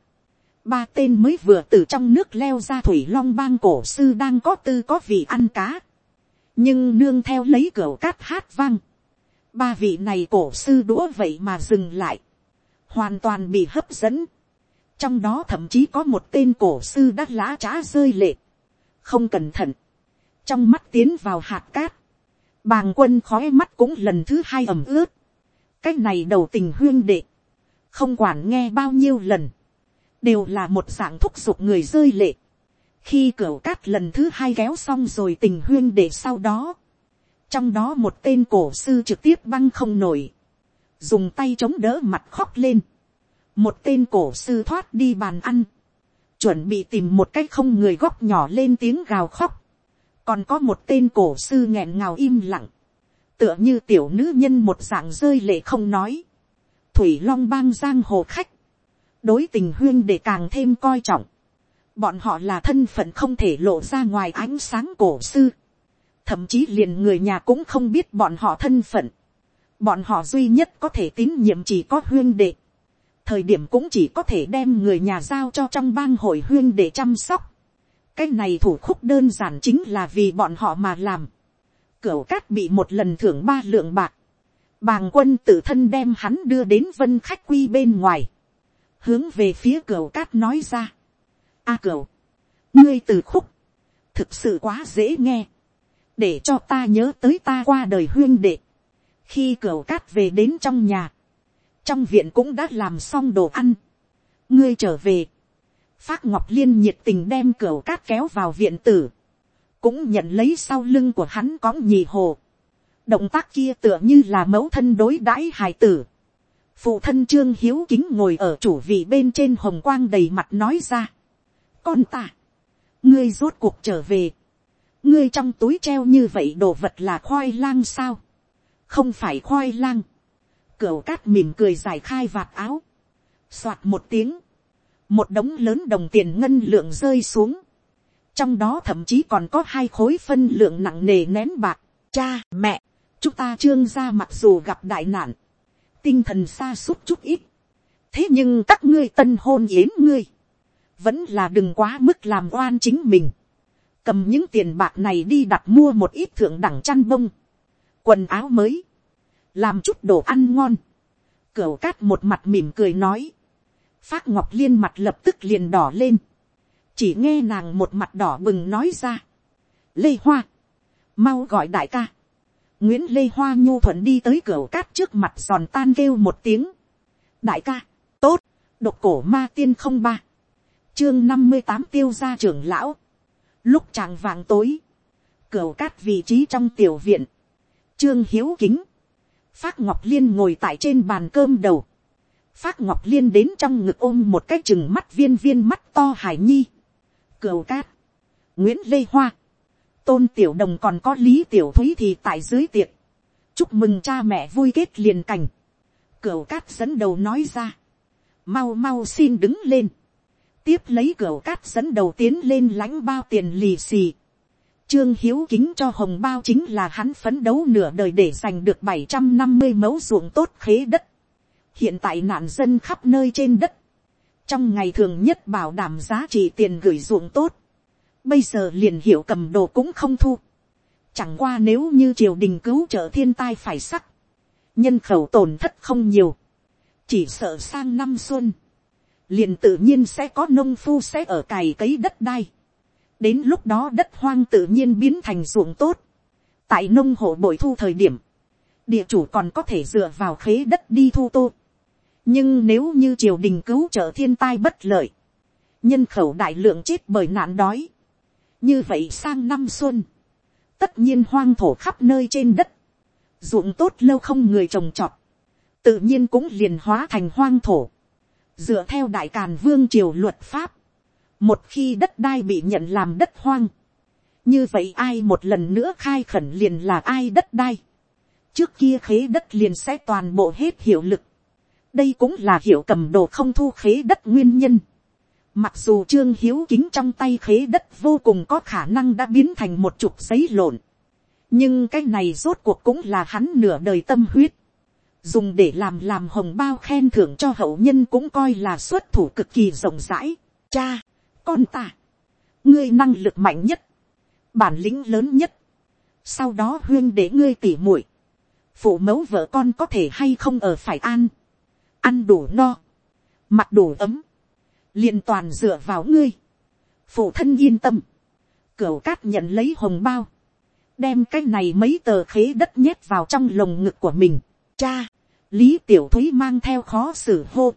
Ba tên mới vừa từ trong nước leo ra thủy long bang cổ sư đang có tư có vị ăn cá. Nhưng nương theo lấy cửa cát hát vang. Ba vị này cổ sư đũa vậy mà dừng lại. hoàn toàn bị hấp dẫn, trong đó thậm chí có một tên cổ sư đắt lá trá rơi lệ, không cẩn thận, trong mắt tiến vào hạt cát, bàng quân khói mắt cũng lần thứ hai ẩm ướt, cái này đầu tình huyên đệ, không quản nghe bao nhiêu lần, đều là một dạng thúc giục người rơi lệ, khi cửa cát lần thứ hai kéo xong rồi tình huyên đệ sau đó, trong đó một tên cổ sư trực tiếp băng không nổi, dùng tay chống đỡ mặt khóc lên, một tên cổ sư thoát đi bàn ăn, chuẩn bị tìm một cái không người góc nhỏ lên tiếng gào khóc, còn có một tên cổ sư nghẹn ngào im lặng, tựa như tiểu nữ nhân một dạng rơi lệ không nói, thủy long bang giang hồ khách, đối tình huyên để càng thêm coi trọng, bọn họ là thân phận không thể lộ ra ngoài ánh sáng cổ sư, thậm chí liền người nhà cũng không biết bọn họ thân phận, bọn họ duy nhất có thể tín nhiệm chỉ có huyên đệ, thời điểm cũng chỉ có thể đem người nhà giao cho trong bang hội huyên để chăm sóc. cái này thủ khúc đơn giản chính là vì bọn họ mà làm. cửu cát bị một lần thưởng ba lượng bạc. bàng quân tự thân đem hắn đưa đến vân khách quy bên ngoài. hướng về phía cửu cát nói ra. a cửu, ngươi từ khúc, thực sự quá dễ nghe. để cho ta nhớ tới ta qua đời huyên đệ. khi cửu cát về đến trong nhà, trong viện cũng đã làm xong đồ ăn. ngươi trở về. phát ngọc liên nhiệt tình đem cửa cát kéo vào viện tử. cũng nhận lấy sau lưng của hắn có nhì hồ. động tác kia tựa như là mẫu thân đối đãi hài tử. phụ thân trương hiếu kính ngồi ở chủ vị bên trên hồng quang đầy mặt nói ra. con ta, ngươi rốt cuộc trở về. ngươi trong túi treo như vậy đồ vật là khoai lang sao. không phải khoai lang Cửu cát mỉm cười giải khai vạt áo. xoạt một tiếng. Một đống lớn đồng tiền ngân lượng rơi xuống. Trong đó thậm chí còn có hai khối phân lượng nặng nề nén bạc. Cha, mẹ, chúng ta trương gia mặc dù gặp đại nạn. Tinh thần xa suốt chút ít. Thế nhưng các ngươi tân hôn yến ngươi. Vẫn là đừng quá mức làm oan chính mình. Cầm những tiền bạc này đi đặt mua một ít thượng đẳng chăn bông. Quần áo mới làm chút đồ ăn ngon. Cửu cát một mặt mỉm cười nói. Phát ngọc liên mặt lập tức liền đỏ lên. Chỉ nghe nàng một mặt đỏ bừng nói ra. Lê Hoa. Mau gọi đại ca. Nguyễn Lê Hoa nhu thuận đi tới cửa cát trước mặt giòn tan kêu một tiếng. Đại ca, tốt, độc cổ ma tiên không ba. Chương năm mươi tám tiêu gia trưởng lão. Lúc tràng vàng tối. Cửa cát vị trí trong tiểu viện. Trương Hiếu Kính. Phát Ngọc Liên ngồi tại trên bàn cơm đầu. Phát Ngọc Liên đến trong ngực ôm một cái chừng mắt viên viên mắt to hải nhi. Cửu cát. Nguyễn Lê Hoa. Tôn Tiểu Đồng còn có Lý Tiểu Thúy thì tại dưới tiệc. Chúc mừng cha mẹ vui kết liền cảnh. Cửu cát dẫn đầu nói ra. Mau mau xin đứng lên. Tiếp lấy cửu cát dẫn đầu tiến lên lãnh bao tiền lì xì Trương Hiếu kính cho hồng bao chính là hắn phấn đấu nửa đời để giành được 750 mẫu ruộng tốt khế đất. Hiện tại nạn dân khắp nơi trên đất. Trong ngày thường nhất bảo đảm giá trị tiền gửi ruộng tốt. Bây giờ liền hiểu cầm đồ cũng không thu. Chẳng qua nếu như triều đình cứu trợ thiên tai phải sắc. Nhân khẩu tổn thất không nhiều. Chỉ sợ sang năm xuân. Liền tự nhiên sẽ có nông phu sẽ ở cày cấy đất đai đến lúc đó đất hoang tự nhiên biến thành ruộng tốt. tại nông hộ bội thu thời điểm, địa chủ còn có thể dựa vào khế đất đi thu tô. nhưng nếu như triều đình cứu trợ thiên tai bất lợi, nhân khẩu đại lượng chết bởi nạn đói. như vậy sang năm xuân, tất nhiên hoang thổ khắp nơi trên đất, ruộng tốt lâu không người trồng trọt, tự nhiên cũng liền hóa thành hoang thổ. dựa theo đại càn vương triều luật pháp, một khi đất đai bị nhận làm đất hoang, như vậy ai một lần nữa khai khẩn liền là ai đất đai, trước kia khế đất liền sẽ toàn bộ hết hiệu lực, đây cũng là hiệu cầm đồ không thu khế đất nguyên nhân. Mặc dù trương hiếu kính trong tay khế đất vô cùng có khả năng đã biến thành một chục giấy lộn, nhưng cái này rốt cuộc cũng là hắn nửa đời tâm huyết, dùng để làm làm hồng bao khen thưởng cho hậu nhân cũng coi là xuất thủ cực kỳ rộng rãi. Cha, con ta, ngươi năng lực mạnh nhất, bản lĩnh lớn nhất, sau đó huyên để ngươi tỉ muội, phụ mẫu vợ con có thể hay không ở phải an, ăn đủ no, mặt đủ ấm, liền toàn dựa vào ngươi, phụ thân yên tâm, cửu cát nhận lấy hồng bao, đem cái này mấy tờ khế đất nhét vào trong lồng ngực của mình. Cha, lý tiểu thúy mang theo khó xử hô.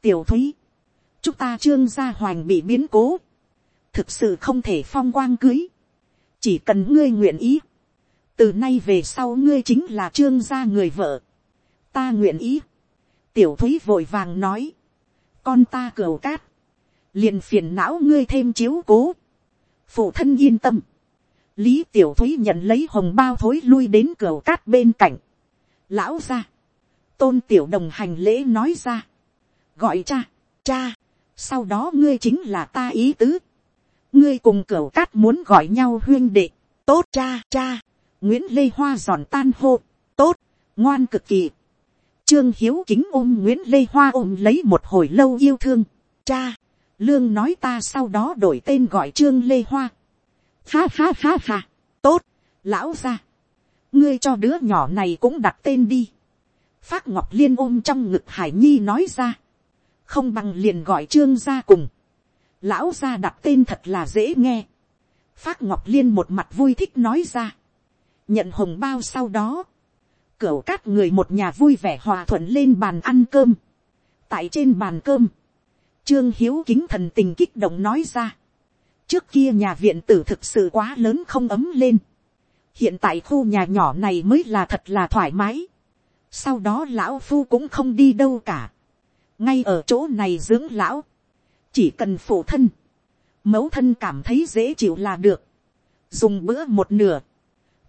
tiểu thúy, chúng ta trương gia hoành bị biến cố, thực sự không thể phong quang cưới, chỉ cần ngươi nguyện ý, từ nay về sau ngươi chính là trương gia người vợ, ta nguyện ý, tiểu thúy vội vàng nói, con ta cửu cát, liền phiền não ngươi thêm chiếu cố, phụ thân yên tâm, lý tiểu thúy nhận lấy hồng bao thối lui đến cửa cát bên cạnh, lão ra, tôn tiểu đồng hành lễ nói ra, gọi cha, cha, sau đó ngươi chính là ta ý tứ, ngươi cùng cửa cát muốn gọi nhau huyên đệ, tốt cha cha, nguyễn lê hoa giòn tan hô, tốt, ngoan cực kỳ, trương hiếu kính ôm nguyễn lê hoa ôm lấy một hồi lâu yêu thương, cha, lương nói ta sau đó đổi tên gọi trương lê hoa, Ha ha ha ha, tốt, lão ra. Ngươi cho đứa nhỏ này cũng đặt tên đi. Phát Ngọc Liên ôm trong ngực Hải Nhi nói ra. Không bằng liền gọi trương gia cùng. Lão gia đặt tên thật là dễ nghe. Phát Ngọc Liên một mặt vui thích nói ra. Nhận hồng bao sau đó. Cửu các người một nhà vui vẻ hòa thuận lên bàn ăn cơm. Tại trên bàn cơm. Trương Hiếu kính thần tình kích động nói ra trước kia nhà viện tử thực sự quá lớn không ấm lên. hiện tại khu nhà nhỏ này mới là thật là thoải mái. sau đó lão phu cũng không đi đâu cả ngay ở chỗ này dưỡng lão. chỉ cần phụ thân. mẫu thân cảm thấy dễ chịu là được. dùng bữa một nửa.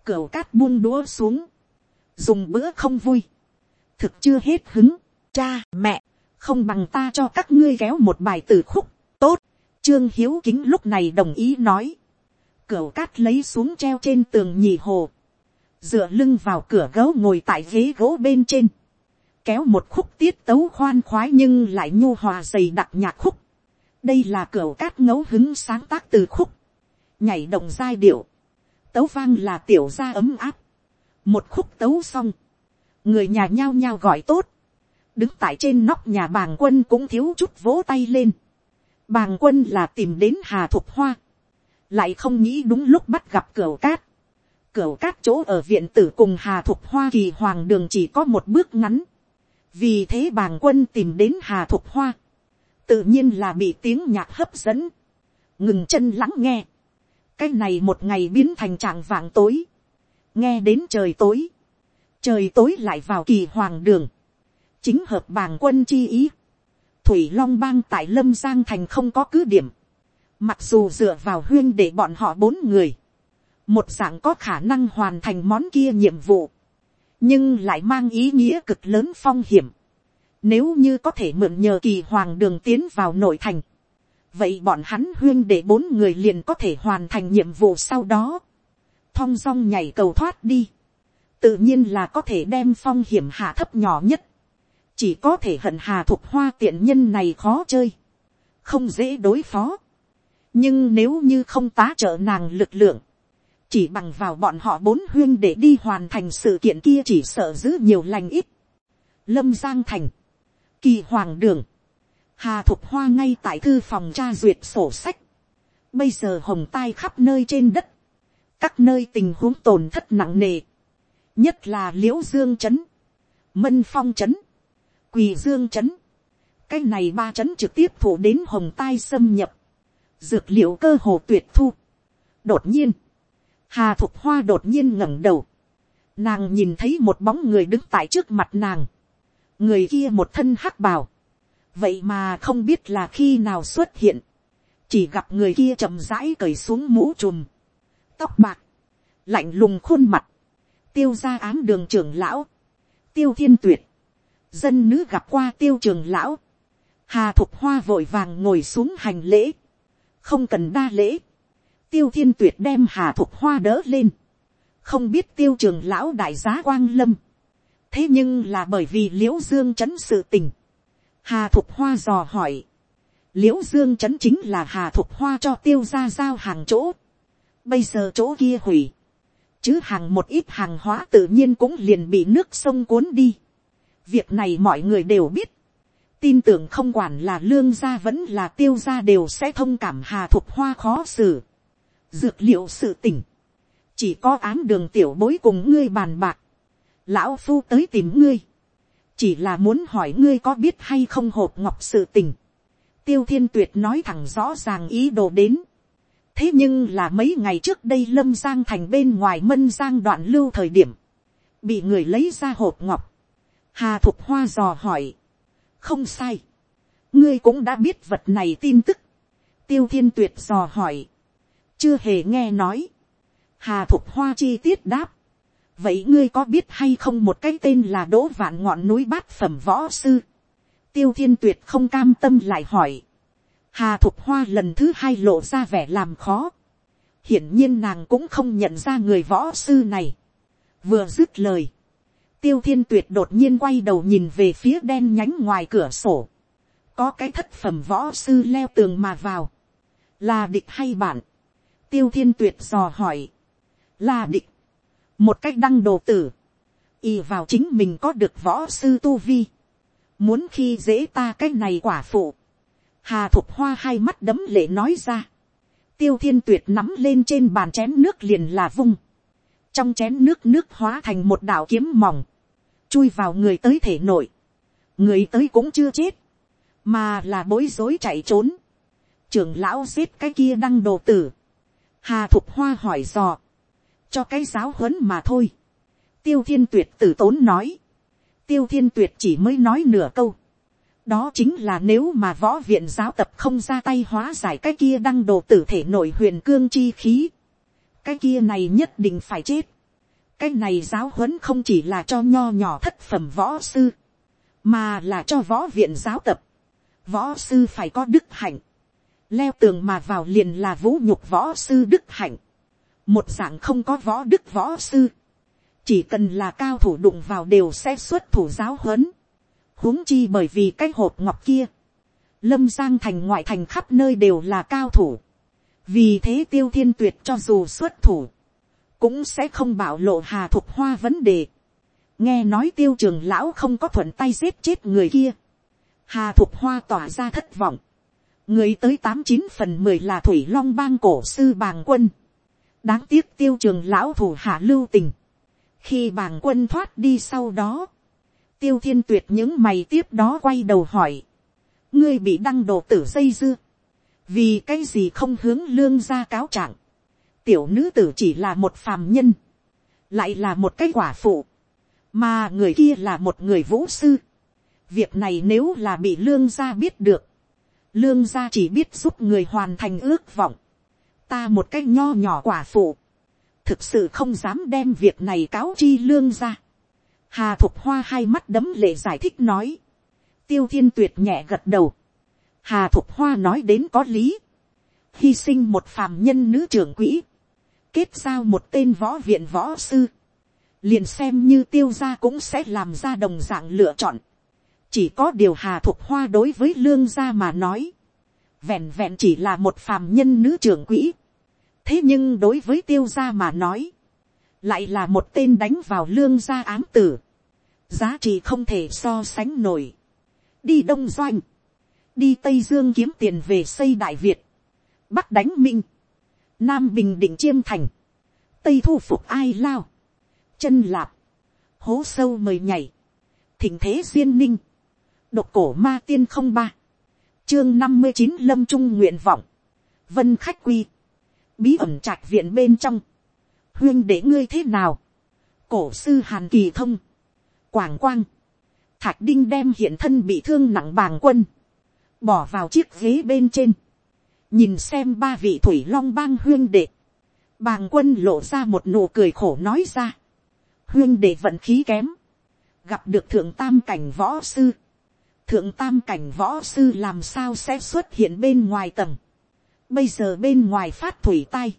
cửa cát buông đũa xuống. dùng bữa không vui. thực chưa hết hứng. cha, mẹ, không bằng ta cho các ngươi kéo một bài từ khúc. tốt Trương Hiếu Kính lúc này đồng ý nói. cửa cát lấy xuống treo trên tường nhì hồ. Dựa lưng vào cửa gấu ngồi tại ghế gỗ bên trên. Kéo một khúc tiết tấu khoan khoái nhưng lại nhu hòa dày đặc nhạc khúc. Đây là cửa cát ngấu hứng sáng tác từ khúc. Nhảy động giai điệu. Tấu vang là tiểu gia ấm áp. Một khúc tấu xong. Người nhà nhao nhao gọi tốt. Đứng tại trên nóc nhà bàng quân cũng thiếu chút vỗ tay lên Bàng quân là tìm đến Hà Thục Hoa. Lại không nghĩ đúng lúc bắt gặp cửa cát. Cửa cát chỗ ở viện tử cùng Hà Thục Hoa kỳ hoàng đường chỉ có một bước ngắn. Vì thế bàng quân tìm đến Hà Thục Hoa. Tự nhiên là bị tiếng nhạc hấp dẫn. Ngừng chân lắng nghe. Cái này một ngày biến thành trạng vạng tối. Nghe đến trời tối. Trời tối lại vào kỳ hoàng đường. Chính hợp bàng quân chi ý Thủy Long Bang tại Lâm Giang Thành không có cứ điểm. Mặc dù dựa vào huyên để bọn họ bốn người. Một dạng có khả năng hoàn thành món kia nhiệm vụ. Nhưng lại mang ý nghĩa cực lớn phong hiểm. Nếu như có thể mượn nhờ kỳ hoàng đường tiến vào nội thành. Vậy bọn hắn huyên để bốn người liền có thể hoàn thành nhiệm vụ sau đó. Thong dong nhảy cầu thoát đi. Tự nhiên là có thể đem phong hiểm hạ thấp nhỏ nhất chỉ có thể hận hà thuộc hoa tiện nhân này khó chơi, không dễ đối phó. nhưng nếu như không tá trợ nàng lực lượng, chỉ bằng vào bọn họ bốn huyên để đi hoàn thành sự kiện kia chỉ sợ giữ nhiều lành ít. lâm giang thành, kỳ hoàng đường, hà thục hoa ngay tại thư phòng tra duyệt sổ sách, bây giờ hồng tai khắp nơi trên đất, các nơi tình huống tổn thất nặng nề, nhất là liễu dương trấn mân phong trấn quỳ dương trấn cái này ba trấn trực tiếp thủ đến hồng tai xâm nhập, dược liệu cơ hồ tuyệt thu. đột nhiên, hà thục hoa đột nhiên ngẩng đầu, nàng nhìn thấy một bóng người đứng tại trước mặt nàng, người kia một thân hắc bào, vậy mà không biết là khi nào xuất hiện, chỉ gặp người kia chậm rãi cởi xuống mũ trùm, tóc bạc, lạnh lùng khuôn mặt, tiêu ra ám đường trưởng lão, tiêu thiên tuyệt, dân nữ gặp qua tiêu trường lão, hà thục hoa vội vàng ngồi xuống hành lễ, không cần đa lễ, tiêu thiên tuyệt đem hà thục hoa đỡ lên, không biết tiêu trường lão đại giá quang lâm, thế nhưng là bởi vì l i ễ u dương c h ấ n sự tình, hà thục hoa dò hỏi, l i ễ u dương c h ấ n chính là hà thục hoa cho tiêu ra giao hàng chỗ, bây giờ chỗ kia hủy, chứ hàng một ít hàng hóa tự nhiên cũng liền bị nước sông cuốn đi. Việc này mọi người đều biết, tin tưởng không quản là lương gia vẫn là tiêu gia đều sẽ thông cảm hà thục hoa khó xử dược liệu sự tình. Chỉ có án đường tiểu bối cùng ngươi bàn bạc, lão phu tới tìm ngươi, chỉ là muốn hỏi ngươi có biết hay không hộp ngọc sự tình. tiêu thiên tuyệt nói thẳng rõ ràng ý đồ đến. thế nhưng là mấy ngày trước đây lâm giang thành bên ngoài mân giang đoạn lưu thời điểm, bị người lấy ra hộp ngọc, hà thục hoa dò hỏi, không sai, ngươi cũng đã biết vật này tin tức, tiêu thiên tuyệt dò hỏi, chưa hề nghe nói, hà thục hoa chi tiết đáp, vậy ngươi có biết hay không một cái tên là đỗ vạn ngọn núi bát phẩm võ sư, tiêu thiên tuyệt không cam tâm lại hỏi, hà thục hoa lần thứ hai lộ ra vẻ làm khó, hiển nhiên nàng cũng không nhận ra người võ sư này, vừa dứt lời, tiêu thiên tuyệt đột nhiên quay đầu nhìn về phía đen nhánh ngoài cửa sổ. có cái thất phẩm võ sư leo tường mà vào. là địch hay bạn tiêu thiên tuyệt dò hỏi. là địch. một cách đăng đồ tử. y vào chính mình có được võ sư tu vi. muốn khi dễ ta cái này quả phụ. hà thục hoa hai mắt đấm lệ nói ra. tiêu thiên tuyệt nắm lên trên bàn chén nước liền là vung. trong chén nước nước hóa thành một đạo kiếm mỏng chui vào người tới thể nội, người tới cũng chưa chết, mà là bối rối chạy trốn, trưởng lão giết cái kia đăng đồ tử, hà thục hoa hỏi dò, cho cái giáo huấn mà thôi, tiêu thiên tuyệt tử tốn nói, tiêu thiên tuyệt chỉ mới nói nửa câu, đó chính là nếu mà võ viện giáo tập không ra tay hóa giải cái kia đăng đồ tử thể nội huyền cương chi khí, cái kia này nhất định phải chết. Cái này giáo huấn không chỉ là cho nho nhỏ thất phẩm võ sư, mà là cho võ viện giáo tập. Võ sư phải có đức hạnh, leo tường mà vào liền là vũ nhục võ sư đức hạnh, một dạng không có võ đức võ sư, chỉ cần là cao thủ đụng vào đều sẽ xuất thủ giáo huấn, huống chi bởi vì cái hộp ngọc kia, lâm giang thành ngoại thành khắp nơi đều là cao thủ, vì thế tiêu thiên tuyệt cho dù xuất thủ, cũng sẽ không bảo lộ hà thục hoa vấn đề. nghe nói tiêu trường lão không có thuận tay giết chết người kia. hà thục hoa tỏa ra thất vọng người tới tám chín phần mười là thủy long bang cổ sư bàng quân. đáng tiếc tiêu trường lão thủ hạ lưu tình. khi bàng quân thoát đi sau đó, tiêu thiên tuyệt những mày tiếp đó quay đầu hỏi. ngươi bị đăng đồ tử dây dưa. vì cái gì không hướng lương ra cáo trạng tiểu nữ tử chỉ là một phàm nhân, lại là một cái quả phụ, mà người kia là một người vũ sư. việc này nếu là bị lương gia biết được, lương gia chỉ biết giúp người hoàn thành ước vọng, ta một cái nho nhỏ quả phụ, thực sự không dám đem việc này cáo chi lương gia. hà thục hoa hai mắt đấm lệ giải thích nói, tiêu thiên tuyệt nhẹ gật đầu, hà thục hoa nói đến có lý, hy sinh một phàm nhân nữ trưởng quỹ, kết giao một tên võ viện võ sư, liền xem như tiêu gia cũng sẽ làm ra đồng dạng lựa chọn chỉ có điều hà thục hoa đối với lương gia mà nói, vẹn vẹn chỉ là một phàm nhân nữ trưởng quỹ. thế nhưng đối với tiêu gia mà nói, lại là một tên đánh vào lương gia ám tử, giá trị không thể so sánh nổi. đi đông doanh, đi tây dương kiếm tiền về xây đại việt, bắc đánh minh, nam bình định chiêm thành, tây thu phục ai lao, chân lạp, hố sâu mời nhảy, thỉnh thế duyên ninh, độc cổ ma tiên không ba, chương năm mươi chín lâm trung nguyện vọng, vân khách quy, bí ẩn trạch viện bên trong, huyên để ngươi thế nào, cổ sư hàn kỳ thông, quảng quang, thạch đinh đem hiện thân bị thương nặng bàng quân, bỏ vào chiếc ghế bên trên, nhìn xem ba vị thủy long bang huyên đệ, bàng quân lộ ra một nụ cười khổ nói ra, huyên đệ vận khí kém, gặp được thượng tam cảnh võ sư, thượng tam cảnh võ sư làm sao sẽ xuất hiện bên ngoài tầng, bây giờ bên ngoài phát thủy tay,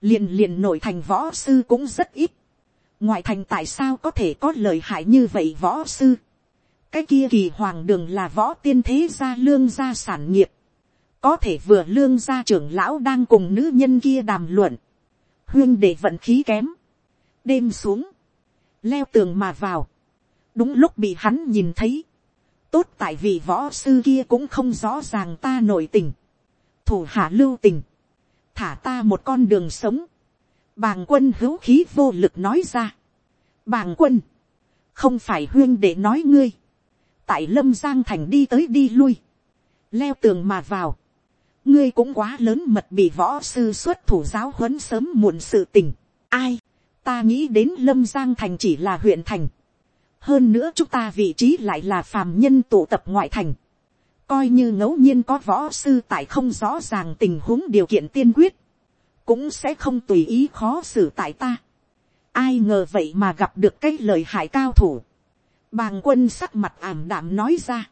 liền liền nội thành võ sư cũng rất ít, ngoại thành tại sao có thể có lời hại như vậy võ sư, cái kia kỳ hoàng đường là võ tiên thế gia lương gia sản nghiệp, có thể vừa lương gia trưởng lão đang cùng nữ nhân kia đàm luận, huyên để vận khí kém, đêm xuống, leo tường mà vào, đúng lúc bị hắn nhìn thấy, tốt tại vì võ sư kia cũng không rõ ràng ta nội tình, thủ hạ lưu tình, thả ta một con đường sống, bàng quân hữu khí vô lực nói ra, bàng quân, không phải huyên để nói ngươi, tại lâm giang thành đi tới đi lui, leo tường mà vào, ngươi cũng quá lớn mật bị võ sư xuất thủ giáo huấn sớm muộn sự tình. ai, ta nghĩ đến lâm giang thành chỉ là huyện thành hơn nữa chúng ta vị trí lại là phàm nhân tụ tập ngoại thành. coi như ngẫu nhiên có võ sư tại không rõ ràng tình huống điều kiện tiên quyết, cũng sẽ không tùy ý khó xử tại ta. ai ngờ vậy mà gặp được cái lời hại cao thủ. bàng quân sắc mặt ảm đạm nói ra.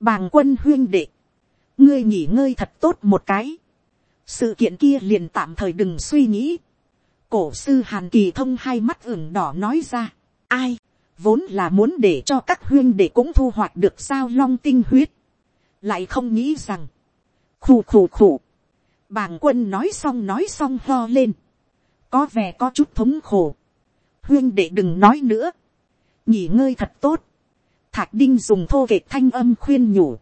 bàng quân huyên đệ ngươi nghỉ ngơi thật tốt một cái. sự kiện kia liền tạm thời đừng suy nghĩ. cổ sư hàn kỳ thông hai mắt ửng đỏ nói ra. ai, vốn là muốn để cho các huyên để cũng thu hoạch được sao long tinh huyết. lại không nghĩ rằng, khù khù khù. bàng quân nói xong nói xong ho lên. có vẻ có chút thống khổ. huyên đệ đừng nói nữa. nghỉ ngơi thật tốt. thạc đinh dùng thô kệ thanh âm khuyên nhủ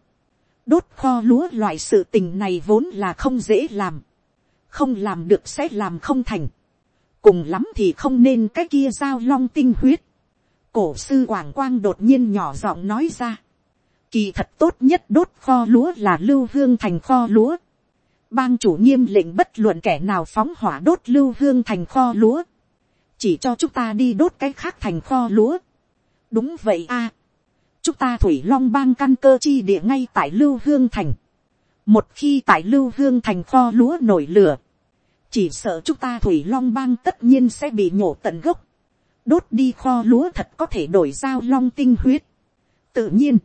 đốt kho lúa loại sự tình này vốn là không dễ làm, không làm được sẽ làm không thành, cùng lắm thì không nên cái kia giao long tinh huyết cổ sư quảng quang đột nhiên nhỏ giọng nói ra, kỳ thật tốt nhất đốt kho lúa là lưu hương thành kho lúa, bang chủ nghiêm lệnh bất luận kẻ nào phóng hỏa đốt lưu hương thành kho lúa, chỉ cho chúng ta đi đốt cái khác thành kho lúa. đúng vậy a, chúng ta thủy long bang căn cơ chi địa ngay tại lưu hương thành. một khi tại lưu hương thành kho lúa nổi lửa, chỉ sợ chúng ta thủy long bang tất nhiên sẽ bị nhổ tận gốc đốt đi kho lúa thật có thể đổi giao long tinh huyết. tự nhiên,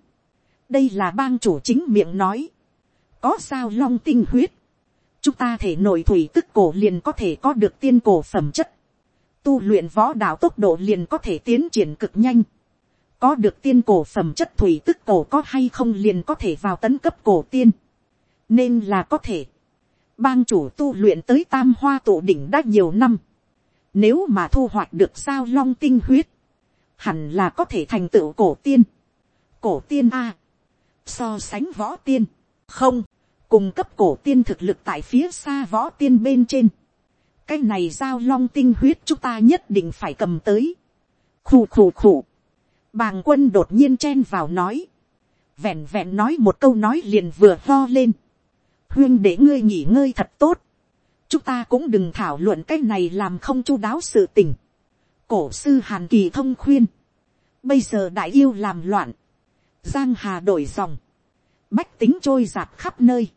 đây là bang chủ chính miệng nói. có giao long tinh huyết. chúng ta thể nổi thủy tức cổ liền có thể có được tiên cổ phẩm chất. tu luyện võ đạo tốc độ liền có thể tiến triển cực nhanh có được tiên cổ phẩm chất thủy tức cổ có hay không liền có thể vào tấn cấp cổ tiên, nên là có thể. Bang chủ tu luyện tới tam hoa tụ đỉnh đã nhiều năm, nếu mà thu hoạch được sao long tinh huyết, hẳn là có thể thành tựu cổ tiên. cổ tiên a, so sánh võ tiên, không, cùng cấp cổ tiên thực lực tại phía xa võ tiên bên trên. cái này giao long tinh huyết chúng ta nhất định phải cầm tới. khù khù khù Bàng quân đột nhiên chen vào nói. Vẹn vẹn nói một câu nói liền vừa lo lên. Huyên để ngươi nghỉ ngơi thật tốt. Chúng ta cũng đừng thảo luận cái này làm không chu đáo sự tình. Cổ sư Hàn Kỳ thông khuyên. Bây giờ đại yêu làm loạn. Giang Hà đổi dòng. Bách tính trôi giạt khắp nơi.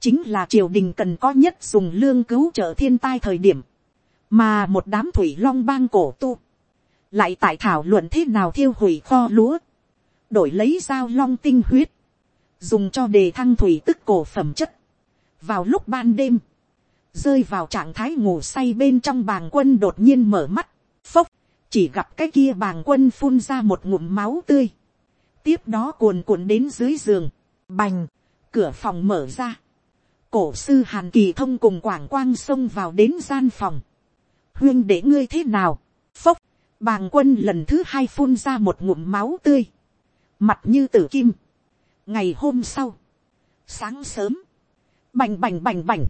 Chính là triều đình cần có nhất dùng lương cứu trợ thiên tai thời điểm. Mà một đám thủy long bang cổ tu lại tại thảo luận thế nào thiêu hủy kho lúa, đổi lấy dao long tinh huyết, dùng cho đề thăng thủy tức cổ phẩm chất. vào lúc ban đêm, rơi vào trạng thái ngủ say bên trong bàng quân đột nhiên mở mắt, phốc, chỉ gặp cái kia bàng quân phun ra một ngụm máu tươi, tiếp đó cuồn cuộn đến dưới giường, bành, cửa phòng mở ra, cổ sư hàn kỳ thông cùng quảng quang xông vào đến gian phòng, huyên để ngươi thế nào, phốc, Bàng quân lần thứ hai phun ra một ngụm máu tươi. Mặt như tử kim. Ngày hôm sau. Sáng sớm. Bành bành bành bành.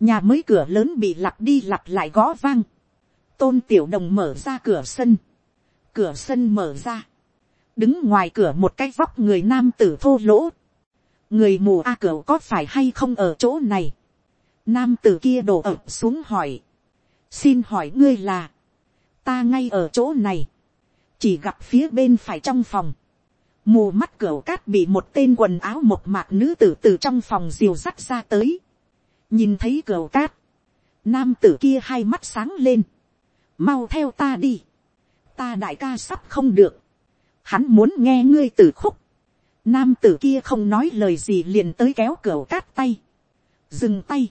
Nhà mới cửa lớn bị lặp đi lặp lại gõ vang. Tôn tiểu đồng mở ra cửa sân. Cửa sân mở ra. Đứng ngoài cửa một cái vóc người nam tử thô lỗ. Người mù A cửa có phải hay không ở chỗ này? Nam tử kia đổ ập xuống hỏi. Xin hỏi ngươi là ta ngay ở chỗ này, chỉ gặp phía bên phải trong phòng, mù mắt cửa cát bị một tên quần áo một mạc nữ tử từ trong phòng diều dắt ra tới, nhìn thấy cửa cát, nam tử kia hai mắt sáng lên, mau theo ta đi, ta đại ca sắp không được, hắn muốn nghe ngươi từ khúc, nam tử kia không nói lời gì liền tới kéo cửa cát tay, dừng tay,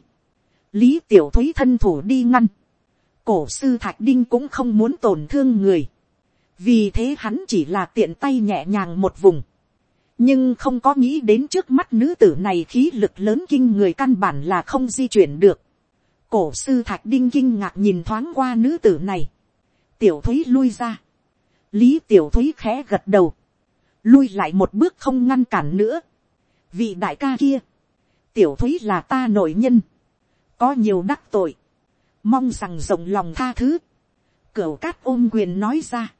lý tiểu thúy thân thủ đi ngăn, cổ sư thạch đinh cũng không muốn tổn thương người. vì thế hắn chỉ là tiện tay nhẹ nhàng một vùng nhưng không có nghĩ đến trước mắt nữ tử này khí lực lớn kinh người căn bản là không di chuyển được. cổ sư thạch đinh kinh ngạc nhìn thoáng qua nữ tử này. tiểu thúy lui ra. lý tiểu thúy khẽ gật đầu. lui lại một bước không ngăn cản nữa, vị đại ca kia, tiểu thúy là ta nội nhân, có nhiều đắc tội, mong rằng rộng lòng tha thứ, cửu cát ôm quyền nói ra,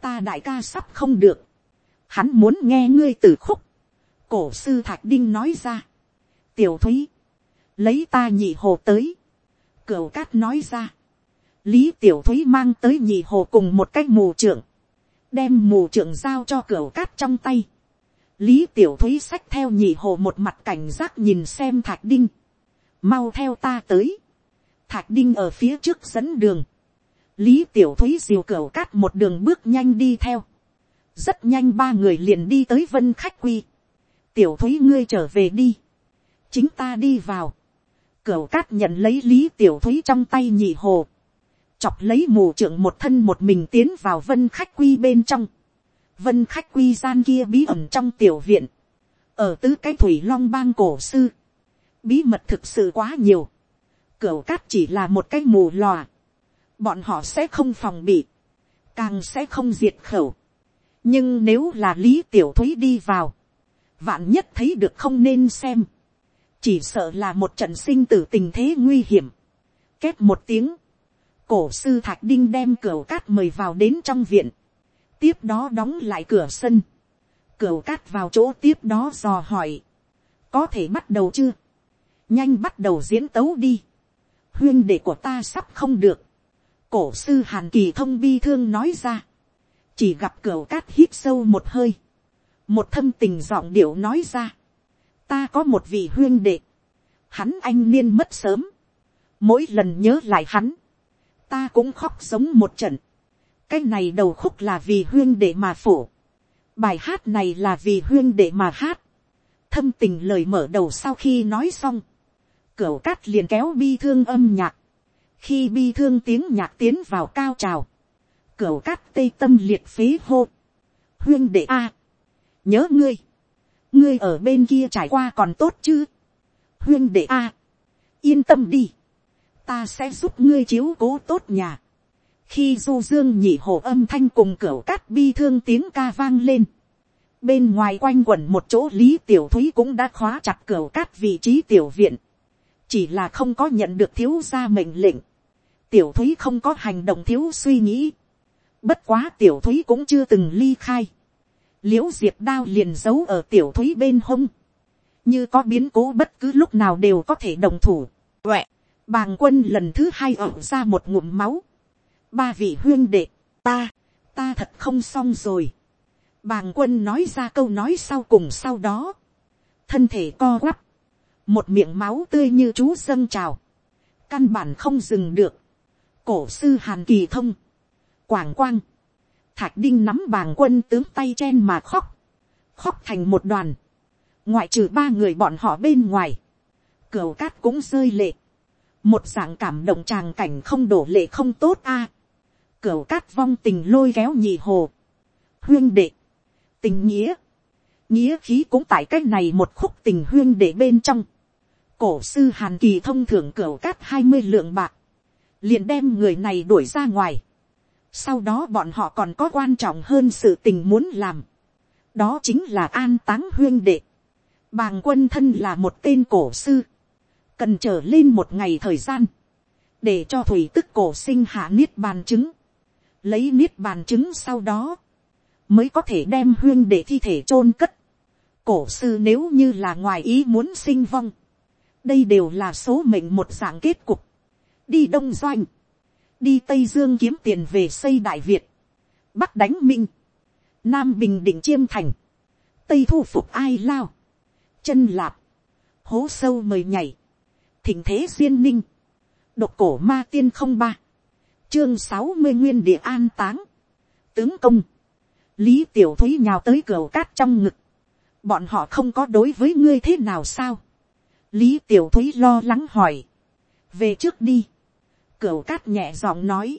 ta đại ca sắp không được, hắn muốn nghe ngươi từ khúc, cổ sư thạch đinh nói ra, tiểu thúy, lấy ta nhị hồ tới, cửu cát nói ra, lý tiểu thúy mang tới nhị hồ cùng một cái mù trưởng, đem mù trưởng giao cho cửu cát trong tay, lý tiểu thúy xách theo nhị hồ một mặt cảnh giác nhìn xem thạch đinh, mau theo ta tới, thạch đinh ở phía trước dẫn đường, lý tiểu thúy diều cửu cát một đường bước nhanh đi theo, rất nhanh ba người liền đi tới vân khách quy, tiểu thúy ngươi trở về đi, chính ta đi vào, cửu cát nhận lấy lý tiểu thúy trong tay nhị hồ, chọc lấy mù trưởng một thân một mình tiến vào vân khách quy bên trong, vân khách quy gian kia bí ẩn trong tiểu viện, ở tứ cái thủy long bang cổ sư, bí mật thực sự quá nhiều, cửu cát chỉ là một cái mù lòa, bọn họ sẽ không phòng bị, càng sẽ không diệt khẩu nhưng nếu là lý tiểu thúy đi vào, vạn nhất thấy được không nên xem, chỉ sợ là một trận sinh tử tình thế nguy hiểm. Két một tiếng, cổ sư thạch đinh đem cửa cát mời vào đến trong viện, tiếp đó đóng lại cửa sân, cửa cát vào chỗ tiếp đó dò hỏi, có thể bắt đầu chưa, nhanh bắt đầu diễn tấu đi, huyên đệ của ta sắp không được, cổ sư hàn kỳ thông bi thương nói ra, chỉ gặp cửa cát hít sâu một hơi, một thâm tình giọng điệu nói ra, ta có một vị huyên đệ, hắn anh niên mất sớm, mỗi lần nhớ lại hắn, ta cũng khóc sống một trận, cái này đầu khúc là vì huyên đệ mà phổ, bài hát này là vì huyên đệ mà hát, thâm tình lời mở đầu sau khi nói xong, cửa cát liền kéo bi thương âm nhạc, khi bi thương tiếng nhạc tiến vào cao trào, cửa cát tây tâm liệt phế hô, huyên đệ a, nhớ ngươi, ngươi ở bên kia trải qua còn tốt chứ, huyên đệ a, yên tâm đi, ta sẽ giúp ngươi chiếu cố tốt nhà, khi du dương nhị hồ âm thanh cùng cửa cát bi thương tiếng ca vang lên, bên ngoài quanh quẩn một chỗ lý tiểu thúy cũng đã khóa chặt cửa cát vị trí tiểu viện, chỉ là không có nhận được thiếu gia mệnh lệnh, tiểu thúy không có hành động thiếu suy nghĩ, bất quá tiểu thúy cũng chưa từng ly khai, liễu diệp đao liền giấu ở tiểu thúy bên hông, như có biến cố bất cứ lúc nào đều có thể đồng thủ. Quẹ, bàng quân lần thứ hai ẩu ra một ngụm máu. Ba vị huyên đệ, ta, ta thật không xong rồi. Bàng quân nói ra câu nói sau cùng sau đó. Thân thể co quắp. Một miệng máu tươi như chú dâng trào. Căn bản không dừng được. Cổ sư hàn kỳ thông. Quảng quang Thạch đinh nắm bàng quân tướng tay chen mà khóc. Khóc thành một đoàn. Ngoại trừ ba người bọn họ bên ngoài. Cửu cát cũng rơi lệ. Một dạng cảm động tràng cảnh không đổ lệ không tốt a. À. Cửu cát vong tình lôi kéo nhị hồ. Huyên đệ. Tình nghĩa. Nghĩa khí cũng tại cách này một khúc tình huyên đệ bên trong. Cổ sư Hàn Kỳ thông thưởng cửu cát hai mươi lượng bạc. Liền đem người này đuổi ra ngoài sau đó bọn họ còn có quan trọng hơn sự tình muốn làm. Đó chính là an táng huyên đệ. Bàng quân thân là một tên cổ sư. Cần trở lên một ngày thời gian. Để cho thủy tức cổ sinh hạ niết bàn chứng. Lấy niết bàn chứng sau đó. Mới có thể đem huyên đệ thi thể chôn cất. Cổ sư nếu như là ngoài ý muốn sinh vong. Đây đều là số mệnh một dạng kết cục. Đi đông doanh đi tây dương kiếm tiền về xây đại việt, bắc đánh minh, nam bình định chiêm thành, tây thu phục ai lao, chân lạp, hố sâu mời nhảy, thỉnh thế duyên ninh, độc cổ ma tiên không ba, chương sáu mươi nguyên địa an táng, tướng công, lý tiểu thúy nhào tới cửa cát trong ngực, bọn họ không có đối với ngươi thế nào sao, lý tiểu thúy lo lắng hỏi, về trước đi, Cửu cát nhẹ giọng nói.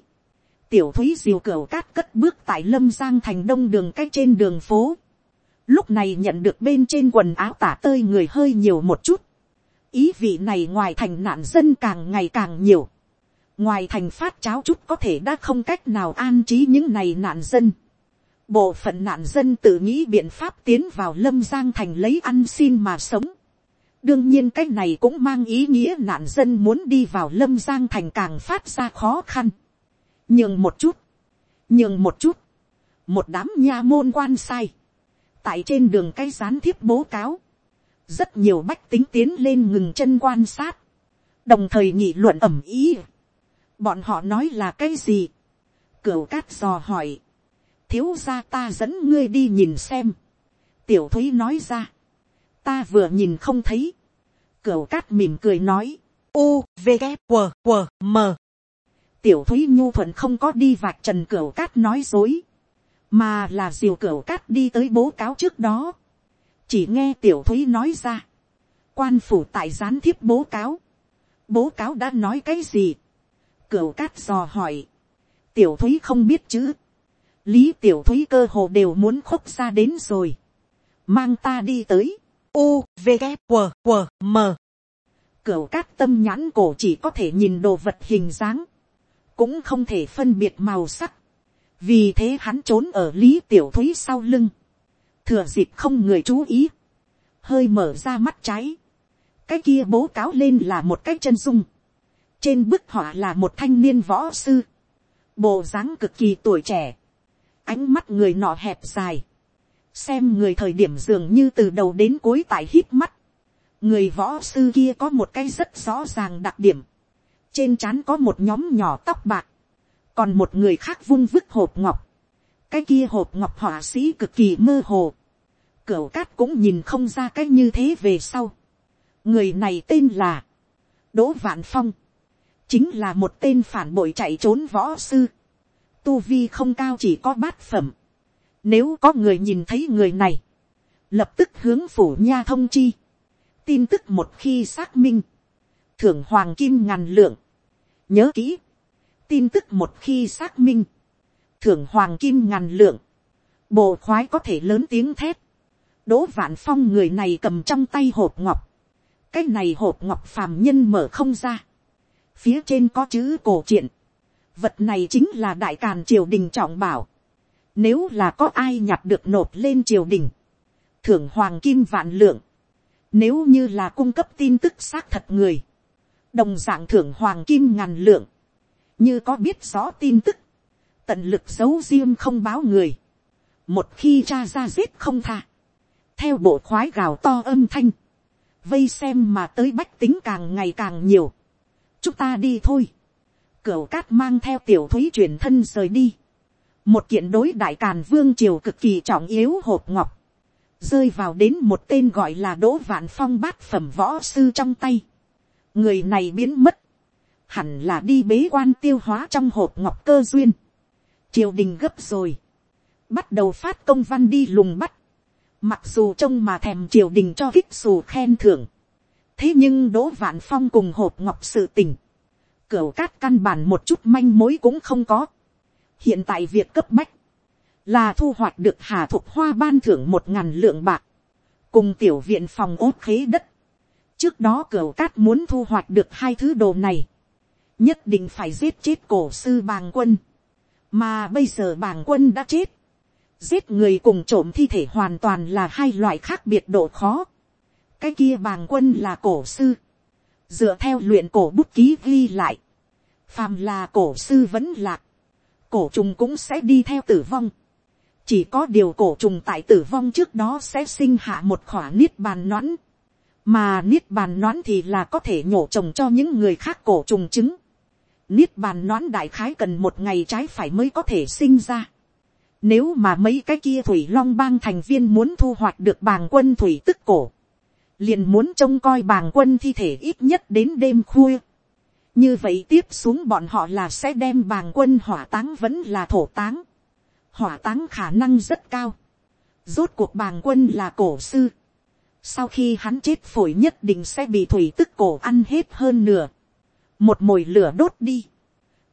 Tiểu thúy diều cửu cát cất bước tại lâm giang thành đông đường cách trên đường phố. Lúc này nhận được bên trên quần áo tả tơi người hơi nhiều một chút. Ý vị này ngoài thành nạn dân càng ngày càng nhiều. Ngoài thành phát cháo chút có thể đã không cách nào an trí những này nạn dân. bộ phận nạn dân tự nghĩ biện pháp tiến vào lâm giang thành lấy ăn xin mà sống đương nhiên cái này cũng mang ý nghĩa nạn dân muốn đi vào lâm giang thành càng phát ra khó khăn. nhường một chút, nhường một chút, một đám nha môn quan sai, tại trên đường cái gián thiếp bố cáo, rất nhiều bách tính tiến lên ngừng chân quan sát, đồng thời nghị luận ẩm ý. bọn họ nói là cái gì, cửu cát dò hỏi, thiếu gia ta dẫn ngươi đi nhìn xem, tiểu thúy nói ra, ta vừa nhìn không thấy, cửu cát mỉm cười nói, u v g W, W, m. Tiểu thúy nhu thuận không có đi vạch trần cửu cát nói dối, mà là diều cửu cát đi tới bố cáo trước đó, chỉ nghe tiểu thúy nói ra, quan phủ tại gián thiếp bố cáo, bố cáo đã nói cái gì, cửu cát dò hỏi, tiểu thúy không biết chứ, lý tiểu thúy cơ hồ đều muốn khóc ra đến rồi, mang ta đi tới, u v g q q m. Cửu cát tâm nhãn cổ chỉ có thể nhìn đồ vật hình dáng, cũng không thể phân biệt màu sắc, vì thế hắn trốn ở lý tiểu thúy sau lưng, thừa dịp không người chú ý, hơi mở ra mắt trái, cái kia bố cáo lên là một cái chân dung, trên bức họa là một thanh niên võ sư, bộ dáng cực kỳ tuổi trẻ, ánh mắt người nọ hẹp dài, xem người thời điểm dường như từ đầu đến cuối tại hít mắt, người võ sư kia có một cái rất rõ ràng đặc điểm, trên trán có một nhóm nhỏ tóc bạc, còn một người khác vung vứt hộp ngọc, cái kia hộp ngọc họa sĩ cực kỳ mơ hồ, cửu cát cũng nhìn không ra cái như thế về sau. người này tên là đỗ vạn phong, chính là một tên phản bội chạy trốn võ sư, tu vi không cao chỉ có bát phẩm. Nếu có người nhìn thấy người này, lập tức hướng phủ nha thông chi, tin tức một khi xác minh, thưởng hoàng kim ngàn lượng, nhớ kỹ, tin tức một khi xác minh, thưởng hoàng kim ngàn lượng, bộ khoái có thể lớn tiếng thét, đỗ vạn phong người này cầm trong tay hộp ngọc, cái này hộp ngọc phàm nhân mở không ra, phía trên có chữ cổ truyện, vật này chính là đại càn triều đình trọng bảo, nếu là có ai nhặt được nộp lên triều đình, thưởng hoàng kim vạn lượng, nếu như là cung cấp tin tức xác thật người, đồng dạng thưởng hoàng kim ngàn lượng, như có biết rõ tin tức, tận lực giấu riêng không báo người, một khi cha ra giết không tha, theo bộ khoái gào to âm thanh, vây xem mà tới bách tính càng ngày càng nhiều, chúng ta đi thôi, cửu cát mang theo tiểu thúy truyền thân rời đi, một kiện đối đại càn vương triều cực kỳ trọng yếu hộp ngọc, rơi vào đến một tên gọi là đỗ vạn phong bát phẩm võ sư trong tay, người này biến mất, hẳn là đi bế quan tiêu hóa trong hộp ngọc cơ duyên, triều đình gấp rồi, bắt đầu phát công văn đi lùng bắt, mặc dù trông mà thèm triều đình cho kích xù khen thưởng, thế nhưng đỗ vạn phong cùng hộp ngọc sự tình, cửa cát căn bản một chút manh mối cũng không có, hiện tại việc cấp bách, là thu hoạch được hà thục hoa ban thưởng một ngàn lượng bạc, cùng tiểu viện phòng ốt khế đất. trước đó cửa cát muốn thu hoạch được hai thứ đồ này, nhất định phải giết chết cổ sư bàng quân, mà bây giờ bàng quân đã chết, giết người cùng trộm thi thể hoàn toàn là hai loại khác biệt độ khó. cái kia bàng quân là cổ sư, dựa theo luyện cổ bút ký ghi lại, phàm là cổ sư vẫn lạc, cổ trùng cũng sẽ đi theo tử vong. chỉ có điều cổ trùng tại tử vong trước đó sẽ sinh hạ một khỏa niết bàn nõn, mà niết bàn nõn thì là có thể nhổ trồng cho những người khác cổ trùng trứng. niết bàn nõn đại khái cần một ngày trái phải mới có thể sinh ra. Nếu mà mấy cái kia thủy long bang thành viên muốn thu hoạch được bàng quân thủy tức cổ. Liền muốn trông coi bàng quân thi thể ít nhất đến đêm khuya. Như vậy tiếp xuống bọn họ là sẽ đem bàng quân hỏa táng vẫn là thổ táng. Hỏa táng khả năng rất cao. Rốt cuộc bàng quân là cổ sư. Sau khi hắn chết phổi nhất định sẽ bị thủy tức cổ ăn hết hơn nửa. Một mồi lửa đốt đi.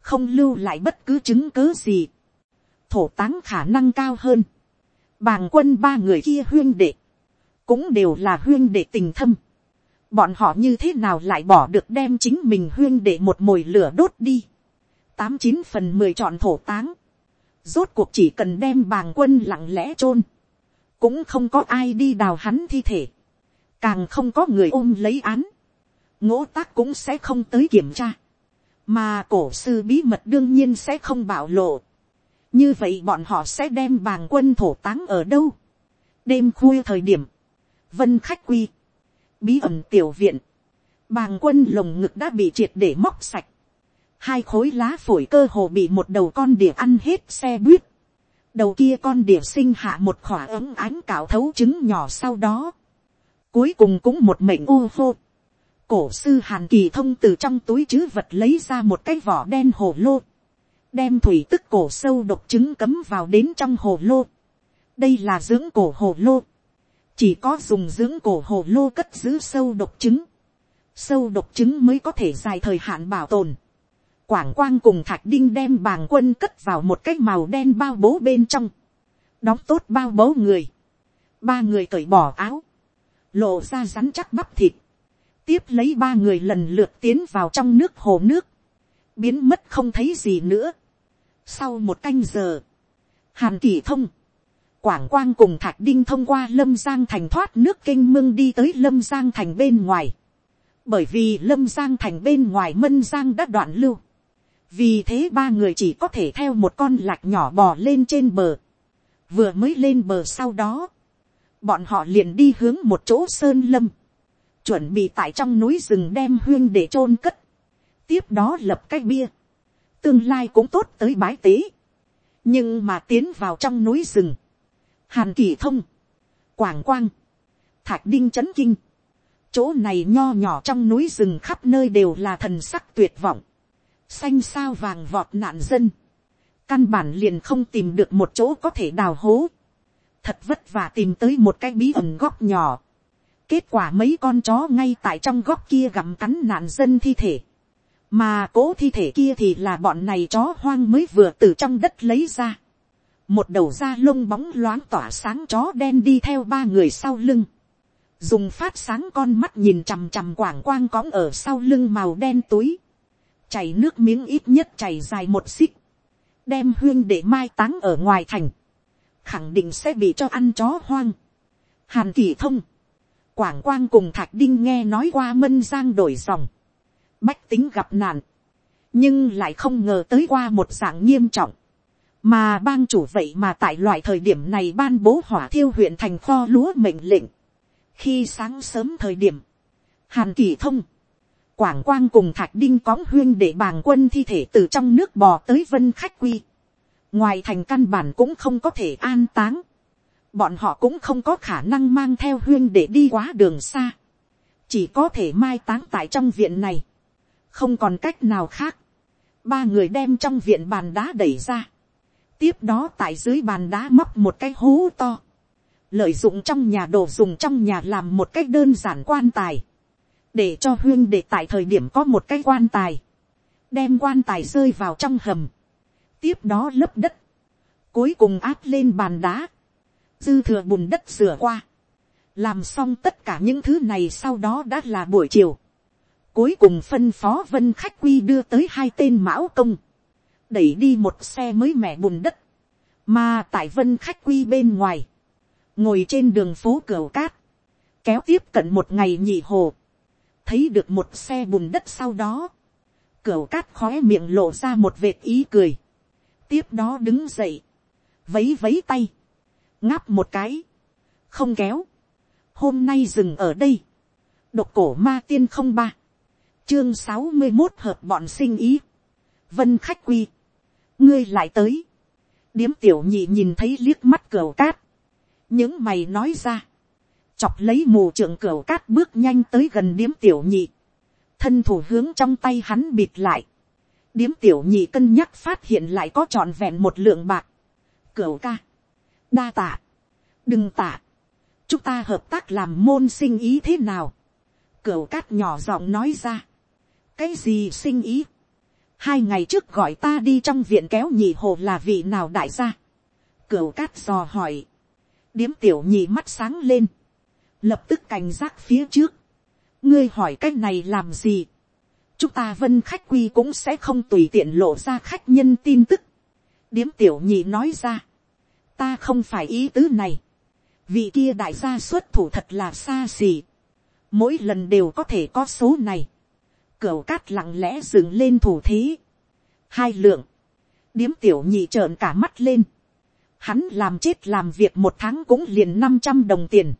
Không lưu lại bất cứ chứng cớ gì thổ táng khả năng cao hơn. Bàng quân ba người kia huyên đệ, cũng đều là huyên đệ tình thâm. Bọn họ như thế nào lại bỏ được đem chính mình huyên để một mồi lửa đốt đi. Tám chín phần mười chọn thổ táng. rốt cuộc chỉ cần đem bàng quân lặng lẽ chôn, cũng không có ai đi đào hắn thi thể, càng không có người ôm lấy án, ngỗ tác cũng sẽ không tới kiểm tra, mà cổ sư bí mật đương nhiên sẽ không bảo lộ, như vậy bọn họ sẽ đem bàng quân thổ táng ở đâu, đêm khuya thời điểm, vân khách quy, bí ẩn tiểu viện, bàng quân lồng ngực đã bị triệt để móc sạch, hai khối lá phổi cơ hồ bị một đầu con đỉa ăn hết xe buýt, đầu kia con đỉa sinh hạ một khỏa ấm ánh cạo thấu trứng nhỏ sau đó, cuối cùng cũng một mệnh ô hô, cổ sư hàn kỳ thông từ trong túi chứ vật lấy ra một cái vỏ đen hồ lô, đem thủy tức cổ sâu độc trứng cấm vào đến trong hồ lô, đây là dưỡng cổ hồ lô, chỉ có dùng dưỡng cổ hồ lô cất giữ sâu độc trứng, sâu độc trứng mới có thể dài thời hạn bảo tồn. Quảng quang cùng thạch đinh đem bàng quân cất vào một cái màu đen bao bố bên trong, đóng tốt bao bố người, ba người cởi bỏ áo, lộ ra rắn chắc bắp thịt, tiếp lấy ba người lần lượt tiến vào trong nước hồ nước, biến mất không thấy gì nữa. Sau một canh giờ, hàn kỳ thông, Quảng Quang cùng Thạch Đinh thông qua Lâm Giang Thành thoát nước kinh mương đi tới Lâm Giang Thành bên ngoài. Bởi vì Lâm Giang Thành bên ngoài Mân Giang đã đoạn lưu. Vì thế ba người chỉ có thể theo một con lạc nhỏ bò lên trên bờ. Vừa mới lên bờ sau đó. Bọn họ liền đi hướng một chỗ sơn lâm. Chuẩn bị tại trong núi rừng đem huyên để chôn cất. Tiếp đó lập cái bia. Tương lai cũng tốt tới bái tế. Nhưng mà tiến vào trong núi rừng hàn kỳ thông, quảng quang, thạch đinh c h ấ n kinh, chỗ này nho nhỏ trong núi rừng khắp nơi đều là thần sắc tuyệt vọng, xanh sao vàng vọt nạn dân, căn bản liền không tìm được một chỗ có thể đào hố, thật vất vả tìm tới một cái bí ẩn góc nhỏ, kết quả mấy con chó ngay tại trong góc kia gặm cắn nạn dân thi thể, mà cố thi thể kia thì là bọn này chó hoang mới vừa từ trong đất lấy ra, một đầu da lông bóng loáng tỏa sáng chó đen đi theo ba người sau lưng, dùng phát sáng con mắt nhìn chằm chằm quảng quang cõng ở sau lưng màu đen túi, chảy nước miếng ít nhất chảy dài một xích, đem huyên để mai táng ở ngoài thành, khẳng định sẽ bị cho ăn chó hoang. Hàn kỳ thông, quảng quang cùng thạch đinh nghe nói qua mân giang đổi dòng, bách tính gặp nạn, nhưng lại không ngờ tới qua một dạng nghiêm trọng, mà bang chủ vậy mà tại loại thời điểm này ban bố hỏa thiêu huyện thành kho lúa mệnh lệnh. khi sáng sớm thời điểm, hàn kỳ thông, quảng quang cùng thạch đinh cóng huyên để bàng quân thi thể từ trong nước bò tới vân khách quy. ngoài thành căn bản cũng không có thể an táng. bọn họ cũng không có khả năng mang theo huyên để đi quá đường xa. chỉ có thể mai táng tại trong viện này. không còn cách nào khác. ba người đem trong viện bàn đá đẩy ra tiếp đó tại dưới bàn đá móc một cái hố to, lợi dụng trong nhà đồ dùng trong nhà làm một cách đơn giản quan tài, để cho huyên để tại thời điểm có một cái quan tài, đem quan tài rơi vào trong hầm, tiếp đó lấp đất, cuối cùng áp lên bàn đá, dư thừa bùn đất rửa qua, làm xong tất cả những thứ này sau đó đã là buổi chiều, cuối cùng phân phó vân khách quy đưa tới hai tên mão công, đẩy đi một xe mới mẻ bùn đất, mà tại vân khách quy bên ngoài, ngồi trên đường phố cửa cát, kéo tiếp cận một ngày nhị hồ, thấy được một xe bùn đất sau đó, cửa cát khói miệng lộ ra một vệt ý cười, tiếp đó đứng dậy, vấy vấy tay, ngáp một cái, không kéo, hôm nay dừng ở đây, độc cổ ma tiên không ba, chương sáu mươi một hợp bọn sinh ý, vân khách quy, ngươi lại tới, điếm tiểu nhị nhìn thấy liếc mắt cửa cát, những mày nói ra, chọc lấy mù trưởng cửa cát bước nhanh tới gần điếm tiểu nhị, thân thủ hướng trong tay hắn bịt lại, điếm tiểu nhị cân nhắc phát hiện lại có trọn vẹn một lượng bạc, cửa ca, đa tạ, đừng tạ, chúng ta hợp tác làm môn sinh ý thế nào, cửa cát nhỏ giọng nói ra, cái gì sinh ý, hai ngày trước gọi ta đi trong viện kéo nhị hồ là vị nào đại gia. cửu cát dò hỏi. điếm tiểu nhị mắt sáng lên. lập tức cảnh giác phía trước. ngươi hỏi cái này làm gì. chúng ta vân khách quy cũng sẽ không tùy tiện lộ ra khách nhân tin tức. điếm tiểu nhị nói ra, ta không phải ý tứ này, vị kia đại gia xuất thủ thật là xa xỉ, mỗi lần đều có thể có số này, cửu cát lặng lẽ dừng lên thủ thế, hai lượng, điếm tiểu nhị trợn cả mắt lên, hắn làm chết làm việc một tháng cũng liền năm trăm đồng tiền,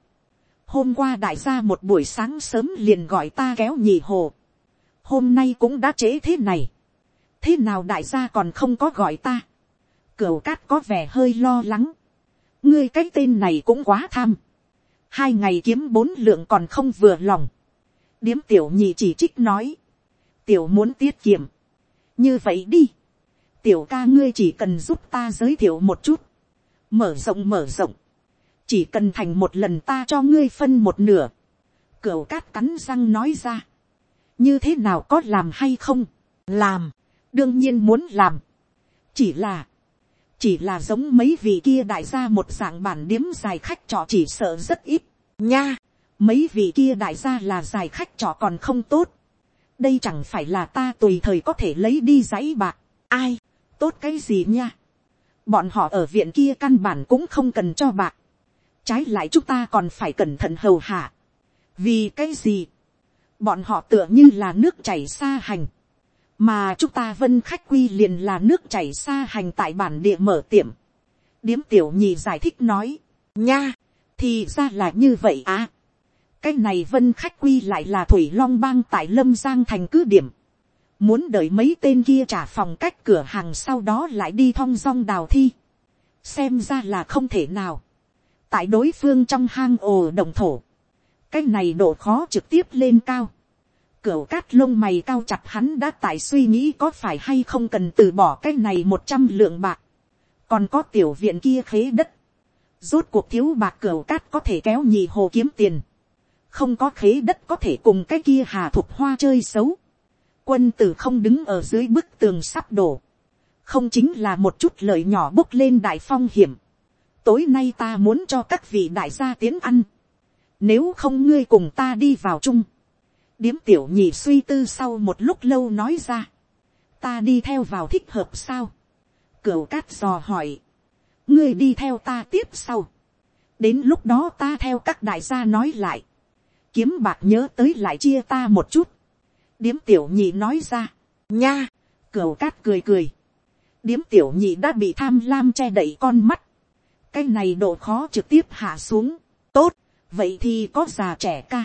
hôm qua đại gia một buổi sáng sớm liền gọi ta kéo nhị hồ, hôm nay cũng đã trễ thế này, thế nào đại gia còn không có gọi ta, cửu cát có vẻ hơi lo lắng, ngươi cái tên này cũng quá tham, hai ngày kiếm bốn lượng còn không vừa lòng, điếm tiểu nhị chỉ trích nói, tiểu muốn tiết kiệm, như vậy đi, tiểu ca ngươi chỉ cần giúp ta giới thiệu một chút, mở rộng mở rộng, chỉ cần thành một lần ta cho ngươi phân một nửa, cửu cát cắn răng nói ra, như thế nào có làm hay không, làm, đương nhiên muốn làm, chỉ là, chỉ là giống mấy vị kia đại gia một dạng bản điếm dài khách trọ chỉ sợ rất ít, nha, mấy vị kia đại gia là dài khách trọ còn không tốt, đây chẳng phải là ta tùy thời có thể lấy đi giấy bạc, ai, tốt cái gì nha, bọn họ ở viện kia căn bản cũng không cần cho bạc, trái lại chúng ta còn phải cẩn thận hầu hạ, vì cái gì, bọn họ tựa như là nước chảy xa hành, mà chúng ta vân khách quy liền là nước chảy xa hành tại bản địa mở tiệm. điếm tiểu nhì giải thích nói, nha, thì ra là như vậy à cái này vân khách quy lại là thủy long bang tại lâm giang thành cứ điểm. muốn đợi mấy tên kia trả phòng cách cửa hàng sau đó lại đi thong dong đào thi. xem ra là không thể nào. tại đối phương trong hang ồ đồng thổ, cái này độ khó trực tiếp lên cao cửa cát lông mày cao chặt hắn đã tại suy nghĩ có phải hay không cần từ bỏ cái này một trăm lượng bạc. Còn có tiểu viện kia khế đất. Rốt cuộc thiếu bạc cửa cát có thể kéo nhị hồ kiếm tiền. Không có khế đất có thể cùng cái kia hà thục hoa chơi xấu. Quân tử không đứng ở dưới bức tường sắp đổ. Không chính là một chút lợi nhỏ bốc lên đại phong hiểm. Tối nay ta muốn cho các vị đại gia tiến ăn. Nếu không ngươi cùng ta đi vào chung điếm tiểu nhị suy tư sau một lúc lâu nói ra. ta đi theo vào thích hợp sao. cửu cát dò hỏi. ngươi đi theo ta tiếp sau. đến lúc đó ta theo các đại gia nói lại kiếm bạc nhớ tới lại chia ta một chút. điếm tiểu nhị nói ra. nha. cửu cát cười cười. điếm tiểu nhị đã bị tham lam che đậy con mắt. cái này độ khó trực tiếp hạ xuống. tốt. vậy thì có già trẻ ca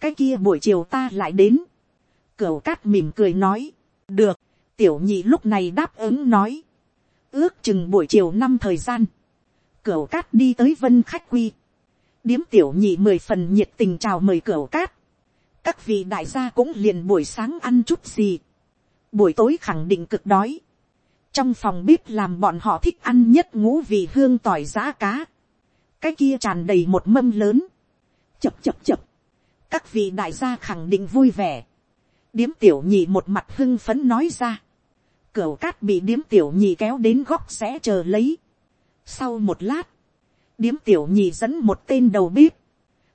cái kia buổi chiều ta lại đến. Cửu cát mỉm cười nói. Được, tiểu nhị lúc này đáp ứng nói. Ước chừng buổi chiều năm thời gian. Cửu cát đi tới vân khách quy. Điếm tiểu nhị mười phần nhiệt tình chào mời cửa cát. Các vị đại gia cũng liền buổi sáng ăn chút gì. Buổi tối khẳng định cực đói. Trong phòng bếp làm bọn họ thích ăn nhất ngũ vị hương tỏi giã cá. Cái kia tràn đầy một mâm lớn. Chập chập chập các vị đại gia khẳng định vui vẻ. điếm tiểu nhị một mặt hưng phấn nói ra. cửa cát bị điếm tiểu nhị kéo đến góc sẽ chờ lấy. sau một lát, điếm tiểu nhị dẫn một tên đầu bếp.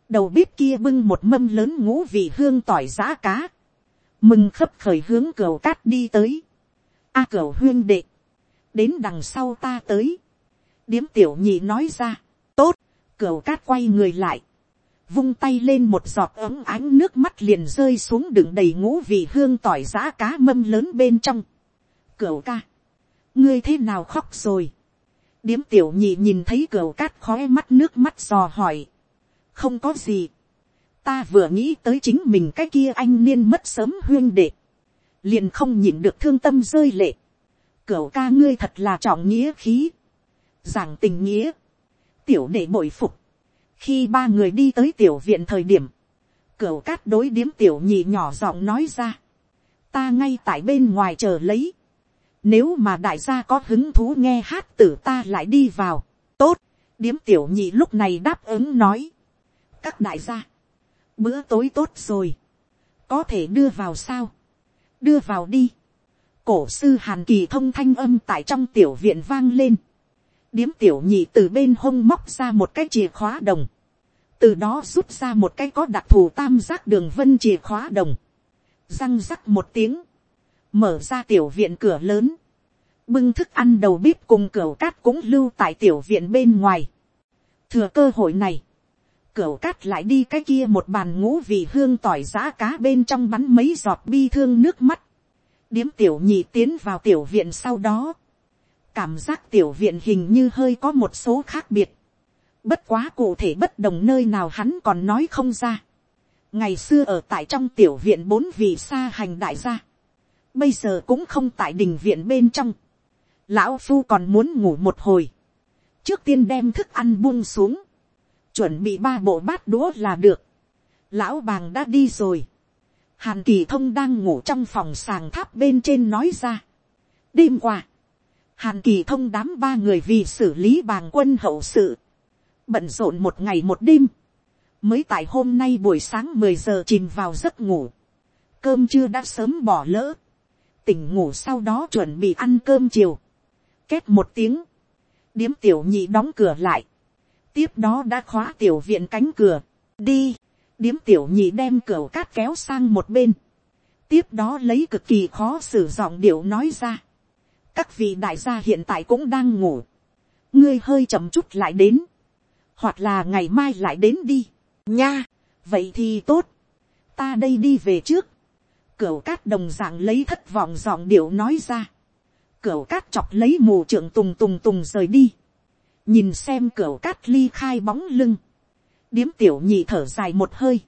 đầu bếp kia bưng một mâm lớn ngũ vị hương tỏi giã cá. mừng khấp khởi hướng cửa cát đi tới. a cửa huyên đệ. đến đằng sau ta tới. điếm tiểu nhị nói ra. tốt, cửa cát quay người lại vung tay lên một giọt ấm ánh nước mắt liền rơi xuống đựng đầy ngũ vị hương tỏi giã cá mâm lớn bên trong. Cửu ca, ngươi thế nào khóc rồi điếm tiểu nhị nhìn thấy cửa cát khói mắt nước mắt dò hỏi. không có gì. ta vừa nghĩ tới chính mình cái kia anh niên mất sớm huyên đệ. liền không nhìn được thương tâm rơi lệ. cửa ca ngươi thật là trọng nghĩa khí. giảng tình nghĩa. tiểu đệ bội phục khi ba người đi tới tiểu viện thời điểm, cửa cát đối điếm tiểu nhị nhỏ giọng nói ra, ta ngay tại bên ngoài chờ lấy, nếu mà đại gia có hứng thú nghe hát tử ta lại đi vào, tốt, điếm tiểu nhị lúc này đáp ứng nói, các đại gia, bữa tối tốt rồi, có thể đưa vào sao, đưa vào đi, cổ sư hàn kỳ thông thanh âm tại trong tiểu viện vang lên, điếm tiểu nhị từ bên hông móc ra một cái chìa khóa đồng, từ đó rút ra một cái có đặc thù tam giác đường vân chìa khóa đồng, răng rắc một tiếng, mở ra tiểu viện cửa lớn, bưng thức ăn đầu bếp cùng cửa cát cũng lưu tại tiểu viện bên ngoài. thừa cơ hội này, cửa cát lại đi cái kia một bàn ngũ vị hương tỏi giã cá bên trong bắn mấy giọt bi thương nước mắt. điếm tiểu nhị tiến vào tiểu viện sau đó. cảm giác tiểu viện hình như hơi có một số khác biệt. bất quá cụ thể bất đồng nơi nào hắn còn nói không ra. ngày xưa ở tại trong tiểu viện bốn vị xa hành đại gia bây giờ cũng không tại đình viện bên trong. lão phu còn muốn ngủ một hồi. trước tiên đem thức ăn buông xuống chuẩn bị ba bộ bát đũa là được. lão bàng đã đi rồi. hàn kỳ thông đang ngủ trong phòng sàng tháp bên trên nói ra. đêm qua, hàn kỳ thông đám ba người vì xử lý bàng quân hậu sự. bận rộn một ngày một đêm. mới tại hôm nay buổi sáng mười giờ chìm vào giấc ngủ. cơm chưa đã sớm bỏ lỡ tỉnh ngủ sau đó chuẩn bị ăn cơm chiều. két một tiếng. điếm tiểu nhị đóng cửa lại. Tiếp đó đã khóa tiểu viện cánh cửa, đi, điếm tiểu nhị đem cửa cát kéo sang một bên, tiếp đó lấy cực kỳ khó xử giọng điệu nói ra, các vị đại gia hiện tại cũng đang ngủ, ngươi hơi chậm chút lại đến, hoặc là ngày mai lại đến đi, nha, vậy thì tốt, ta đây đi về trước, cửa cát đồng dạng lấy thất vọng giọng điệu nói ra, cửa cát chọc lấy mù trưởng tùng tùng tùng rời đi, nhìn xem cửa cát ly khai bóng lưng, điếm tiểu nhị thở dài một hơi,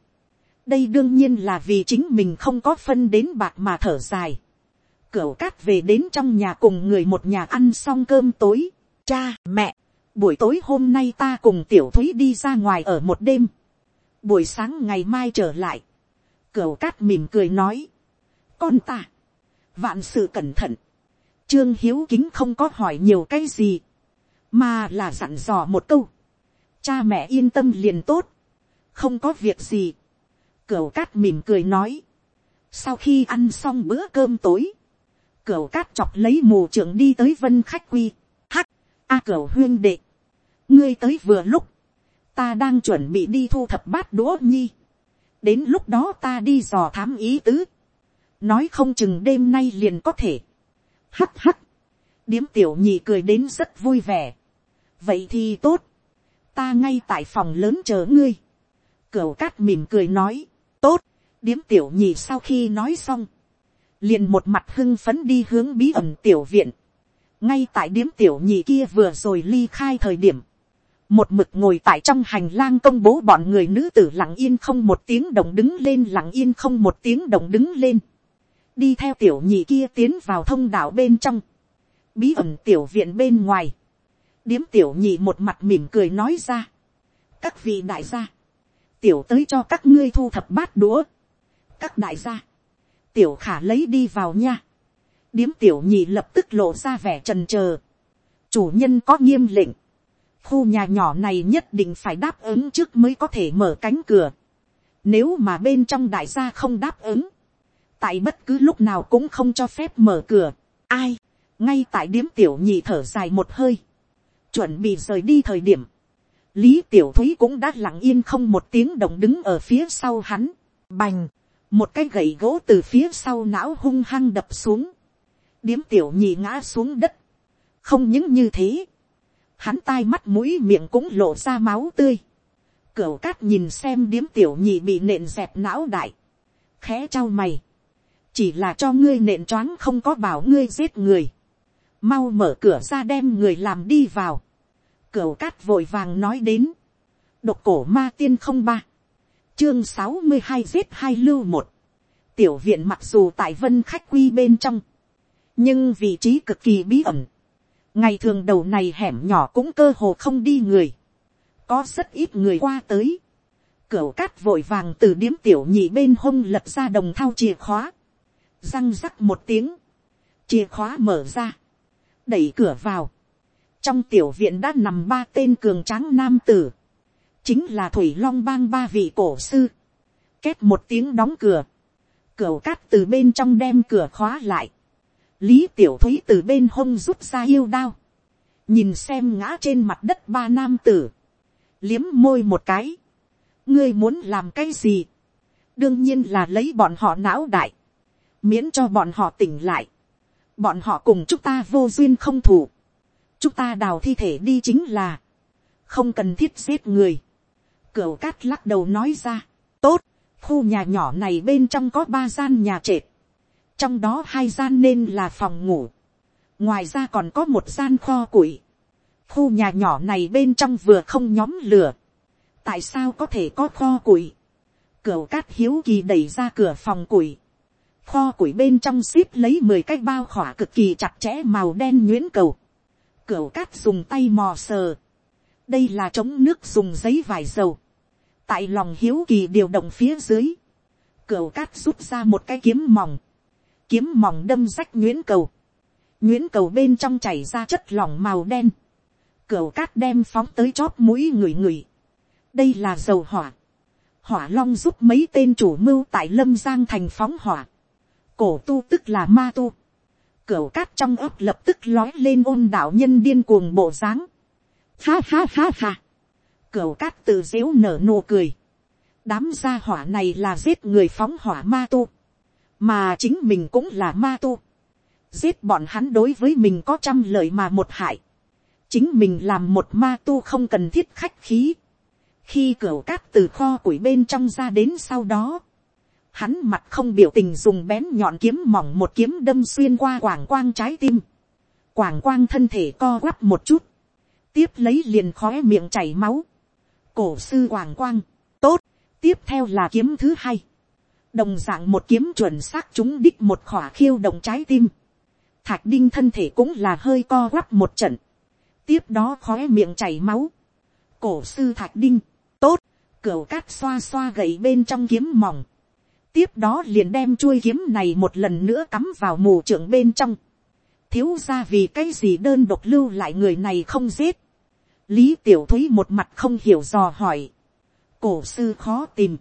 đây đương nhiên là vì chính mình không có phân đến bạc mà thở dài, cửa cát về đến trong nhà cùng người một nhà ăn xong cơm tối, cha mẹ, buổi tối hôm nay ta cùng tiểu thúy đi ra ngoài ở một đêm, buổi sáng ngày mai trở lại, cửa cát mỉm cười nói, con ta, vạn sự cẩn thận, trương hiếu kính không có hỏi nhiều cái gì, mà là dặn dò một câu, cha mẹ yên tâm liền tốt, không có việc gì, cửu cát mỉm cười nói, sau khi ăn xong bữa cơm tối, cửu cát chọc lấy mù trưởng đi tới vân khách quy, hắc, a cửu huyên đệ, ngươi tới vừa lúc, ta đang chuẩn bị đi thu thập bát đũa nhi, đến lúc đó ta đi dò thám ý tứ, nói không chừng đêm nay liền có thể, hắc hắc, điếm tiểu nhị cười đến rất vui vẻ, vậy thì tốt, ta ngay tại phòng lớn chờ ngươi, cửu cát mỉm cười nói, tốt, điếm tiểu nhị sau khi nói xong, liền một mặt hưng phấn đi hướng bí ẩn tiểu viện, ngay tại điếm tiểu nhị kia vừa rồi ly khai thời điểm, một mực ngồi tại trong hành lang công bố bọn người nữ tử lặng yên không một tiếng đồng đứng lên lặng yên không một tiếng đồng đứng lên, đi theo tiểu nhị kia tiến vào thông đạo bên trong, bí ẩn tiểu viện bên ngoài, điếm tiểu nhị một mặt mỉm cười nói ra. các vị đại gia, tiểu tới cho các ngươi thu thập bát đũa. các đại gia, tiểu khả lấy đi vào nha. điếm tiểu nhị lập tức lộ ra vẻ trần trờ. chủ nhân có nghiêm lệnh. khu nhà nhỏ này nhất định phải đáp ứng trước mới có thể mở cánh cửa. nếu mà bên trong đại gia không đáp ứng, tại bất cứ lúc nào cũng không cho phép mở cửa. ai, ngay tại điếm tiểu nhị thở dài một hơi. Chuẩn bị rời đi thời điểm, lý tiểu thúy cũng đã lặng yên không một tiếng động đứng ở phía sau hắn, bành, một cái gậy gỗ từ phía sau não hung hăng đập xuống, điếm tiểu nhị ngã xuống đất, không những như thế, hắn tai mắt mũi miệng cũng lộ ra máu tươi, cửu cát nhìn xem điếm tiểu nhị bị nện dẹp não đại, khẽ trao mày, chỉ là cho ngươi nện choáng không có bảo ngươi giết người, mau mở cửa ra đem người làm đi vào. Cửu cát vội vàng nói đến. Độc cổ ma tiên không ba. Chương sáu mươi hai giết hai lưu một. Tiểu viện mặc dù tại vân khách quy bên trong. Nhưng vị trí cực kỳ bí ẩn. Ngày thường đầu này hẻm nhỏ cũng cơ hồ không đi người. Có rất ít người qua tới. Cửu cát vội vàng từ điếm tiểu nhị bên hông lật ra đồng thao chìa khóa. Răng rắc một tiếng. Chìa khóa mở ra, đẩy cửa vào. Trong tiểu viện đã nằm ba tên cường tráng nam tử. Chính là Thủy Long bang ba vị cổ sư. Két một tiếng đóng cửa. Cửa cát từ bên trong đem cửa khóa lại. Lý Tiểu Thúy từ bên hông rút ra yêu đao. Nhìn xem ngã trên mặt đất ba nam tử. Liếm môi một cái. Ngươi muốn làm cái gì? Đương nhiên là lấy bọn họ não đại. Miễn cho bọn họ tỉnh lại. Bọn họ cùng chúng ta vô duyên không thủ, chúng ta đào thi thể đi chính là, không cần thiết giết người, cửu cát lắc đầu nói ra, tốt, khu nhà nhỏ này bên trong có ba gian nhà trệt, trong đó hai gian nên là phòng ngủ, ngoài ra còn có một gian kho củi, khu nhà nhỏ này bên trong vừa không nhóm lửa, tại sao có thể có kho củi, Cửu cát hiếu kỳ đẩy ra cửa phòng củi. Kho củi bên trong ship lấy mười cái bao khỏa cực kỳ chặt chẽ màu đen nhuyễn cầu. Cửu cát dùng tay mò sờ. Đây là chống nước dùng giấy vải dầu. Tại lòng hiếu kỳ điều động phía dưới. Cửu cát rút ra một cái kiếm mỏng. Kiếm mỏng đâm rách nhuyễn cầu. Nhuyễn cầu bên trong chảy ra chất lỏng màu đen. Cửu cát đem phóng tới chóp mũi người người. Đây là dầu hỏa hỏa long giúp mấy tên chủ mưu tại lâm giang thành phóng hỏa, cổ tu tức là ma tu, Cửu cát trong ấp lập tức lói lên ôn đạo nhân điên cuồng bộ dáng, ha ha ha ha, Cửu cát tự dễu nở nụ cười, đám gia hỏa này là giết người phóng hỏa ma tu, mà chính mình cũng là ma tu, giết bọn hắn đối với mình có trăm lợi mà một hại, chính mình làm một ma tu không cần thiết khách khí, khi cửu cát từ kho củi bên trong ra đến sau đó, hắn mặt không biểu tình dùng bén nhọn kiếm mỏng một kiếm đâm xuyên qua quảng quang trái tim, quảng quang thân thể co quắp một chút, tiếp lấy liền khóe miệng chảy máu, cổ sư quảng quang, tốt, tiếp theo là kiếm thứ hai, đồng dạng một kiếm chuẩn xác chúng đích một khỏa khiêu động trái tim, thạch đinh thân thể cũng là hơi co quắp một trận, tiếp đó khóe miệng chảy máu, cổ sư thạch đinh, tốt, Cửu cát xoa xoa gậy bên trong kiếm mỏng tiếp đó liền đem chuôi kiếm này một lần nữa cắm vào mù trưởng bên trong. thiếu ra vì cái gì đơn độc lưu lại người này không giết. lý tiểu thúy một mặt không hiểu dò hỏi. cổ sư khó tìm.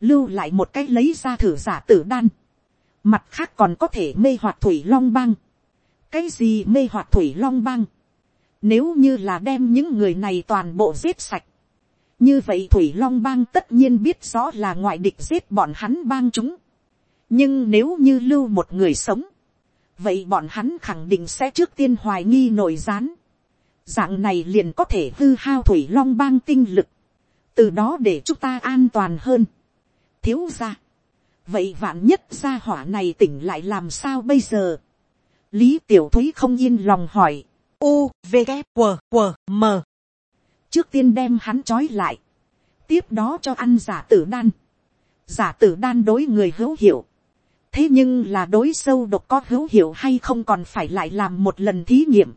lưu lại một cái lấy ra thử giả tử đan. mặt khác còn có thể mê hoạt thủy long băng. cái gì mê hoạt thủy long băng. nếu như là đem những người này toàn bộ giết sạch như vậy thủy long bang tất nhiên biết rõ là ngoại địch giết bọn hắn bang chúng. nhưng nếu như lưu một người sống, vậy bọn hắn khẳng định sẽ trước tiên hoài nghi nội gián. dạng này liền có thể hư hao thủy long bang tinh lực, từ đó để chúng ta an toàn hơn. thiếu ra, vậy vạn nhất gia hỏa này tỉnh lại làm sao bây giờ. lý tiểu thúy không yên lòng hỏi. u v g q q m trước tiên đem hắn trói lại, tiếp đó cho ăn giả tử đan, giả tử đan đối người hữu hiệu, thế nhưng là đối sâu độc có hữu hiệu hay không còn phải lại làm một lần thí nghiệm,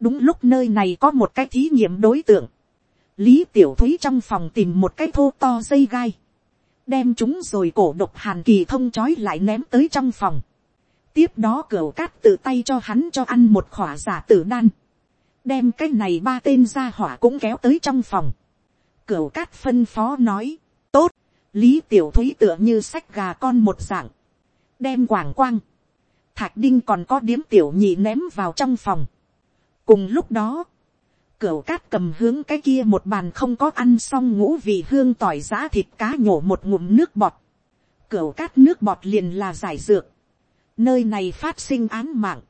đúng lúc nơi này có một cái thí nghiệm đối tượng, lý tiểu thúy trong phòng tìm một cái thô to dây gai, đem chúng rồi cổ độc hàn kỳ thông trói lại ném tới trong phòng, tiếp đó cửa cát tự tay cho hắn cho ăn một khỏa giả tử đan, đem cái này ba tên gia hỏa cũng kéo tới trong phòng. Cửu cát phân phó nói, tốt, lý tiểu thúy tựa như sách gà con một dạng, đem quảng quang, thạch đinh còn có điếm tiểu nhị ném vào trong phòng. cùng lúc đó, cửu cát cầm hướng cái kia một bàn không có ăn xong ngũ vị hương tỏi giã thịt cá nhổ một ngụm nước bọt. cửu cát nước bọt liền là giải dược. nơi này phát sinh án mạng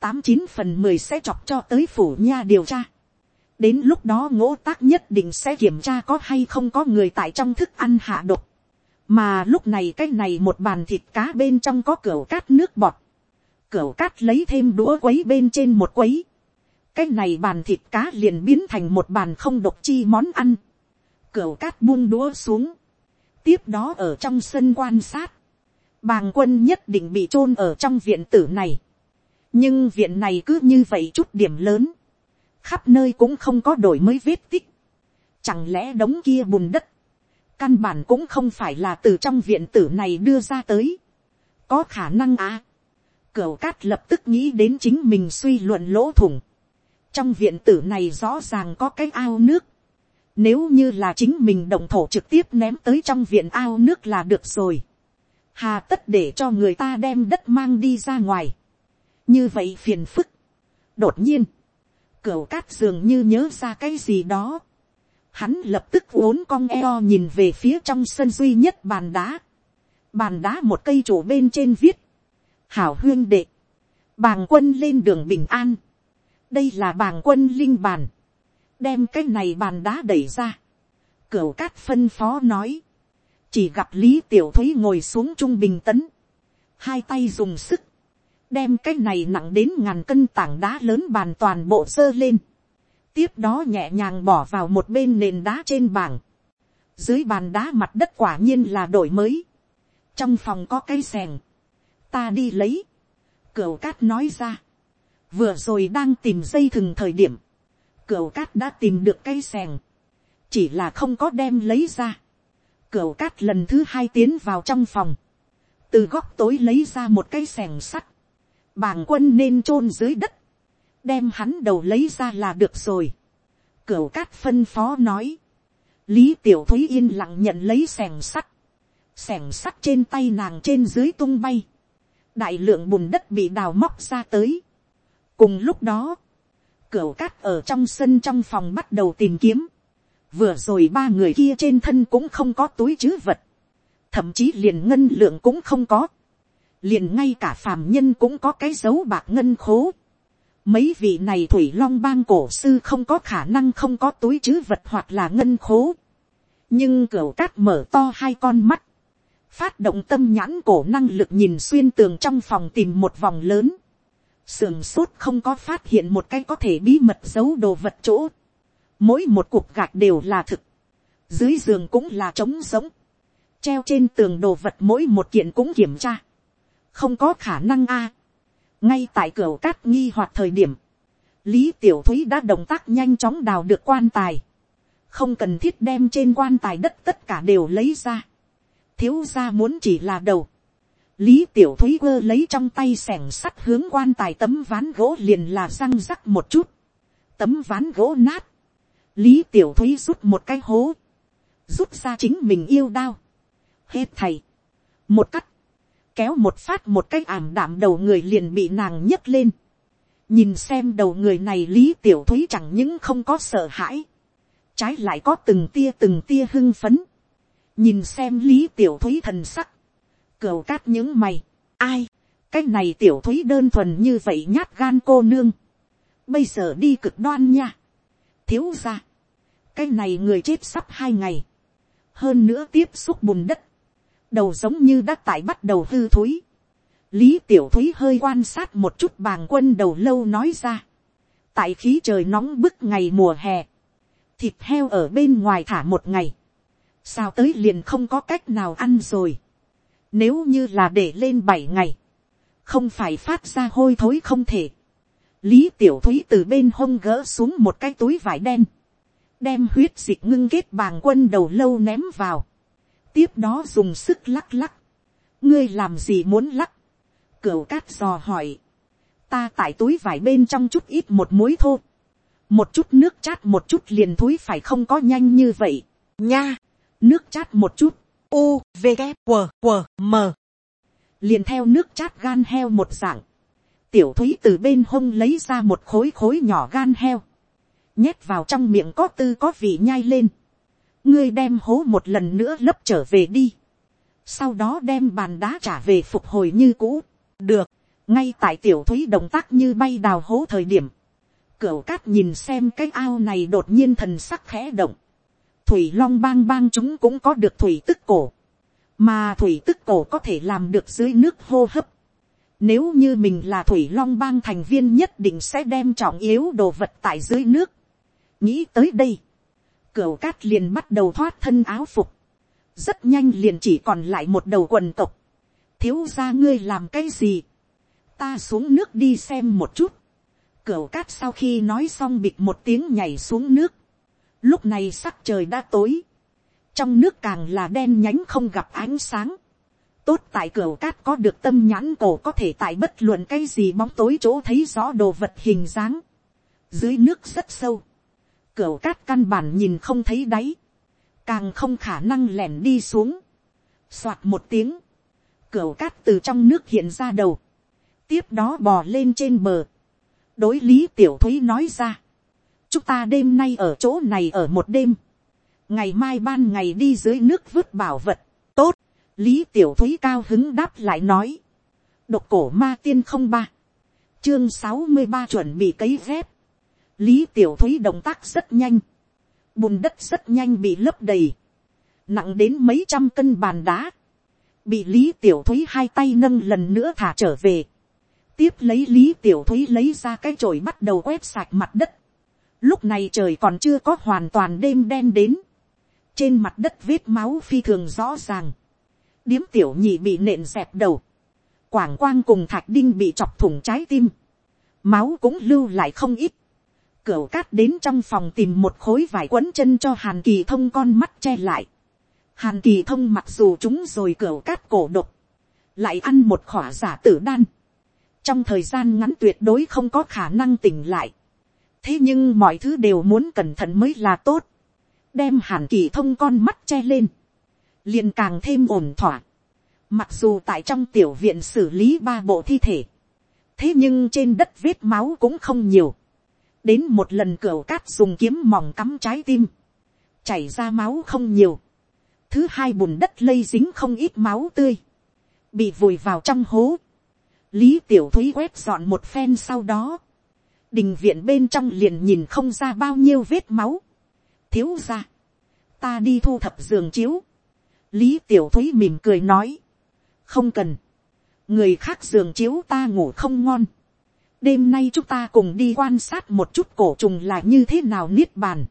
tám chín phần mười sẽ chọc cho tới phủ nha điều tra. đến lúc đó ngỗ tác nhất định sẽ kiểm tra có hay không có người tại trong thức ăn hạ độc. mà lúc này cái này một bàn thịt cá bên trong có cửa cát nước bọt. cửa cát lấy thêm đũa quấy bên trên một quấy. cái này bàn thịt cá liền biến thành một bàn không độc chi món ăn. cửa cát buông đũa xuống. tiếp đó ở trong sân quan sát. bàng quân nhất định bị chôn ở trong viện tử này nhưng viện này cứ như vậy chút điểm lớn, khắp nơi cũng không có đổi mới vết tích, chẳng lẽ đống kia bùn đất, căn bản cũng không phải là từ trong viện tử này đưa ra tới, có khả năng à. Cửu cát lập tức nghĩ đến chính mình suy luận lỗ thủng. Trong viện tử này rõ ràng có cái ao nước. Nếu như là chính mình động thổ trực tiếp ném tới trong viện ao nước là được rồi. Hà tất để cho người ta đem đất mang đi ra ngoài như vậy phiền phức. đột nhiên, cửa cát dường như nhớ ra cái gì đó. hắn lập tức uốn cong eo nhìn về phía trong sân duy nhất bàn đá. bàn đá một cây chỗ bên trên viết. hảo huyên đệ. bàng quân lên đường bình an, đây là bàng quân linh bàn, đem cái này bàn đá đẩy ra, cửa cát phân phó nói, chỉ gặp lý tiểu thúy ngồi xuống trung bình tấn, hai tay dùng sức, đem cái này nặng đến ngàn cân tảng đá lớn bàn toàn bộ sơ lên, tiếp đó nhẹ nhàng bỏ vào một bên nền đá trên bảng, dưới bàn đá mặt đất quả nhiên là đổi mới, trong phòng có cây sèn, ta đi lấy, cửa cát nói ra, vừa rồi đang tìm dây thừng thời điểm, cửa cát đã tìm được cây sèn, chỉ là không có đem lấy ra, cửa cát lần thứ hai tiến vào trong phòng, từ góc tối lấy ra một cây sèng sắt, bàng quân nên chôn dưới đất, đem hắn đầu lấy ra là được rồi. Cửu cát phân phó nói, lý tiểu thúy yên lặng nhận lấy sẻng sắt, sẻng sắt trên tay nàng trên dưới tung bay, đại lượng bùn đất bị đào móc ra tới. cùng lúc đó, cửu cát ở trong sân trong phòng bắt đầu tìm kiếm, vừa rồi ba người kia trên thân cũng không có túi chứ vật, thậm chí liền ngân lượng cũng không có, liền ngay cả phàm nhân cũng có cái dấu bạc ngân khố. Mấy vị này thủy long bang cổ sư không có khả năng không có túi chứ vật hoặc là ngân khố. nhưng cửa cát mở to hai con mắt, phát động tâm nhãn cổ năng lực nhìn xuyên tường trong phòng tìm một vòng lớn. sườn sốt không có phát hiện một cái có thể bí mật giấu đồ vật chỗ. mỗi một cục gạch đều là thực. dưới giường cũng là trống sống treo trên tường đồ vật mỗi một kiện cũng kiểm tra không có khả năng a. ngay tại cửa cát nghi hoặc thời điểm, lý tiểu thúy đã động tác nhanh chóng đào được quan tài, không cần thiết đem trên quan tài đất tất cả đều lấy ra, thiếu ra muốn chỉ là đầu, lý tiểu thúy quơ lấy trong tay sẻng sắt hướng quan tài tấm ván gỗ liền là răng rắc một chút, tấm ván gỗ nát, lý tiểu thúy rút một cái hố, rút ra chính mình yêu đao, hết thầy, một cắt, kéo một phát một cái ảm đạm đầu người liền bị nàng nhấc lên. nhìn xem đầu người này lý tiểu thúy chẳng những không có sợ hãi, trái lại có từng tia từng tia hưng phấn. nhìn xem lý tiểu thúy thần sắc, cửu cát những mày, ai, cái này tiểu thúy đơn thuần như vậy nhát gan cô nương, bây giờ đi cực đoan nha, thiếu ra, cái này người chết sắp hai ngày, hơn nữa tiếp xúc bùn đất, đầu giống như đã tại bắt đầu hư thối. lý tiểu thúy hơi quan sát một chút bàng quân đầu lâu nói ra. tại khí trời nóng bức ngày mùa hè, thịt heo ở bên ngoài thả một ngày, sao tới liền không có cách nào ăn rồi. nếu như là để lên bảy ngày, không phải phát ra hôi thối không thể. lý tiểu thúy từ bên hông gỡ xuống một cái túi vải đen, đem huyết dịch ngưng kết bàng quân đầu lâu ném vào tiếp đó dùng sức lắc lắc. ngươi làm gì muốn lắc. cửu cát dò hỏi. ta tại túi vải bên trong chút ít một muối thô. một chút nước chát một chút liền thúi phải không có nhanh như vậy. nha. nước chát một chút. u v g q q m liền theo nước chát gan heo một dạng. tiểu thúy từ bên hông lấy ra một khối khối nhỏ gan heo. nhét vào trong miệng có tư có vị nhai lên ngươi đem hố một lần nữa lấp trở về đi, sau đó đem bàn đá trả về phục hồi như cũ, được, ngay tại tiểu thúy động tác như bay đào hố thời điểm, cửu cát nhìn xem cái ao này đột nhiên thần sắc khẽ động, thủy long bang bang chúng cũng có được thủy tức cổ, mà thủy tức cổ có thể làm được dưới nước hô hấp, nếu như mình là thủy long bang thành viên nhất định sẽ đem trọng yếu đồ vật tại dưới nước. nghĩ tới đây, Cửu cát liền bắt đầu thoát thân áo phục. Rất nhanh liền chỉ còn lại một đầu quần tộc. Thiếu ra ngươi làm cái gì? Ta xuống nước đi xem một chút. Cửu cát sau khi nói xong bịt một tiếng nhảy xuống nước. Lúc này sắc trời đã tối. Trong nước càng là đen nhánh không gặp ánh sáng. Tốt tại cửa cát có được tâm nhãn cổ có thể tại bất luận cái gì bóng tối chỗ thấy rõ đồ vật hình dáng. Dưới nước rất sâu Cửu cát căn bản nhìn không thấy đáy. Càng không khả năng lẻn đi xuống. Xoạt một tiếng. Cửu cát từ trong nước hiện ra đầu. Tiếp đó bò lên trên bờ. Đối lý tiểu thúy nói ra. Chúng ta đêm nay ở chỗ này ở một đêm. Ngày mai ban ngày đi dưới nước vứt bảo vật. Tốt. Lý tiểu thúy cao hứng đáp lại nói. Độc cổ ma tiên không ba chương sáu mươi ba chuẩn bị cấy dép lý tiểu thúy động tác rất nhanh. bùn đất rất nhanh bị lấp đầy. nặng đến mấy trăm cân bàn đá. bị lý tiểu thúy hai tay nâng lần nữa thả trở về. tiếp lấy lý tiểu thúy lấy ra cái chổi bắt đầu quét sạch mặt đất. lúc này trời còn chưa có hoàn toàn đêm đen đến. trên mặt đất vết máu phi thường rõ ràng. điếm tiểu nhị bị nện dẹp đầu quảng quang cùng thạch đinh bị chọc thủng trái tim, máu cũng lưu lại không ít, cửu cát đến trong phòng tìm một khối vải quấn chân cho hàn kỳ thông con mắt che lại, hàn kỳ thông mặc dù chúng rồi cửu cát cổ độc, lại ăn một khỏa giả tử đan, trong thời gian ngắn tuyệt đối không có khả năng tỉnh lại, thế nhưng mọi thứ đều muốn cẩn thận mới là tốt, đem hàn kỳ thông con mắt che lên, liền càng thêm ổn thỏa, Mặc dù tại trong tiểu viện xử lý ba bộ thi thể. Thế nhưng trên đất vết máu cũng không nhiều. Đến một lần cửa cát dùng kiếm mỏng cắm trái tim. Chảy ra máu không nhiều. Thứ hai bùn đất lây dính không ít máu tươi. Bị vùi vào trong hố. Lý tiểu thúy quét dọn một phen sau đó. Đình viện bên trong liền nhìn không ra bao nhiêu vết máu. Thiếu ra. Ta đi thu thập giường chiếu. Lý tiểu thúy mỉm cười nói không cần, người khác giường chiếu ta ngủ không ngon, đêm nay chúng ta cùng đi quan sát một chút cổ trùng là như thế nào niết bàn,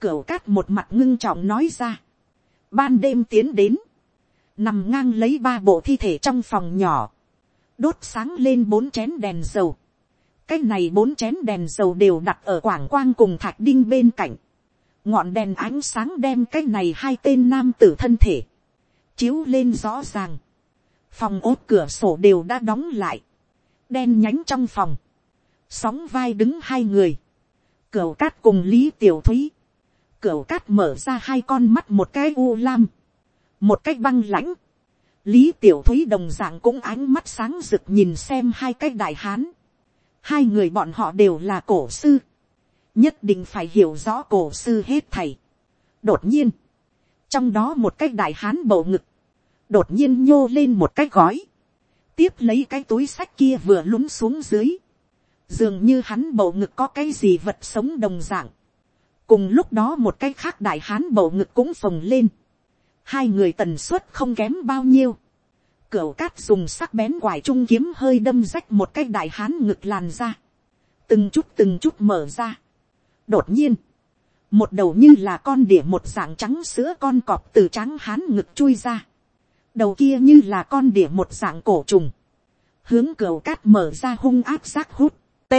cửu cát một mặt ngưng trọng nói ra, ban đêm tiến đến, nằm ngang lấy ba bộ thi thể trong phòng nhỏ, đốt sáng lên bốn chén đèn dầu, cái này bốn chén đèn dầu đều đặt ở quảng quang cùng thạch đinh bên cạnh, ngọn đèn ánh sáng đem cái này hai tên nam tử thân thể, chiếu lên rõ ràng, phòng ốt cửa sổ đều đã đóng lại, đen nhánh trong phòng, sóng vai đứng hai người, cửa cát cùng lý tiểu thúy, cửa cát mở ra hai con mắt một cái u lam, một cái băng lãnh, lý tiểu thúy đồng d ạ n g cũng ánh mắt sáng rực nhìn xem hai cái đại hán, hai người bọn họ đều là cổ sư, nhất định phải hiểu rõ cổ sư hết thầy. đột nhiên, trong đó một cái đại hán bầu ngực, đột nhiên nhô lên một cái gói, tiếp lấy cái túi sách kia vừa lún xuống dưới, dường như hắn bầu ngực có cái gì vật sống đồng dạng, cùng lúc đó một cái khác đại hán bầu ngực cũng phồng lên, hai người tần suất không kém bao nhiêu, cửu cát dùng sắc bén quải trung kiếm hơi đâm rách một cái đại hán ngực làn ra, từng chút từng chút mở ra. đột nhiên, một đầu như là con đỉa một dạng trắng sữa con cọp từ trắng hán ngực chui ra đầu kia như là con đỉa một dạng cổ trùng, hướng cửa cát mở ra hung áp giác hút, t,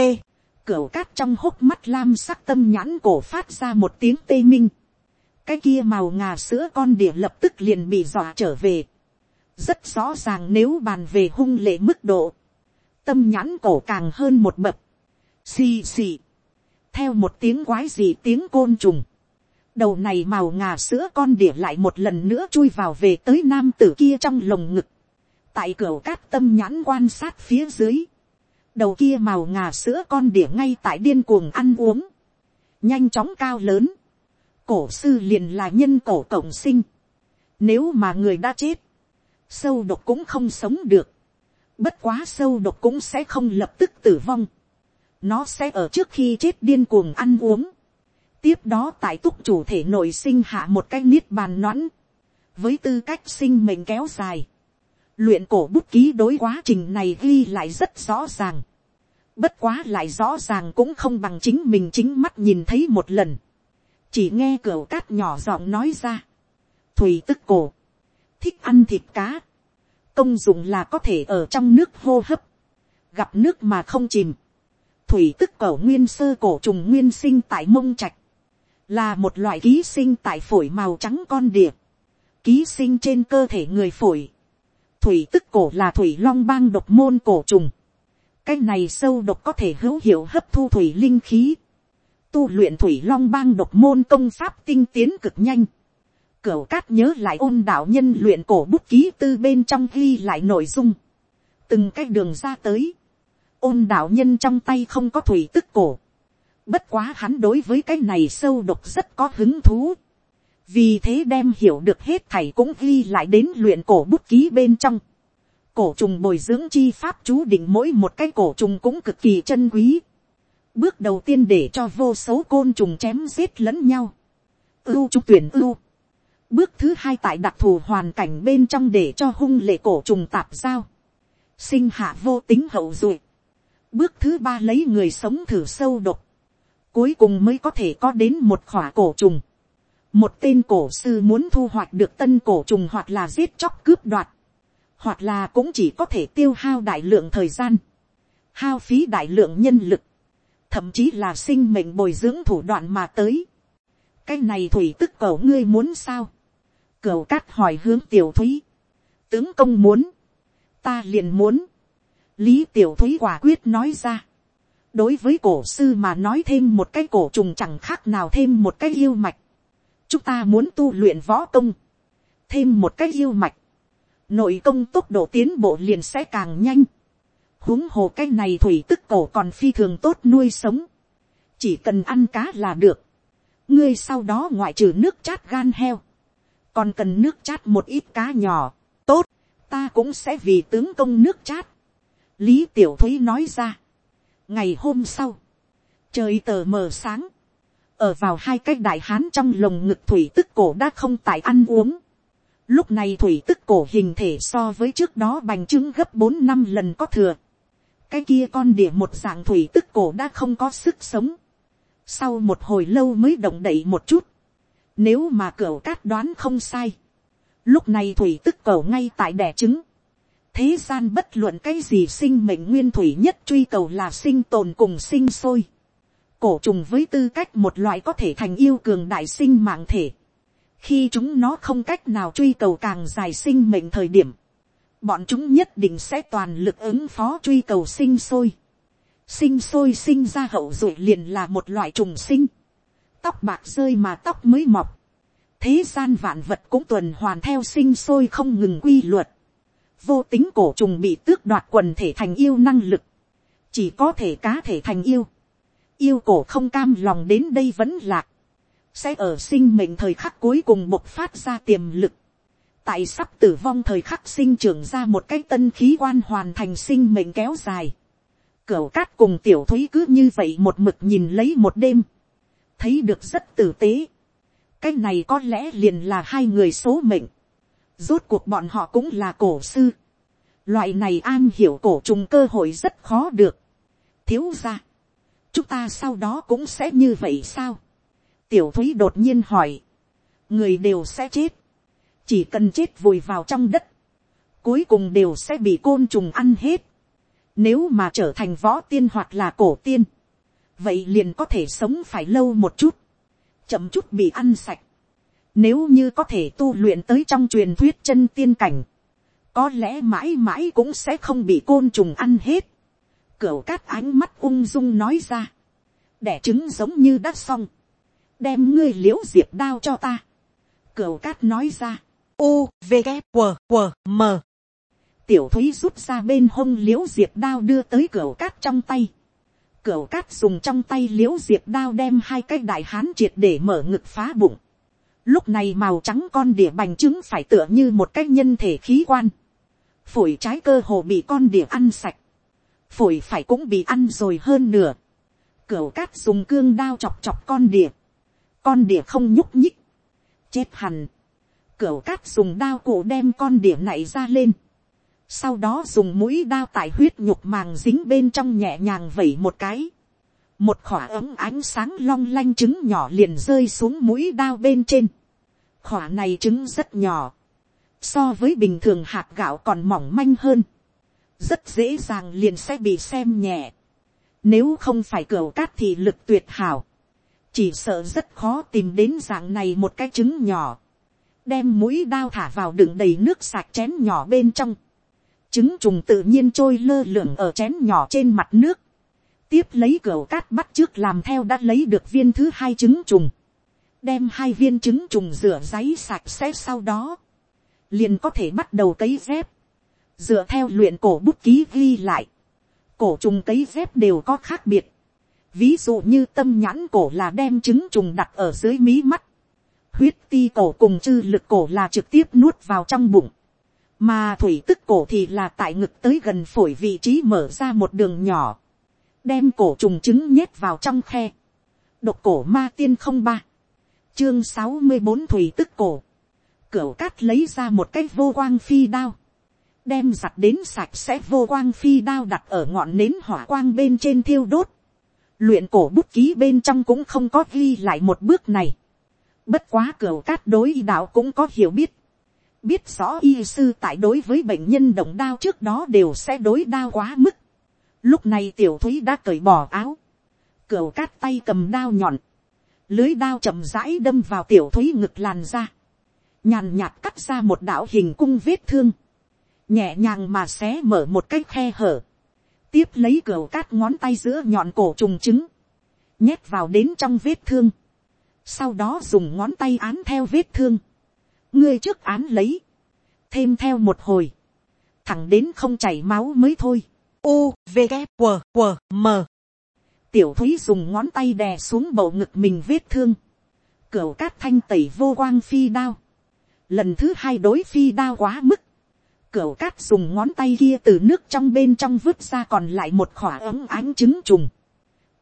cửa cát trong hốc mắt lam sắc tâm nhãn cổ phát ra một tiếng tê minh, cái kia màu ngà sữa con đỉa lập tức liền bị dọa trở về, rất rõ ràng nếu bàn về hung lệ mức độ, tâm nhãn cổ càng hơn một bậc, xì xì, theo một tiếng quái gì tiếng côn trùng, đầu này màu ngà sữa con đỉa lại một lần nữa chui vào về tới nam tử kia trong lồng ngực. tại cửa cát tâm nhãn quan sát phía dưới. đầu kia màu ngà sữa con đỉa ngay tại điên cuồng ăn uống. nhanh chóng cao lớn. cổ sư liền là nhân cổ cộng sinh. nếu mà người đã chết, sâu độc cũng không sống được. bất quá sâu độc cũng sẽ không lập tức tử vong. nó sẽ ở trước khi chết điên cuồng ăn uống tiếp đó tại túc chủ thể nội sinh hạ một cái niết bàn noãn, với tư cách sinh mệnh kéo dài, luyện cổ bút ký đối quá trình này ghi lại rất rõ ràng, bất quá lại rõ ràng cũng không bằng chính mình chính mắt nhìn thấy một lần, chỉ nghe cửa cát nhỏ giọng nói ra, thùy tức cổ, thích ăn thịt cá, công dụng là có thể ở trong nước hô hấp, gặp nước mà không chìm, thủy tức cổ nguyên sơ cổ trùng nguyên sinh tại mông trạch, là một loại ký sinh tại phổi màu trắng con đỉa, ký sinh trên cơ thể người phổi, thủy tức cổ là thủy long bang độc môn cổ trùng, cái này sâu độc có thể hữu hiệu hấp thu thủy linh khí, tu luyện thủy long bang độc môn công pháp tinh tiến cực nhanh, cửu cát nhớ lại ôn đạo nhân luyện cổ bút ký tư bên trong ghi lại nội dung, từng cái đường ra tới, ôn đạo nhân trong tay không có thủy tức cổ, Bất quá hắn đối với cái này sâu độc rất có hứng thú. Vì thế đem hiểu được hết thầy cũng ghi lại đến luyện cổ bút ký bên trong. cổ trùng bồi dưỡng chi pháp chú định mỗi một cái cổ trùng cũng cực kỳ chân quý. Bước đầu tiên để cho vô số côn trùng chém giết lẫn nhau. Ưu trúc tuyển ưu. Bước thứ hai tại đặc thù hoàn cảnh bên trong để cho hung lệ cổ trùng tạp giao. Sinh hạ vô tính hậu duệ. Bước thứ ba lấy người sống thử sâu độc. Cuối cùng mới có thể có đến một khỏa cổ trùng. Một tên cổ sư muốn thu hoạch được tân cổ trùng hoặc là giết chóc cướp đoạt. Hoặc là cũng chỉ có thể tiêu hao đại lượng thời gian, hao phí đại lượng nhân lực, thậm chí là sinh mệnh bồi dưỡng thủ đoạn mà tới. cái này thủy tức cầu ngươi muốn sao, cầu cát hỏi hướng tiểu thúy, tướng công muốn, ta liền muốn, lý tiểu thúy quả quyết nói ra, đối với cổ sư mà nói thêm một cái cổ trùng chẳng khác nào thêm một cái yêu mạch, chúng ta muốn tu luyện võ công, thêm một cái yêu mạch, nội công tốc độ tiến bộ liền sẽ càng nhanh. huống hồ cái này thủy tức cổ còn phi thường tốt nuôi sống. chỉ cần ăn cá là được. ngươi sau đó ngoại trừ nước chát gan heo. còn cần nước chát một ít cá nhỏ. tốt, ta cũng sẽ vì tướng công nước chát. lý tiểu thúy nói ra ngày hôm sau, trời tờ mờ sáng. ở vào hai cái đại hán trong lồng ngực thủy tức cổ đã không tại ăn uống Lúc này thủy tức cổ hình thể so với trước đó bành trướng gấp bốn năm lần có thừa. Cái kia con đỉa một dạng thủy tức cổ đã không có sức sống. Sau một hồi lâu mới động đậy một chút. Nếu mà cửa cát đoán không sai. Lúc này thủy tức cổ ngay tại đẻ trứng. Thế gian bất luận cái gì sinh mệnh nguyên thủy nhất truy cầu là sinh tồn cùng sinh sôi. Cổ trùng với tư cách một loại có thể thành yêu cường đại sinh mạng thể khi chúng nó không cách nào truy cầu càng dài sinh mệnh thời điểm, bọn chúng nhất định sẽ toàn lực ứng phó truy cầu sinh sôi. sinh sôi sinh ra hậu duệ liền là một loại trùng sinh, tóc bạc rơi mà tóc mới mọc, thế gian vạn vật cũng tuần hoàn theo sinh sôi không ngừng quy luật, vô tính cổ trùng bị tước đoạt quần thể thành yêu năng lực, chỉ có thể cá thể thành yêu, yêu cổ không cam lòng đến đây vẫn lạc, sẽ ở sinh mệnh thời khắc cuối cùng bộc phát ra tiềm lực, tại sắp tử vong thời khắc sinh trưởng ra một cái tân khí quan hoàn thành sinh mệnh kéo dài. cửa cát cùng tiểu thúy cứ như vậy một mực nhìn lấy một đêm, thấy được rất tử tế. cái này có lẽ liền là hai người số mệnh, rốt cuộc bọn họ cũng là cổ sư. loại này an hiểu cổ trùng cơ hội rất khó được. thiếu ra, chúng ta sau đó cũng sẽ như vậy sao tiểu thúy đột nhiên hỏi, người đều sẽ chết, chỉ cần chết vùi vào trong đất, cuối cùng đều sẽ bị côn trùng ăn hết. Nếu mà trở thành võ tiên hoặc là cổ tiên, vậy liền có thể sống phải lâu một chút, chậm chút bị ăn sạch. Nếu như có thể tu luyện tới trong truyền thuyết chân tiên cảnh, có lẽ mãi mãi cũng sẽ không bị côn trùng ăn hết. Cửu cát ánh mắt ung dung nói ra, đẻ trứng giống như đã xong đem ngươi liễu diệp đao cho ta. Cửu cát nói ra, u, v, g, w w m. tiểu thúy rút ra bên hông liễu diệp đao đưa tới cửu cát trong tay. Cửu cát dùng trong tay l i ễ u diệp đao đem hai cái đại hán triệt để mở ngực phá bụng. Lúc này màu trắng con đỉa bành trứng phải tựa như một cái nhân thể khí quan. Phổi trái cơ hồ bị con đỉa ăn sạch. Phổi phải cũng bị ăn rồi hơn nửa. Cửu cát dùng cương đao chọc chọc con đỉa con đỉa không nhúc nhích, chết hẳn, cửa cát dùng đao cổ đem con đỉa này ra lên, sau đó dùng mũi đao tại huyết nhục màng dính bên trong nhẹ nhàng vẩy một cái, một khỏa ấm ánh sáng long lanh trứng nhỏ liền rơi xuống mũi đao bên trên, khỏa này trứng rất nhỏ, so với bình thường hạt gạo còn mỏng manh hơn, rất dễ dàng liền sẽ bị xem nhẹ, nếu không phải cửa cát thì lực tuyệt hảo, chỉ sợ rất khó tìm đến dạng này một cái trứng nhỏ, đem mũi đao thả vào đựng đầy nước sạch chén nhỏ bên trong, trứng trùng tự nhiên trôi lơ lửng ở chén nhỏ trên mặt nước, tiếp lấy cửa cát bắt trước làm theo đã lấy được viên thứ hai trứng trùng, đem hai viên trứng trùng rửa giấy sạch sẽ sau đó, liền có thể bắt đầu cấy dép, dựa theo luyện cổ bút ký ghi lại, cổ trùng cấy dép đều có khác biệt, Ví dụ như tâm nhãn cổ là đem trứng trùng đặt ở dưới mí mắt. Huyết ti cổ cùng chư lực cổ là trực tiếp nuốt vào trong bụng. mà thủy tức cổ thì là tại ngực tới gần phổi vị trí mở ra một đường nhỏ, đem cổ trùng trứng nhét vào trong khe, độc cổ ma tiên không ba, chương sáu mươi bốn thủy tức cổ, cửu cát lấy ra một cái vô quang phi đao, đem giặt đến sạch sẽ vô quang phi đao đặt ở ngọn nến hỏa quang bên trên thiêu đốt, luyện cổ bút ký bên trong cũng không có ghi lại một bước này, bất quá cửu cát đối đạo cũng có hiểu biết, biết rõ y sư tại đối với bệnh nhân động đao trước đó đều sẽ đối đao quá mức. Lúc này tiểu thúy đã cởi bỏ áo, cửu cát tay cầm đao nhọn, lưới đao chậm rãi đâm vào tiểu thúy ngực làn ra, nhàn nhạt cắt ra một đạo hình cung vết thương, nhẹ nhàng mà xé mở một cái khe hở, tiếp lấy cửa cát ngón tay giữa nhọn cổ trùng trứng, nhét vào đến trong vết thương, sau đó dùng ngón tay án theo vết thương, ngươi trước án lấy, thêm theo một hồi, thẳng đến không chảy máu mới thôi. U, V, K, W, W, M. Tiểu thúy dùng ngón tay đè xuống bầu ngực mình vết thương. Cửu cát thanh tẩy vô quang phi đao. Lần thứ hai đối phi đao quá mức. Cửu cát dùng ngón tay kia từ nước trong bên trong vứt ra còn lại một khỏa ấm ánh trứng trùng.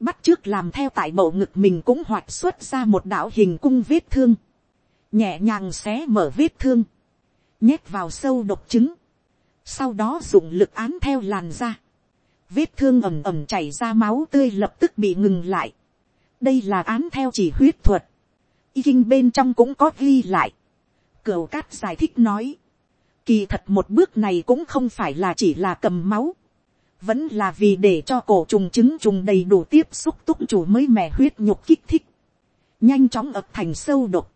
Bắt trước làm theo tại bầu ngực mình cũng hoạt xuất ra một đạo hình cung vết thương nhẹ nhàng xé mở vết thương, nhét vào sâu độc trứng, sau đó dùng lực án theo làn da, vết thương ẩm ẩm chảy ra máu tươi lập tức bị ngừng lại, đây là án theo chỉ huyết thuật, y kinh bên trong cũng có ghi lại, cửu cát giải thích nói, kỳ thật một bước này cũng không phải là chỉ là cầm máu, vẫn là vì để cho cổ trùng trứng trùng đầy đủ tiếp xúc túc chủ mới mẻ huyết nhục kích thích, nhanh chóng ập thành sâu độc,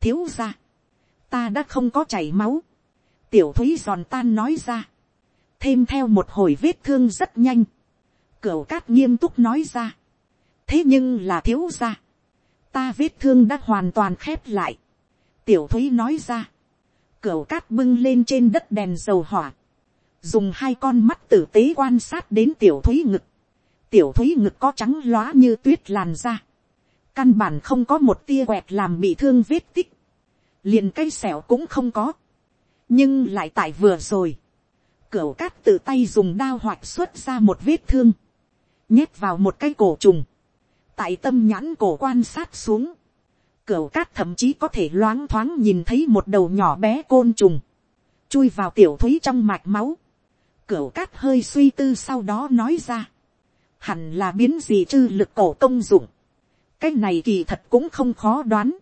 thiếu ra, ta đã không có chảy máu, tiểu thúy giòn tan nói ra, thêm theo một hồi vết thương rất nhanh, cửu cát nghiêm túc nói ra, thế nhưng là thiếu ra, ta vết thương đã hoàn toàn khép lại, tiểu thúy nói ra, cửu cát bưng lên trên đất đèn dầu hỏa, dùng hai con mắt tử tế quan sát đến tiểu thúy ngực, tiểu thúy ngực có trắng lóa như tuyết làn ra, căn bản không có một tia quẹt làm bị thương vết tích, liền cây sẹo cũng không có, nhưng lại tại vừa rồi, cửa cát tự tay dùng đao hoạch xuất ra một vết thương, nhét vào một cái cổ trùng, tại tâm nhãn cổ quan sát xuống, cửa cát thậm chí có thể loáng thoáng nhìn thấy một đầu nhỏ bé côn trùng, chui vào tiểu thúy trong mạch máu, cửa cát hơi suy tư sau đó nói ra, hẳn là biến gì chư lực cổ công dụng, cái này kỳ thật cũng không khó đoán.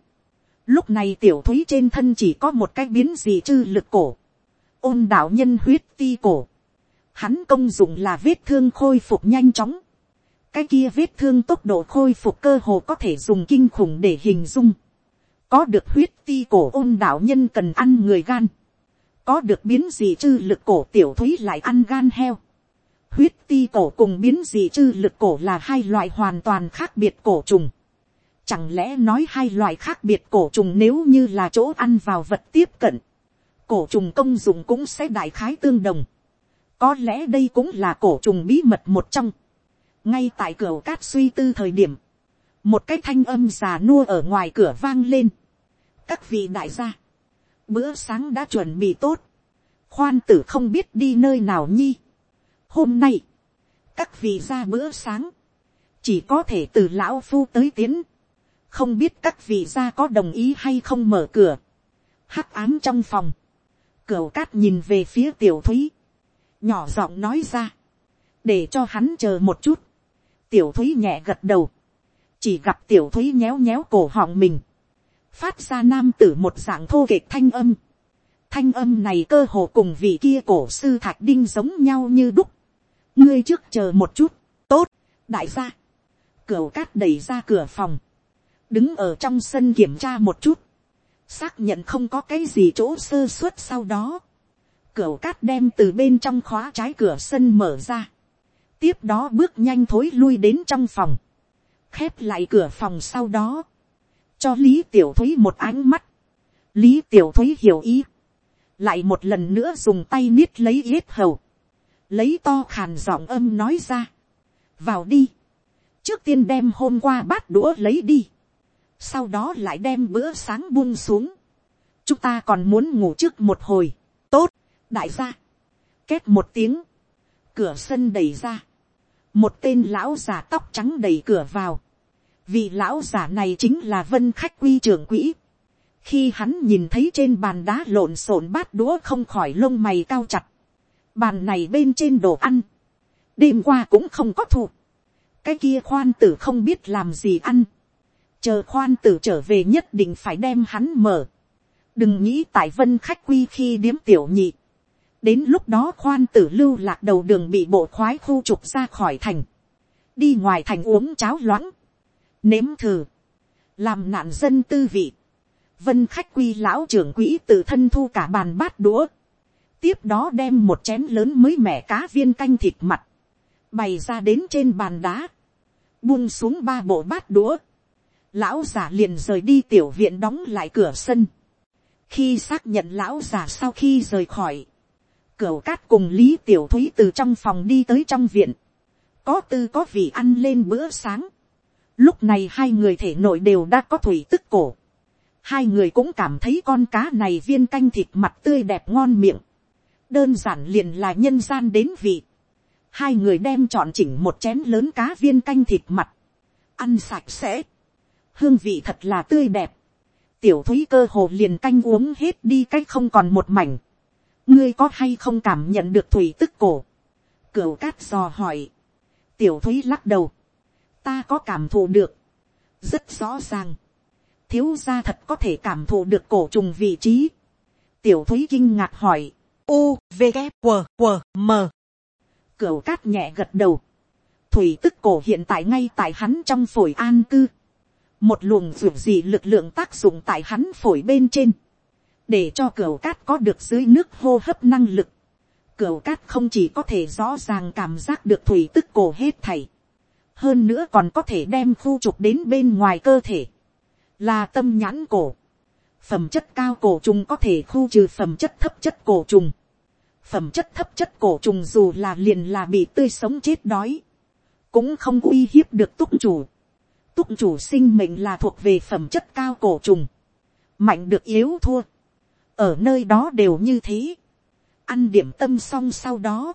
Lúc này tiểu thúy trên thân chỉ có một cái biến gì chư lực cổ. Ôn đạo nhân huyết ti cổ. Hắn công dụng là vết thương khôi phục nhanh chóng. Cái kia vết thương tốc độ khôi phục cơ hồ có thể dùng kinh khủng để hình dung. Có được huyết ti cổ ôn đạo nhân cần ăn người gan. Có được biến dị chư lực cổ tiểu thúy lại ăn gan heo. Huyết ti cổ cùng biến dị chư lực cổ là hai loại hoàn toàn khác biệt cổ trùng Chẳng lẽ nói hai loại khác biệt cổ trùng nếu như là chỗ ăn vào vật tiếp cận. Cổ trùng công dụng cũng sẽ đại khái tương đồng. Có lẽ đây cũng là cổ trùng bí mật một trong. Ngay tại cửa cát suy tư thời điểm. Một cái thanh âm già nua ở ngoài cửa vang lên. Các vị đại gia. Bữa sáng đã chuẩn bị tốt. Khoan tử không biết đi nơi nào nhi. Hôm nay. Các vị ra bữa sáng. Chỉ có thể từ lão phu tới tiến không biết các vị gia có đồng ý hay không mở cửa, hắc ám trong phòng, Cửu cát nhìn về phía tiểu thúy, nhỏ giọng nói ra, để cho hắn chờ một chút, tiểu thúy nhẹ gật đầu, chỉ gặp tiểu thúy nhéo nhéo cổ họng mình, phát ra nam tử một dạng thô kệch thanh âm, thanh âm này cơ hồ cùng vị kia cổ sư thạch đinh giống nhau như đúc, ngươi trước chờ một chút, tốt, đại gia, Cửu cát đẩy ra cửa phòng, đứng ở trong sân kiểm tra một chút, xác nhận không có cái gì chỗ sơ suất sau đó, cửa cát đem từ bên trong khóa trái cửa sân mở ra, tiếp đó bước nhanh thối lui đến trong phòng, khép lại cửa phòng sau đó, cho lý tiểu thúy một ánh mắt, lý tiểu thúy hiểu ý, lại một lần nữa dùng tay niết lấy yết hầu, lấy to khàn giọng âm nói ra, vào đi, trước tiên đem hôm qua bát đũa lấy đi, sau đó lại đem bữa sáng buông xuống. chúng ta còn muốn ngủ trước một hồi, tốt, đại gia, két một tiếng, cửa sân đẩy ra, một tên lão già tóc trắng đẩy cửa vào, vị lão già này chính là vân khách quy trưởng quỹ, khi hắn nhìn thấy trên bàn đá lộn xộn bát đũa không khỏi lông mày cao chặt, bàn này bên trên đồ ăn, đêm qua cũng không có thụ. cái kia khoan tử không biết làm gì ăn, chờ khoan tử trở về nhất định phải đem hắn mở, đừng nghĩ tại vân khách quy khi điếm tiểu nhị, đến lúc đó khoan tử lưu lạc đầu đường bị bộ khoái khu trục ra khỏi thành, đi ngoài thành uống cháo loãng, nếm thử, làm nạn dân tư vị, vân khách quy lão trưởng quỹ tự thân thu cả bàn bát đũa, tiếp đó đem một chén lớn mới mẻ cá viên canh thịt mặt, bày ra đến trên bàn đá, buông xuống ba bộ bát đũa, lão giả liền rời đi tiểu viện đóng lại cửa sân, khi xác nhận lão giả sau khi rời khỏi, cửa cát cùng lý tiểu thúy từ trong phòng đi tới trong viện, có tư có vị ăn lên bữa sáng, lúc này hai người thể nội đều đã có thủy tức cổ, hai người cũng cảm thấy con cá này viên canh thịt mặt tươi đẹp ngon miệng, đơn giản liền là nhân gian đến vị, hai người đem chọn chỉnh một chén lớn cá viên canh thịt mặt, ăn sạch sẽ, hương vị thật là tươi đẹp, tiểu thúy cơ hồ liền canh uống hết đi cách không còn một mảnh, ngươi có hay không cảm nhận được thủy tức cổ, cửu cát dò hỏi, tiểu thúy lắc đầu, ta có cảm thụ được, rất rõ ràng, thiếu gia thật có thể cảm thụ được cổ trùng vị trí, tiểu thúy kinh ngạc hỏi, U, V, K, W, W, M. Cửu cát nhẹ gật đầu. Thủy tức cổ hiện tại ngay tại hắn trong phổi an cư. Một luồng ruột gì lực lượng tác dụng tại hắn phổi bên trên. Để cho cửa cát có được dưới nước hô hấp năng lực. Cửa cát không chỉ có thể rõ ràng cảm giác được thủy tức cổ hết thảy. Hơn nữa còn có thể đem khu trục đến bên ngoài cơ thể. Là tâm nhãn cổ phẩm chất cao cổ trùng có thể khu trừ phẩm chất thấp chất cổ trùng. Phẩm chất thấp chất cổ trùng dù là liền là bị tươi sống chết đói. Cũng không uy hiếp được túc chủ. Túc chủ sinh mệnh là thuộc về phẩm chất cao cổ trùng. Mạnh được yếu thua. Ở nơi đó đều như thế. Ăn điểm tâm xong sau đó.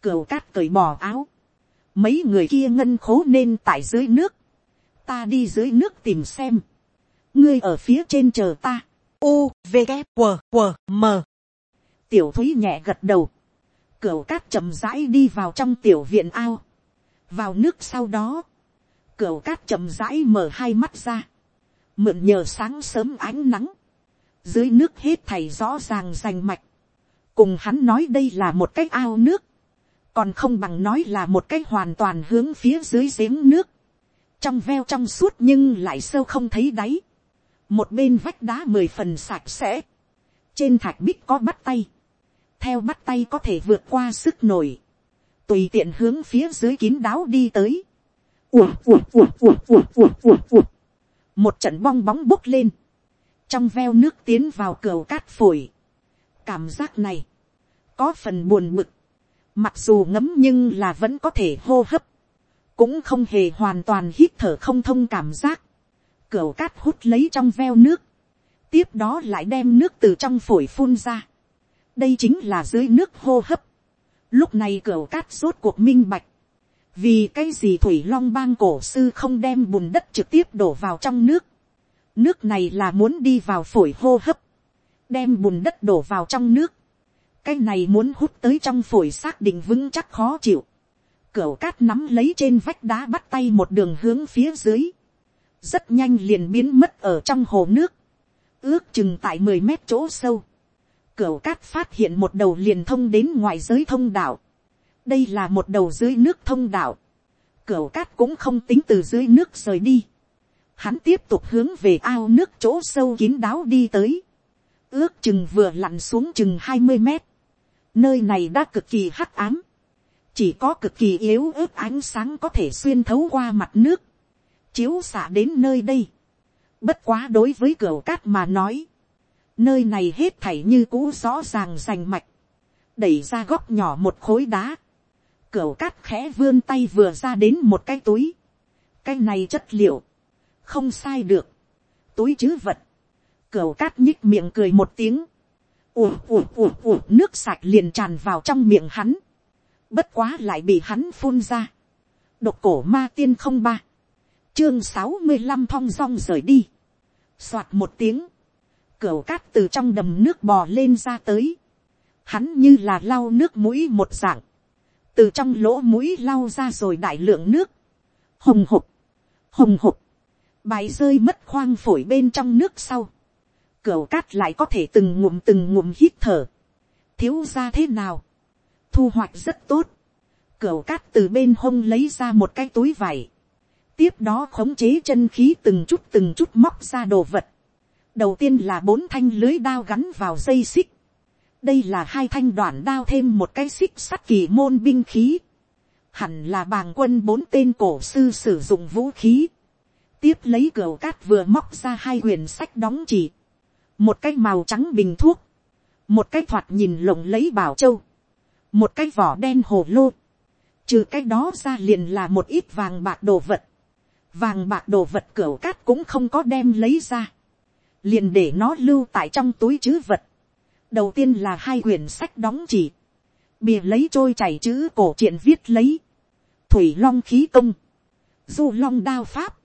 cửa cát cởi bỏ áo. Mấy người kia ngân khố nên tại dưới nước. Ta đi dưới nước tìm xem ngươi ở phía trên chờ ta. U, V, K, W, q M. Tiểu thúy nhẹ gật đầu. cửa cát chậm rãi đi vào trong tiểu viện ao. Vào nước sau đó. Cửu cát chậm rãi mở hai mắt ra. Mượn nhờ sáng sớm ánh nắng. Dưới nước hết thầy rõ ràng rành mạch. Cùng hắn nói đây là một cái ao nước. Còn không bằng nói là một cái hoàn toàn hướng phía dưới giếng nước. Trong veo trong suốt nhưng lại sâu không thấy đáy một bên vách đá mười phần sạch sẽ, trên thạch bích có bắt tay, theo bắt tay có thể vượt qua sức nổi, tùy tiện hướng phía dưới kín đáo đi tới, ùa ùa ùa ùa ùa ùa ùa ùa, một trận bong bóng bốc lên, trong veo nước tiến vào cửa cát phổi, cảm giác này, có phần buồn bực, mặc dù ngấm nhưng là vẫn có thể hô hấp, cũng không hề hoàn toàn hít thở không thông cảm giác, cửa cát hút lấy trong veo nước, tiếp đó lại đem nước từ trong phổi phun ra. đây chính là dưới nước hô hấp. lúc này cửa cát rốt cuộc minh bạch, vì cái gì thủy long bang cổ sư không đem bùn đất trực tiếp đổ vào trong nước. nước này là muốn đi vào phổi hô hấp, đem bùn đất đổ vào trong nước. cái này muốn hút tới trong phổi xác định vững chắc khó chịu. cửa cát nắm lấy trên vách đá bắt tay một đường hướng phía dưới rất nhanh liền biến mất ở trong hồ nước, ước chừng tại mười mét chỗ sâu, cửa cát phát hiện một đầu liền thông đến ngoài giới thông đạo, đây là một đầu dưới nước thông đạo, cửu cát cũng không tính từ dưới nước rời đi, hắn tiếp tục hướng về ao nước chỗ sâu kín đáo đi tới, ước chừng vừa lặn xuống chừng hai mươi mét, nơi này đã cực kỳ hắc ám, chỉ có cực kỳ yếu ớt ánh sáng có thể xuyên thấu qua mặt nước, chiếu xạ đến nơi đây. Bất quá đối với cửa cát mà nói, nơi này hết thảy như cũ rõ ràng rành mạch, đẩy ra góc nhỏ một khối đá, cửa cát khẽ vươn tay vừa ra đến một cái túi, cái này chất liệu, không sai được, túi chứ vật, cửa cát nhích miệng cười một tiếng, ùa ùa ùa ùa nước sạch liền tràn vào trong miệng hắn, bất quá lại bị hắn phun ra, độc cổ ma tiên không ba, chương sáu mươi lăm thong dong rời đi, soạt một tiếng, cửa cát từ trong đầm nước bò lên ra tới, hắn như là lau nước mũi một dạng, từ trong lỗ mũi lau ra rồi đại lượng nước, hồng hộc, hồng hộc, bài rơi mất khoang phổi bên trong nước sau, cửa cát lại có thể từng ngụm từng ngụm hít thở, thiếu ra thế nào, thu hoạch rất tốt, cửa cát từ bên hông lấy ra một cái túi vải, tiếp đó khống chế chân khí từng chút từng chút móc ra đồ vật, đầu tiên là bốn thanh lưới đao gắn vào dây xích, đây là hai thanh đoạn đao thêm một cái xích sắt kỳ môn binh khí, hẳn là bàng quân bốn tên cổ sư sử dụng vũ khí, tiếp lấy cửa cát vừa móc ra hai huyền sách đóng chỉ, một cái màu trắng bình thuốc, một cái thoạt nhìn lộng lấy bảo châu, một cái vỏ đen hồ lô, trừ cái đó ra liền là một ít vàng bạc đồ vật, vàng bạc đồ vật cửa cát cũng không có đem lấy ra, liền để nó lưu tại trong túi chứ vật, đầu tiên là hai quyển sách đóng chỉ, bìa lấy trôi chảy chữ cổ truyện viết lấy, thủy long khí công, du long đao pháp,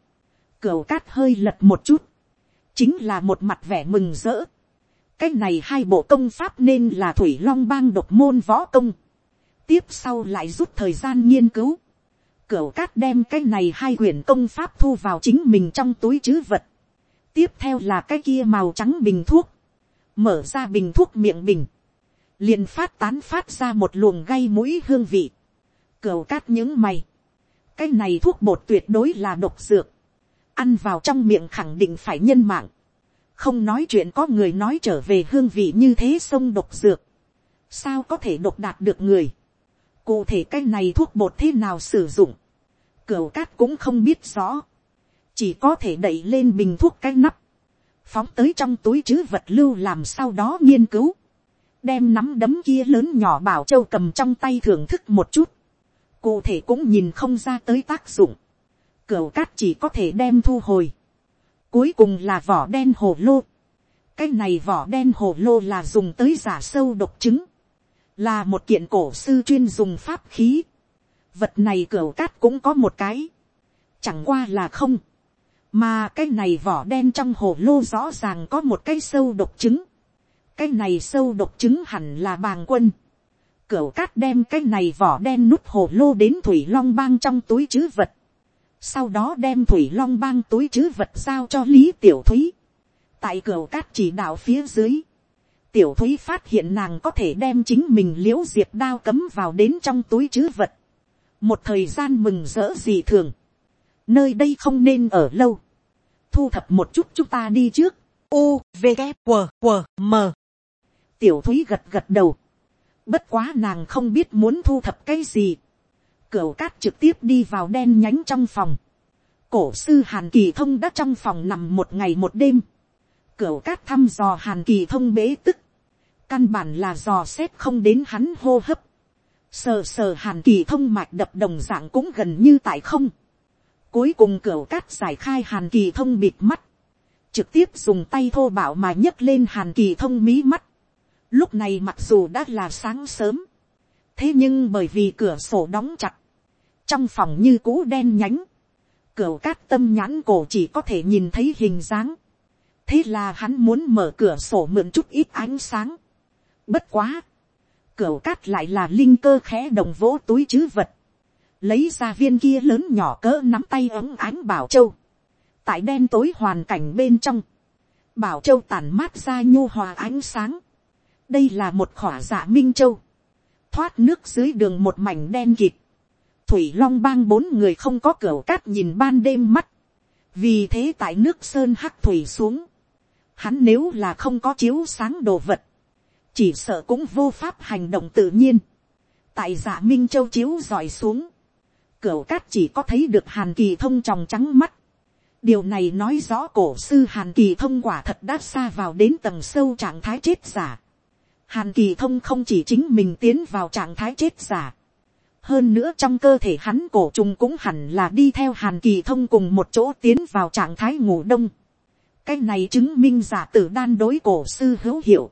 cửa cát hơi lật một chút, chính là một mặt vẻ mừng rỡ. cái này hai bộ công pháp nên là thủy long bang độc môn võ công. tiếp sau lại rút thời gian nghiên cứu. cửu cát đem cái này hai quyển công pháp thu vào chính mình trong túi chứ vật. tiếp theo là cái kia màu trắng bình thuốc mở ra bình thuốc miệng bình. liền phát tán phát ra một luồng gây mũi hương vị. cửu cát những mày. cái này thuốc bột tuyệt đối là độc dược, ăn vào trong miệng khẳng định phải nhân mạng. không nói chuyện có người nói trở về hương vị như thế sông độc dược. sao có thể độc đạt được người. cụ thể cái này thuốc bột thế nào sử dụng. cửu cát cũng không biết rõ. chỉ có thể đẩy lên bình thuốc cái nắp phóng tới trong túi chứ vật lưu làm sau đó nghiên cứu. đem nắm đấm kia lớn nhỏ bảo châu cầm trong tay thưởng thức một chút. cụ thể cũng nhìn không ra tới tác dụng cửa cát chỉ có thể đem thu hồi. Cuối cùng là vỏ đen hồ lô. Cái này vỏ đen hồ lô là dùng tới giả sâu độc trứng. Là một kiện cổ sư chuyên dùng pháp khí. Vật này cửa cát cũng có một cái. Chẳng qua là không. Mà cái này vỏ đen trong hồ lô rõ ràng có một cái sâu độc trứng. Cái này sâu độc trứng hẳn là bàng quân. cửa cát đem cái này vỏ đen nút hồ lô đến thủy long bang trong túi chứ vật. Sau đó đem thủy long bang túi chứ vật giao cho lý tiểu thúy, tại cửa cát chỉ đạo phía dưới, tiểu thúy phát hiện nàng có thể đem chính mình l i ễ u đao cấm vào đến trong túi chứ vật, một thời gian mừng rỡ gì thường, nơi đây không nên ở lâu, thu thập một chút chúng ta đi trước, u v g q q m tiểu thúy gật gật đầu, bất quá nàng không biết muốn thu thập cái gì, Cửu cát trực tiếp đi vào đen nhánh trong phòng. Cổ sư Hàn Kỳ Thông đã trong phòng nằm một ngày một đêm. Cửu cát thăm dò Hàn Kỳ Thông bế tức. Căn bản là dò xét không đến hắn hô hấp. Sờ sờ Hàn Kỳ Thông mạch đập đồng dạng cũng gần như tại không. Cuối cùng cửa cát giải khai Hàn Kỳ Thông bịt mắt. Trực tiếp dùng tay thô bảo mà nhấc lên Hàn Kỳ Thông mí mắt. Lúc này mặc dù đã là sáng sớm thế nhưng bởi vì cửa sổ đóng chặt, trong phòng như cũ đen nhánh, cửa cát tâm nhãn cổ chỉ có thể nhìn thấy hình dáng, thế là hắn muốn mở cửa sổ mượn chút ít ánh sáng. Bất quá, cửa cát lại là linh cơ khẽ đồng vỗ túi chứ vật, lấy ra viên kia lớn nhỏ cỡ nắm tay ống ánh bảo châu, tại đen tối hoàn cảnh bên trong, bảo châu tàn mát ra nhô hòa ánh sáng, đây là một khỏa dạ minh châu, thoát nước dưới đường một mảnh đen kịt, thủy long bang bốn người không có cửa cát nhìn ban đêm mắt, vì thế tại nước sơn hắc thủy xuống, hắn nếu là không có chiếu sáng đồ vật, chỉ sợ cũng vô pháp hành động tự nhiên, tại dạ minh châu chiếu dọi xuống, Cửu cát chỉ có thấy được hàn kỳ thông tròng trắng mắt, điều này nói rõ cổ sư hàn kỳ thông quả thật đã xa vào đến tầng sâu trạng thái chết giả. Hàn kỳ thông không chỉ chính mình tiến vào trạng thái chết giả. Hơn nữa trong cơ thể hắn cổ trùng cũng hẳn là đi theo hàn kỳ thông cùng một chỗ tiến vào trạng thái ngủ đông. Cái này chứng minh giả tử đan đối cổ sư hữu hiệu.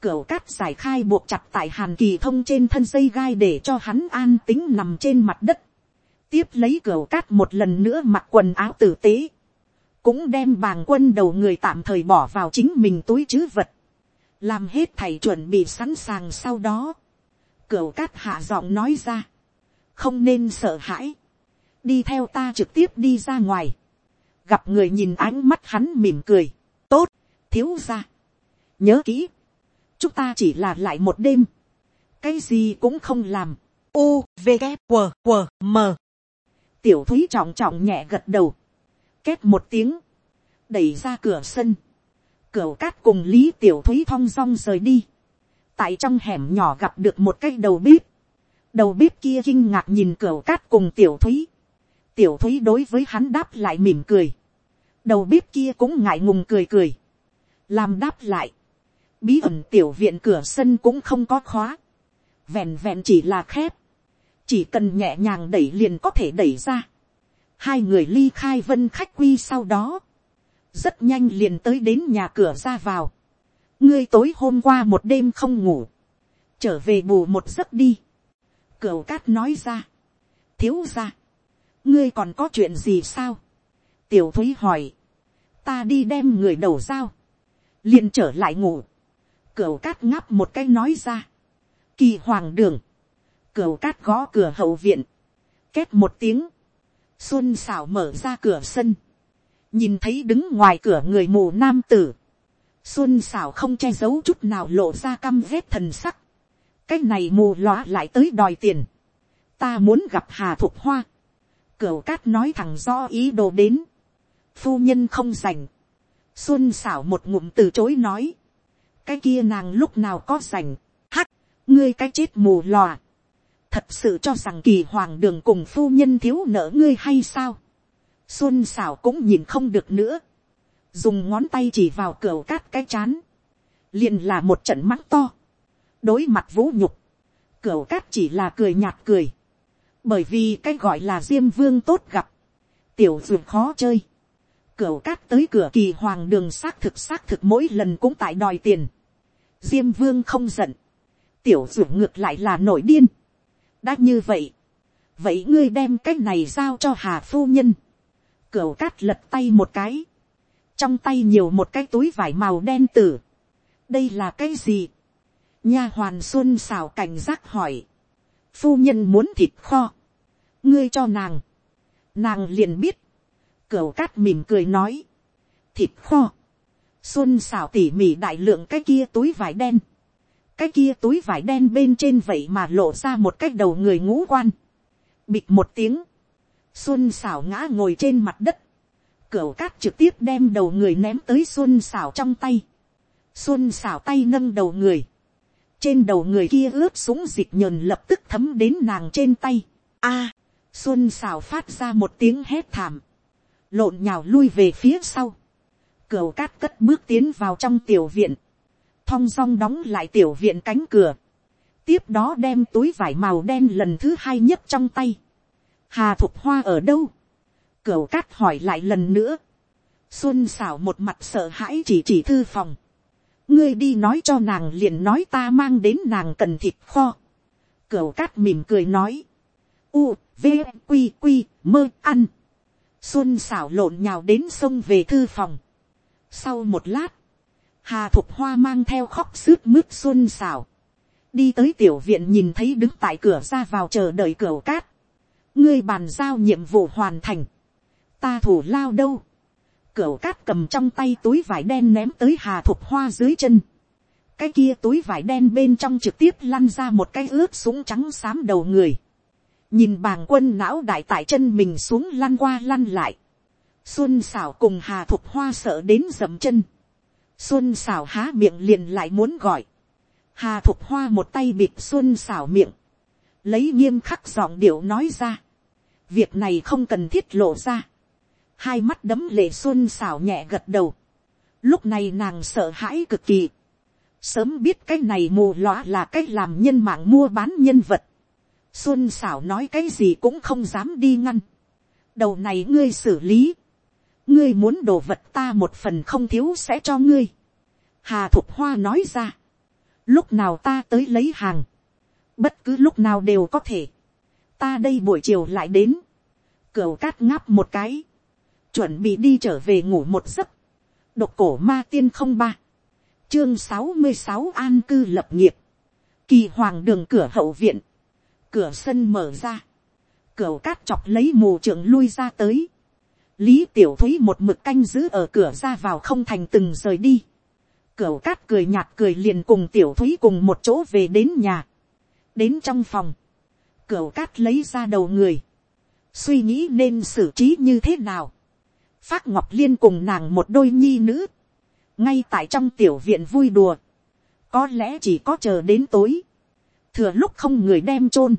Cửu cát giải khai buộc chặt tại hàn kỳ thông trên thân dây gai để cho hắn an tính nằm trên mặt đất. Tiếp lấy cửa cát một lần nữa mặc quần áo tử tế. Cũng đem bàng quân đầu người tạm thời bỏ vào chính mình túi chứ vật. Làm hết thầy chuẩn bị sẵn sàng sau đó. cửa cát hạ giọng nói ra. Không nên sợ hãi. Đi theo ta trực tiếp đi ra ngoài. Gặp người nhìn ánh mắt hắn mỉm cười. Tốt, thiếu ra. Nhớ kỹ chúng ta chỉ là lại một đêm, cái gì cũng không làm. U, V, K, W, W, M tiểu thúy trọng trọng nhẹ gật đầu, két một tiếng, đẩy ra cửa sân, cửa cát cùng lý tiểu thúy thong dong rời đi, tại trong hẻm nhỏ gặp được một cái đầu bếp, đầu bếp kia kinh ngạc nhìn cửa cát cùng tiểu thúy, tiểu thúy đối với hắn đáp lại mỉm cười, đầu bếp kia cũng ngại ngùng cười cười, làm đáp lại, bí ẩn tiểu viện cửa sân cũng không có khóa, vẹn vẹn chỉ là khép, chỉ cần nhẹ nhàng đẩy liền có thể đẩy ra. hai người ly khai vân khách quy sau đó, rất nhanh liền tới đến nhà cửa ra vào. ngươi tối hôm qua một đêm không ngủ, trở về bù một giấc đi. cửu cát nói ra, thiếu ra, ngươi còn có chuyện gì sao. tiểu thúy hỏi, ta đi đem người đầu dao, liền trở lại ngủ. Cửu cát ngáp một cái nói ra. Kỳ hoàng đường. Cửu cát gõ cửa hậu viện. Két một tiếng. Xuân xảo mở ra cửa sân. Nhìn thấy đứng ngoài cửa người mù nam tử. Xuân xảo không che giấu chút nào lộ ra căm vết thần sắc. Cái này mù lóa lại tới đòi tiền. Ta muốn gặp Hà Thục Hoa. Cửu cát nói thẳng do ý đồ đến. Phu nhân không rành, Xuân xảo một ngụm từ chối nói cái kia nàng lúc nào có rành, hắc, ngươi cái chết mù lòa, thật sự cho rằng kỳ hoàng đường cùng phu nhân thiếu nợ ngươi hay sao, xuân xảo cũng nhìn không được nữa, dùng ngón tay chỉ vào cửa cát cái chán, liền là một trận mắng to, đối mặt vũ nhục, cửa cát chỉ là cười nhạt cười, bởi vì cái gọi là diêm vương tốt gặp, tiểu duyệt khó chơi, cửa cát tới cửa kỳ hoàng đường xác thực xác thực mỗi lần cũng tại đòi tiền. Diêm vương không giận. Tiểu dụ ngược lại là nổi điên. Đã như vậy. Vậy ngươi đem cái này giao cho hà phu nhân. cửa cát lật tay một cái. Trong tay nhiều một cái túi vải màu đen tử. Đây là cái gì? Nha hoàn xuân xào cảnh giác hỏi. Phu nhân muốn thịt kho. Ngươi cho nàng. Nàng liền biết cửa cát mỉm cười nói. Thịt kho. Xuân xảo tỉ mỉ đại lượng cái kia túi vải đen. Cái kia túi vải đen bên trên vậy mà lộ ra một cái đầu người ngũ quan. Bịt một tiếng. Xuân xảo ngã ngồi trên mặt đất. cửa cát trực tiếp đem đầu người ném tới xuân xảo trong tay. Xuân xảo tay nâng đầu người. Trên đầu người kia ướp súng dịch nhờn lập tức thấm đến nàng trên tay. A. Xuân xảo phát ra một tiếng hét thảm lộn nhào lui về phía sau, cửa cát cất bước tiến vào trong tiểu viện, thong song đóng lại tiểu viện cánh cửa, tiếp đó đem túi vải màu đen lần thứ hai nhất trong tay, hà thục hoa ở đâu, cửu cát hỏi lại lần nữa, xuân xảo một mặt sợ hãi chỉ chỉ thư phòng, ngươi đi nói cho nàng liền nói ta mang đến nàng cần thịt kho, cửu cát mỉm cười nói, u, v, q, q, mơ ăn, xuân xảo lộn nhào đến sông về thư phòng. sau một lát, hà thục hoa mang theo khóc sướt mướt xuân xảo, đi tới tiểu viện nhìn thấy đứng tại cửa ra vào chờ đợi cửa cát, ngươi bàn giao nhiệm vụ hoàn thành, ta thủ lao đâu, cửa cát cầm trong tay túi vải đen ném tới hà thục hoa dưới chân, cái kia túi vải đen bên trong trực tiếp lăn ra một cái ướp súng trắng xám đầu người, nhìn bàng quân não đại tại chân mình xuống lăn qua lăn lại. xuân xảo cùng hà thục hoa sợ đến dầm chân xuân xảo há miệng liền lại muốn gọi. hà thục hoa một tay bịt xuân xảo miệng. lấy nghiêm khắc giọng điệu nói ra. việc này không cần thiết lộ ra. hai mắt đấm lệ xuân xảo nhẹ gật đầu. lúc này nàng sợ hãi cực kỳ. sớm biết cái này mù lọa là cái làm nhân mạng mua bán nhân vật xuân xảo nói cái gì cũng không dám đi ngăn. đầu này ngươi xử lý ngươi muốn đồ vật ta một phần không thiếu sẽ cho ngươi. hà thục hoa nói ra. lúc nào ta tới lấy hàng, bất cứ lúc nào đều có thể, ta đây buổi chiều lại đến, cửu cát ngáp một cái, chuẩn bị đi trở về ngủ một giấc, độc cổ ma tiên không ba, chương sáu mươi sáu an cư lập nghiệp, kỳ hoàng đường cửa hậu viện, cửa sân mở ra, Cửu cát chọc lấy mù trưởng lui ra tới, lý tiểu thúy một mực canh giữ ở cửa ra vào không thành từng rời đi, Cửu cát cười nhạt cười liền cùng tiểu thúy cùng một chỗ về đến nhà, đến trong phòng, Cửu cát lấy ra đầu người, suy nghĩ nên xử trí như thế nào, phát ngọc liên cùng nàng một đôi nhi nữ, ngay tại trong tiểu viện vui đùa, có lẽ chỉ có chờ đến tối, thừa lúc không người đem chôn,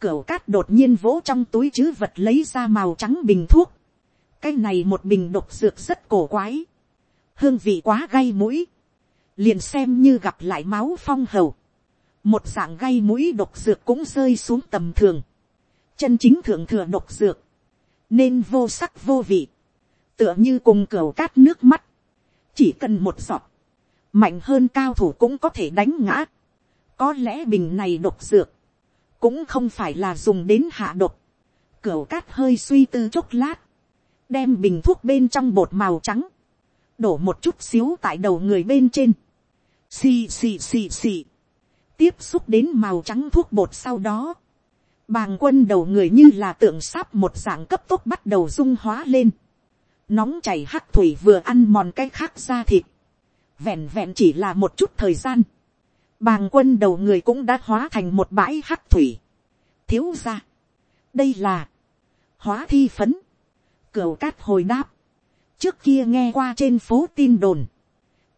cửu cát đột nhiên vỗ trong túi chứ vật lấy ra màu trắng bình thuốc, cái này một bình độc dược rất cổ quái, hương vị quá gay mũi, liền xem như gặp lại máu phong hầu, một dạng gay mũi độc dược cũng rơi xuống tầm thường, chân chính thượng thừa độc dược, nên vô sắc vô vị, tựa như cùng cửa cát nước mắt, chỉ cần một giọt, mạnh hơn cao thủ cũng có thể đánh ngã. có lẽ bình này độc dược, cũng không phải là dùng đến hạ độc. cửa cát hơi suy tư chốc lát, đem bình thuốc bên trong bột màu trắng, đổ một chút xíu tại đầu người bên trên. Xì xì xì xì. Tiếp xúc đến màu trắng thuốc bột sau đó. Bàng quân đầu người như là tượng sáp một dạng cấp tốc bắt đầu dung hóa lên nóng chảy hắc thủy vừa ăn mòn cái khác ra thịt, vẹn vẹn chỉ là một chút thời gian, bàng quân đầu người cũng đã hóa thành một bãi hắc thủy, thiếu ra, đây là, hóa thi phấn, cửu cát hồi đáp, trước kia nghe qua trên phố tin đồn,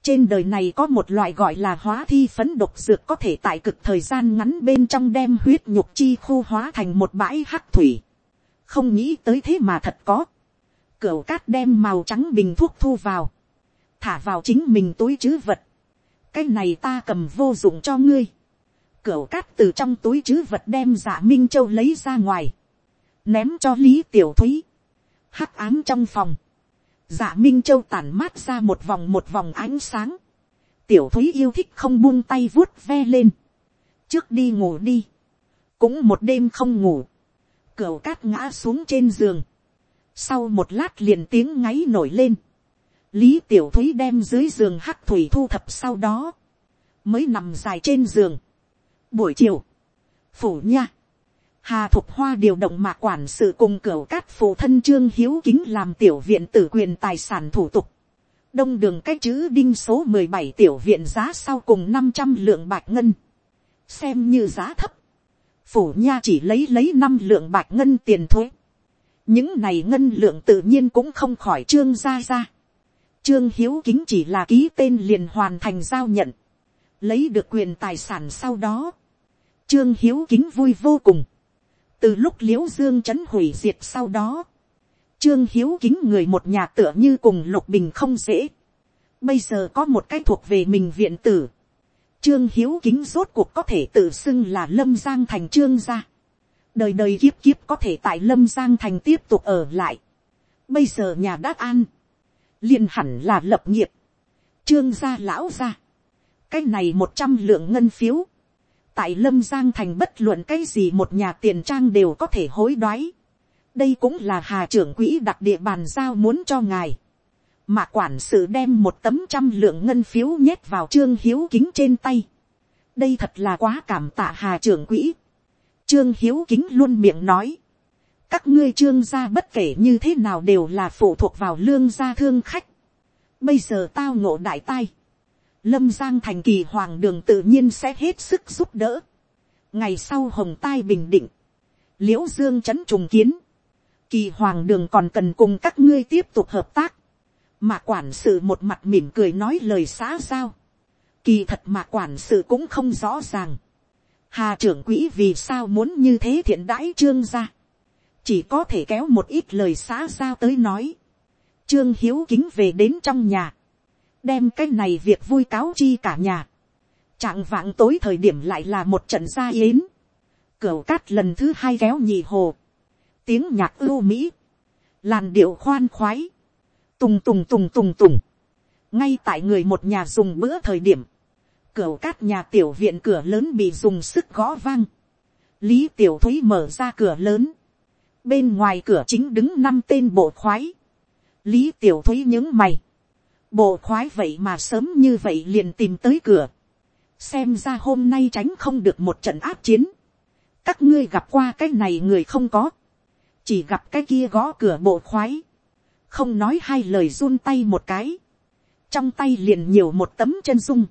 trên đời này có một loại gọi là hóa thi phấn độc dược có thể tại cực thời gian ngắn bên trong đem huyết nhục chi khu hóa thành một bãi hắc thủy. Không nghĩ tới thế mà thật có. Cửu cát đem màu trắng bình thuốc thu vào. Thả vào chính mình túi chứ vật. Cái này ta cầm vô dụng cho ngươi. Cửu cát từ trong túi chứ vật đem dạ Minh Châu lấy ra ngoài. Ném cho Lý Tiểu Thúy. Hắc ám trong phòng. Dạ Minh Châu tản mát ra một vòng một vòng ánh sáng. Tiểu Thúy yêu thích không buông tay vuốt ve lên. Trước đi ngủ đi. Cũng một đêm không ngủ. Cửu cát ngã xuống trên giường sau một lát liền tiếng ngáy nổi lên. Lý tiểu thúy đem dưới giường hắc thủy thu thập sau đó. Mới nằm dài trên giường. Buổi chiều. Phủ nha. Hà Thục Hoa điều động mạc quản sự cùng cửu cát phụ thân trương hiếu kính làm tiểu viện tử quyền tài sản thủ tục. Đông đường cách chữ đinh số mười bảy tiểu viện giá sau cùng năm trăm lượng bạc ngân. Xem như giá thấp. Phủ nha chỉ lấy lấy năm lượng bạc ngân tiền thuế những này ngân lượng tự nhiên cũng không khỏi trương gia ra. trương hiếu kính chỉ là ký tên liền hoàn thành giao nhận, lấy được quyền tài sản sau đó. trương hiếu kính vui vô cùng từ lúc l i ễ u dương c h ấ n hủy diệt sau đó, trương hiếu kính người một nhà tựa như cùng lục bình không dễ. bây giờ có một cái thuộc về mình viện tử. trương hiếu kính rốt cuộc có thể tự xưng là lâm giang thành trương gia đời đời kiếp kiếp có thể tại lâm giang thành tiếp tục ở lại. bây giờ nhà đắc an, liền hẳn là lập nghiệp, trương gia lão gia, cái này một trăm lượng ngân phiếu, tại lâm giang thành bất luận cái gì một nhà tiền trang đều có thể hối đoái. đây cũng là hà trưởng quỹ đặc địa bàn giao muốn cho ngài. mà quản sự đem một tấm trăm lượng ngân phiếu nhét vào trương hiếu kính trên tay. đây thật là quá cảm tạ hà trưởng quỹ. Trương Hiếu Kính luôn miệng nói. Các ngươi trương gia bất kể như thế nào đều là phụ thuộc vào lương gia thương khách. Bây giờ tao ngộ đại tai. Lâm Giang thành kỳ hoàng đường tự nhiên sẽ hết sức giúp đỡ. Ngày sau hồng tai bình định. Liễu Dương chấn trùng kiến. Kỳ hoàng đường còn cần cùng các ngươi tiếp tục hợp tác. Mà quản sự một mặt mỉm cười nói lời xã giao. Kỳ thật mà quản sự cũng không rõ ràng Hà trưởng quỹ vì sao muốn như thế thiện đãi trương gia. Chỉ có thể kéo một ít lời xã giao tới nói. Trương hiếu kính về đến trong nhà. Đem cái này việc vui cáo chi cả nhà. Trạng vạng tối thời điểm lại là một trận gia yến. Cửu cát lần thứ hai kéo nhị hồ. Tiếng nhạc ưu mỹ. Làn điệu khoan khoái. Tùng tùng tùng tùng tùng. Ngay tại người một nhà dùng bữa thời điểm Cửu cát nhà tiểu viện cửa lớn bị dùng sức gõ vang. lý tiểu thúy mở ra cửa lớn. bên ngoài cửa chính đứng năm tên bộ khoái. lý tiểu thúy những mày bộ khoái vậy mà sớm như vậy liền tìm tới cửa. xem ra hôm nay tránh không được một trận áp chiến. các ngươi gặp qua cái này người không có. chỉ gặp cái kia gõ cửa bộ khoái. không nói hai lời run tay một cái. trong tay liền nhiều một tấm chân dung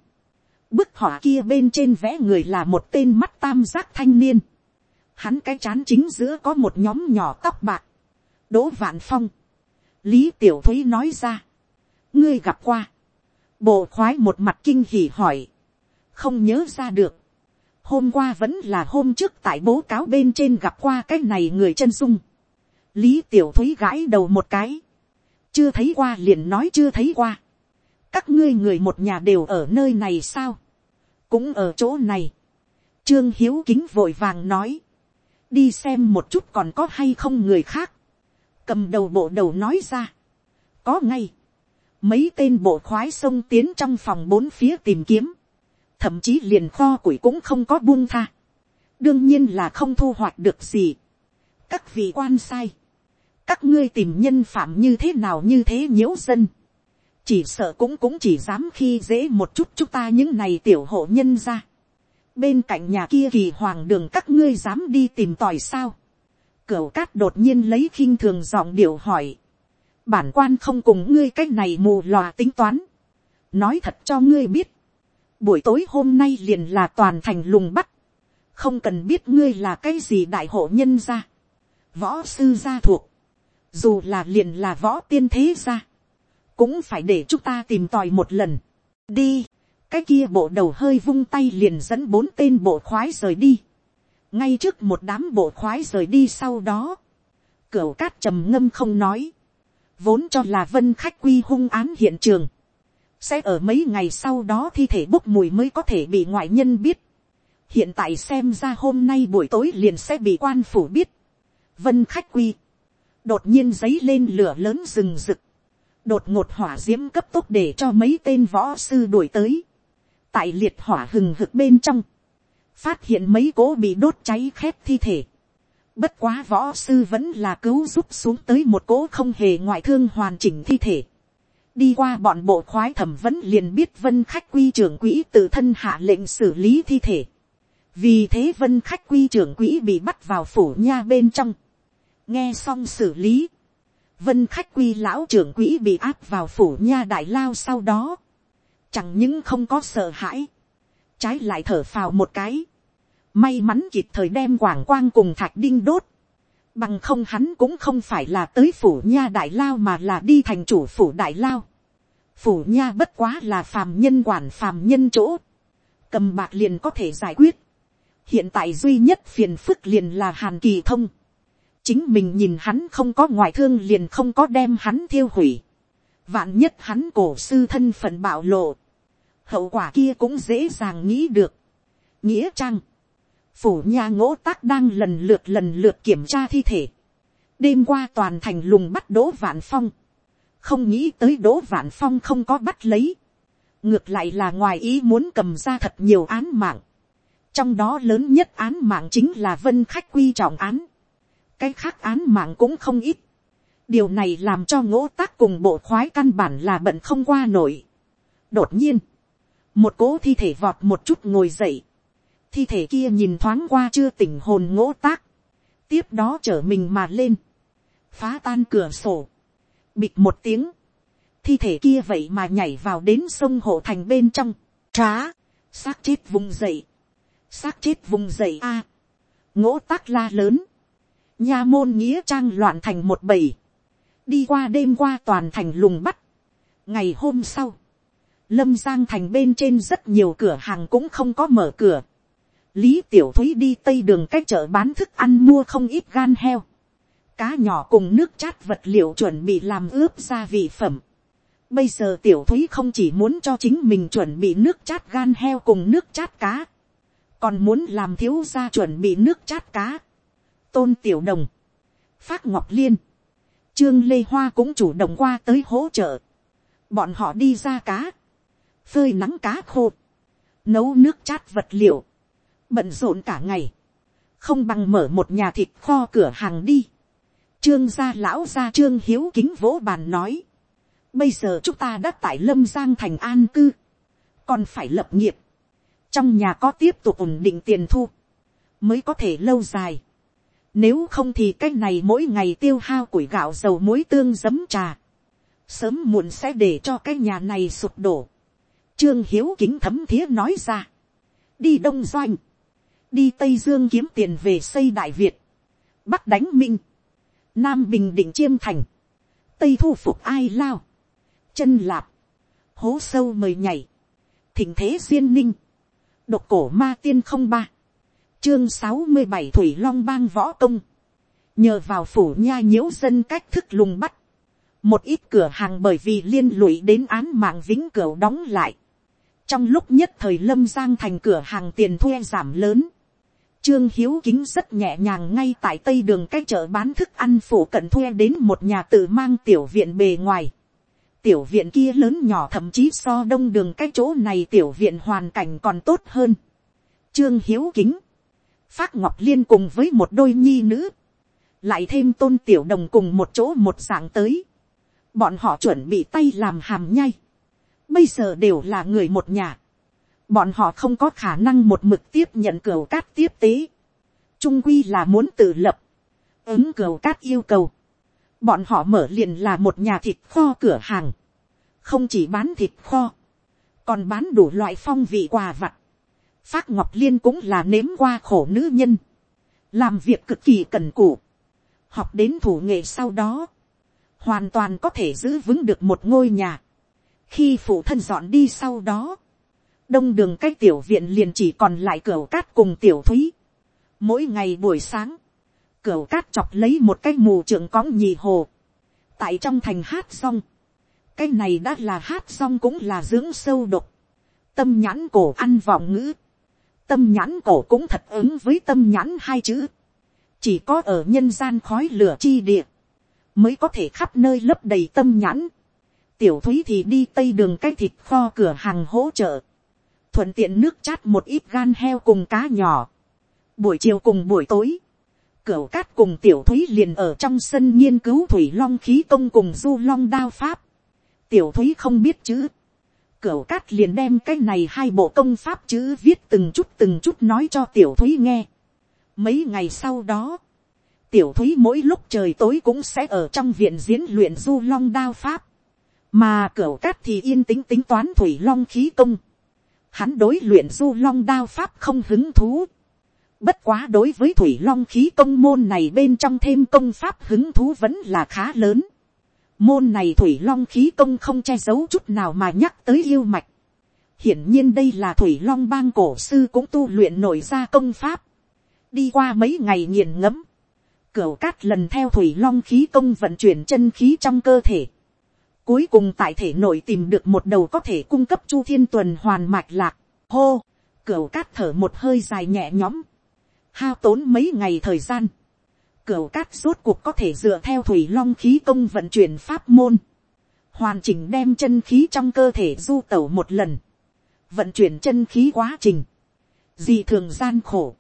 Bức họa kia bên trên vẽ người là một tên mắt tam giác thanh niên. Hắn cái chán chính giữa có một nhóm nhỏ tóc bạc. Đỗ Vạn Phong. Lý Tiểu Thúy nói ra. Ngươi gặp qua. Bộ khoái một mặt kinh hỉ hỏi. Không nhớ ra được. Hôm qua vẫn là hôm trước tại bố cáo bên trên gặp qua cái này người chân dung. Lý Tiểu Thúy gãi đầu một cái. Chưa thấy qua liền nói chưa thấy qua các ngươi người một nhà đều ở nơi này sao, cũng ở chỗ này. Trương Hiếu kính vội vàng nói, đi xem một chút còn có hay không người khác, cầm đầu bộ đầu nói ra, có ngay, mấy tên bộ khoái sông tiến trong phòng bốn phía tìm kiếm, thậm chí liền kho củi cũng không có buông tha, đương nhiên là không thu hoạch được gì. các vị quan sai, các ngươi tìm nhân phạm như thế nào như thế nhiễu dân, chỉ sợ cũng cũng chỉ dám khi dễ một chút chúng ta những này tiểu hộ nhân ra. bên cạnh nhà kia kỳ hoàng đường các ngươi dám đi tìm tòi sao. cửu cát đột nhiên lấy khinh thường giọng điệu hỏi bản quan không cùng ngươi cái này mù lòa tính toán. nói thật cho ngươi biết. buổi tối hôm nay liền là toàn thành lùng bắt. không cần biết ngươi là cái gì đại hộ nhân ra. võ sư gia thuộc. dù là liền là võ tiên thế gia cũng phải để chúng ta tìm tòi một lần. đi, cái kia bộ đầu hơi vung tay liền dẫn bốn tên bộ khoái rời đi. ngay trước một đám bộ khoái rời đi sau đó, cửu cát trầm ngâm không nói, vốn cho là vân khách quy hung án hiện trường, sẽ ở mấy ngày sau đó thi thể bốc mùi mới có thể bị ngoại nhân biết. hiện tại xem ra hôm nay buổi tối liền sẽ bị quan phủ biết. vân khách quy, đột nhiên giấy lên lửa lớn rừng rực, đột ngột hỏa d i ễ m cấp tốc để cho mấy tên võ sư đuổi tới, tại liệt hỏa hừng hực bên trong, phát hiện mấy cố bị đốt cháy khét thi thể. Bất quá võ sư vẫn là cứu giúp xuống tới một cố không hề ngoại thương hoàn chỉnh thi thể. Đi qua bọn bộ khoái thẩm vẫn liền biết vân khách quy trưởng quỹ tự thân hạ lệnh xử lý thi thể. Vì thế vân khách quy trưởng quỹ bị bắt vào phủ nha bên trong. Nghe xong xử lý vân khách quy lão trưởng quỹ bị áp vào phủ nha đại lao sau đó, chẳng những không có sợ hãi, trái lại thở phào một cái, may mắn kịp thời đem quảng quang cùng thạch đinh đốt, bằng không hắn cũng không phải là tới phủ nha đại lao mà là đi thành chủ phủ đại lao, phủ nha bất quá là phàm nhân quản phàm nhân chỗ, cầm bạc liền có thể giải quyết, hiện tại duy nhất phiền phức liền là hàn kỳ thông, chính mình nhìn hắn không có ngoại thương liền không có đem hắn thiêu hủy. vạn nhất hắn cổ sư thân phận bạo lộ. hậu quả kia cũng dễ dàng nghĩ được. nghĩa trang phủ nha ngỗ tác đang lần lượt lần lượt kiểm tra thi thể. đêm qua toàn thành lùng bắt đỗ vạn phong. không nghĩ tới đỗ vạn phong không có bắt lấy. ngược lại là ngoài ý muốn cầm ra thật nhiều án mạng. trong đó lớn nhất án mạng chính là vân khách quy trọng án cái khác án mạng cũng không ít. điều này làm cho ngỗ tác cùng bộ khoái căn bản là bận không qua nổi. đột nhiên, một cố thi thể vọt một chút ngồi dậy thi thể kia nhìn thoáng qua chưa tỉnh hồn ngỗ tác. tiếp đó chở mình mà lên. phá tan cửa sổ. bịt một tiếng. thi thể kia vậy mà nhảy vào đến sông hộ thành bên trong. trá. xác chết vùng dậy. xác chết vùng dậy a. ngỗ tác la lớn nha môn nghĩa trang loạn thành một bầy, đi qua đêm qua toàn thành lùng bắt. ngày hôm sau, lâm giang thành bên trên rất nhiều cửa hàng cũng không có mở cửa lý tiểu thúy đi tây đường cách chợ bán thức ăn mua không ít gan heo, cá nhỏ cùng nước chát vật liệu chuẩn bị làm ướp gia vị phẩm. Bây giờ tiểu thúy không chỉ muốn cho chính mình chuẩn bị nước chát gan heo cùng nước chát cá, còn muốn làm thiếu gia chuẩn bị nước chát cá. Tôn tiểu đồng, phát ngọc liên, trương lê hoa cũng chủ động qua tới hỗ trợ, bọn họ đi ra cá, phơi nắng cá khô, nấu nước chát vật liệu, bận rộn cả ngày, không bằng mở một nhà thịt kho cửa hàng đi. Trương gia lão gia trương hiếu kính vỗ bàn nói, bây giờ chúng ta đã tại lâm giang thành an cư, còn phải lập nghiệp, trong nhà có tiếp tục ổn định tiền thu, mới có thể lâu dài. Nếu không thì cái này mỗi ngày tiêu hao củi gạo dầu muối tương giấm trà, sớm muộn sẽ để cho cái nhà này sụp đổ. Trương Hiếu kính thấm thía nói ra, đi đông doanh, đi tây dương kiếm tiền về xây đại việt, bắc đánh minh, nam bình định chiêm thành, tây thu phục ai lao, chân lạp, hố sâu mời nhảy, thỉnh thế duyên ninh, độc cổ ma tiên không ba, chương sáu mươi bảy thủy long bang võ công, nhờ vào phủ nha nhiễu dân cách thức lùng bắt, một ít cửa hàng bởi vì liên lụy đến án mạng vĩnh cửu đóng lại, trong lúc nhất thời lâm giang thành cửa hàng tiền thuê giảm lớn, Trương Hiếu Kính rất nhẹ nhàng ngay tại tây đường cách chợ bán thức ăn phủ cận thuê đến một nhà tự mang tiểu viện bề ngoài. Tiểu viện kia lớn nhỏ thậm chí so đông đường cách chỗ này tiểu viện hoàn cảnh còn tốt hơn. Trương Hiếu Kính. Phát Ngọc Liên cùng với một đôi nhi nữ. Lại thêm tôn tiểu đồng cùng một chỗ một dạng tới. Bọn họ chuẩn bị tay làm hàm nhai. Bây giờ đều là người một nhà bọn họ không có khả năng một mực tiếp nhận cửa cát tiếp tế, trung quy là muốn tự lập, ứng cửa cát yêu cầu, bọn họ mở liền là một nhà thịt kho cửa hàng, không chỉ bán thịt kho, còn bán đủ loại phong vị quà vặt, phát ngọc liên cũng là nếm qua khổ nữ nhân, làm việc cực kỳ cần cù, học đến thủ nghệ sau đó, hoàn toàn có thể giữ vững được một ngôi nhà, khi phụ thân dọn đi sau đó, đông đường cái tiểu viện liền chỉ còn lại cửa cát cùng tiểu thúy. mỗi ngày buổi sáng, cửa cát chọc lấy một cái mù trưởng cõng nhì hồ. tại trong thành hát xong, cái này đã là hát xong cũng là dưỡng sâu độc. tâm nhãn cổ ăn vọng ngữ. tâm nhãn cổ cũng thật ứng với tâm nhãn hai chữ. chỉ có ở nhân gian khói lửa chi địa, mới có thể khắp nơi lấp đầy tâm nhãn. tiểu thúy thì đi tây đường cái thịt kho cửa hàng hỗ trợ thuận tiện nước chát một ít gan heo cùng cá nhỏ. Buổi chiều cùng buổi tối, cửu cát cùng tiểu thúy liền ở trong sân nghiên cứu thủy long khí công cùng du long đao pháp. Tiểu thúy không biết chữ. Cửu cát liền đem cái này hai bộ công pháp chữ viết từng chút từng chút nói cho tiểu thúy nghe. Mấy ngày sau đó, tiểu thúy mỗi lúc trời tối cũng sẽ ở trong viện diễn luyện du long đao pháp. Mà cửu cát thì yên tĩnh tính toán thủy long khí công Hắn đối luyện du long đao pháp không hứng thú. Bất quá đối với thủy long khí công môn này bên trong thêm công pháp hứng thú vẫn là khá lớn. Môn này thủy long khí công không che giấu chút nào mà nhắc tới yêu mạch. Hiển nhiên đây là thủy long bang cổ sư cũng tu luyện nổi ra công pháp. Đi qua mấy ngày nghiền ngẫm. Cửu cát lần theo thủy long khí công vận chuyển chân khí trong cơ thể Cuối cùng tại thể nội tìm được một đầu có thể cung cấp chu thiên tuần hoàn mạch lạc. Hô, cửu cát thở một hơi dài nhẹ nhõm. Hao tốn mấy ngày thời gian. Cửu cát rốt cuộc có thể dựa theo thủy long khí công vận chuyển pháp môn. Hoàn chỉnh đem chân khí trong cơ thể du tẩu một lần. Vận chuyển chân khí quá trình. Dị thường gian khổ.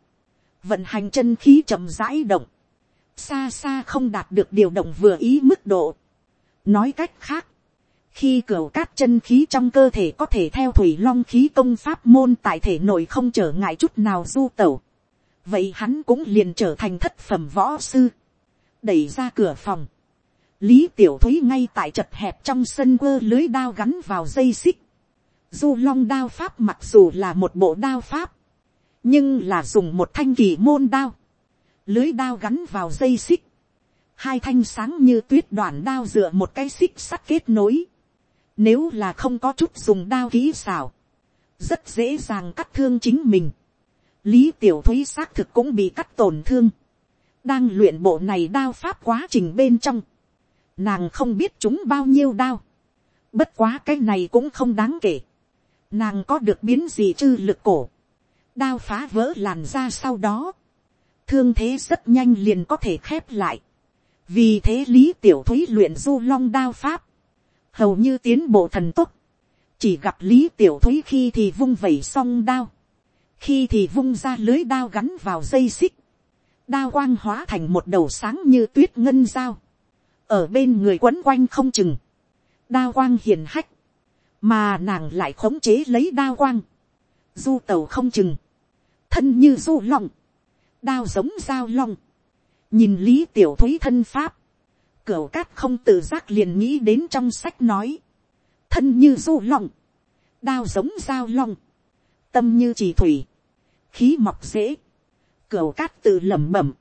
Vận hành chân khí chậm rãi động. Xa xa không đạt được điều động vừa ý mức độ. Nói cách khác khi cửa cát chân khí trong cơ thể có thể theo thủy long khí công pháp môn tại thể nội không trở ngại chút nào du tẩu, vậy hắn cũng liền trở thành thất phẩm võ sư, đẩy ra cửa phòng, lý tiểu thúy ngay tại chật hẹp trong sân quơ lưới đao gắn vào dây xích, du long đao pháp mặc dù là một bộ đao pháp, nhưng là dùng một thanh kỳ môn đao, lưới đao gắn vào dây xích, hai thanh sáng như tuyết đoạn đao dựa một cái xích sắt kết nối, nếu là không có chút dùng đao kỹ xảo. Rất dễ dàng cắt thương chính mình. Lý tiểu thúy xác thực cũng bị cắt tổn thương. Đang luyện bộ này đao pháp quá trình bên trong. Nàng không biết chúng bao nhiêu đao. Bất quá cái này cũng không đáng kể. Nàng có được biến gì chư lực cổ. Đao phá vỡ làn ra sau đó. Thương thế rất nhanh liền có thể khép lại. Vì thế Lý Tiểu Thúy luyện du long đao pháp hầu như tiến bộ thần tốc, chỉ gặp lý tiểu thúy khi thì vung vẩy xong đao, khi thì vung ra lưới đao gắn vào dây xích, đao quang hóa thành một đầu sáng như tuyết ngân dao, ở bên người quấn quanh không chừng, đao quang hiền hách, mà nàng lại khống chế lấy đao quang, du tàu không chừng, thân như du long, đao giống dao long, nhìn lý tiểu thúy thân pháp, cửu cát không tự giác liền nghĩ đến trong sách nói, thân như du long, đao giống dao long, tâm như chỉ thủy, khí mọc dễ, cửu cát tự lẩm bẩm,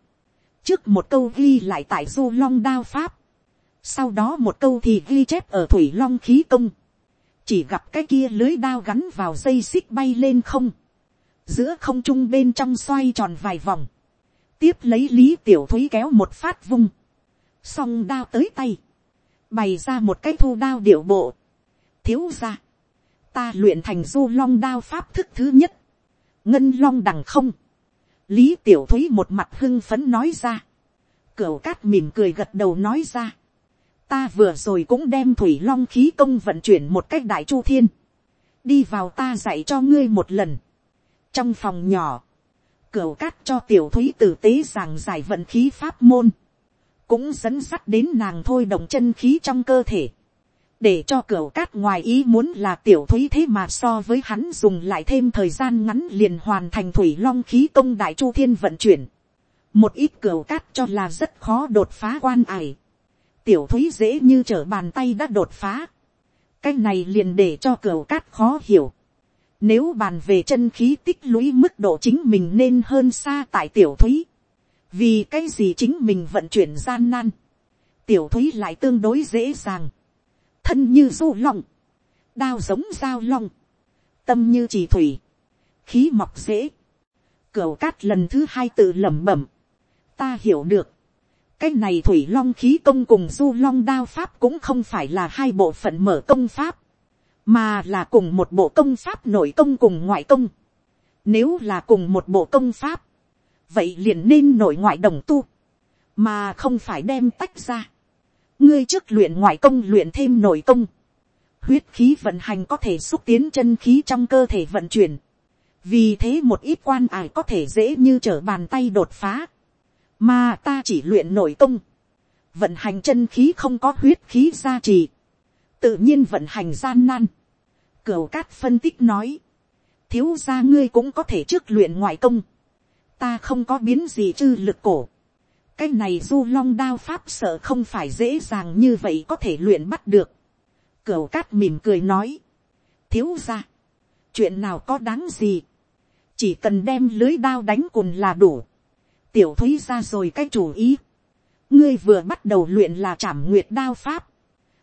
trước một câu ghi lại tại du long đao pháp, sau đó một câu thì ghi chép ở thủy long khí công, chỉ gặp cái kia lưới đao gắn vào dây xích bay lên không, giữa không trung bên trong xoay tròn vài vòng, tiếp lấy lý tiểu thúy kéo một phát vung, song đao tới tay, bày ra một cái thu đao điệu bộ, thiếu ra, ta luyện thành du long đao pháp thức thứ nhất, ngân long đằng không, lý tiểu thúy một mặt hưng phấn nói ra, cửa cát mỉm cười gật đầu nói ra, ta vừa rồi cũng đem thủy long khí công vận chuyển một cách đại chu thiên, đi vào ta dạy cho ngươi một lần, trong phòng nhỏ, cửa cát cho tiểu thúy tử tế giảng giải vận khí pháp môn, cũng dẫn sắt đến nàng thôi động chân khí trong cơ thể, để cho cửa cát ngoài ý muốn là tiểu thúy thế mà so với hắn dùng lại thêm thời gian ngắn liền hoàn thành thủy long khí công đại chu thiên vận chuyển. một ít cửa cát cho là rất khó đột phá quan ải. tiểu thúy dễ như trở bàn tay đã đột phá. cái này liền để cho cửa cát khó hiểu. nếu bàn về chân khí tích lũy mức độ chính mình nên hơn xa tại tiểu thúy vì cái gì chính mình vận chuyển gian nan. tiểu thúy lại tương đối dễ dàng thân như du long, đao giống dao long, tâm như chỉ thủy, khí mọc dễ, cửa cát lần thứ hai tự lẩm bẩm, ta hiểu được, cái này thủy long khí công cùng du long đao pháp cũng không phải là hai bộ phận mở công pháp, mà là cùng một bộ công pháp nội công cùng ngoại công. Nếu là cùng một bộ công pháp, vậy liền nên nội ngoại đồng tu, mà không phải đem tách ra. Ngươi trước luyện ngoại công luyện thêm nội công, huyết khí vận hành có thể xúc tiến chân khí trong cơ thể vận chuyển, vì thế một ít quan ải có thể dễ như trở bàn tay đột phá, mà ta chỉ luyện nội công, vận hành chân khí không có huyết khí gia trì, tự nhiên vận hành gian nan. Cửu cát phân tích nói, thiếu gia ngươi cũng có thể trước luyện ngoại công, ta không có biến gì chư lực cổ, cái này du long đao pháp sợ không phải dễ dàng như vậy có thể luyện bắt được. Cửu cát mỉm cười nói. Thiếu ra. Chuyện nào có đáng gì. Chỉ cần đem lưới đao đánh cùn là đủ. Tiểu thúy ra rồi cái chủ ý. Ngươi vừa bắt đầu luyện là trảm nguyệt đao pháp.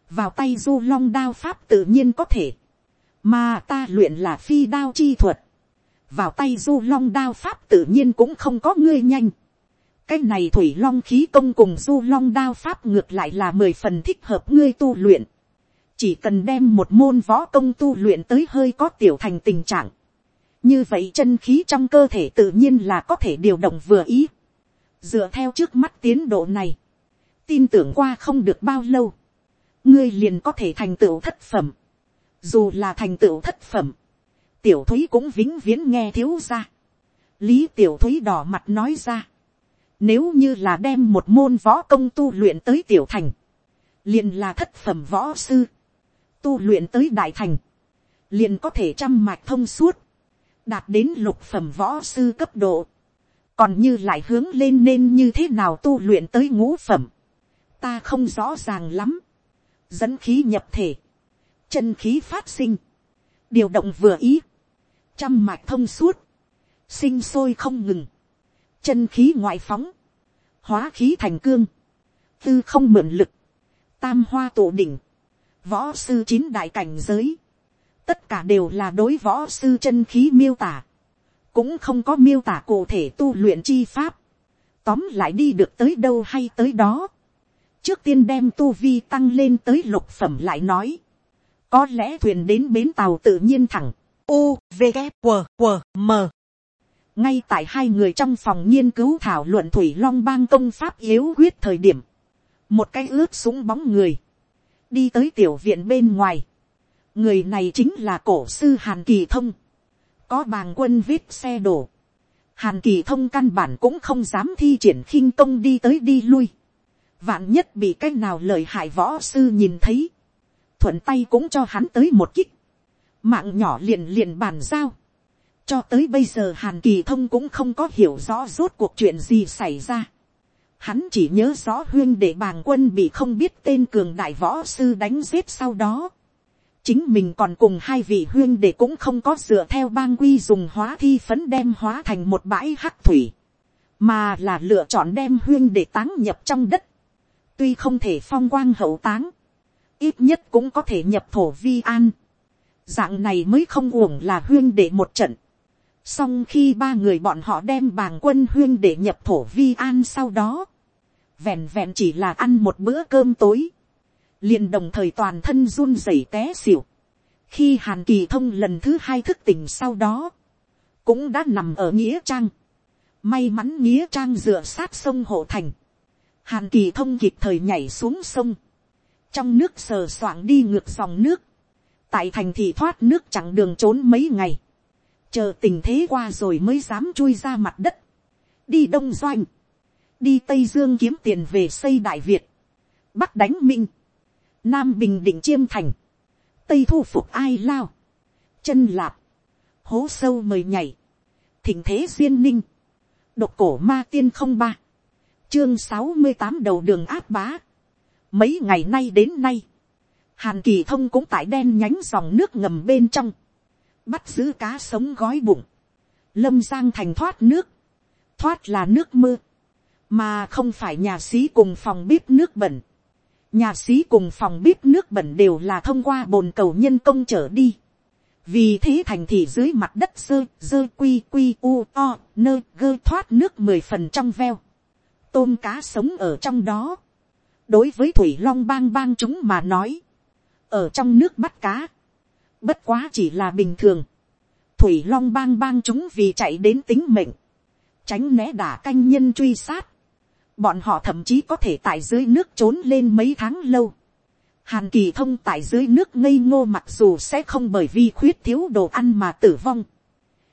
Vào tay du long đao pháp tự nhiên có thể. Mà ta luyện là phi đao chi thuật. Vào tay du long đao pháp tự nhiên cũng không có ngươi nhanh cái này thủy long khí công cùng du long đao pháp ngược lại là mười phần thích hợp ngươi tu luyện. chỉ cần đem một môn võ công tu luyện tới hơi có tiểu thành tình trạng. như vậy chân khí trong cơ thể tự nhiên là có thể điều động vừa ý. dựa theo trước mắt tiến độ này, tin tưởng qua không được bao lâu, ngươi liền có thể thành tựu thất phẩm. dù là thành tựu thất phẩm, tiểu thúy cũng vĩnh viễn nghe thiếu ra. lý tiểu thúy đỏ mặt nói ra. Nếu như là đem một môn võ công tu luyện tới tiểu thành, liền là thất phẩm võ sư, tu luyện tới đại thành, liền có thể trăm mạch thông suốt, đạt đến lục phẩm võ sư cấp độ, còn như lại hướng lên nên như thế nào tu luyện tới ngũ phẩm, ta không rõ ràng lắm, dẫn khí nhập thể, chân khí phát sinh, điều động vừa ý, trăm mạch thông suốt, sinh sôi không ngừng, chân khí ngoại phóng, hóa khí thành cương, tư không mượn lực, tam hoa tổ đỉnh, võ sư chín đại cảnh giới, tất cả đều là đối võ sư chân khí miêu tả, cũng không có miêu tả cụ thể tu luyện chi pháp, tóm lại đi được tới đâu hay tới đó, trước tiên đem tu vi tăng lên tới lục phẩm lại nói, có lẽ thuyền đến bến tàu tự nhiên thẳng, u v g q q m. Ngay tại hai người trong phòng nghiên cứu thảo luận thủy long bang công pháp yếu quyết thời điểm, một cái ướt súng bóng người, đi tới tiểu viện bên ngoài, người này chính là cổ sư hàn kỳ thông, có bàng quân viết xe đổ, hàn kỳ thông căn bản cũng không dám thi triển khinh công đi tới đi lui, vạn nhất bị cái nào lời hại võ sư nhìn thấy, thuận tay cũng cho hắn tới một kích, mạng nhỏ liền liền bàn giao, cho tới bây giờ hàn kỳ thông cũng không có hiểu rõ rốt cuộc chuyện gì xảy ra, hắn chỉ nhớ rõ huyên để bàng quân bị không biết tên cường đại võ sư đánh giết sau đó, chính mình còn cùng hai vị huyên để cũng không có dựa theo bang quy dùng hóa thi phấn đem hóa thành một bãi hắc thủy, mà là lựa chọn đem huyên để táng nhập trong đất, tuy không thể phong quang hậu táng, ít nhất cũng có thể nhập thổ vi an, dạng này mới không uổng là huyên để một trận, song khi ba người bọn họ đem bàng quân huyên để nhập thổ vi an sau đó, vẹn vẹn chỉ là ăn một bữa cơm tối, liền đồng thời toàn thân run rẩy té xỉu. khi hàn kỳ thông lần thứ hai thức tỉnh sau đó, cũng đã nằm ở nghĩa trang. may mắn nghĩa trang dựa sát sông hộ thành. hàn kỳ thông kịp thời nhảy xuống sông. trong nước sờ soạng đi ngược dòng nước tại thành thị thoát nước chẳng đường trốn mấy ngày. chờ tình thế qua rồi mới dám chui ra mặt đất. đi đông doanh. đi tây dương kiếm tiền về xây đại việt. bắc đánh minh nam bình định chiêm thành, tây thu phục ai lao, chân lạp, hố sâu mời nhảy, thỉnh thế duyên ninh, độc cổ ma tiên không ba, chương sáu mươi tám đầu đường áp bá, mấy ngày nay đến nay, hàn kỳ thông cũng tại đen nhánh dòng nước ngầm bên trong, bắt giữ cá sống gói bụng, lâm giang thành thoát nước, thoát là nước mưa, mà không phải nhà sĩ cùng phòng bếp nước bẩn, nhà sĩ cùng phòng bếp nước bẩn đều là thông qua bồn cầu nhân công trở đi. vì thế thành thị dưới mặt đất dơ dơ quy quy u o nơ gơ thoát nước mười phần trong veo. tôm cá sống ở trong đó. đối với thủy long bang bang chúng mà nói ở trong nước bắt cá. bất quá chỉ là bình thường. thủy long bang bang chúng vì chạy đến tính mệnh. tránh né đả canh nhân truy sát bọn họ thậm chí có thể tại dưới nước trốn lên mấy tháng lâu. Hàn kỳ thông tại dưới nước ngây ngô mặc dù sẽ không bởi vì khuyết thiếu đồ ăn mà tử vong.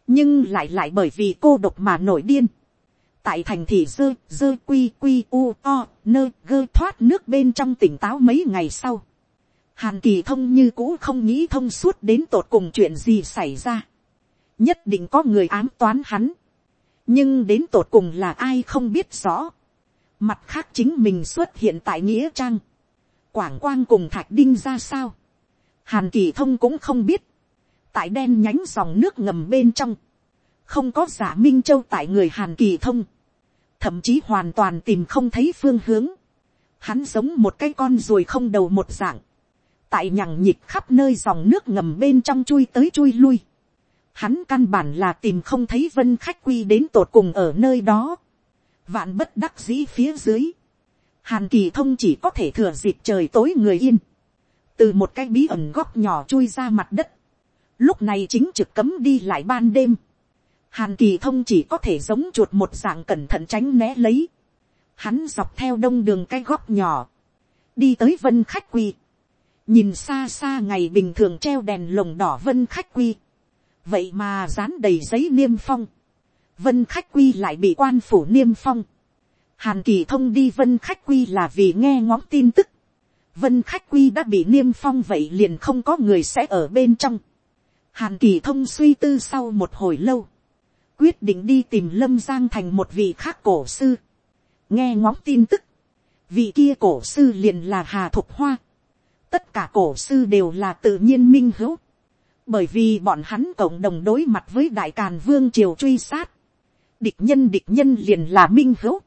Nhưng lại lại bởi vì cô độc mà nổi điên. Tại thành thị dơ, dơ quy quy u o, nơ gơ thoát nước bên trong tỉnh táo mấy ngày sau. Hàn kỳ thông như cũ không nghĩ thông suốt đến tột cùng chuyện gì xảy ra. Nhất định có người ám toán hắn. Nhưng đến tột cùng là ai không biết rõ Mặt khác chính mình xuất hiện tại Nghĩa Trang. Quảng Quang cùng Thạch Đinh ra sao? Hàn Kỳ Thông cũng không biết. Tại đen nhánh dòng nước ngầm bên trong. Không có giả Minh Châu tại người Hàn Kỳ Thông. Thậm chí hoàn toàn tìm không thấy phương hướng. Hắn giống một cái con ruồi không đầu một dạng. Tại nhằng nhịp khắp nơi dòng nước ngầm bên trong chui tới chui lui. Hắn căn bản là tìm không thấy vân khách quy đến tột cùng ở nơi đó Vạn bất đắc dĩ phía dưới. Hàn kỳ thông chỉ có thể thừa dịp trời tối người yên. Từ một cái bí ẩn góc nhỏ chui ra mặt đất. Lúc này chính trực cấm đi lại ban đêm. Hàn kỳ thông chỉ có thể giống chuột một dạng cẩn thận tránh né lấy. Hắn dọc theo đông đường cái góc nhỏ. Đi tới vân khách quy. Nhìn xa xa ngày bình thường treo đèn lồng đỏ vân khách quy. Vậy mà dán đầy giấy niêm phong vân khách quy lại bị quan phủ niêm phong. hàn kỳ thông đi vân khách quy là vì nghe ngóng tin tức. vân khách quy đã bị niêm phong vậy liền không có người sẽ ở bên trong. hàn kỳ thông suy tư sau một hồi lâu. quyết định đi tìm lâm giang thành một vị khác cổ sư. nghe ngóng tin tức. vị kia cổ sư liền là hà thục hoa tất cả cổ sư đều là tự nhiên minh hữu bởi vì bọn hắn cộng đồng đối mặt với đại càn vương triều truy sát, địch nhân địch nhân liền là minh hữu.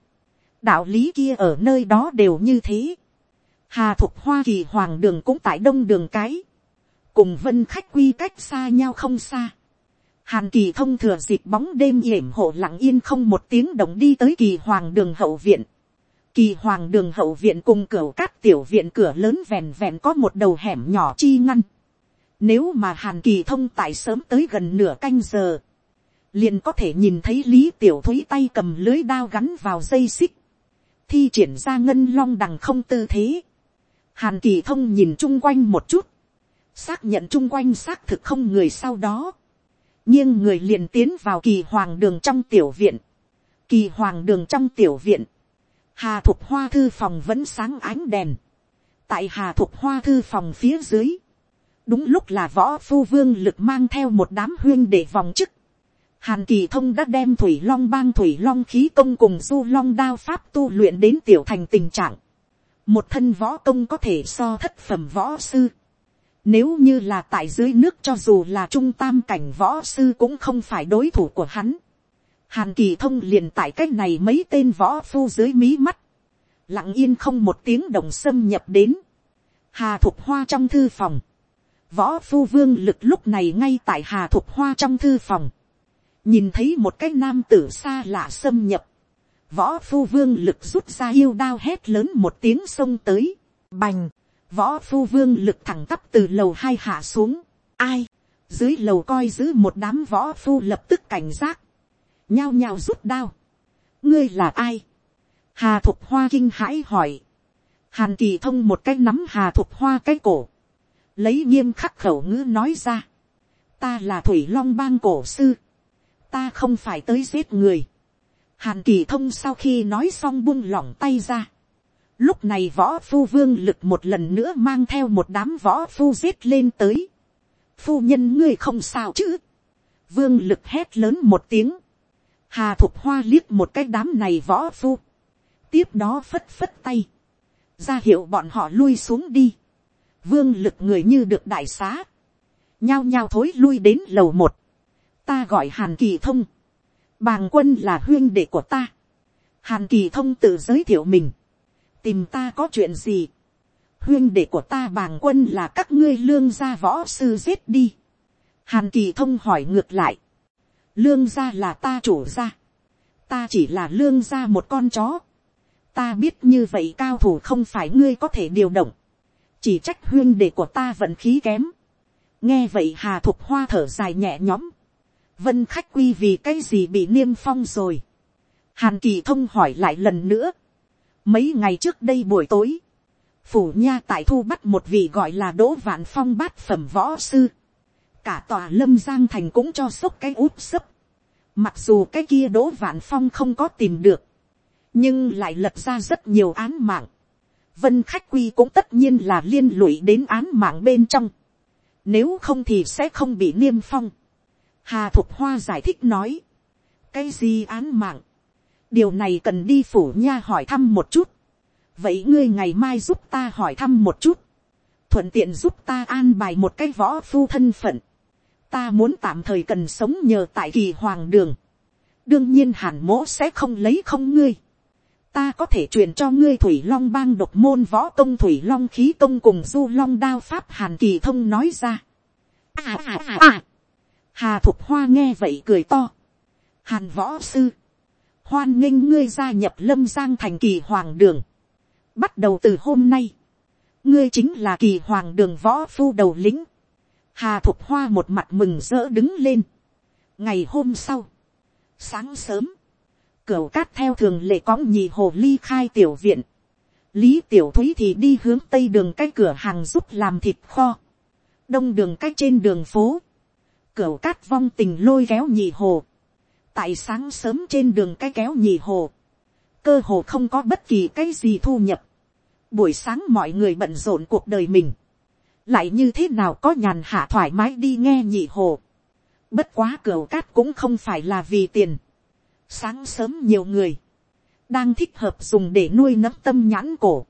đạo lý kia ở nơi đó đều như thế. hà thục hoa kỳ hoàng đường cũng tại đông đường cái. cùng vân khách quy cách xa nhau không xa. hàn kỳ thông thừa dịp bóng đêm yểm hộ lặng yên không một tiếng động đi tới kỳ hoàng đường hậu viện. kỳ hoàng đường hậu viện cùng cửa cát tiểu viện cửa lớn vẹn vẹn có một đầu hẻm nhỏ chi ngăn. Nếu mà hàn kỳ thông tại sớm tới gần nửa canh giờ, liền có thể nhìn thấy lý tiểu thúy tay cầm lưới đao gắn vào dây xích, thi triển ra ngân long đằng không tư thế. Hàn kỳ thông nhìn chung quanh một chút, xác nhận chung quanh xác thực không người sau đó, nhưng người liền tiến vào kỳ hoàng đường trong tiểu viện, kỳ hoàng đường trong tiểu viện, hà thục hoa thư phòng vẫn sáng ánh đèn, tại hà thục hoa thư phòng phía dưới, đúng lúc là võ phu vương lực mang theo một đám huyên để vòng chức, hàn kỳ thông đã đem thủy long bang thủy long khí công cùng du long đao pháp tu luyện đến tiểu thành tình trạng, một thân võ công có thể so thất phẩm võ sư, nếu như là tại dưới nước cho dù là trung tam cảnh võ sư cũng không phải đối thủ của hắn. Hàn kỳ thông liền tại cách này mấy tên võ phu dưới mí mắt. Lặng yên không một tiếng đồng xâm nhập đến. Hà thục hoa trong thư phòng. Võ phu vương lực lúc này ngay tại hà thục hoa trong thư phòng. Nhìn thấy một cái nam tử xa lạ xâm nhập. Võ phu vương lực rút ra yêu đao hét lớn một tiếng xông tới. Bành Võ phu vương lực thẳng tắp từ lầu hai hạ xuống. Ai? Dưới lầu coi giữ một đám võ phu lập tức cảnh giác. Nhao nhao rút đao. Ngươi là ai? Hà Thục Hoa kinh hãi hỏi. Hàn Kỳ thông một cái nắm Hà Thục Hoa cái cổ. Lấy nghiêm khắc khẩu ngữ nói ra. Ta là Thủy Long bang cổ sư. Ta không phải tới giết người. Hàn Kỳ thông sau khi nói xong buông lỏng tay ra. Lúc này võ phu vương lực một lần nữa mang theo một đám võ phu giết lên tới. Phu nhân ngươi không sao chứ. Vương lực hét lớn một tiếng. Hà thục hoa liếc một cái đám này võ phu. Tiếp đó phất phất tay. ra hiệu bọn họ lui xuống đi. Vương lực người như được đại xá. Nhao nhao thối lui đến lầu một. Ta gọi hàn kỳ thông. Bàng quân là huyên đệ của ta. Hàn kỳ thông tự giới thiệu mình tìm ta có chuyện gì, huyên đệ của ta bàng quân là các ngươi lương gia võ sư giết đi. Hàn kỳ thông hỏi ngược lại, lương gia là ta chủ gia, ta chỉ là lương gia một con chó, ta biết như vậy cao thủ không phải ngươi có thể điều động, chỉ trách huyên đệ của ta vận khí kém. nghe vậy hà thục hoa thở dài nhẹ nhõm, vân khách quy vì cái gì bị niêm phong rồi. hàn kỳ thông hỏi lại lần nữa, Mấy ngày trước đây buổi tối, phủ nha tại thu bắt một vị gọi là đỗ vạn phong bát phẩm võ sư. Cả tòa lâm giang thành cũng cho sốc cái úp sấp. Mặc dù cái kia đỗ vạn phong không có tìm được, nhưng lại lật ra rất nhiều án mạng. Vân khách quy cũng tất nhiên là liên lụy đến án mạng bên trong. Nếu không thì sẽ không bị niêm phong. Hà Thục Hoa giải thích nói. Cái gì án mạng? điều này cần đi phủ nha hỏi thăm một chút. vậy ngươi ngày mai giúp ta hỏi thăm một chút. thuận tiện giúp ta an bài một cái võ phu thân phận ta muốn tạm thời cần sống nhờ tại kỳ hoàng đường. đương nhiên hàn mỗ sẽ không lấy không ngươi. ta có thể truyền cho ngươi thủy long bang độc môn võ công thủy long khí công cùng du long đao pháp hàn kỳ thông nói ra. à à à à. hà thục hoa nghe vậy cười to. hàn võ sư hoan nghênh ngươi gia nhập lâm giang thành kỳ hoàng đường. bắt đầu từ hôm nay, ngươi chính là kỳ hoàng đường võ phu đầu lĩnh hà thục hoa một mặt mừng rỡ đứng lên. ngày hôm sau, sáng sớm, cửu cát theo thường lệ cõng nhì hồ ly khai tiểu viện. lý tiểu thúy thì đi hướng tây đường cái cửa hàng giúp làm thịt kho. đông đường cách trên đường phố. cửu cát vong tình lôi kéo nhì hồ tại sáng sớm trên đường cái kéo nhì hồ, cơ hồ không có bất kỳ cái gì thu nhập. buổi sáng mọi người bận rộn cuộc đời mình, lại như thế nào có nhàn hạ thoải mái đi nghe nhị hồ. bất quá cửa cát cũng không phải là vì tiền. sáng sớm nhiều người, đang thích hợp dùng để nuôi nấm tâm nhãn cổ.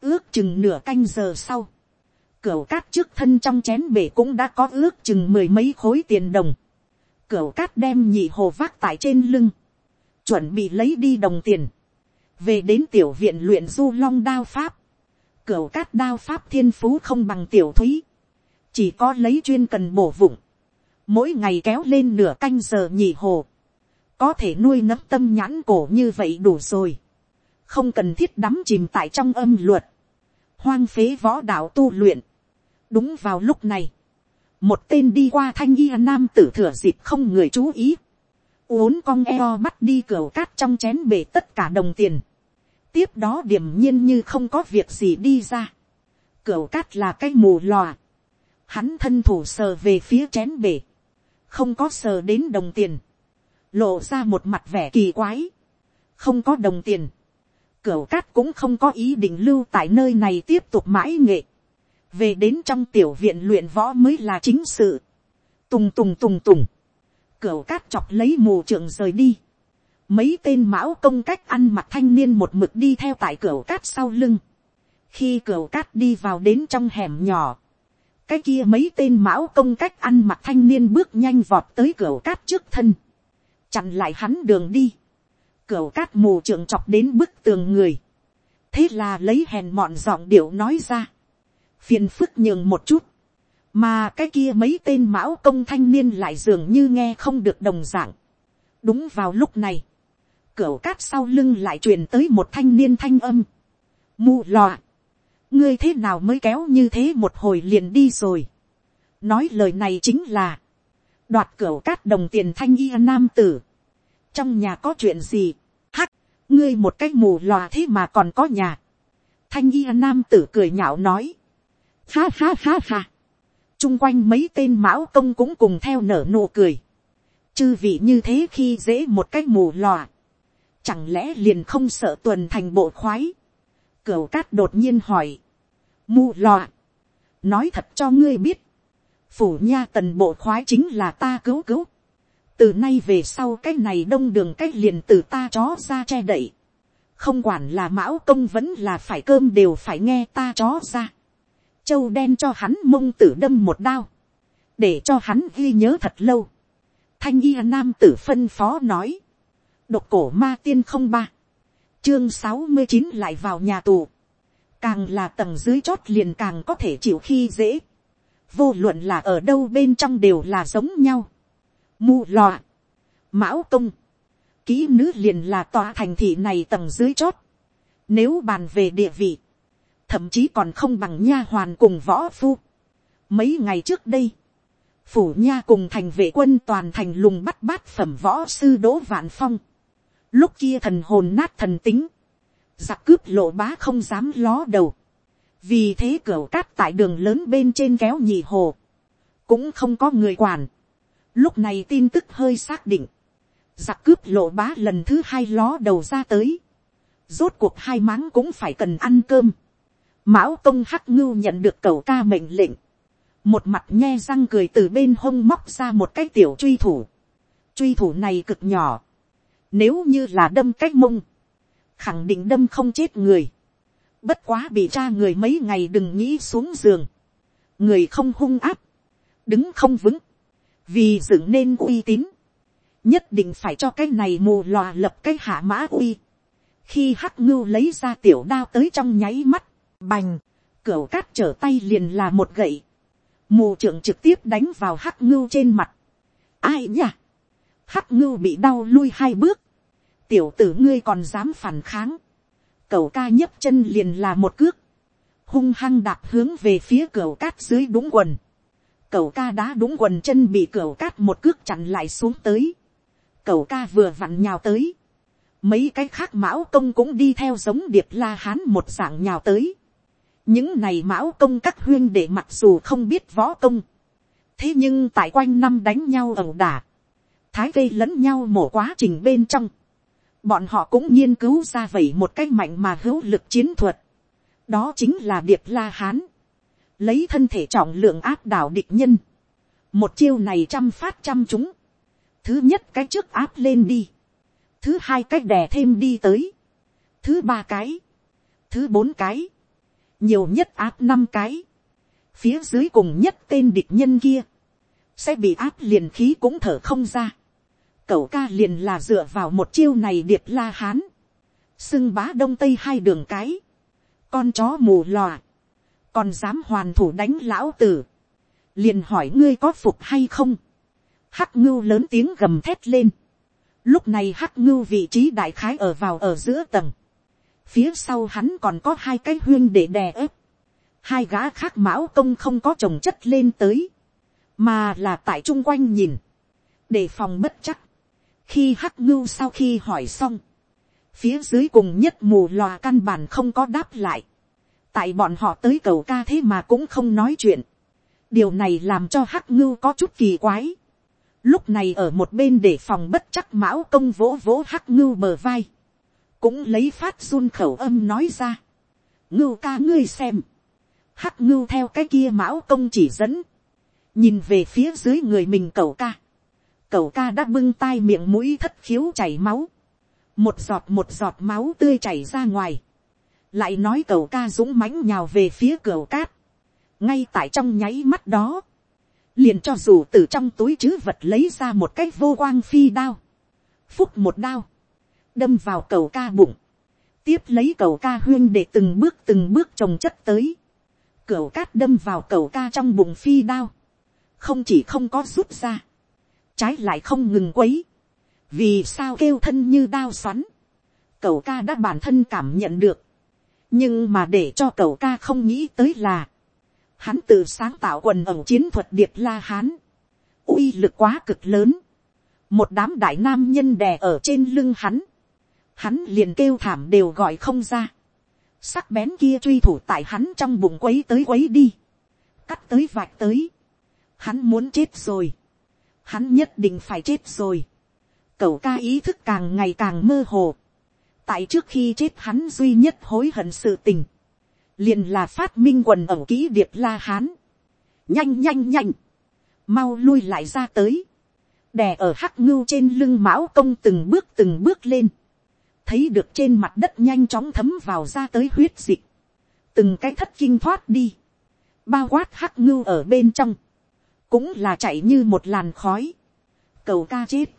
ước chừng nửa canh giờ sau, cửa cát trước thân trong chén bể cũng đã có ước chừng mười mấy khối tiền đồng cửa cát đem nhị hồ vác tại trên lưng. Chuẩn bị lấy đi đồng tiền. Về đến tiểu viện luyện du long đao pháp. Cửu cát đao pháp thiên phú không bằng tiểu thúy. Chỉ có lấy chuyên cần bổ vụng. Mỗi ngày kéo lên nửa canh giờ nhị hồ. Có thể nuôi nấc tâm nhãn cổ như vậy đủ rồi. Không cần thiết đắm chìm tại trong âm luật. Hoang phế võ đạo tu luyện. Đúng vào lúc này một tên đi qua thanh y nam tử thừa dịp không người chú ý, uốn cong eo bắt đi cửa cát trong chén bể tất cả đồng tiền, tiếp đó điểm nhiên như không có việc gì đi ra, Cửu cát là cái mù lòa, hắn thân thủ sờ về phía chén bể, không có sờ đến đồng tiền, lộ ra một mặt vẻ kỳ quái, không có đồng tiền, cửu cát cũng không có ý định lưu tại nơi này tiếp tục mãi nghệ, về đến trong tiểu viện luyện võ mới là chính sự, tùng tùng tùng tùng, cửu cát chọc lấy mù trưởng rời đi, mấy tên mão công cách ăn mặc thanh niên một mực đi theo tại cửa cát sau lưng. khi cửa cát đi vào đến trong hẻm nhỏ, cái kia mấy tên mão công cách ăn mặc thanh niên bước nhanh vọt tới cửa cát trước thân, chặn lại hắn đường đi, cửa cát mù trưởng chọc đến bức tường người, thế là lấy hèn mọn giọng điệu nói ra, phiền phức nhường một chút, mà cái kia mấy tên mão công thanh niên lại dường như nghe không được đồng d ạ n g đúng vào lúc này, cửa cát sau lưng lại truyền tới một thanh niên thanh âm. Mù lòa. Ngươi thế nào mới kéo như thế một hồi liền đi rồi. Nói lời này chính là. Đoạt cửa cát đồng tiền thanh y nam tử. Trong nhà có chuyện gì? Hắc. Ngươi một cái mù lòa thế mà còn có nhà. Thanh y nam tử cười nhạo nói. Ha ha ha ha. Trung quanh mấy tên mão công cũng cùng theo nở nụ cười. Chư vị như thế khi dễ một cái mù lòa chẳng lẽ liền không sợ tuần thành bộ khoái. cửu cát đột nhiên hỏi, mù lòa, nói thật cho ngươi biết, phủ nha tần bộ khoái chính là ta cứu cứu. từ nay về sau cái này đông đường cái liền từ ta chó ra che đậy. không quản là mão công vẫn là phải cơm đều phải nghe ta chó ra. châu đen cho hắn mông tử đâm một đao, để cho hắn ghi nhớ thật lâu. thanh y nam tử phân phó nói, độc cổ ma tiên không ba, chương sáu mươi chín lại vào nhà tù, càng là tầng dưới chót liền càng có thể chịu khi dễ, vô luận là ở đâu bên trong đều là giống nhau, mù lọa. mão công, kỹ nữ liền là tòa thành thị này tầng dưới chót, nếu bàn về địa vị, thậm chí còn không bằng nha hoàn cùng võ phu. Mấy ngày trước đây, phủ nha cùng thành vệ quân toàn thành lùng bắt bát phẩm võ sư đỗ vạn phong, Lúc kia thần hồn nát thần tính. Giặc cướp lộ bá không dám ló đầu. Vì thế cửa cát tại đường lớn bên trên kéo nhị hồ. Cũng không có người quản. Lúc này tin tức hơi xác định. Giặc cướp lộ bá lần thứ hai ló đầu ra tới. Rốt cuộc hai máng cũng phải cần ăn cơm. Mão công hắc ngưu nhận được cầu ca mệnh lệnh. Một mặt nhe răng cười từ bên hông móc ra một cái tiểu truy thủ. Truy thủ này cực nhỏ nếu như là đâm cách mông, khẳng định đâm không chết người. Bất quá bị cha người mấy ngày đừng nghĩ xuống giường. Người không hung áp, đứng không vững, vì dựng nên uy tín. Nhất định phải cho cái này mù lòa lập cái hạ mã uy. Khi hắc ngưu lấy ra tiểu đao tới trong nháy mắt, bành, cửa cát trở tay liền là một gậy. Mù trưởng trực tiếp đánh vào hắc ngưu trên mặt. Ai nhỉ? Hắc ngưu bị đau lui hai bước tiểu tử ngươi còn dám phản kháng, cậu ca nhấp chân liền là một cước, hung hăng đạp hướng về phía cửa cát dưới đúng quần, cậu ca đá đúng quần chân bị cửa cát một cước chặn lại xuống tới, cậu ca vừa vặn nhào tới, mấy cái khác mão công cũng đi theo giống điệp la hán một dạng nhào tới, những này mão công các huyên để mặc dù không biết võ công, thế nhưng tại quanh năm đánh nhau ẩu đả, thái vây lẫn nhau mổ quá trình bên trong, bọn họ cũng nghiên cứu ra vậy một cách mạnh mà hữu lực chiến thuật. đó chính là điệp la hán. lấy thân thể trọng lượng áp đảo địch nhân. một chiêu này trăm phát trăm chúng. thứ nhất cái trước áp lên đi. thứ hai cái đè thêm đi tới. thứ ba cái. thứ bốn cái. nhiều nhất áp năm cái. phía dưới cùng nhất tên địch nhân kia. sẽ bị áp liền khí cũng thở không ra cậu ca liền là dựa vào một chiêu này điệp la hán, xưng bá đông tây hai đường cái, con chó mù lòa, còn dám hoàn thủ đánh lão tử, liền hỏi ngươi có phục hay không, hắc ngưu lớn tiếng gầm thét lên, lúc này hắc ngưu vị trí đại khái ở vào ở giữa tầng, phía sau hắn còn có hai cái huyên để đè ép, hai gã khác mão công không có trồng chất lên tới, mà là tại chung quanh nhìn, để phòng bất chắc, khi hắc ngưu sau khi hỏi xong, phía dưới cùng nhất mù loà căn bản không có đáp lại, tại bọn họ tới cầu ca thế mà cũng không nói chuyện, điều này làm cho hắc ngưu có chút kỳ quái. lúc này ở một bên để phòng bất chắc mão công vỗ vỗ hắc ngưu bờ vai. cũng lấy phát run khẩu âm nói ra. ngưu ca ngươi xem. hắc ngưu theo cái kia mão công chỉ dẫn. nhìn về phía dưới người mình cầu ca cầu ca đã bưng tai miệng mũi thất khiếu chảy máu. một giọt một giọt máu tươi chảy ra ngoài. lại nói cầu ca dũng mãnh nhào về phía cẩu cát. Ngay tại trong nháy mắt đó, liền cho dù từ trong túi chứ vật lấy ra một cái vô quang phi đao, phúc một đao, đâm vào cầu ca bụng, tiếp lấy cầu ca huyên để từng bước từng bước trồng chất tới, cầu cát đâm vào cầu ca trong bụng phi đao, không chỉ không có rút ra, trái lại không ngừng quấy, vì sao kêu thân như đao xoắn, cậu ca đã bản thân cảm nhận được, nhưng mà để cho cậu ca không nghĩ tới là, Hắn tự sáng tạo quần ẩu chiến thuật điệp la hán. uy lực quá cực lớn. Một đám đại nam nhân đè ở trên lưng hắn. Hắn liền kêu thảm đều gọi không ra. Sắc bén kia truy thủ tại hắn trong bụng quấy tới quấy đi. Cắt tới vạch tới. Hắn muốn chết rồi. Hắn nhất định phải chết rồi. Cậu ca ý thức càng ngày càng mơ hồ. Tại trước khi chết hắn duy nhất hối hận sự tình. Liền là phát minh quần ẩu kỹ điệp la hán. nhanh nhanh nhanh, mau lui lại ra tới, đè ở hắc ngưu trên lưng mão công từng bước từng bước lên, thấy được trên mặt đất nhanh chóng thấm vào ra tới huyết dịch, từng cái thất kinh thoát đi, bao quát hắc ngưu ở bên trong, cũng là chạy như một làn khói, cầu ca chết,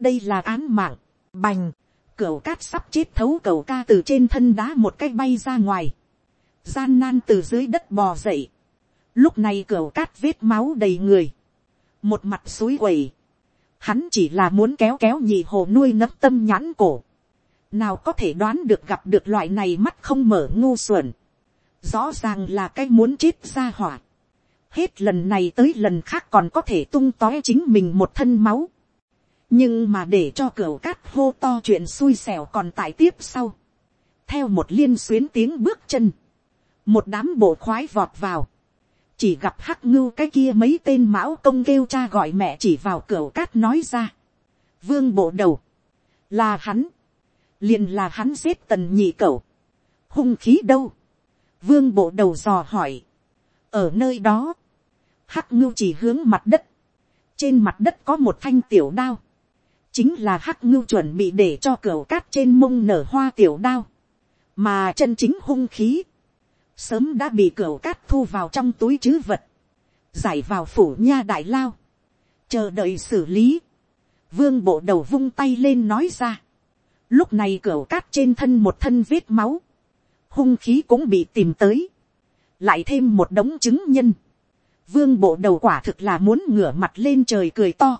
đây là án mạng, bành, cầu cát sắp chết thấu cầu ca từ trên thân đá một cái bay ra ngoài, gian nan từ dưới đất bò dậy, lúc này cửu cát vết máu đầy người, một mặt suối quẩy. hắn chỉ là muốn kéo kéo nhị hồ nuôi nấm tâm nhãn cổ, nào có thể đoán được gặp được loại này mắt không mở ngu xuẩn, rõ ràng là cái muốn chết ra hỏa, hết lần này tới lần khác còn có thể tung tói chính mình một thân máu, nhưng mà để cho cửa cát hô to chuyện xui xẻo còn tại tiếp sau, theo một liên xuyến tiếng bước chân, một đám bộ khoái vọt vào, chỉ gặp hắc ngưu cái kia mấy tên mão công kêu cha gọi mẹ chỉ vào cửa cát nói ra. vương bộ đầu, là hắn, liền là hắn giết tần nhị cậu, hung khí đâu, vương bộ đầu dò hỏi, ở nơi đó, hắc ngưu chỉ hướng mặt đất, trên mặt đất có một thanh tiểu đao, chính là hắc ngưu chuẩn bị để cho cửa cát trên mông nở hoa tiểu đao, mà chân chính hung khí, sớm đã bị cửa cát thu vào trong túi chứ vật, giải vào phủ nha đại lao, chờ đợi xử lý, vương bộ đầu vung tay lên nói ra, lúc này cửa cát trên thân một thân vết máu, hung khí cũng bị tìm tới, lại thêm một đống chứng nhân, vương bộ đầu quả thực là muốn ngửa mặt lên trời cười to,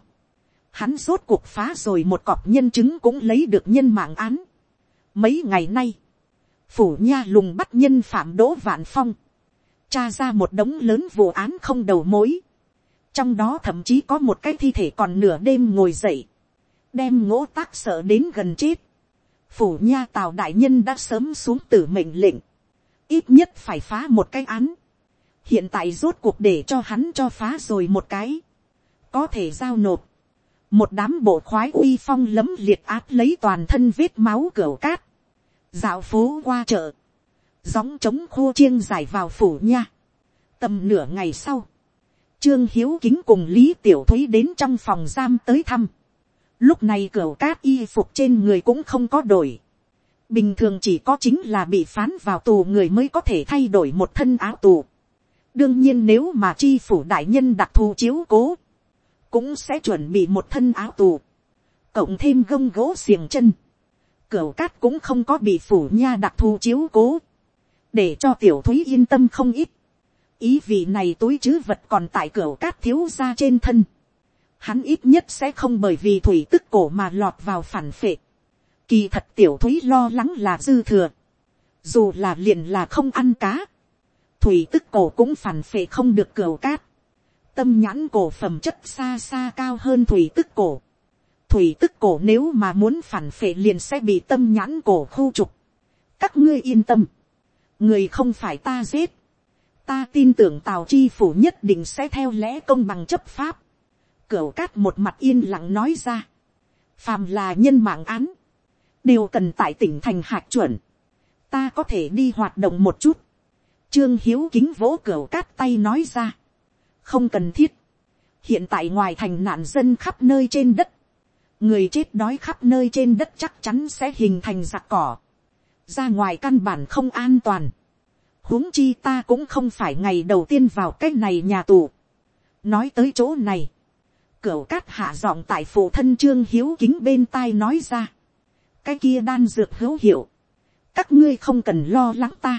hắn rốt cuộc phá rồi một cọp nhân chứng cũng lấy được nhân mạng án. Mấy ngày nay, phủ nha lùng bắt nhân phạm đỗ vạn phong, tra ra một đống lớn vụ án không đầu mối, trong đó thậm chí có một cái thi thể còn nửa đêm ngồi dậy, đem ngỗ tác sợ đến gần chết, phủ nha tào đại nhân đã sớm xuống tử mệnh lệnh, ít nhất phải phá một cái án, hiện tại rốt cuộc để cho hắn cho phá rồi một cái, có thể giao nộp, một đám bộ khoái uy phong lấm liệt áp lấy toàn thân vết máu cửa cát, dạo phố qua chợ, gióng trống khô chiêng dài vào phủ nha. tầm nửa ngày sau, trương hiếu kính cùng lý tiểu thúy đến trong phòng giam tới thăm. lúc này cửa cát y phục trên người cũng không có đổi. bình thường chỉ có chính là bị phán vào tù người mới có thể thay đổi một thân áo tù đương nhiên nếu mà chi phủ đại nhân đặc thù chiếu cố, cũng sẽ chuẩn bị một thân áo tù, cộng thêm gông gỗ xiềng chân cửa cát cũng không có bị phủ nha đặc thù chiếu cố. Để cho tiểu thúy yên tâm không ít. Ý vị này túi chứ vật còn tại cửa cát thiếu ra trên thân. Hắn ít nhất sẽ không bởi vì thủy tức cổ mà lọt vào phản phệ. Kỳ thật tiểu thúy lo lắng là dư thừa. Dù là liền là không ăn cá. Thủy tức cổ cũng phản phệ không được cửa cát. Tâm nhãn cổ phẩm chất xa xa cao hơn thủy tức cổ thủy tức cổ nếu mà muốn phản phệ liền sẽ bị tâm nhãn cổ khu trục. các ngươi yên tâm, người không phải ta giết, ta tin tưởng tào chi phủ nhất định sẽ theo lẽ công bằng chấp pháp. cửu cát một mặt yên lặng nói ra. phàm là nhân mạng án, đều cần tại tỉnh thành hạt chuẩn. ta có thể đi hoạt động một chút trương hiếu kính vỗ cửa cát tay nói ra. không cần thiết. hiện tại ngoài thành nạn dân khắp nơi trên đất. người chết đói khắp nơi trên đất chắc chắn sẽ hình thành giặc cỏ. ra ngoài căn bản không an toàn huống chi ta cũng không phải ngày đầu tiên vào cái này nhà tù. nói tới chỗ này, cửu cát hạ giọng tại phụ thân trương hiếu kính bên tai nói ra. cái kia đan dược hữu hiệu. các ngươi không cần lo lắng ta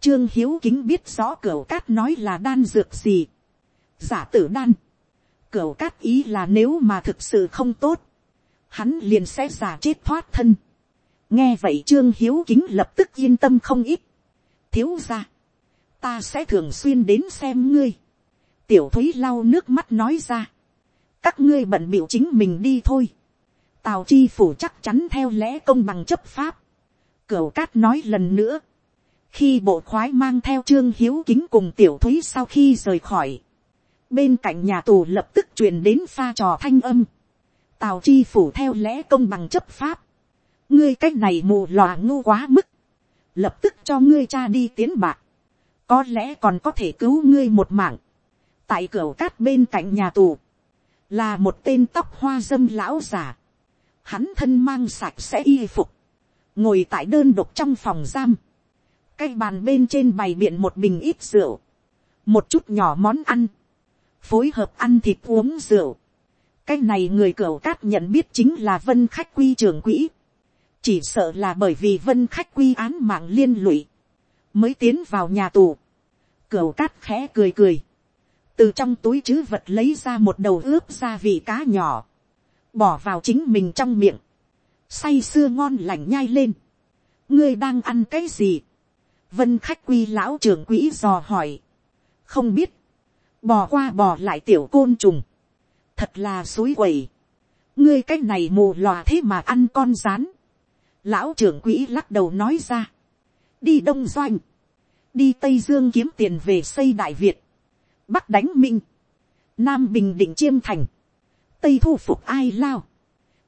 trương hiếu kính biết rõ cửu cát nói là đan dược gì. giả tử đan. cửu cát ý là nếu mà thực sự không tốt, hắn liền sẽ giả chết thoát thân. nghe vậy trương hiếu kính lập tức yên tâm không ít thiếu ra, ta sẽ thường xuyên đến xem ngươi. tiểu thúy lau nước mắt nói ra, các ngươi bận biểu chính mình đi thôi. tào chi phủ chắc chắn theo lẽ công bằng chấp pháp. cửu cát nói lần nữa, khi bộ khoái mang theo trương hiếu kính cùng tiểu thúy sau khi rời khỏi, bên cạnh nhà tù lập tức truyền đến pha trò thanh âm. tào chi phủ theo lẽ công bằng chấp pháp. ngươi c á c h này mù lòa ngu quá mức. Lập tức cho ngươi cha đi tiến bạc, có lẽ còn có thể cứu ngươi một mạng, tại cửa cát bên cạnh nhà tù, là một tên tóc hoa dâm lão già, hắn thân mang sạch sẽ y phục, ngồi tại đơn độc trong phòng giam, cái bàn bên trên bày biện một bình ít rượu, một chút nhỏ món ăn, phối hợp ăn thịt uống rượu, cái này người cửa cát nhận biết chính là vân khách quy trưởng quỹ, chỉ sợ là bởi vì vân khách quy án mạng liên lụy, mới tiến vào nhà tù, Cửa cát khẽ cười cười, từ trong túi chứ vật lấy ra một đầu ướp gia vị cá nhỏ, bỏ vào chính mình trong miệng, say sưa ngon lành nhai lên, ngươi đang ăn cái gì, vân khách quy lão trưởng quỹ dò hỏi, không biết, bò qua bò lại tiểu côn trùng, thật là suối quẩy, ngươi cái này mù lòa thế mà ăn con rán, Lão trưởng quỹ lắc đầu nói ra. Đi Đông Doanh. Đi Tây Dương kiếm tiền về xây Đại Việt. Bắc đánh Minh. Nam Bình Định Chiêm Thành. Tây thu phục ai lao.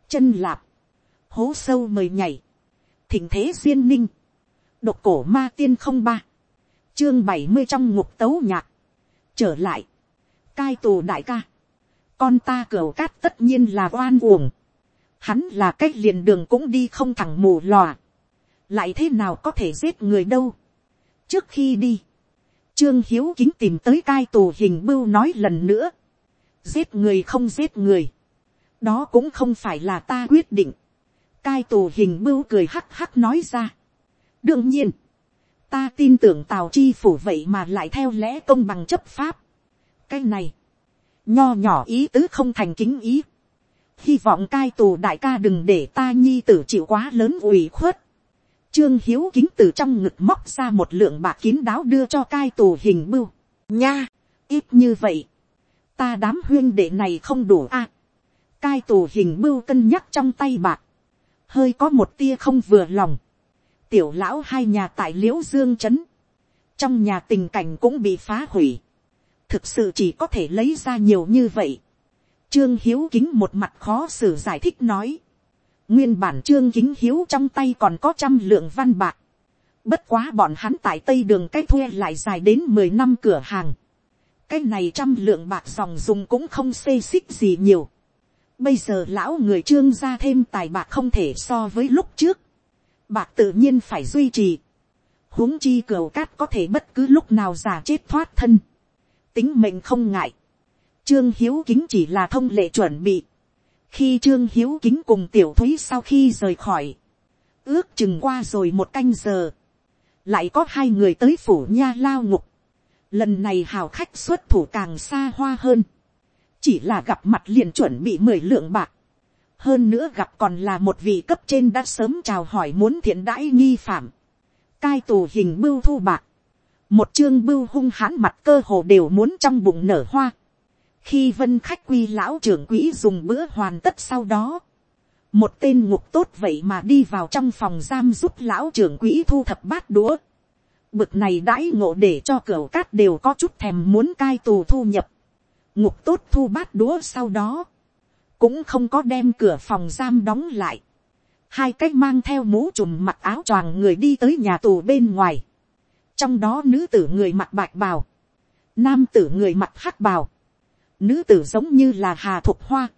Chân lạp. Hố sâu mời nhảy. Thỉnh thế duyên ninh. Độc cổ ma tiên không ba. Chương bảy mươi trong ngục tấu nhạc. Trở lại. Cai tù đại ca. Con ta cửa cát tất nhiên là oan uổng hắn là cách liền đường cũng đi không thẳng mù lòa, lại thế nào có thể giết người đâu. trước khi đi, trương hiếu kính tìm tới cai tù hình bưu nói lần nữa, giết người không giết người, đó cũng không phải là ta quyết định, cai tù hình bưu cười hắc hắc nói ra đương nhiên, ta tin tưởng tào chi phủ vậy mà lại theo lẽ công bằng chấp pháp. cái này, nho nhỏ ý tứ không thành kính ý hy vọng cai tù đại ca đừng để ta nhi tử chịu quá lớn ủy khuất. Trương Hiếu kính từ trong ngực móc ra một lượng bạc kín đáo đưa cho cai tù hình bưu. Nha, ít như vậy. Ta đám huyên đệ này không đủ a. cai tù hình bưu cân nhắc trong tay bạc. Hơi có một tia không vừa lòng. Tiểu lão hai nhà tại liễu dương trấn. Trong nhà tình cảnh cũng bị phá hủy. Thực sự chỉ có thể lấy ra nhiều như vậy Trương Hiếu Kính một mặt khó xử giải thích nói. Nguyên bản Trương Kính Hiếu trong tay còn có trăm lượng văn bạc. Bất quá bọn hắn tại Tây đường cách thuê lại dài đến mười năm cửa hàng. Cái này trăm lượng bạc dòng dùng cũng không xê xích gì nhiều. Bây giờ lão người trương ra thêm tài bạc không thể so với lúc trước. Bạc tự nhiên phải duy trì. huống chi cửa cát có thể bất cứ lúc nào giả chết thoát thân. Tính mệnh không ngại Trương Hiếu Kính chỉ là thông lệ chuẩn bị. Khi Trương Hiếu Kính cùng Tiểu Thúy sau khi rời khỏi. Ước chừng qua rồi một canh giờ. Lại có hai người tới phủ nha lao ngục. Lần này hào khách xuất thủ càng xa hoa hơn. Chỉ là gặp mặt liền chuẩn bị mười lượng bạc. Hơn nữa gặp còn là một vị cấp trên đã sớm chào hỏi muốn thiện đãi nghi phạm. Cai tù hình bưu thu bạc. Một chương bưu hung hãn mặt cơ hồ đều muốn trong bụng nở hoa khi vân khách quy lão trưởng quỹ dùng bữa hoàn tất sau đó, một tên ngục tốt vậy mà đi vào trong phòng giam giúp lão trưởng quỹ thu thập bát đũa. Bực này đãi ngộ để cho cửa cát đều có chút thèm muốn cai tù thu nhập. Ngục tốt thu bát đũa sau đó. Cũng không có đem cửa phòng giam đóng lại. Hai cách mang theo mũ trùm mặc áo choàng người đi tới nhà tù bên ngoài. Trong đó nữ tử người mặc bạch bào. Nam tử người mặc hắc bào. Nữ tử giống như là Hà Thục Hoa.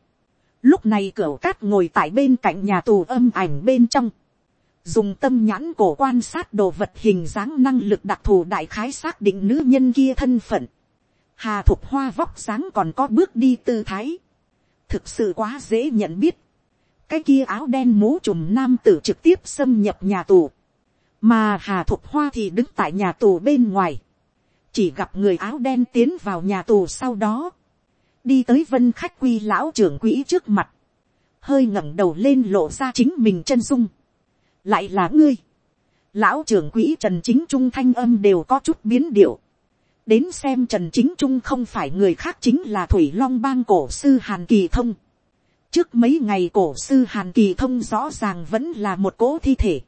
Lúc này cửa cát ngồi tại bên cạnh nhà tù âm ảnh bên trong dùng tâm nhãn cổ quan sát đồ vật hình dáng năng lực đặc thù đại khái xác định nữ nhân kia thân phận. Hà thục hoa vóc dáng còn có bước đi tư thái. Thực sự quá dễ nhận biết. Cái kia áo đen mũ trùm nam tử trực tiếp xâm nhập nhà tù. Mà hà thục hoa thì đứng tại nhà tù bên ngoài. Chỉ gặp người áo đen tiến vào nhà tù sau đó. Đi tới vân khách quy lão trưởng quỹ trước mặt. Hơi ngẩng đầu lên lộ ra chính mình chân dung lại là ngươi. lão trưởng quỹ trần chính trung thanh âm đều có chút biến điệu đến xem trần chính trung không phải người khác chính là thủy long bang cổ sư hàn kỳ thông. trước mấy ngày cổ sư hàn kỳ thông rõ ràng vẫn là một cỗ thi thể.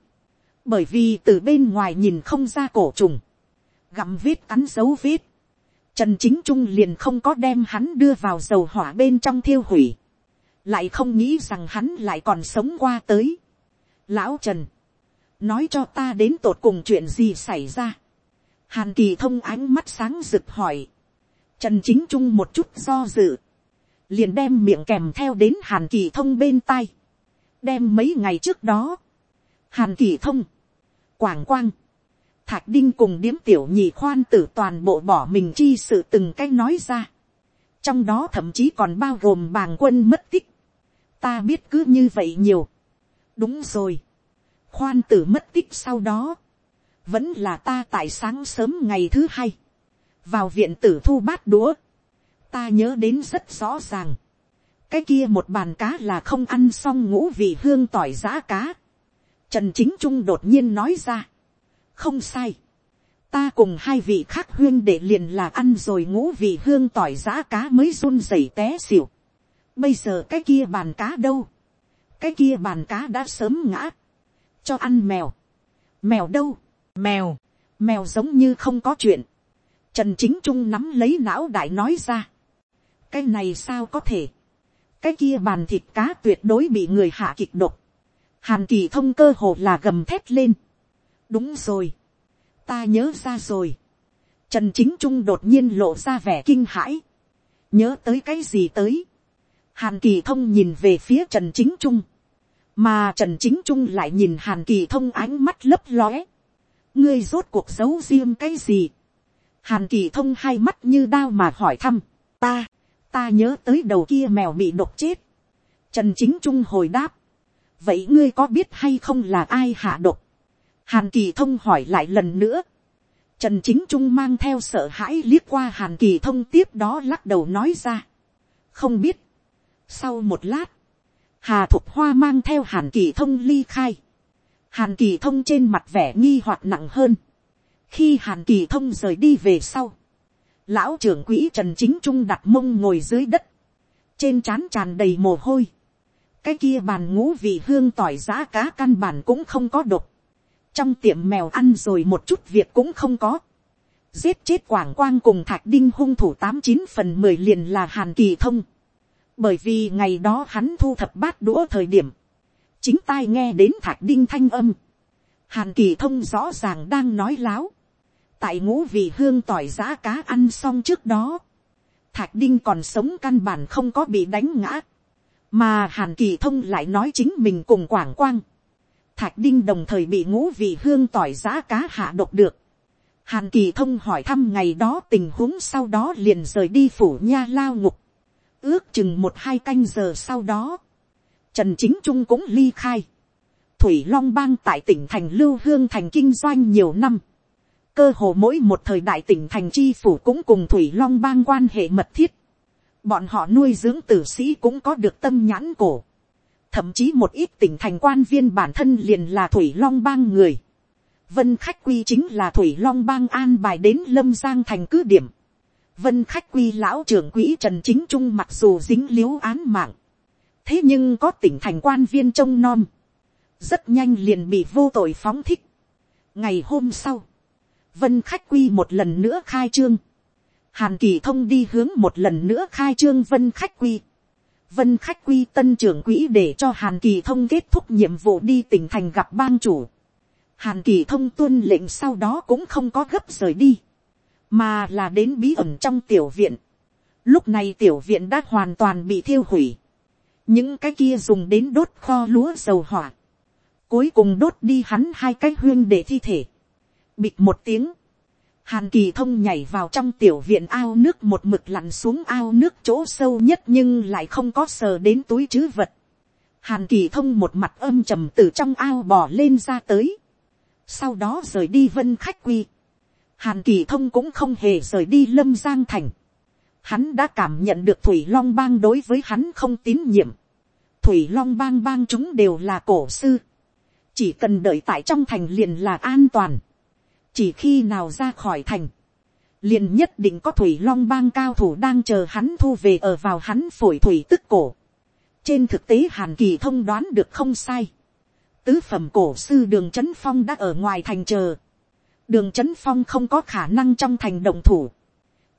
bởi vì từ bên ngoài nhìn không ra cổ trùng. gặm vết cắn dấu vết. Trần chính trung liền không có đem hắn đưa vào dầu hỏa bên trong thiêu hủy. lại không nghĩ rằng hắn lại còn sống qua tới lão trần, nói cho ta đến tột cùng chuyện gì xảy ra hàn kỳ thông ánh mắt sáng rực hỏi, trần chính trung một chút do dự, liền đem miệng kèm theo đến hàn kỳ thông bên tai, đem mấy ngày trước đó, hàn kỳ thông, quảng quang, thạch đinh cùng điếm tiểu nhị khoan tử toàn bộ bỏ mình chi sự từng cái nói ra, trong đó thậm chí còn bao gồm bàng quân mất tích, ta biết cứ như vậy nhiều, đúng rồi. khoan tử mất tích sau đó, vẫn là ta tại sáng sớm ngày thứ hai, vào viện tử thu bát đũa, ta nhớ đến rất rõ ràng, cái kia một bàn cá là không ăn xong ngũ vị hương tỏi giã cá. Trần chính trung đột nhiên nói ra, không sai, ta cùng hai vị khác huyên để liền là ăn rồi ngũ vị hương tỏi giã cá mới run rẩy té xỉu. Bây giờ cái kia bàn cá đâu, cái kia bàn cá đã sớm ngã, cho ăn mèo, mèo đâu, mèo, mèo giống như không có chuyện, trần chính trung nắm lấy não đại nói ra, cái này sao có thể, cái kia bàn thịt cá tuyệt đối bị người hạ kịch độc, hàn kỳ thông cơ hồ là gầm thét lên, đúng rồi, ta nhớ ra rồi, trần chính trung đột nhiên lộ ra vẻ kinh hãi, nhớ tới cái gì tới, hàn kỳ thông nhìn về phía trần chính trung, mà trần chính trung lại nhìn hàn kỳ thông ánh mắt lấp lóe, ngươi rốt cuộc giấu riêng cái gì, hàn kỳ thông hai mắt như đao mà hỏi thăm, ta, ta nhớ tới đầu kia mèo bị độc chết, trần chính trung hồi đáp, vậy ngươi có biết hay không là ai hạ độc, hàn kỳ thông hỏi lại lần nữa, trần chính trung mang theo sợ hãi liếc qua hàn kỳ thông tiếp đó lắc đầu nói ra, không biết, sau một lát, Hà Thục Hoa mang theo Hàn Kỳ Thông ly khai. Hàn Kỳ Thông trên mặt vẻ nghi hoặc nặng hơn. Khi Hàn Kỳ Thông rời đi về sau. Lão trưởng quỹ Trần Chính Trung đặt mông ngồi dưới đất. Trên trán tràn đầy mồ hôi. Cái kia bàn ngũ vị hương tỏi giá cá căn bản cũng không có độc. Trong tiệm mèo ăn rồi một chút việc cũng không có. Giết chết Quảng Quang cùng Thạch Đinh hung thủ tám chín phần mười liền là Hàn Kỳ Thông bởi vì ngày đó hắn thu thập bát đũa thời điểm, chính tai nghe đến thạch đinh thanh âm, hàn kỳ thông rõ ràng đang nói láo, tại ngũ vị hương tỏi giá cá ăn xong trước đó, thạch đinh còn sống căn bản không có bị đánh ngã, mà hàn kỳ thông lại nói chính mình cùng quảng quang, thạch đinh đồng thời bị ngũ vị hương tỏi giá cá hạ độc được, hàn kỳ thông hỏi thăm ngày đó tình huống sau đó liền rời đi phủ nha lao ngục, ước chừng một hai canh giờ sau đó, trần chính trung cũng ly khai. thủy long bang tại tỉnh thành lưu hương thành kinh doanh nhiều năm. cơ hồ mỗi một thời đại tỉnh thành chi phủ cũng cùng thủy long bang quan hệ mật thiết. bọn họ nuôi dưỡng tử sĩ cũng có được tâm nhãn cổ. thậm chí một ít tỉnh thành quan viên bản thân liền là thủy long bang người. vân khách quy chính là thủy long bang an bài đến lâm giang thành cứ điểm vân khách quy lão trưởng quỹ trần chính trung mặc dù dính liếu án mạng, thế nhưng có tỉnh thành quan viên trông nom, rất nhanh liền bị vô tội phóng thích. ngày hôm sau, vân khách quy một lần nữa khai trương, hàn kỳ thông đi hướng một lần nữa khai trương vân khách quy, vân khách quy tân trưởng quỹ để cho hàn kỳ thông kết thúc nhiệm vụ đi tỉnh thành gặp bang chủ, hàn kỳ thông tuân lệnh sau đó cũng không có gấp rời đi, mà là đến bí ẩn trong tiểu viện, lúc này tiểu viện đã hoàn toàn bị thiêu hủy, những cái kia dùng đến đốt kho lúa dầu hỏa, cuối cùng đốt đi hắn hai cái huyên để thi thể, bịt một tiếng, hàn kỳ thông nhảy vào trong tiểu viện ao nước một mực lặn xuống ao nước chỗ sâu nhất nhưng lại không có sờ đến túi chứ vật. hàn kỳ thông một mặt âm trầm từ trong ao bò lên ra tới, sau đó rời đi vân khách quy. hàn kỳ thông cũng không hề rời đi lâm giang thành hắn đã cảm nhận được thủy long bang đối với hắn không tín nhiệm. thủy long bang bang chúng đều là cổ sư. chỉ cần đợi tại trong thành liền là an toàn chỉ khi nào ra khỏi thành, liền nhất định có thủy long bang cao thủ đang chờ hắn thu về ở vào hắn phổi thủy tức cổ. trên thực tế hàn kỳ thông đoán được không sai. tứ phẩm cổ sư đường trấn phong đã ở ngoài thành chờ. đường trấn phong không có khả năng trong thành động thủ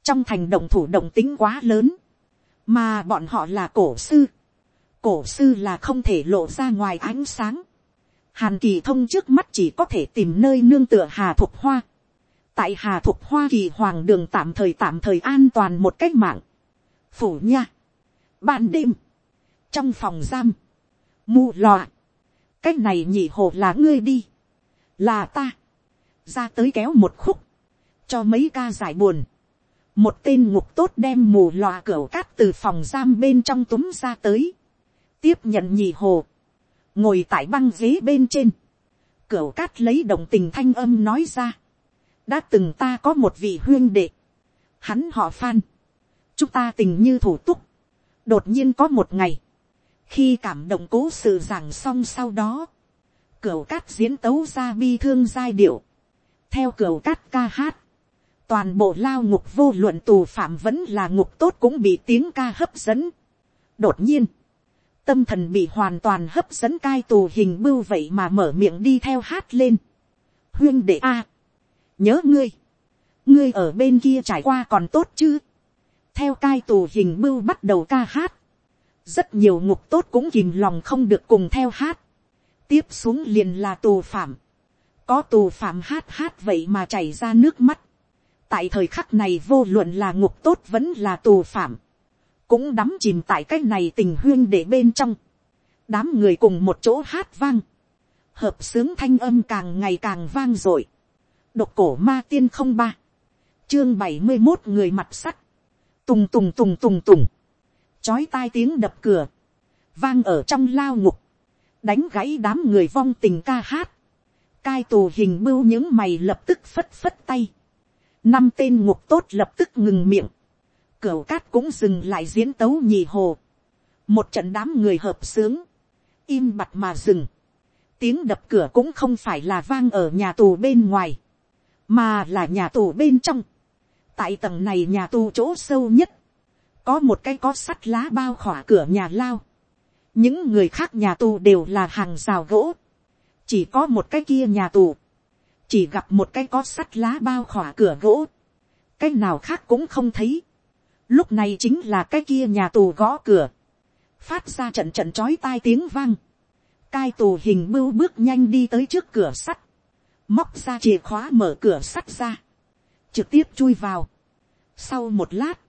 trong thành động thủ động tính quá lớn. mà bọn họ là cổ sư. cổ sư là không thể lộ ra ngoài ánh sáng Hàn kỳ thông trước mắt chỉ có thể tìm nơi nương tựa hà thục hoa. Tại hà thục hoa kỳ hoàng đường tạm thời tạm thời an toàn một cách mạng. Phủ nha. Ban đêm. Trong phòng giam. Mù lòa. Cách này nhị hồ là ngươi đi. Là ta. Ra tới kéo một khúc. Cho mấy ca giải buồn. Một tên ngục tốt đem mù lòa cửa cát từ phòng giam bên trong túm ra tới. Tiếp nhận nhị hồ. Ngồi tại băng ghế bên trên, cửa cát lấy đồng tình thanh âm nói ra, đã từng ta có một vị huyên đệ, hắn họ phan, chúng ta tình như thủ túc, đột nhiên có một ngày, khi cảm động cố sự giảng xong sau đó, cửa cát diễn tấu ra bi thương giai điệu, theo cửa cát ca hát, toàn bộ lao ngục vô luận tù phạm vẫn là ngục tốt cũng bị tiếng ca hấp dẫn. đột nhiên, tâm thần bị hoàn toàn hấp dẫn cai tù hình bưu vậy mà mở miệng đi theo hát lên. huyên đệ a, nhớ ngươi, ngươi ở bên kia trải qua còn tốt chứ. theo cai tù hình bưu bắt đầu ca hát, rất nhiều ngục tốt cũng kìm lòng không được cùng theo hát. tiếp xuống liền là tù phạm, có tù phạm hát hát vậy mà chảy ra nước mắt tại thời khắc này vô luận là ngục tốt vẫn là tù phạm. Cũng đắm chìm tại cái này tình huyên để bên trong, đám người cùng một chỗ hát vang, hợp sướng thanh âm càng ngày càng vang dội, độc cổ ma tiên không ba, chương bảy mươi một người mặt sắt, tùng tùng tùng tùng tùng, chói tai tiếng đập cửa, vang ở trong lao ngục, đánh gãy đám người vong tình ca hát, cai tù hình bưu những mày lập tức phất phất tay, năm tên ngục tốt lập tức ngừng miệng, cửa cát cũng dừng lại diễn tấu nhì hồ. Một trận đám người hợp sướng. Im bặt mà dừng. Tiếng đập cửa cũng không phải là vang ở nhà tù bên ngoài. Mà là nhà tù bên trong. Tại tầng này nhà tù chỗ sâu nhất. Có một cái có sắt lá bao khỏa cửa nhà lao. Những người khác nhà tù đều là hàng rào gỗ. Chỉ có một cái kia nhà tù. Chỉ gặp một cái có sắt lá bao khỏa cửa gỗ. Cái nào khác cũng không thấy. Lúc này chính là cái kia nhà tù gõ cửa, phát ra trận trận chói tai tiếng vang, cai tù hình bưu bước nhanh đi tới trước cửa sắt, móc ra chìa khóa mở cửa sắt ra, trực tiếp chui vào. Sau một lát,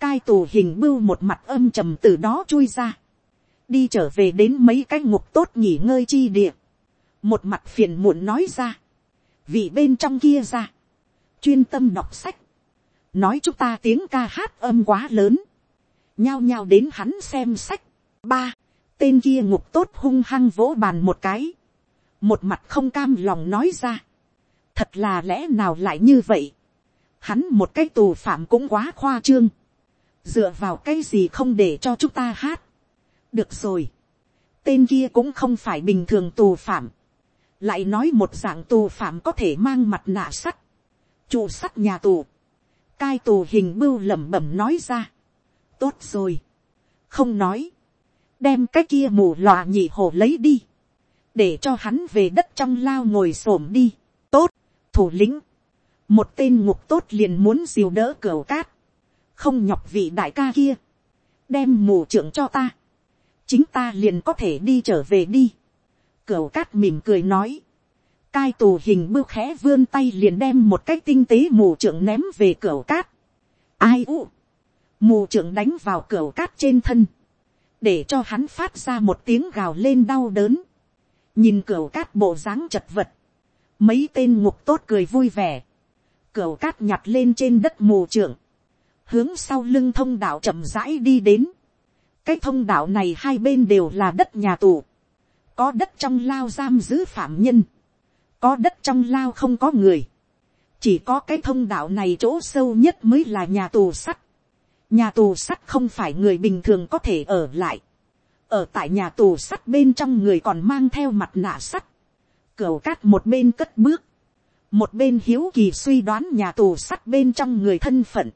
cai tù hình bưu một mặt âm trầm từ đó chui ra, đi trở về đến mấy cái ngục tốt nghỉ ngơi chi địa, một mặt phiền muộn nói ra, vị bên trong kia ra, chuyên tâm đọc sách, nói chúng ta tiếng ca hát âm quá lớn, nhao nhao đến hắn xem sách. ba, tên kia ngục tốt hung hăng vỗ bàn một cái, một mặt không cam lòng nói ra, thật là lẽ nào lại như vậy, hắn một cái tù phạm cũng quá khoa trương, dựa vào cái gì không để cho chúng ta hát, được rồi, tên kia cũng không phải bình thường tù phạm, lại nói một dạng tù phạm có thể mang mặt nạ sắt, trụ sắt nhà tù, cai tù hình bưu lẩm bẩm nói ra. tốt rồi. không nói. đem cái kia mù lòa nhị hồ lấy đi. để cho hắn về đất trong lao ngồi s ổ m đi. tốt. thủ lĩnh. một tên ngục tốt liền muốn diều đỡ cửa cát, không nhọc vị đại ca kia, đem mù trưởng cho ta, chính ta liền có thể đi trở về đi. Cửu cát mỉm cười nói, cai tù hình bưu khẽ vươn tay liền đem một cái tinh tế mù trưởng ném về cửu cát. Ai u, mù trưởng đánh vào cửu cát trên thân, để cho hắn phát ra một tiếng gào lên đau đớn, nhìn cửu cát bộ dáng chật vật, mấy tên ngục tốt cười vui vẻ, cửu cát nhặt lên trên đất mù trưởng, hướng sau lưng thông đạo chậm rãi đi đến, cái thông đạo này hai bên đều là đất nhà tù, có đất trong lao giam giữ phạm nhân, có đất trong lao không có người, chỉ có cái thông đạo này chỗ sâu nhất mới là nhà tù sắt, nhà tù sắt không phải người bình thường có thể ở lại, ở tại nhà tù sắt bên trong người còn mang theo mặt nạ sắt, cửa cát một bên cất bước, một bên hiếu kỳ suy đoán nhà tù sắt bên trong người thân phận,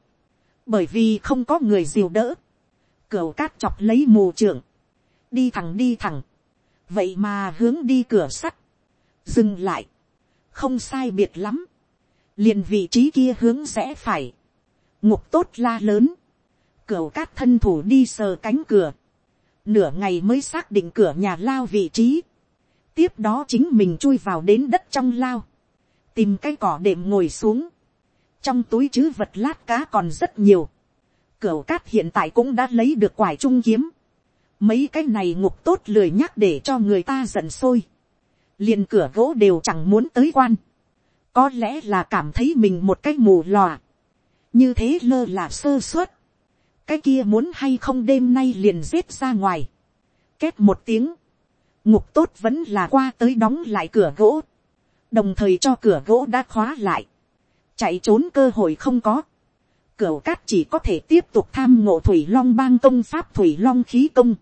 bởi vì không có người diều đỡ, cửa cát chọc lấy mù trưởng. Đi thẳng đi thẳng. Vậy mà hướng đi cửa sắt. Dừng lại. Không sai biệt lắm. Liền vị trí kia hướng rẽ phải. Ngục tốt la lớn. cửa cát thân thủ đi sờ cánh cửa. Nửa ngày mới xác định cửa nhà lao vị trí. Tiếp đó chính mình chui vào đến đất trong lao. Tìm cái cỏ đệm ngồi xuống. Trong túi chứ vật lát cá còn rất nhiều cửa cát hiện tại cũng đã lấy được quải trung kiếm. Mấy cái này ngục tốt lười nhắc để cho người ta giận sôi. liền cửa gỗ đều chẳng muốn tới quan. Có lẽ là cảm thấy mình một cái mù lòa. Như thế lơ là sơ suất. Cái kia muốn hay không đêm nay liền giết ra ngoài. Két một tiếng. Ngục tốt vẫn là qua tới đóng lại cửa gỗ. Đồng thời cho cửa gỗ đã khóa lại. Chạy trốn cơ hội không có cửa cát chỉ có thể tiếp tục tham ngộ thủy long bang công pháp thủy long khí công.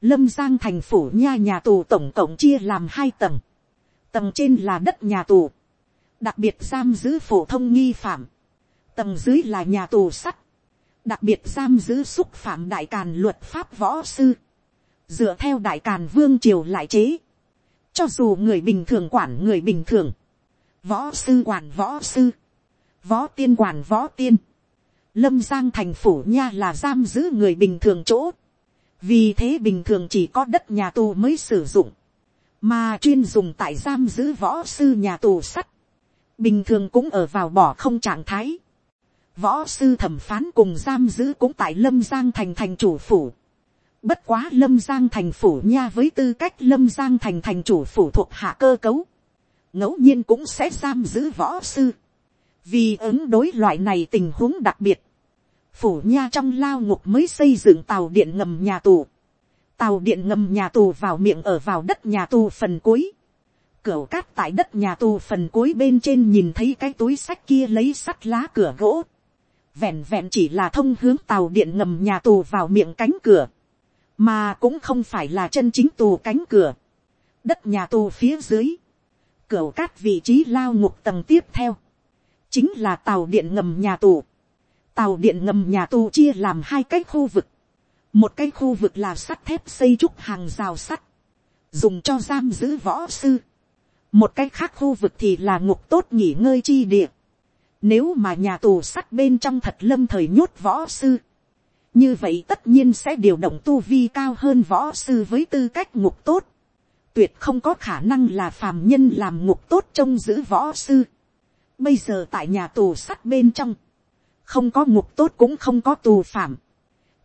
Lâm Giang thành phủ nha nhà tù tổng cộng chia làm hai tầng. Tầng trên là đất nhà tù. Đặc biệt giam giữ phổ thông nghi phạm. Tầng dưới là nhà tù sắt. Đặc biệt giam giữ xúc phạm đại càn luật pháp võ sư. Dựa theo đại càn vương triều lại chế. Cho dù người bình thường quản người bình thường. Võ sư quản võ sư. Võ tiên quản võ tiên lâm giang thành phủ nha là giam giữ người bình thường chỗ vì thế bình thường chỉ có đất nhà tù mới sử dụng, mà chuyên dùng tại giam giữ võ sư nhà tù sắt. bình thường cũng ở vào bỏ không trạng thái. võ sư thẩm phán cùng giam giữ cũng tại lâm giang thành thành chủ phủ. bất quá lâm giang thành phủ nha với tư cách lâm giang thành thành chủ phủ thuộc hạ cơ cấu. ngẫu nhiên cũng sẽ giam giữ võ sư vì ứng đối loại này tình huống đặc biệt, phủ nha trong lao ngục mới xây dựng tàu điện ngầm nhà tù. tàu điện ngầm nhà tù vào miệng ở vào đất nhà tù phần cuối. Cửu cát tại đất nhà tù phần cuối bên trên nhìn thấy cái túi sách kia lấy sắt lá cửa gỗ. vẹn vẹn chỉ là thông hướng tàu điện ngầm nhà tù vào miệng cánh cửa. mà cũng không phải là chân chính tù cánh cửa. đất nhà tù phía dưới. Cửu cát vị trí lao ngục tầng tiếp theo. chính là tàu điện ngầm nhà tù tàu điện ngầm nhà tù chia làm hai cái khu vực. một cái khu vực là sắt thép xây trúc hàng rào sắt, dùng cho giam giữ võ sư. một cái khác khu vực thì là ngục tốt nghỉ ngơi chi địa. nếu mà nhà tù sắt bên trong thật lâm thời nhốt võ sư, như vậy tất nhiên sẽ điều động tu vi cao hơn võ sư với tư cách ngục tốt. tuyệt không có khả năng là phàm nhân làm ngục tốt trông giữ võ sư. bây giờ tại nhà tù sắt bên trong, không có ngục tốt cũng không có tù phạm,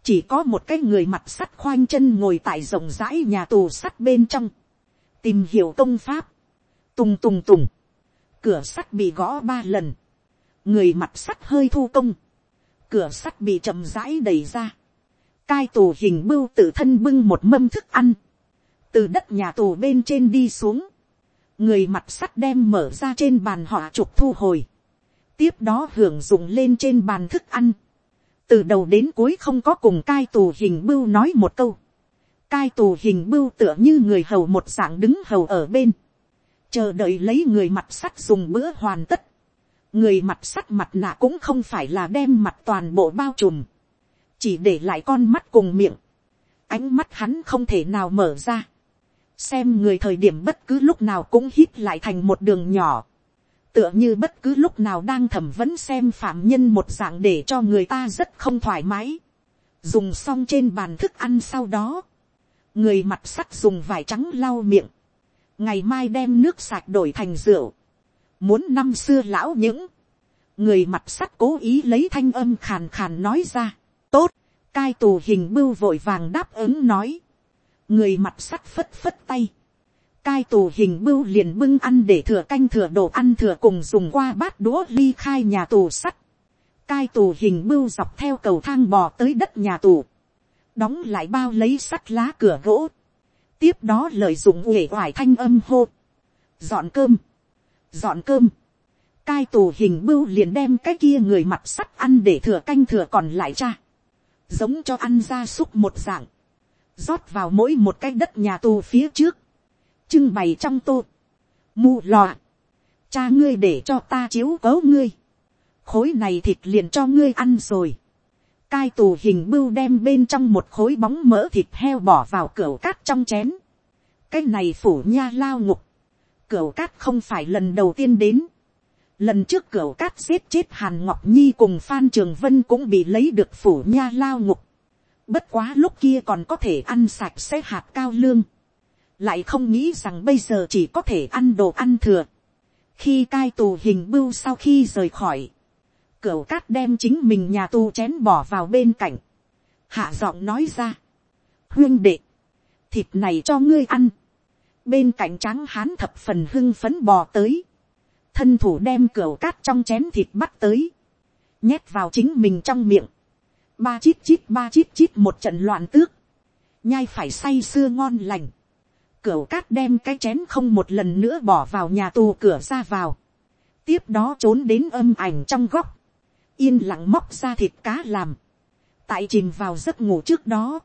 chỉ có một cái người mặt sắt khoanh chân ngồi tại rộng rãi nhà tù sắt bên trong, tìm hiểu công pháp, tùng tùng tùng, cửa sắt bị gõ ba lần, người mặt sắt hơi thu công, cửa sắt bị chậm rãi đẩy ra, cai tù hình bưu tự thân bưng một mâm thức ăn, từ đất nhà tù bên trên đi xuống, người mặt sắt đem mở ra trên bàn họ trục thu hồi, tiếp đó hưởng dụng lên trên bàn thức ăn, từ đầu đến cuối không có cùng cai tù hình bưu nói một câu, cai tù hình bưu tựa như người hầu một dạng đứng hầu ở bên, chờ đợi lấy người mặt sắt dùng bữa hoàn tất, người mặt sắt mặt nạ cũng không phải là đem mặt toàn bộ bao trùm, chỉ để lại con mắt cùng miệng, ánh mắt hắn không thể nào mở ra, xem người thời điểm bất cứ lúc nào cũng hít lại thành một đường nhỏ, tựa như bất cứ lúc nào đang thẩm vấn xem phạm nhân một dạng để cho người ta rất không thoải mái. dùng xong trên bàn thức ăn sau đó, người mặt sắt dùng vải trắng lau miệng, ngày mai đem nước sạch đổi thành rượu, muốn năm xưa lão những, người mặt sắt cố ý lấy thanh âm khàn khàn nói ra, tốt, cai tù hình bưu vội vàng đáp ứng nói, người mặt sắt phất phất tay, cai tù hình bưu liền bưng ăn để thừa canh thừa đồ ăn thừa cùng dùng qua bát đũa ly khai nhà tù sắt, cai tù hình bưu dọc theo cầu thang bò tới đất nhà tù, đóng lại bao lấy sắt lá cửa gỗ, tiếp đó lợi dụng uể oải thanh âm hô, dọn cơm, dọn cơm, cai tù hình bưu liền đem cái kia người mặt sắt ăn để thừa canh thừa còn lại cha, giống cho ăn ra súc một dạng, rót vào mỗi một cái đất nhà tù phía trước, trưng bày trong tô, mù lòa, cha ngươi để cho ta chiếu cấu ngươi, khối này thịt liền cho ngươi ăn rồi, cai tù hình bưu đem bên trong một khối bóng mỡ thịt heo bỏ vào cửa cát trong chén, cái này phủ nha lao ngục, cửa cát không phải lần đầu tiên đến, lần trước cửa cát giết chết hàn ngọc nhi cùng phan trường vân cũng bị lấy được phủ nha lao ngục, bất quá lúc kia còn có thể ăn sạch sẽ hạt cao lương, lại không nghĩ rằng bây giờ chỉ có thể ăn đồ ăn thừa. khi cai tù hình bưu sau khi rời khỏi, cửa cát đem chính mình nhà tù chén bỏ vào bên cạnh, hạ giọng nói ra, huyên đệ, thịt này cho ngươi ăn, bên cạnh tráng hán thập phần hưng phấn bò tới, thân thủ đem cửa cát trong chén thịt bắt tới, nhét vào chính mình trong miệng, ba chít chít ba chít chít một trận loạn tước, nhai phải say sưa ngon lành, cửa cát đem cái chén không một lần nữa bỏ vào nhà tù cửa ra vào, tiếp đó trốn đến âm ảnh trong góc, yên lặng móc ra thịt cá làm, tại chìm vào giấc ngủ trước đó,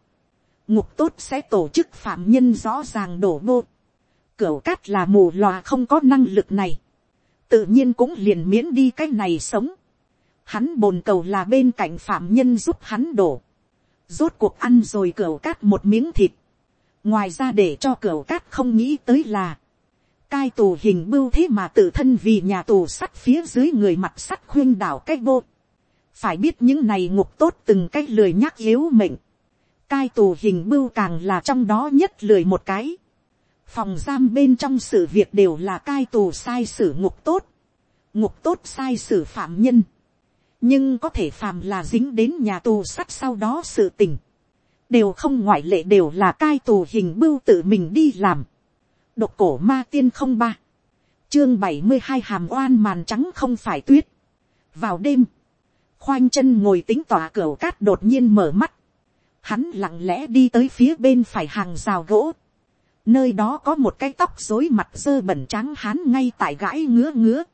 ngục tốt sẽ tổ chức phạm nhân rõ ràng đổ bô, cửa cát là mù lòa không có năng lực này, tự nhiên cũng liền miễn đi cái này sống, hắn bồn cầu là bên cạnh phạm nhân giúp hắn đổ, rốt cuộc ăn rồi cửa cát một miếng thịt, ngoài ra để cho cửa cát không nghĩ tới là, cai tù hình bưu thế mà tự thân vì nhà tù sắt phía dưới người mặt sắt khuyên đảo cái vô. phải biết những này ngục tốt từng cái lười nhắc yếu mệnh. cai tù hình bưu càng là trong đó nhất lười một cái. phòng giam bên trong sự việc đều là cai tù sai sử ngục tốt. ngục tốt sai sử phạm nhân. nhưng có thể phạm là dính đến nhà tù sắt sau đó sự tình đều không ngoại lệ đều là cai tù hình bưu tự mình đi làm. độc cổ ma tiên không ba, chương bảy mươi hai hàm oan màn trắng không phải tuyết. vào đêm, khoanh chân ngồi tính tỏa cửa cát đột nhiên mở mắt, hắn lặng lẽ đi tới phía bên phải hàng rào gỗ, nơi đó có một cái tóc rối mặt dơ bẩn trắng hắn ngay tại gãi ngứa ngứa,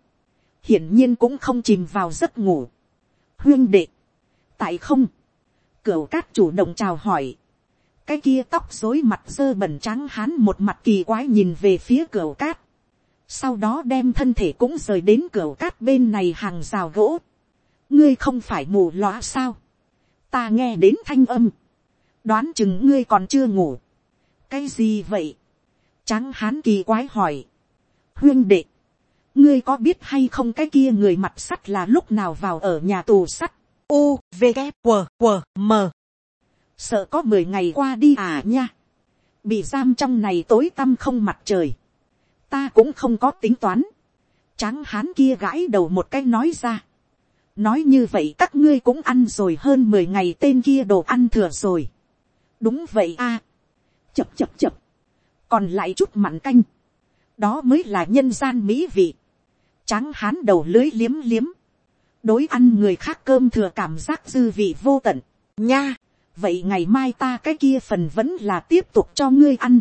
hiển nhiên cũng không chìm vào giấc ngủ. huyên đệ, tại không, Cửu cát chủ động chào hỏi. Cái kia tóc rối mặt dơ bẩn trắng hắn một mặt kỳ quái nhìn về phía cửu cát. Sau đó đem thân thể cũng rời đến cửu cát bên này hàng rào gỗ. Ngươi không phải mù lóa sao? Ta nghe đến thanh âm. Đoán chừng ngươi còn chưa ngủ. Cái gì vậy? Trắng hán kỳ quái hỏi. Huyên đệ. Ngươi có biết hay không cái kia người mặt sắt là lúc nào vào ở nhà tù sắt? U, V, K, Q Q M. Sợ có mười ngày qua đi à nha. Bị giam trong này tối tăm không mặt trời. Ta cũng không có tính toán. Tráng hán kia gãi đầu một cái nói ra. Nói như vậy các ngươi cũng ăn rồi hơn mười ngày tên kia đồ ăn thừa rồi. Đúng vậy a Chập chập chập. Còn lại chút mặn canh. Đó mới là nhân gian mỹ vị. Tráng hán đầu lưới liếm liếm đối ăn người khác cơm thừa cảm giác dư vị vô tận, nha, vậy ngày mai ta cái kia phần vẫn là tiếp tục cho ngươi ăn.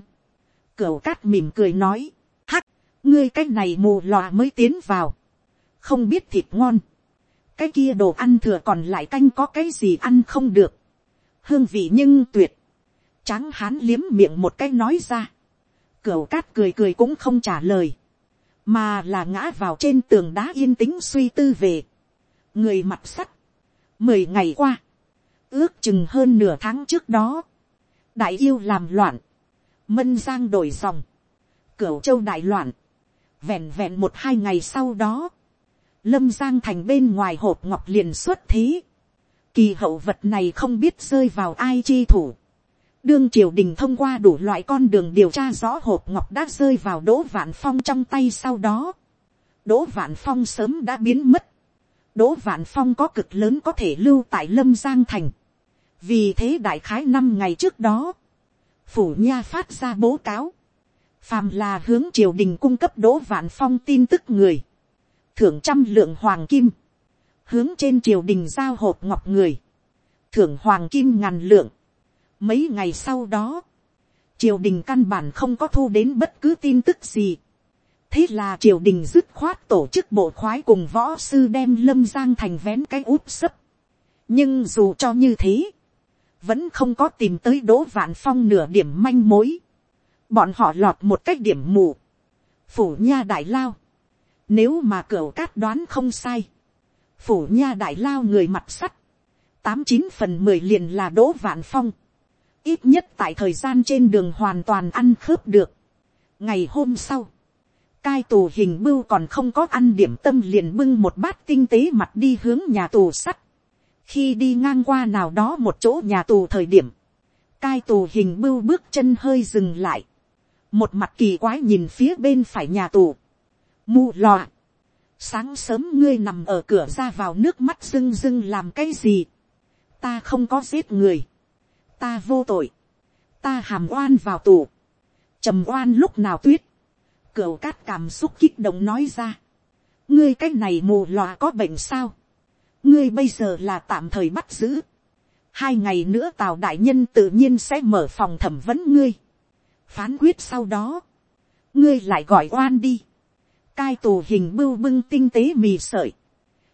Cửu cát mỉm cười nói, hắc, ngươi cái này mù lòa mới tiến vào, không biết thịt ngon, cái kia đồ ăn thừa còn lại canh có cái gì ăn không được, hương vị nhưng tuyệt, tráng hán liếm miệng một cái nói ra, cửu cát cười cười cũng không trả lời, mà là ngã vào trên tường đá yên tĩnh suy tư về người mặt sắt, mười ngày qua, ước chừng hơn nửa tháng trước đó, đại yêu làm loạn, mân giang đổi dòng, cửu châu đại loạn, vẹn vẹn một hai ngày sau đó, lâm giang thành bên ngoài hộp ngọc liền xuất thế, kỳ hậu vật này không biết rơi vào ai chi thủ, đương triều đình thông qua đủ loại con đường điều tra rõ hộp ngọc đã rơi vào đỗ vạn phong trong tay sau đó, đỗ vạn phong sớm đã biến mất, đỗ vạn phong có cực lớn có thể lưu tại lâm giang thành, vì thế đại khái năm ngày trước đó, phủ nha phát ra bố cáo, phàm là hướng triều đình cung cấp đỗ vạn phong tin tức người, thưởng trăm lượng hoàng kim, hướng trên triều đình giao hộp ngọc người, thưởng hoàng kim ngàn lượng. Mấy ngày sau đó, triều đình căn bản không có thu đến bất cứ tin tức gì thế là triều đình dứt khoát tổ chức bộ khoái cùng võ sư đem lâm giang thành vén cái úp sấp. nhưng dù cho như thế, vẫn không có tìm tới đỗ vạn phong nửa điểm manh mối. bọn họ lọt một cách điểm mù. phủ nha đại lao. nếu mà cửa cát đoán không sai. phủ nha đại lao người mặt sắt. tám chín phần mười liền là đỗ vạn phong. ít nhất tại thời gian trên đường hoàn toàn ăn khớp được. ngày hôm sau, cai tù hình bưu còn không có ăn điểm tâm liền bưng một bát tinh tế mặt đi hướng nhà tù sắt. Khi đi ngang qua nào đó một chỗ nhà tù thời điểm, cai tù hình bưu bước chân hơi dừng lại, một mặt kỳ quái nhìn phía bên phải nhà tù, mù lòa, sáng sớm ngươi nằm ở cửa ra vào nước mắt rưng rưng làm cái gì, ta không có giết người, ta vô tội, ta hàm oan vào tù, trầm oan lúc nào tuyết, cửu cát cảm xúc kích động nói ra, ngươi cái này mù lòa có bệnh sao, ngươi bây giờ là tạm thời bắt giữ. hai ngày nữa tào đại nhân tự nhiên sẽ mở phòng thẩm vấn ngươi. phán quyết sau đó, ngươi lại gọi oan đi. cai tù hình bưu bưng tinh tế mì sợi,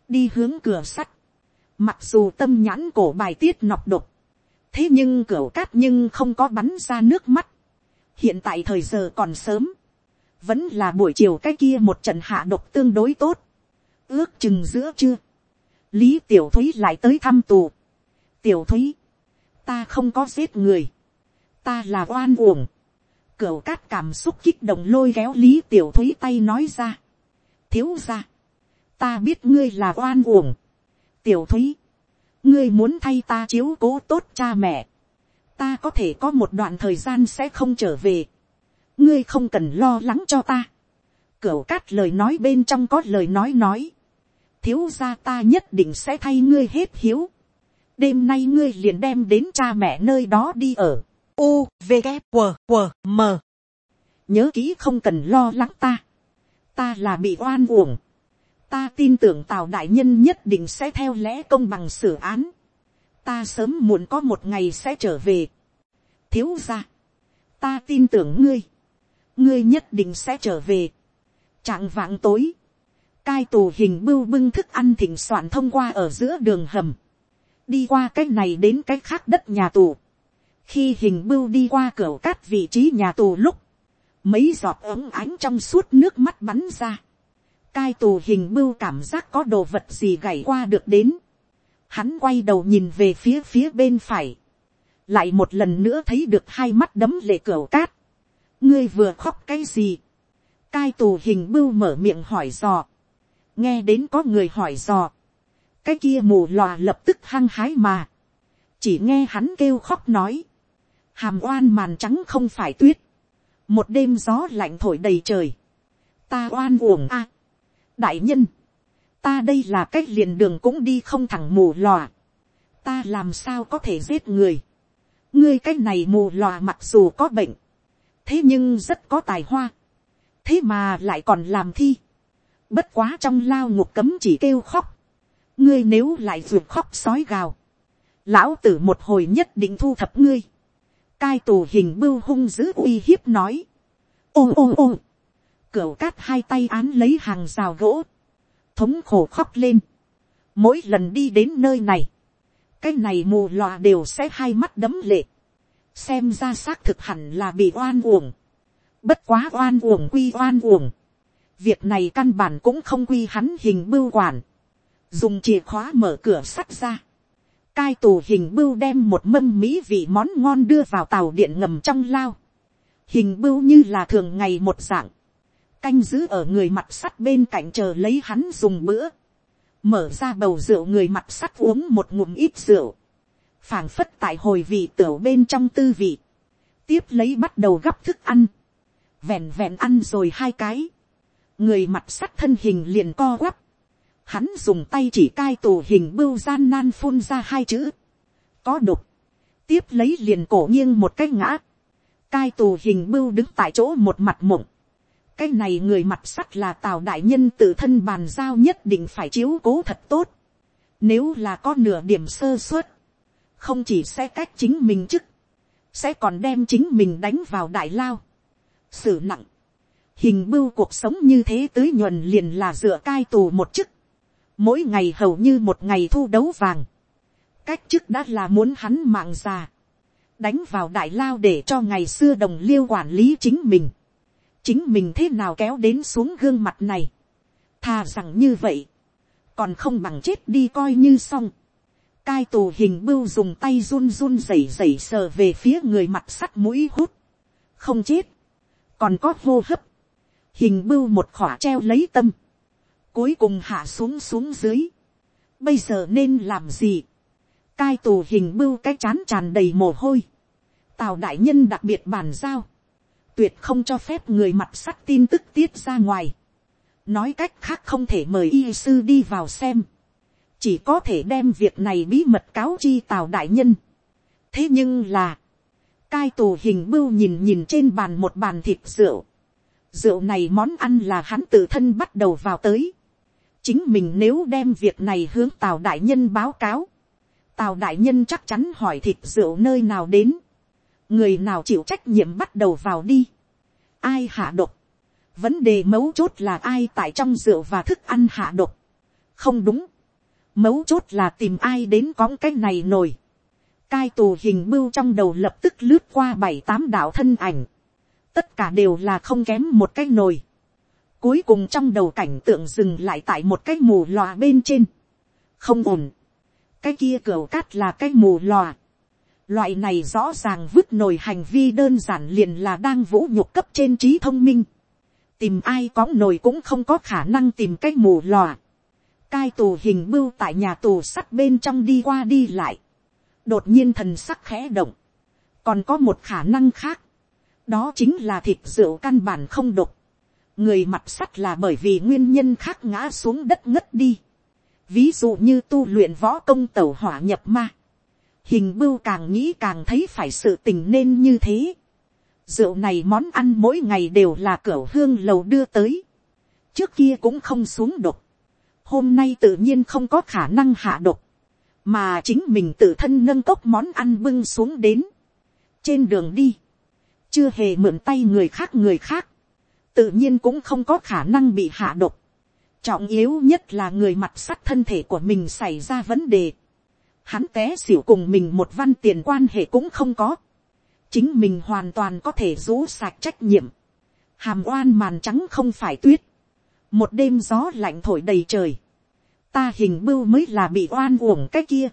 đi hướng cửa sắt. mặc dù tâm nhãn cổ bài tiết nọc độc, thế nhưng cửa cát nhưng không có bắn ra nước mắt. hiện tại thời giờ còn sớm, vẫn là buổi chiều cái kia một trận hạ độc tương đối tốt, ước chừng giữa trưa lý tiểu thúy lại tới thăm tù. tiểu thúy, ta không có giết người, ta là oan uổng. cửa cát cảm xúc kích động lôi kéo lý tiểu thúy tay nói ra. thiếu ra, ta biết ngươi là oan uổng. tiểu thúy, ngươi muốn thay ta chiếu cố tốt cha mẹ. ta có thể có một đoạn thời gian sẽ không trở về ngươi không cần lo lắng cho ta. cửu cát lời nói bên trong có lời nói nói thiếu gia ta nhất định sẽ thay ngươi hết hiếu. đêm nay ngươi liền đem đến cha mẹ nơi đó đi ở. u v g q q m nhớ kỹ không cần lo lắng ta. ta là bị oan uổng. ta tin tưởng tào đại nhân nhất định sẽ theo lẽ công bằng xử án. ta sớm muộn có một ngày sẽ trở về. thiếu gia, ta tin tưởng ngươi ngươi nhất định sẽ trở về. trạng vạng tối, cai tù hình bưu bưng thức ăn thỉnh soạn thông qua ở giữa đường hầm, đi qua cái này đến cái khác đất nhà tù. khi hình bưu đi qua cửa cát vị trí nhà tù lúc, mấy giọt ống ánh trong suốt nước mắt bắn ra. cai tù hình bưu cảm giác có đồ vật gì gảy qua được đến. hắn quay đầu nhìn về phía phía bên phải. lại một lần nữa thấy được hai mắt đấm lệ cửa cát ngươi vừa khóc cái gì. cai tù hình bưu mở miệng hỏi dò. Nghe đến có người hỏi dò, cái kia mù lòa lập tức hăng hái mà, chỉ nghe hắn kêu khóc nói, hàm oan màn trắng không phải tuyết, một đêm gió lạnh thổi đầy trời, ta oan uổng a, đại nhân, ta đây là cách liền đường cũng đi không thẳng mù lòa, ta làm sao có thể giết người, ngươi cái này mù lòa mặc dù có bệnh, thế nhưng rất có tài hoa, thế mà lại còn làm thi, Bất quá trong lao ngục cấm chỉ kêu khóc. Ngươi nếu lại ruột khóc sói gào. Lão tử một hồi nhất định thu thập ngươi. Cai tù hình bưu hung dữ uy hiếp nói. Ô ô ô. Cửu cát hai tay án lấy hàng rào gỗ. Thống khổ khóc lên. Mỗi lần đi đến nơi này. Cái này mù lòa đều sẽ hai mắt đấm lệ. Xem ra xác thực hẳn là bị oan uổng. Bất quá oan uổng quy oan uổng. Việc này căn bản cũng không quy hắn hình bưu quản, dùng chìa khóa mở cửa sắt ra, cai tù hình bưu đem một mâm mỹ vị món ngon đưa vào tàu điện ngầm trong lao, hình bưu như là thường ngày một dạng, canh giữ ở người mặt sắt bên cạnh chờ lấy hắn dùng bữa, mở ra bầu rượu người mặt sắt uống một ngụm ít rượu, phảng phất tại hồi vị tửu bên trong tư vị, tiếp lấy bắt đầu gắp thức ăn, vẹn vẹn ăn rồi hai cái, người mặt sắt thân hình liền co quắp, hắn dùng tay chỉ cai tù hình bưu gian nan phun ra hai chữ, có đục, tiếp lấy liền cổ nghiêng một cái ngã, cai tù hình bưu đứng tại chỗ một mặt mộng, cái này người mặt sắt là tào đại nhân tự thân bàn giao nhất định phải chiếu cố thật tốt, nếu là có nửa điểm sơ suất, không chỉ sẽ cách chính mình chức, sẽ còn đem chính mình đánh vào đại lao, xử nặng, hình bưu cuộc sống như thế tưới nhuần liền là dựa cai tù một chức, mỗi ngày hầu như một ngày thu đấu vàng, cách chức đã là muốn hắn mạng già, đánh vào đại lao để cho ngày xưa đồng liêu quản lý chính mình, chính mình thế nào kéo đến xuống gương mặt này, thà rằng như vậy, còn không bằng chết đi coi như xong, cai tù hình bưu dùng tay run run rẩy rẩy sờ về phía người mặt sắt mũi hút, không chết, còn có hô hấp, hình bưu một khỏa treo lấy tâm, cuối cùng hạ xuống xuống dưới, bây giờ nên làm gì, cai tù hình bưu cái chán tràn đầy mồ hôi, tào đại nhân đặc biệt bàn giao, tuyệt không cho phép người mặt sắt tin tức tiết ra ngoài, nói cách khác không thể mời y sư đi vào xem, chỉ có thể đem việc này bí mật cáo chi tào đại nhân. thế nhưng là, cai tù hình bưu nhìn nhìn trên bàn một bàn thịt rượu, rượu này món ăn là hắn tự thân bắt đầu vào tới, chính mình nếu đem việc này hướng tào đại nhân báo cáo, tào đại nhân chắc chắn hỏi thịt rượu nơi nào đến, người nào chịu trách nhiệm bắt đầu vào đi, ai hạ độc, vấn đề mấu chốt là ai tại trong rượu và thức ăn hạ độc, không đúng, mấu chốt là tìm ai đến cõng cái này nổi, cai tù hình bưu trong đầu lập tức lướt qua bảy tám đạo thân ảnh, tất cả đều là không kém một cái nồi, cuối cùng trong đầu cảnh tượng dừng lại tại một cái mù lòa bên trên, không ổn, cái kia cửa cát là cái mù lòa, Loại này rõ ràng vứt nồi hành vi đơn giản liền là đang vũ nhục cấp trên trí thông minh. Tìm ai có nồi cũng không có khả năng tìm cách mù lòa. Cai tù hình bưu tại nhà tù sắt bên trong đi qua đi lại. Đột nhiên thần sắc khẽ động. Còn có một khả năng khác. Đó chính là thịt rượu căn bản không độc. Người mặt sắt là bởi vì nguyên nhân khác ngã xuống đất ngất đi. Ví dụ như tu luyện võ công tẩu hỏa nhập ma hình bưu càng nghĩ càng thấy phải sự tình nên như thế. rượu này món ăn mỗi ngày đều là cửa hương lầu đưa tới. trước kia cũng không xuống độc hôm nay tự nhiên không có khả năng hạ độc. mà chính mình tự thân nâng cốc món ăn bưng xuống đến. trên đường đi, chưa hề mượn tay người khác người khác. tự nhiên cũng không có khả năng bị hạ độc. trọng yếu nhất là người mặt sắt thân thể của mình xảy ra vấn đề hắn té xỉu cùng mình một văn tiền quan hệ cũng không có. chính mình hoàn toàn có thể rũ sạc trách nhiệm. hàm oan màn trắng không phải tuyết một đêm gió lạnh thổi đầy trời. ta hình bưu mới là bị oan uổng cái kia.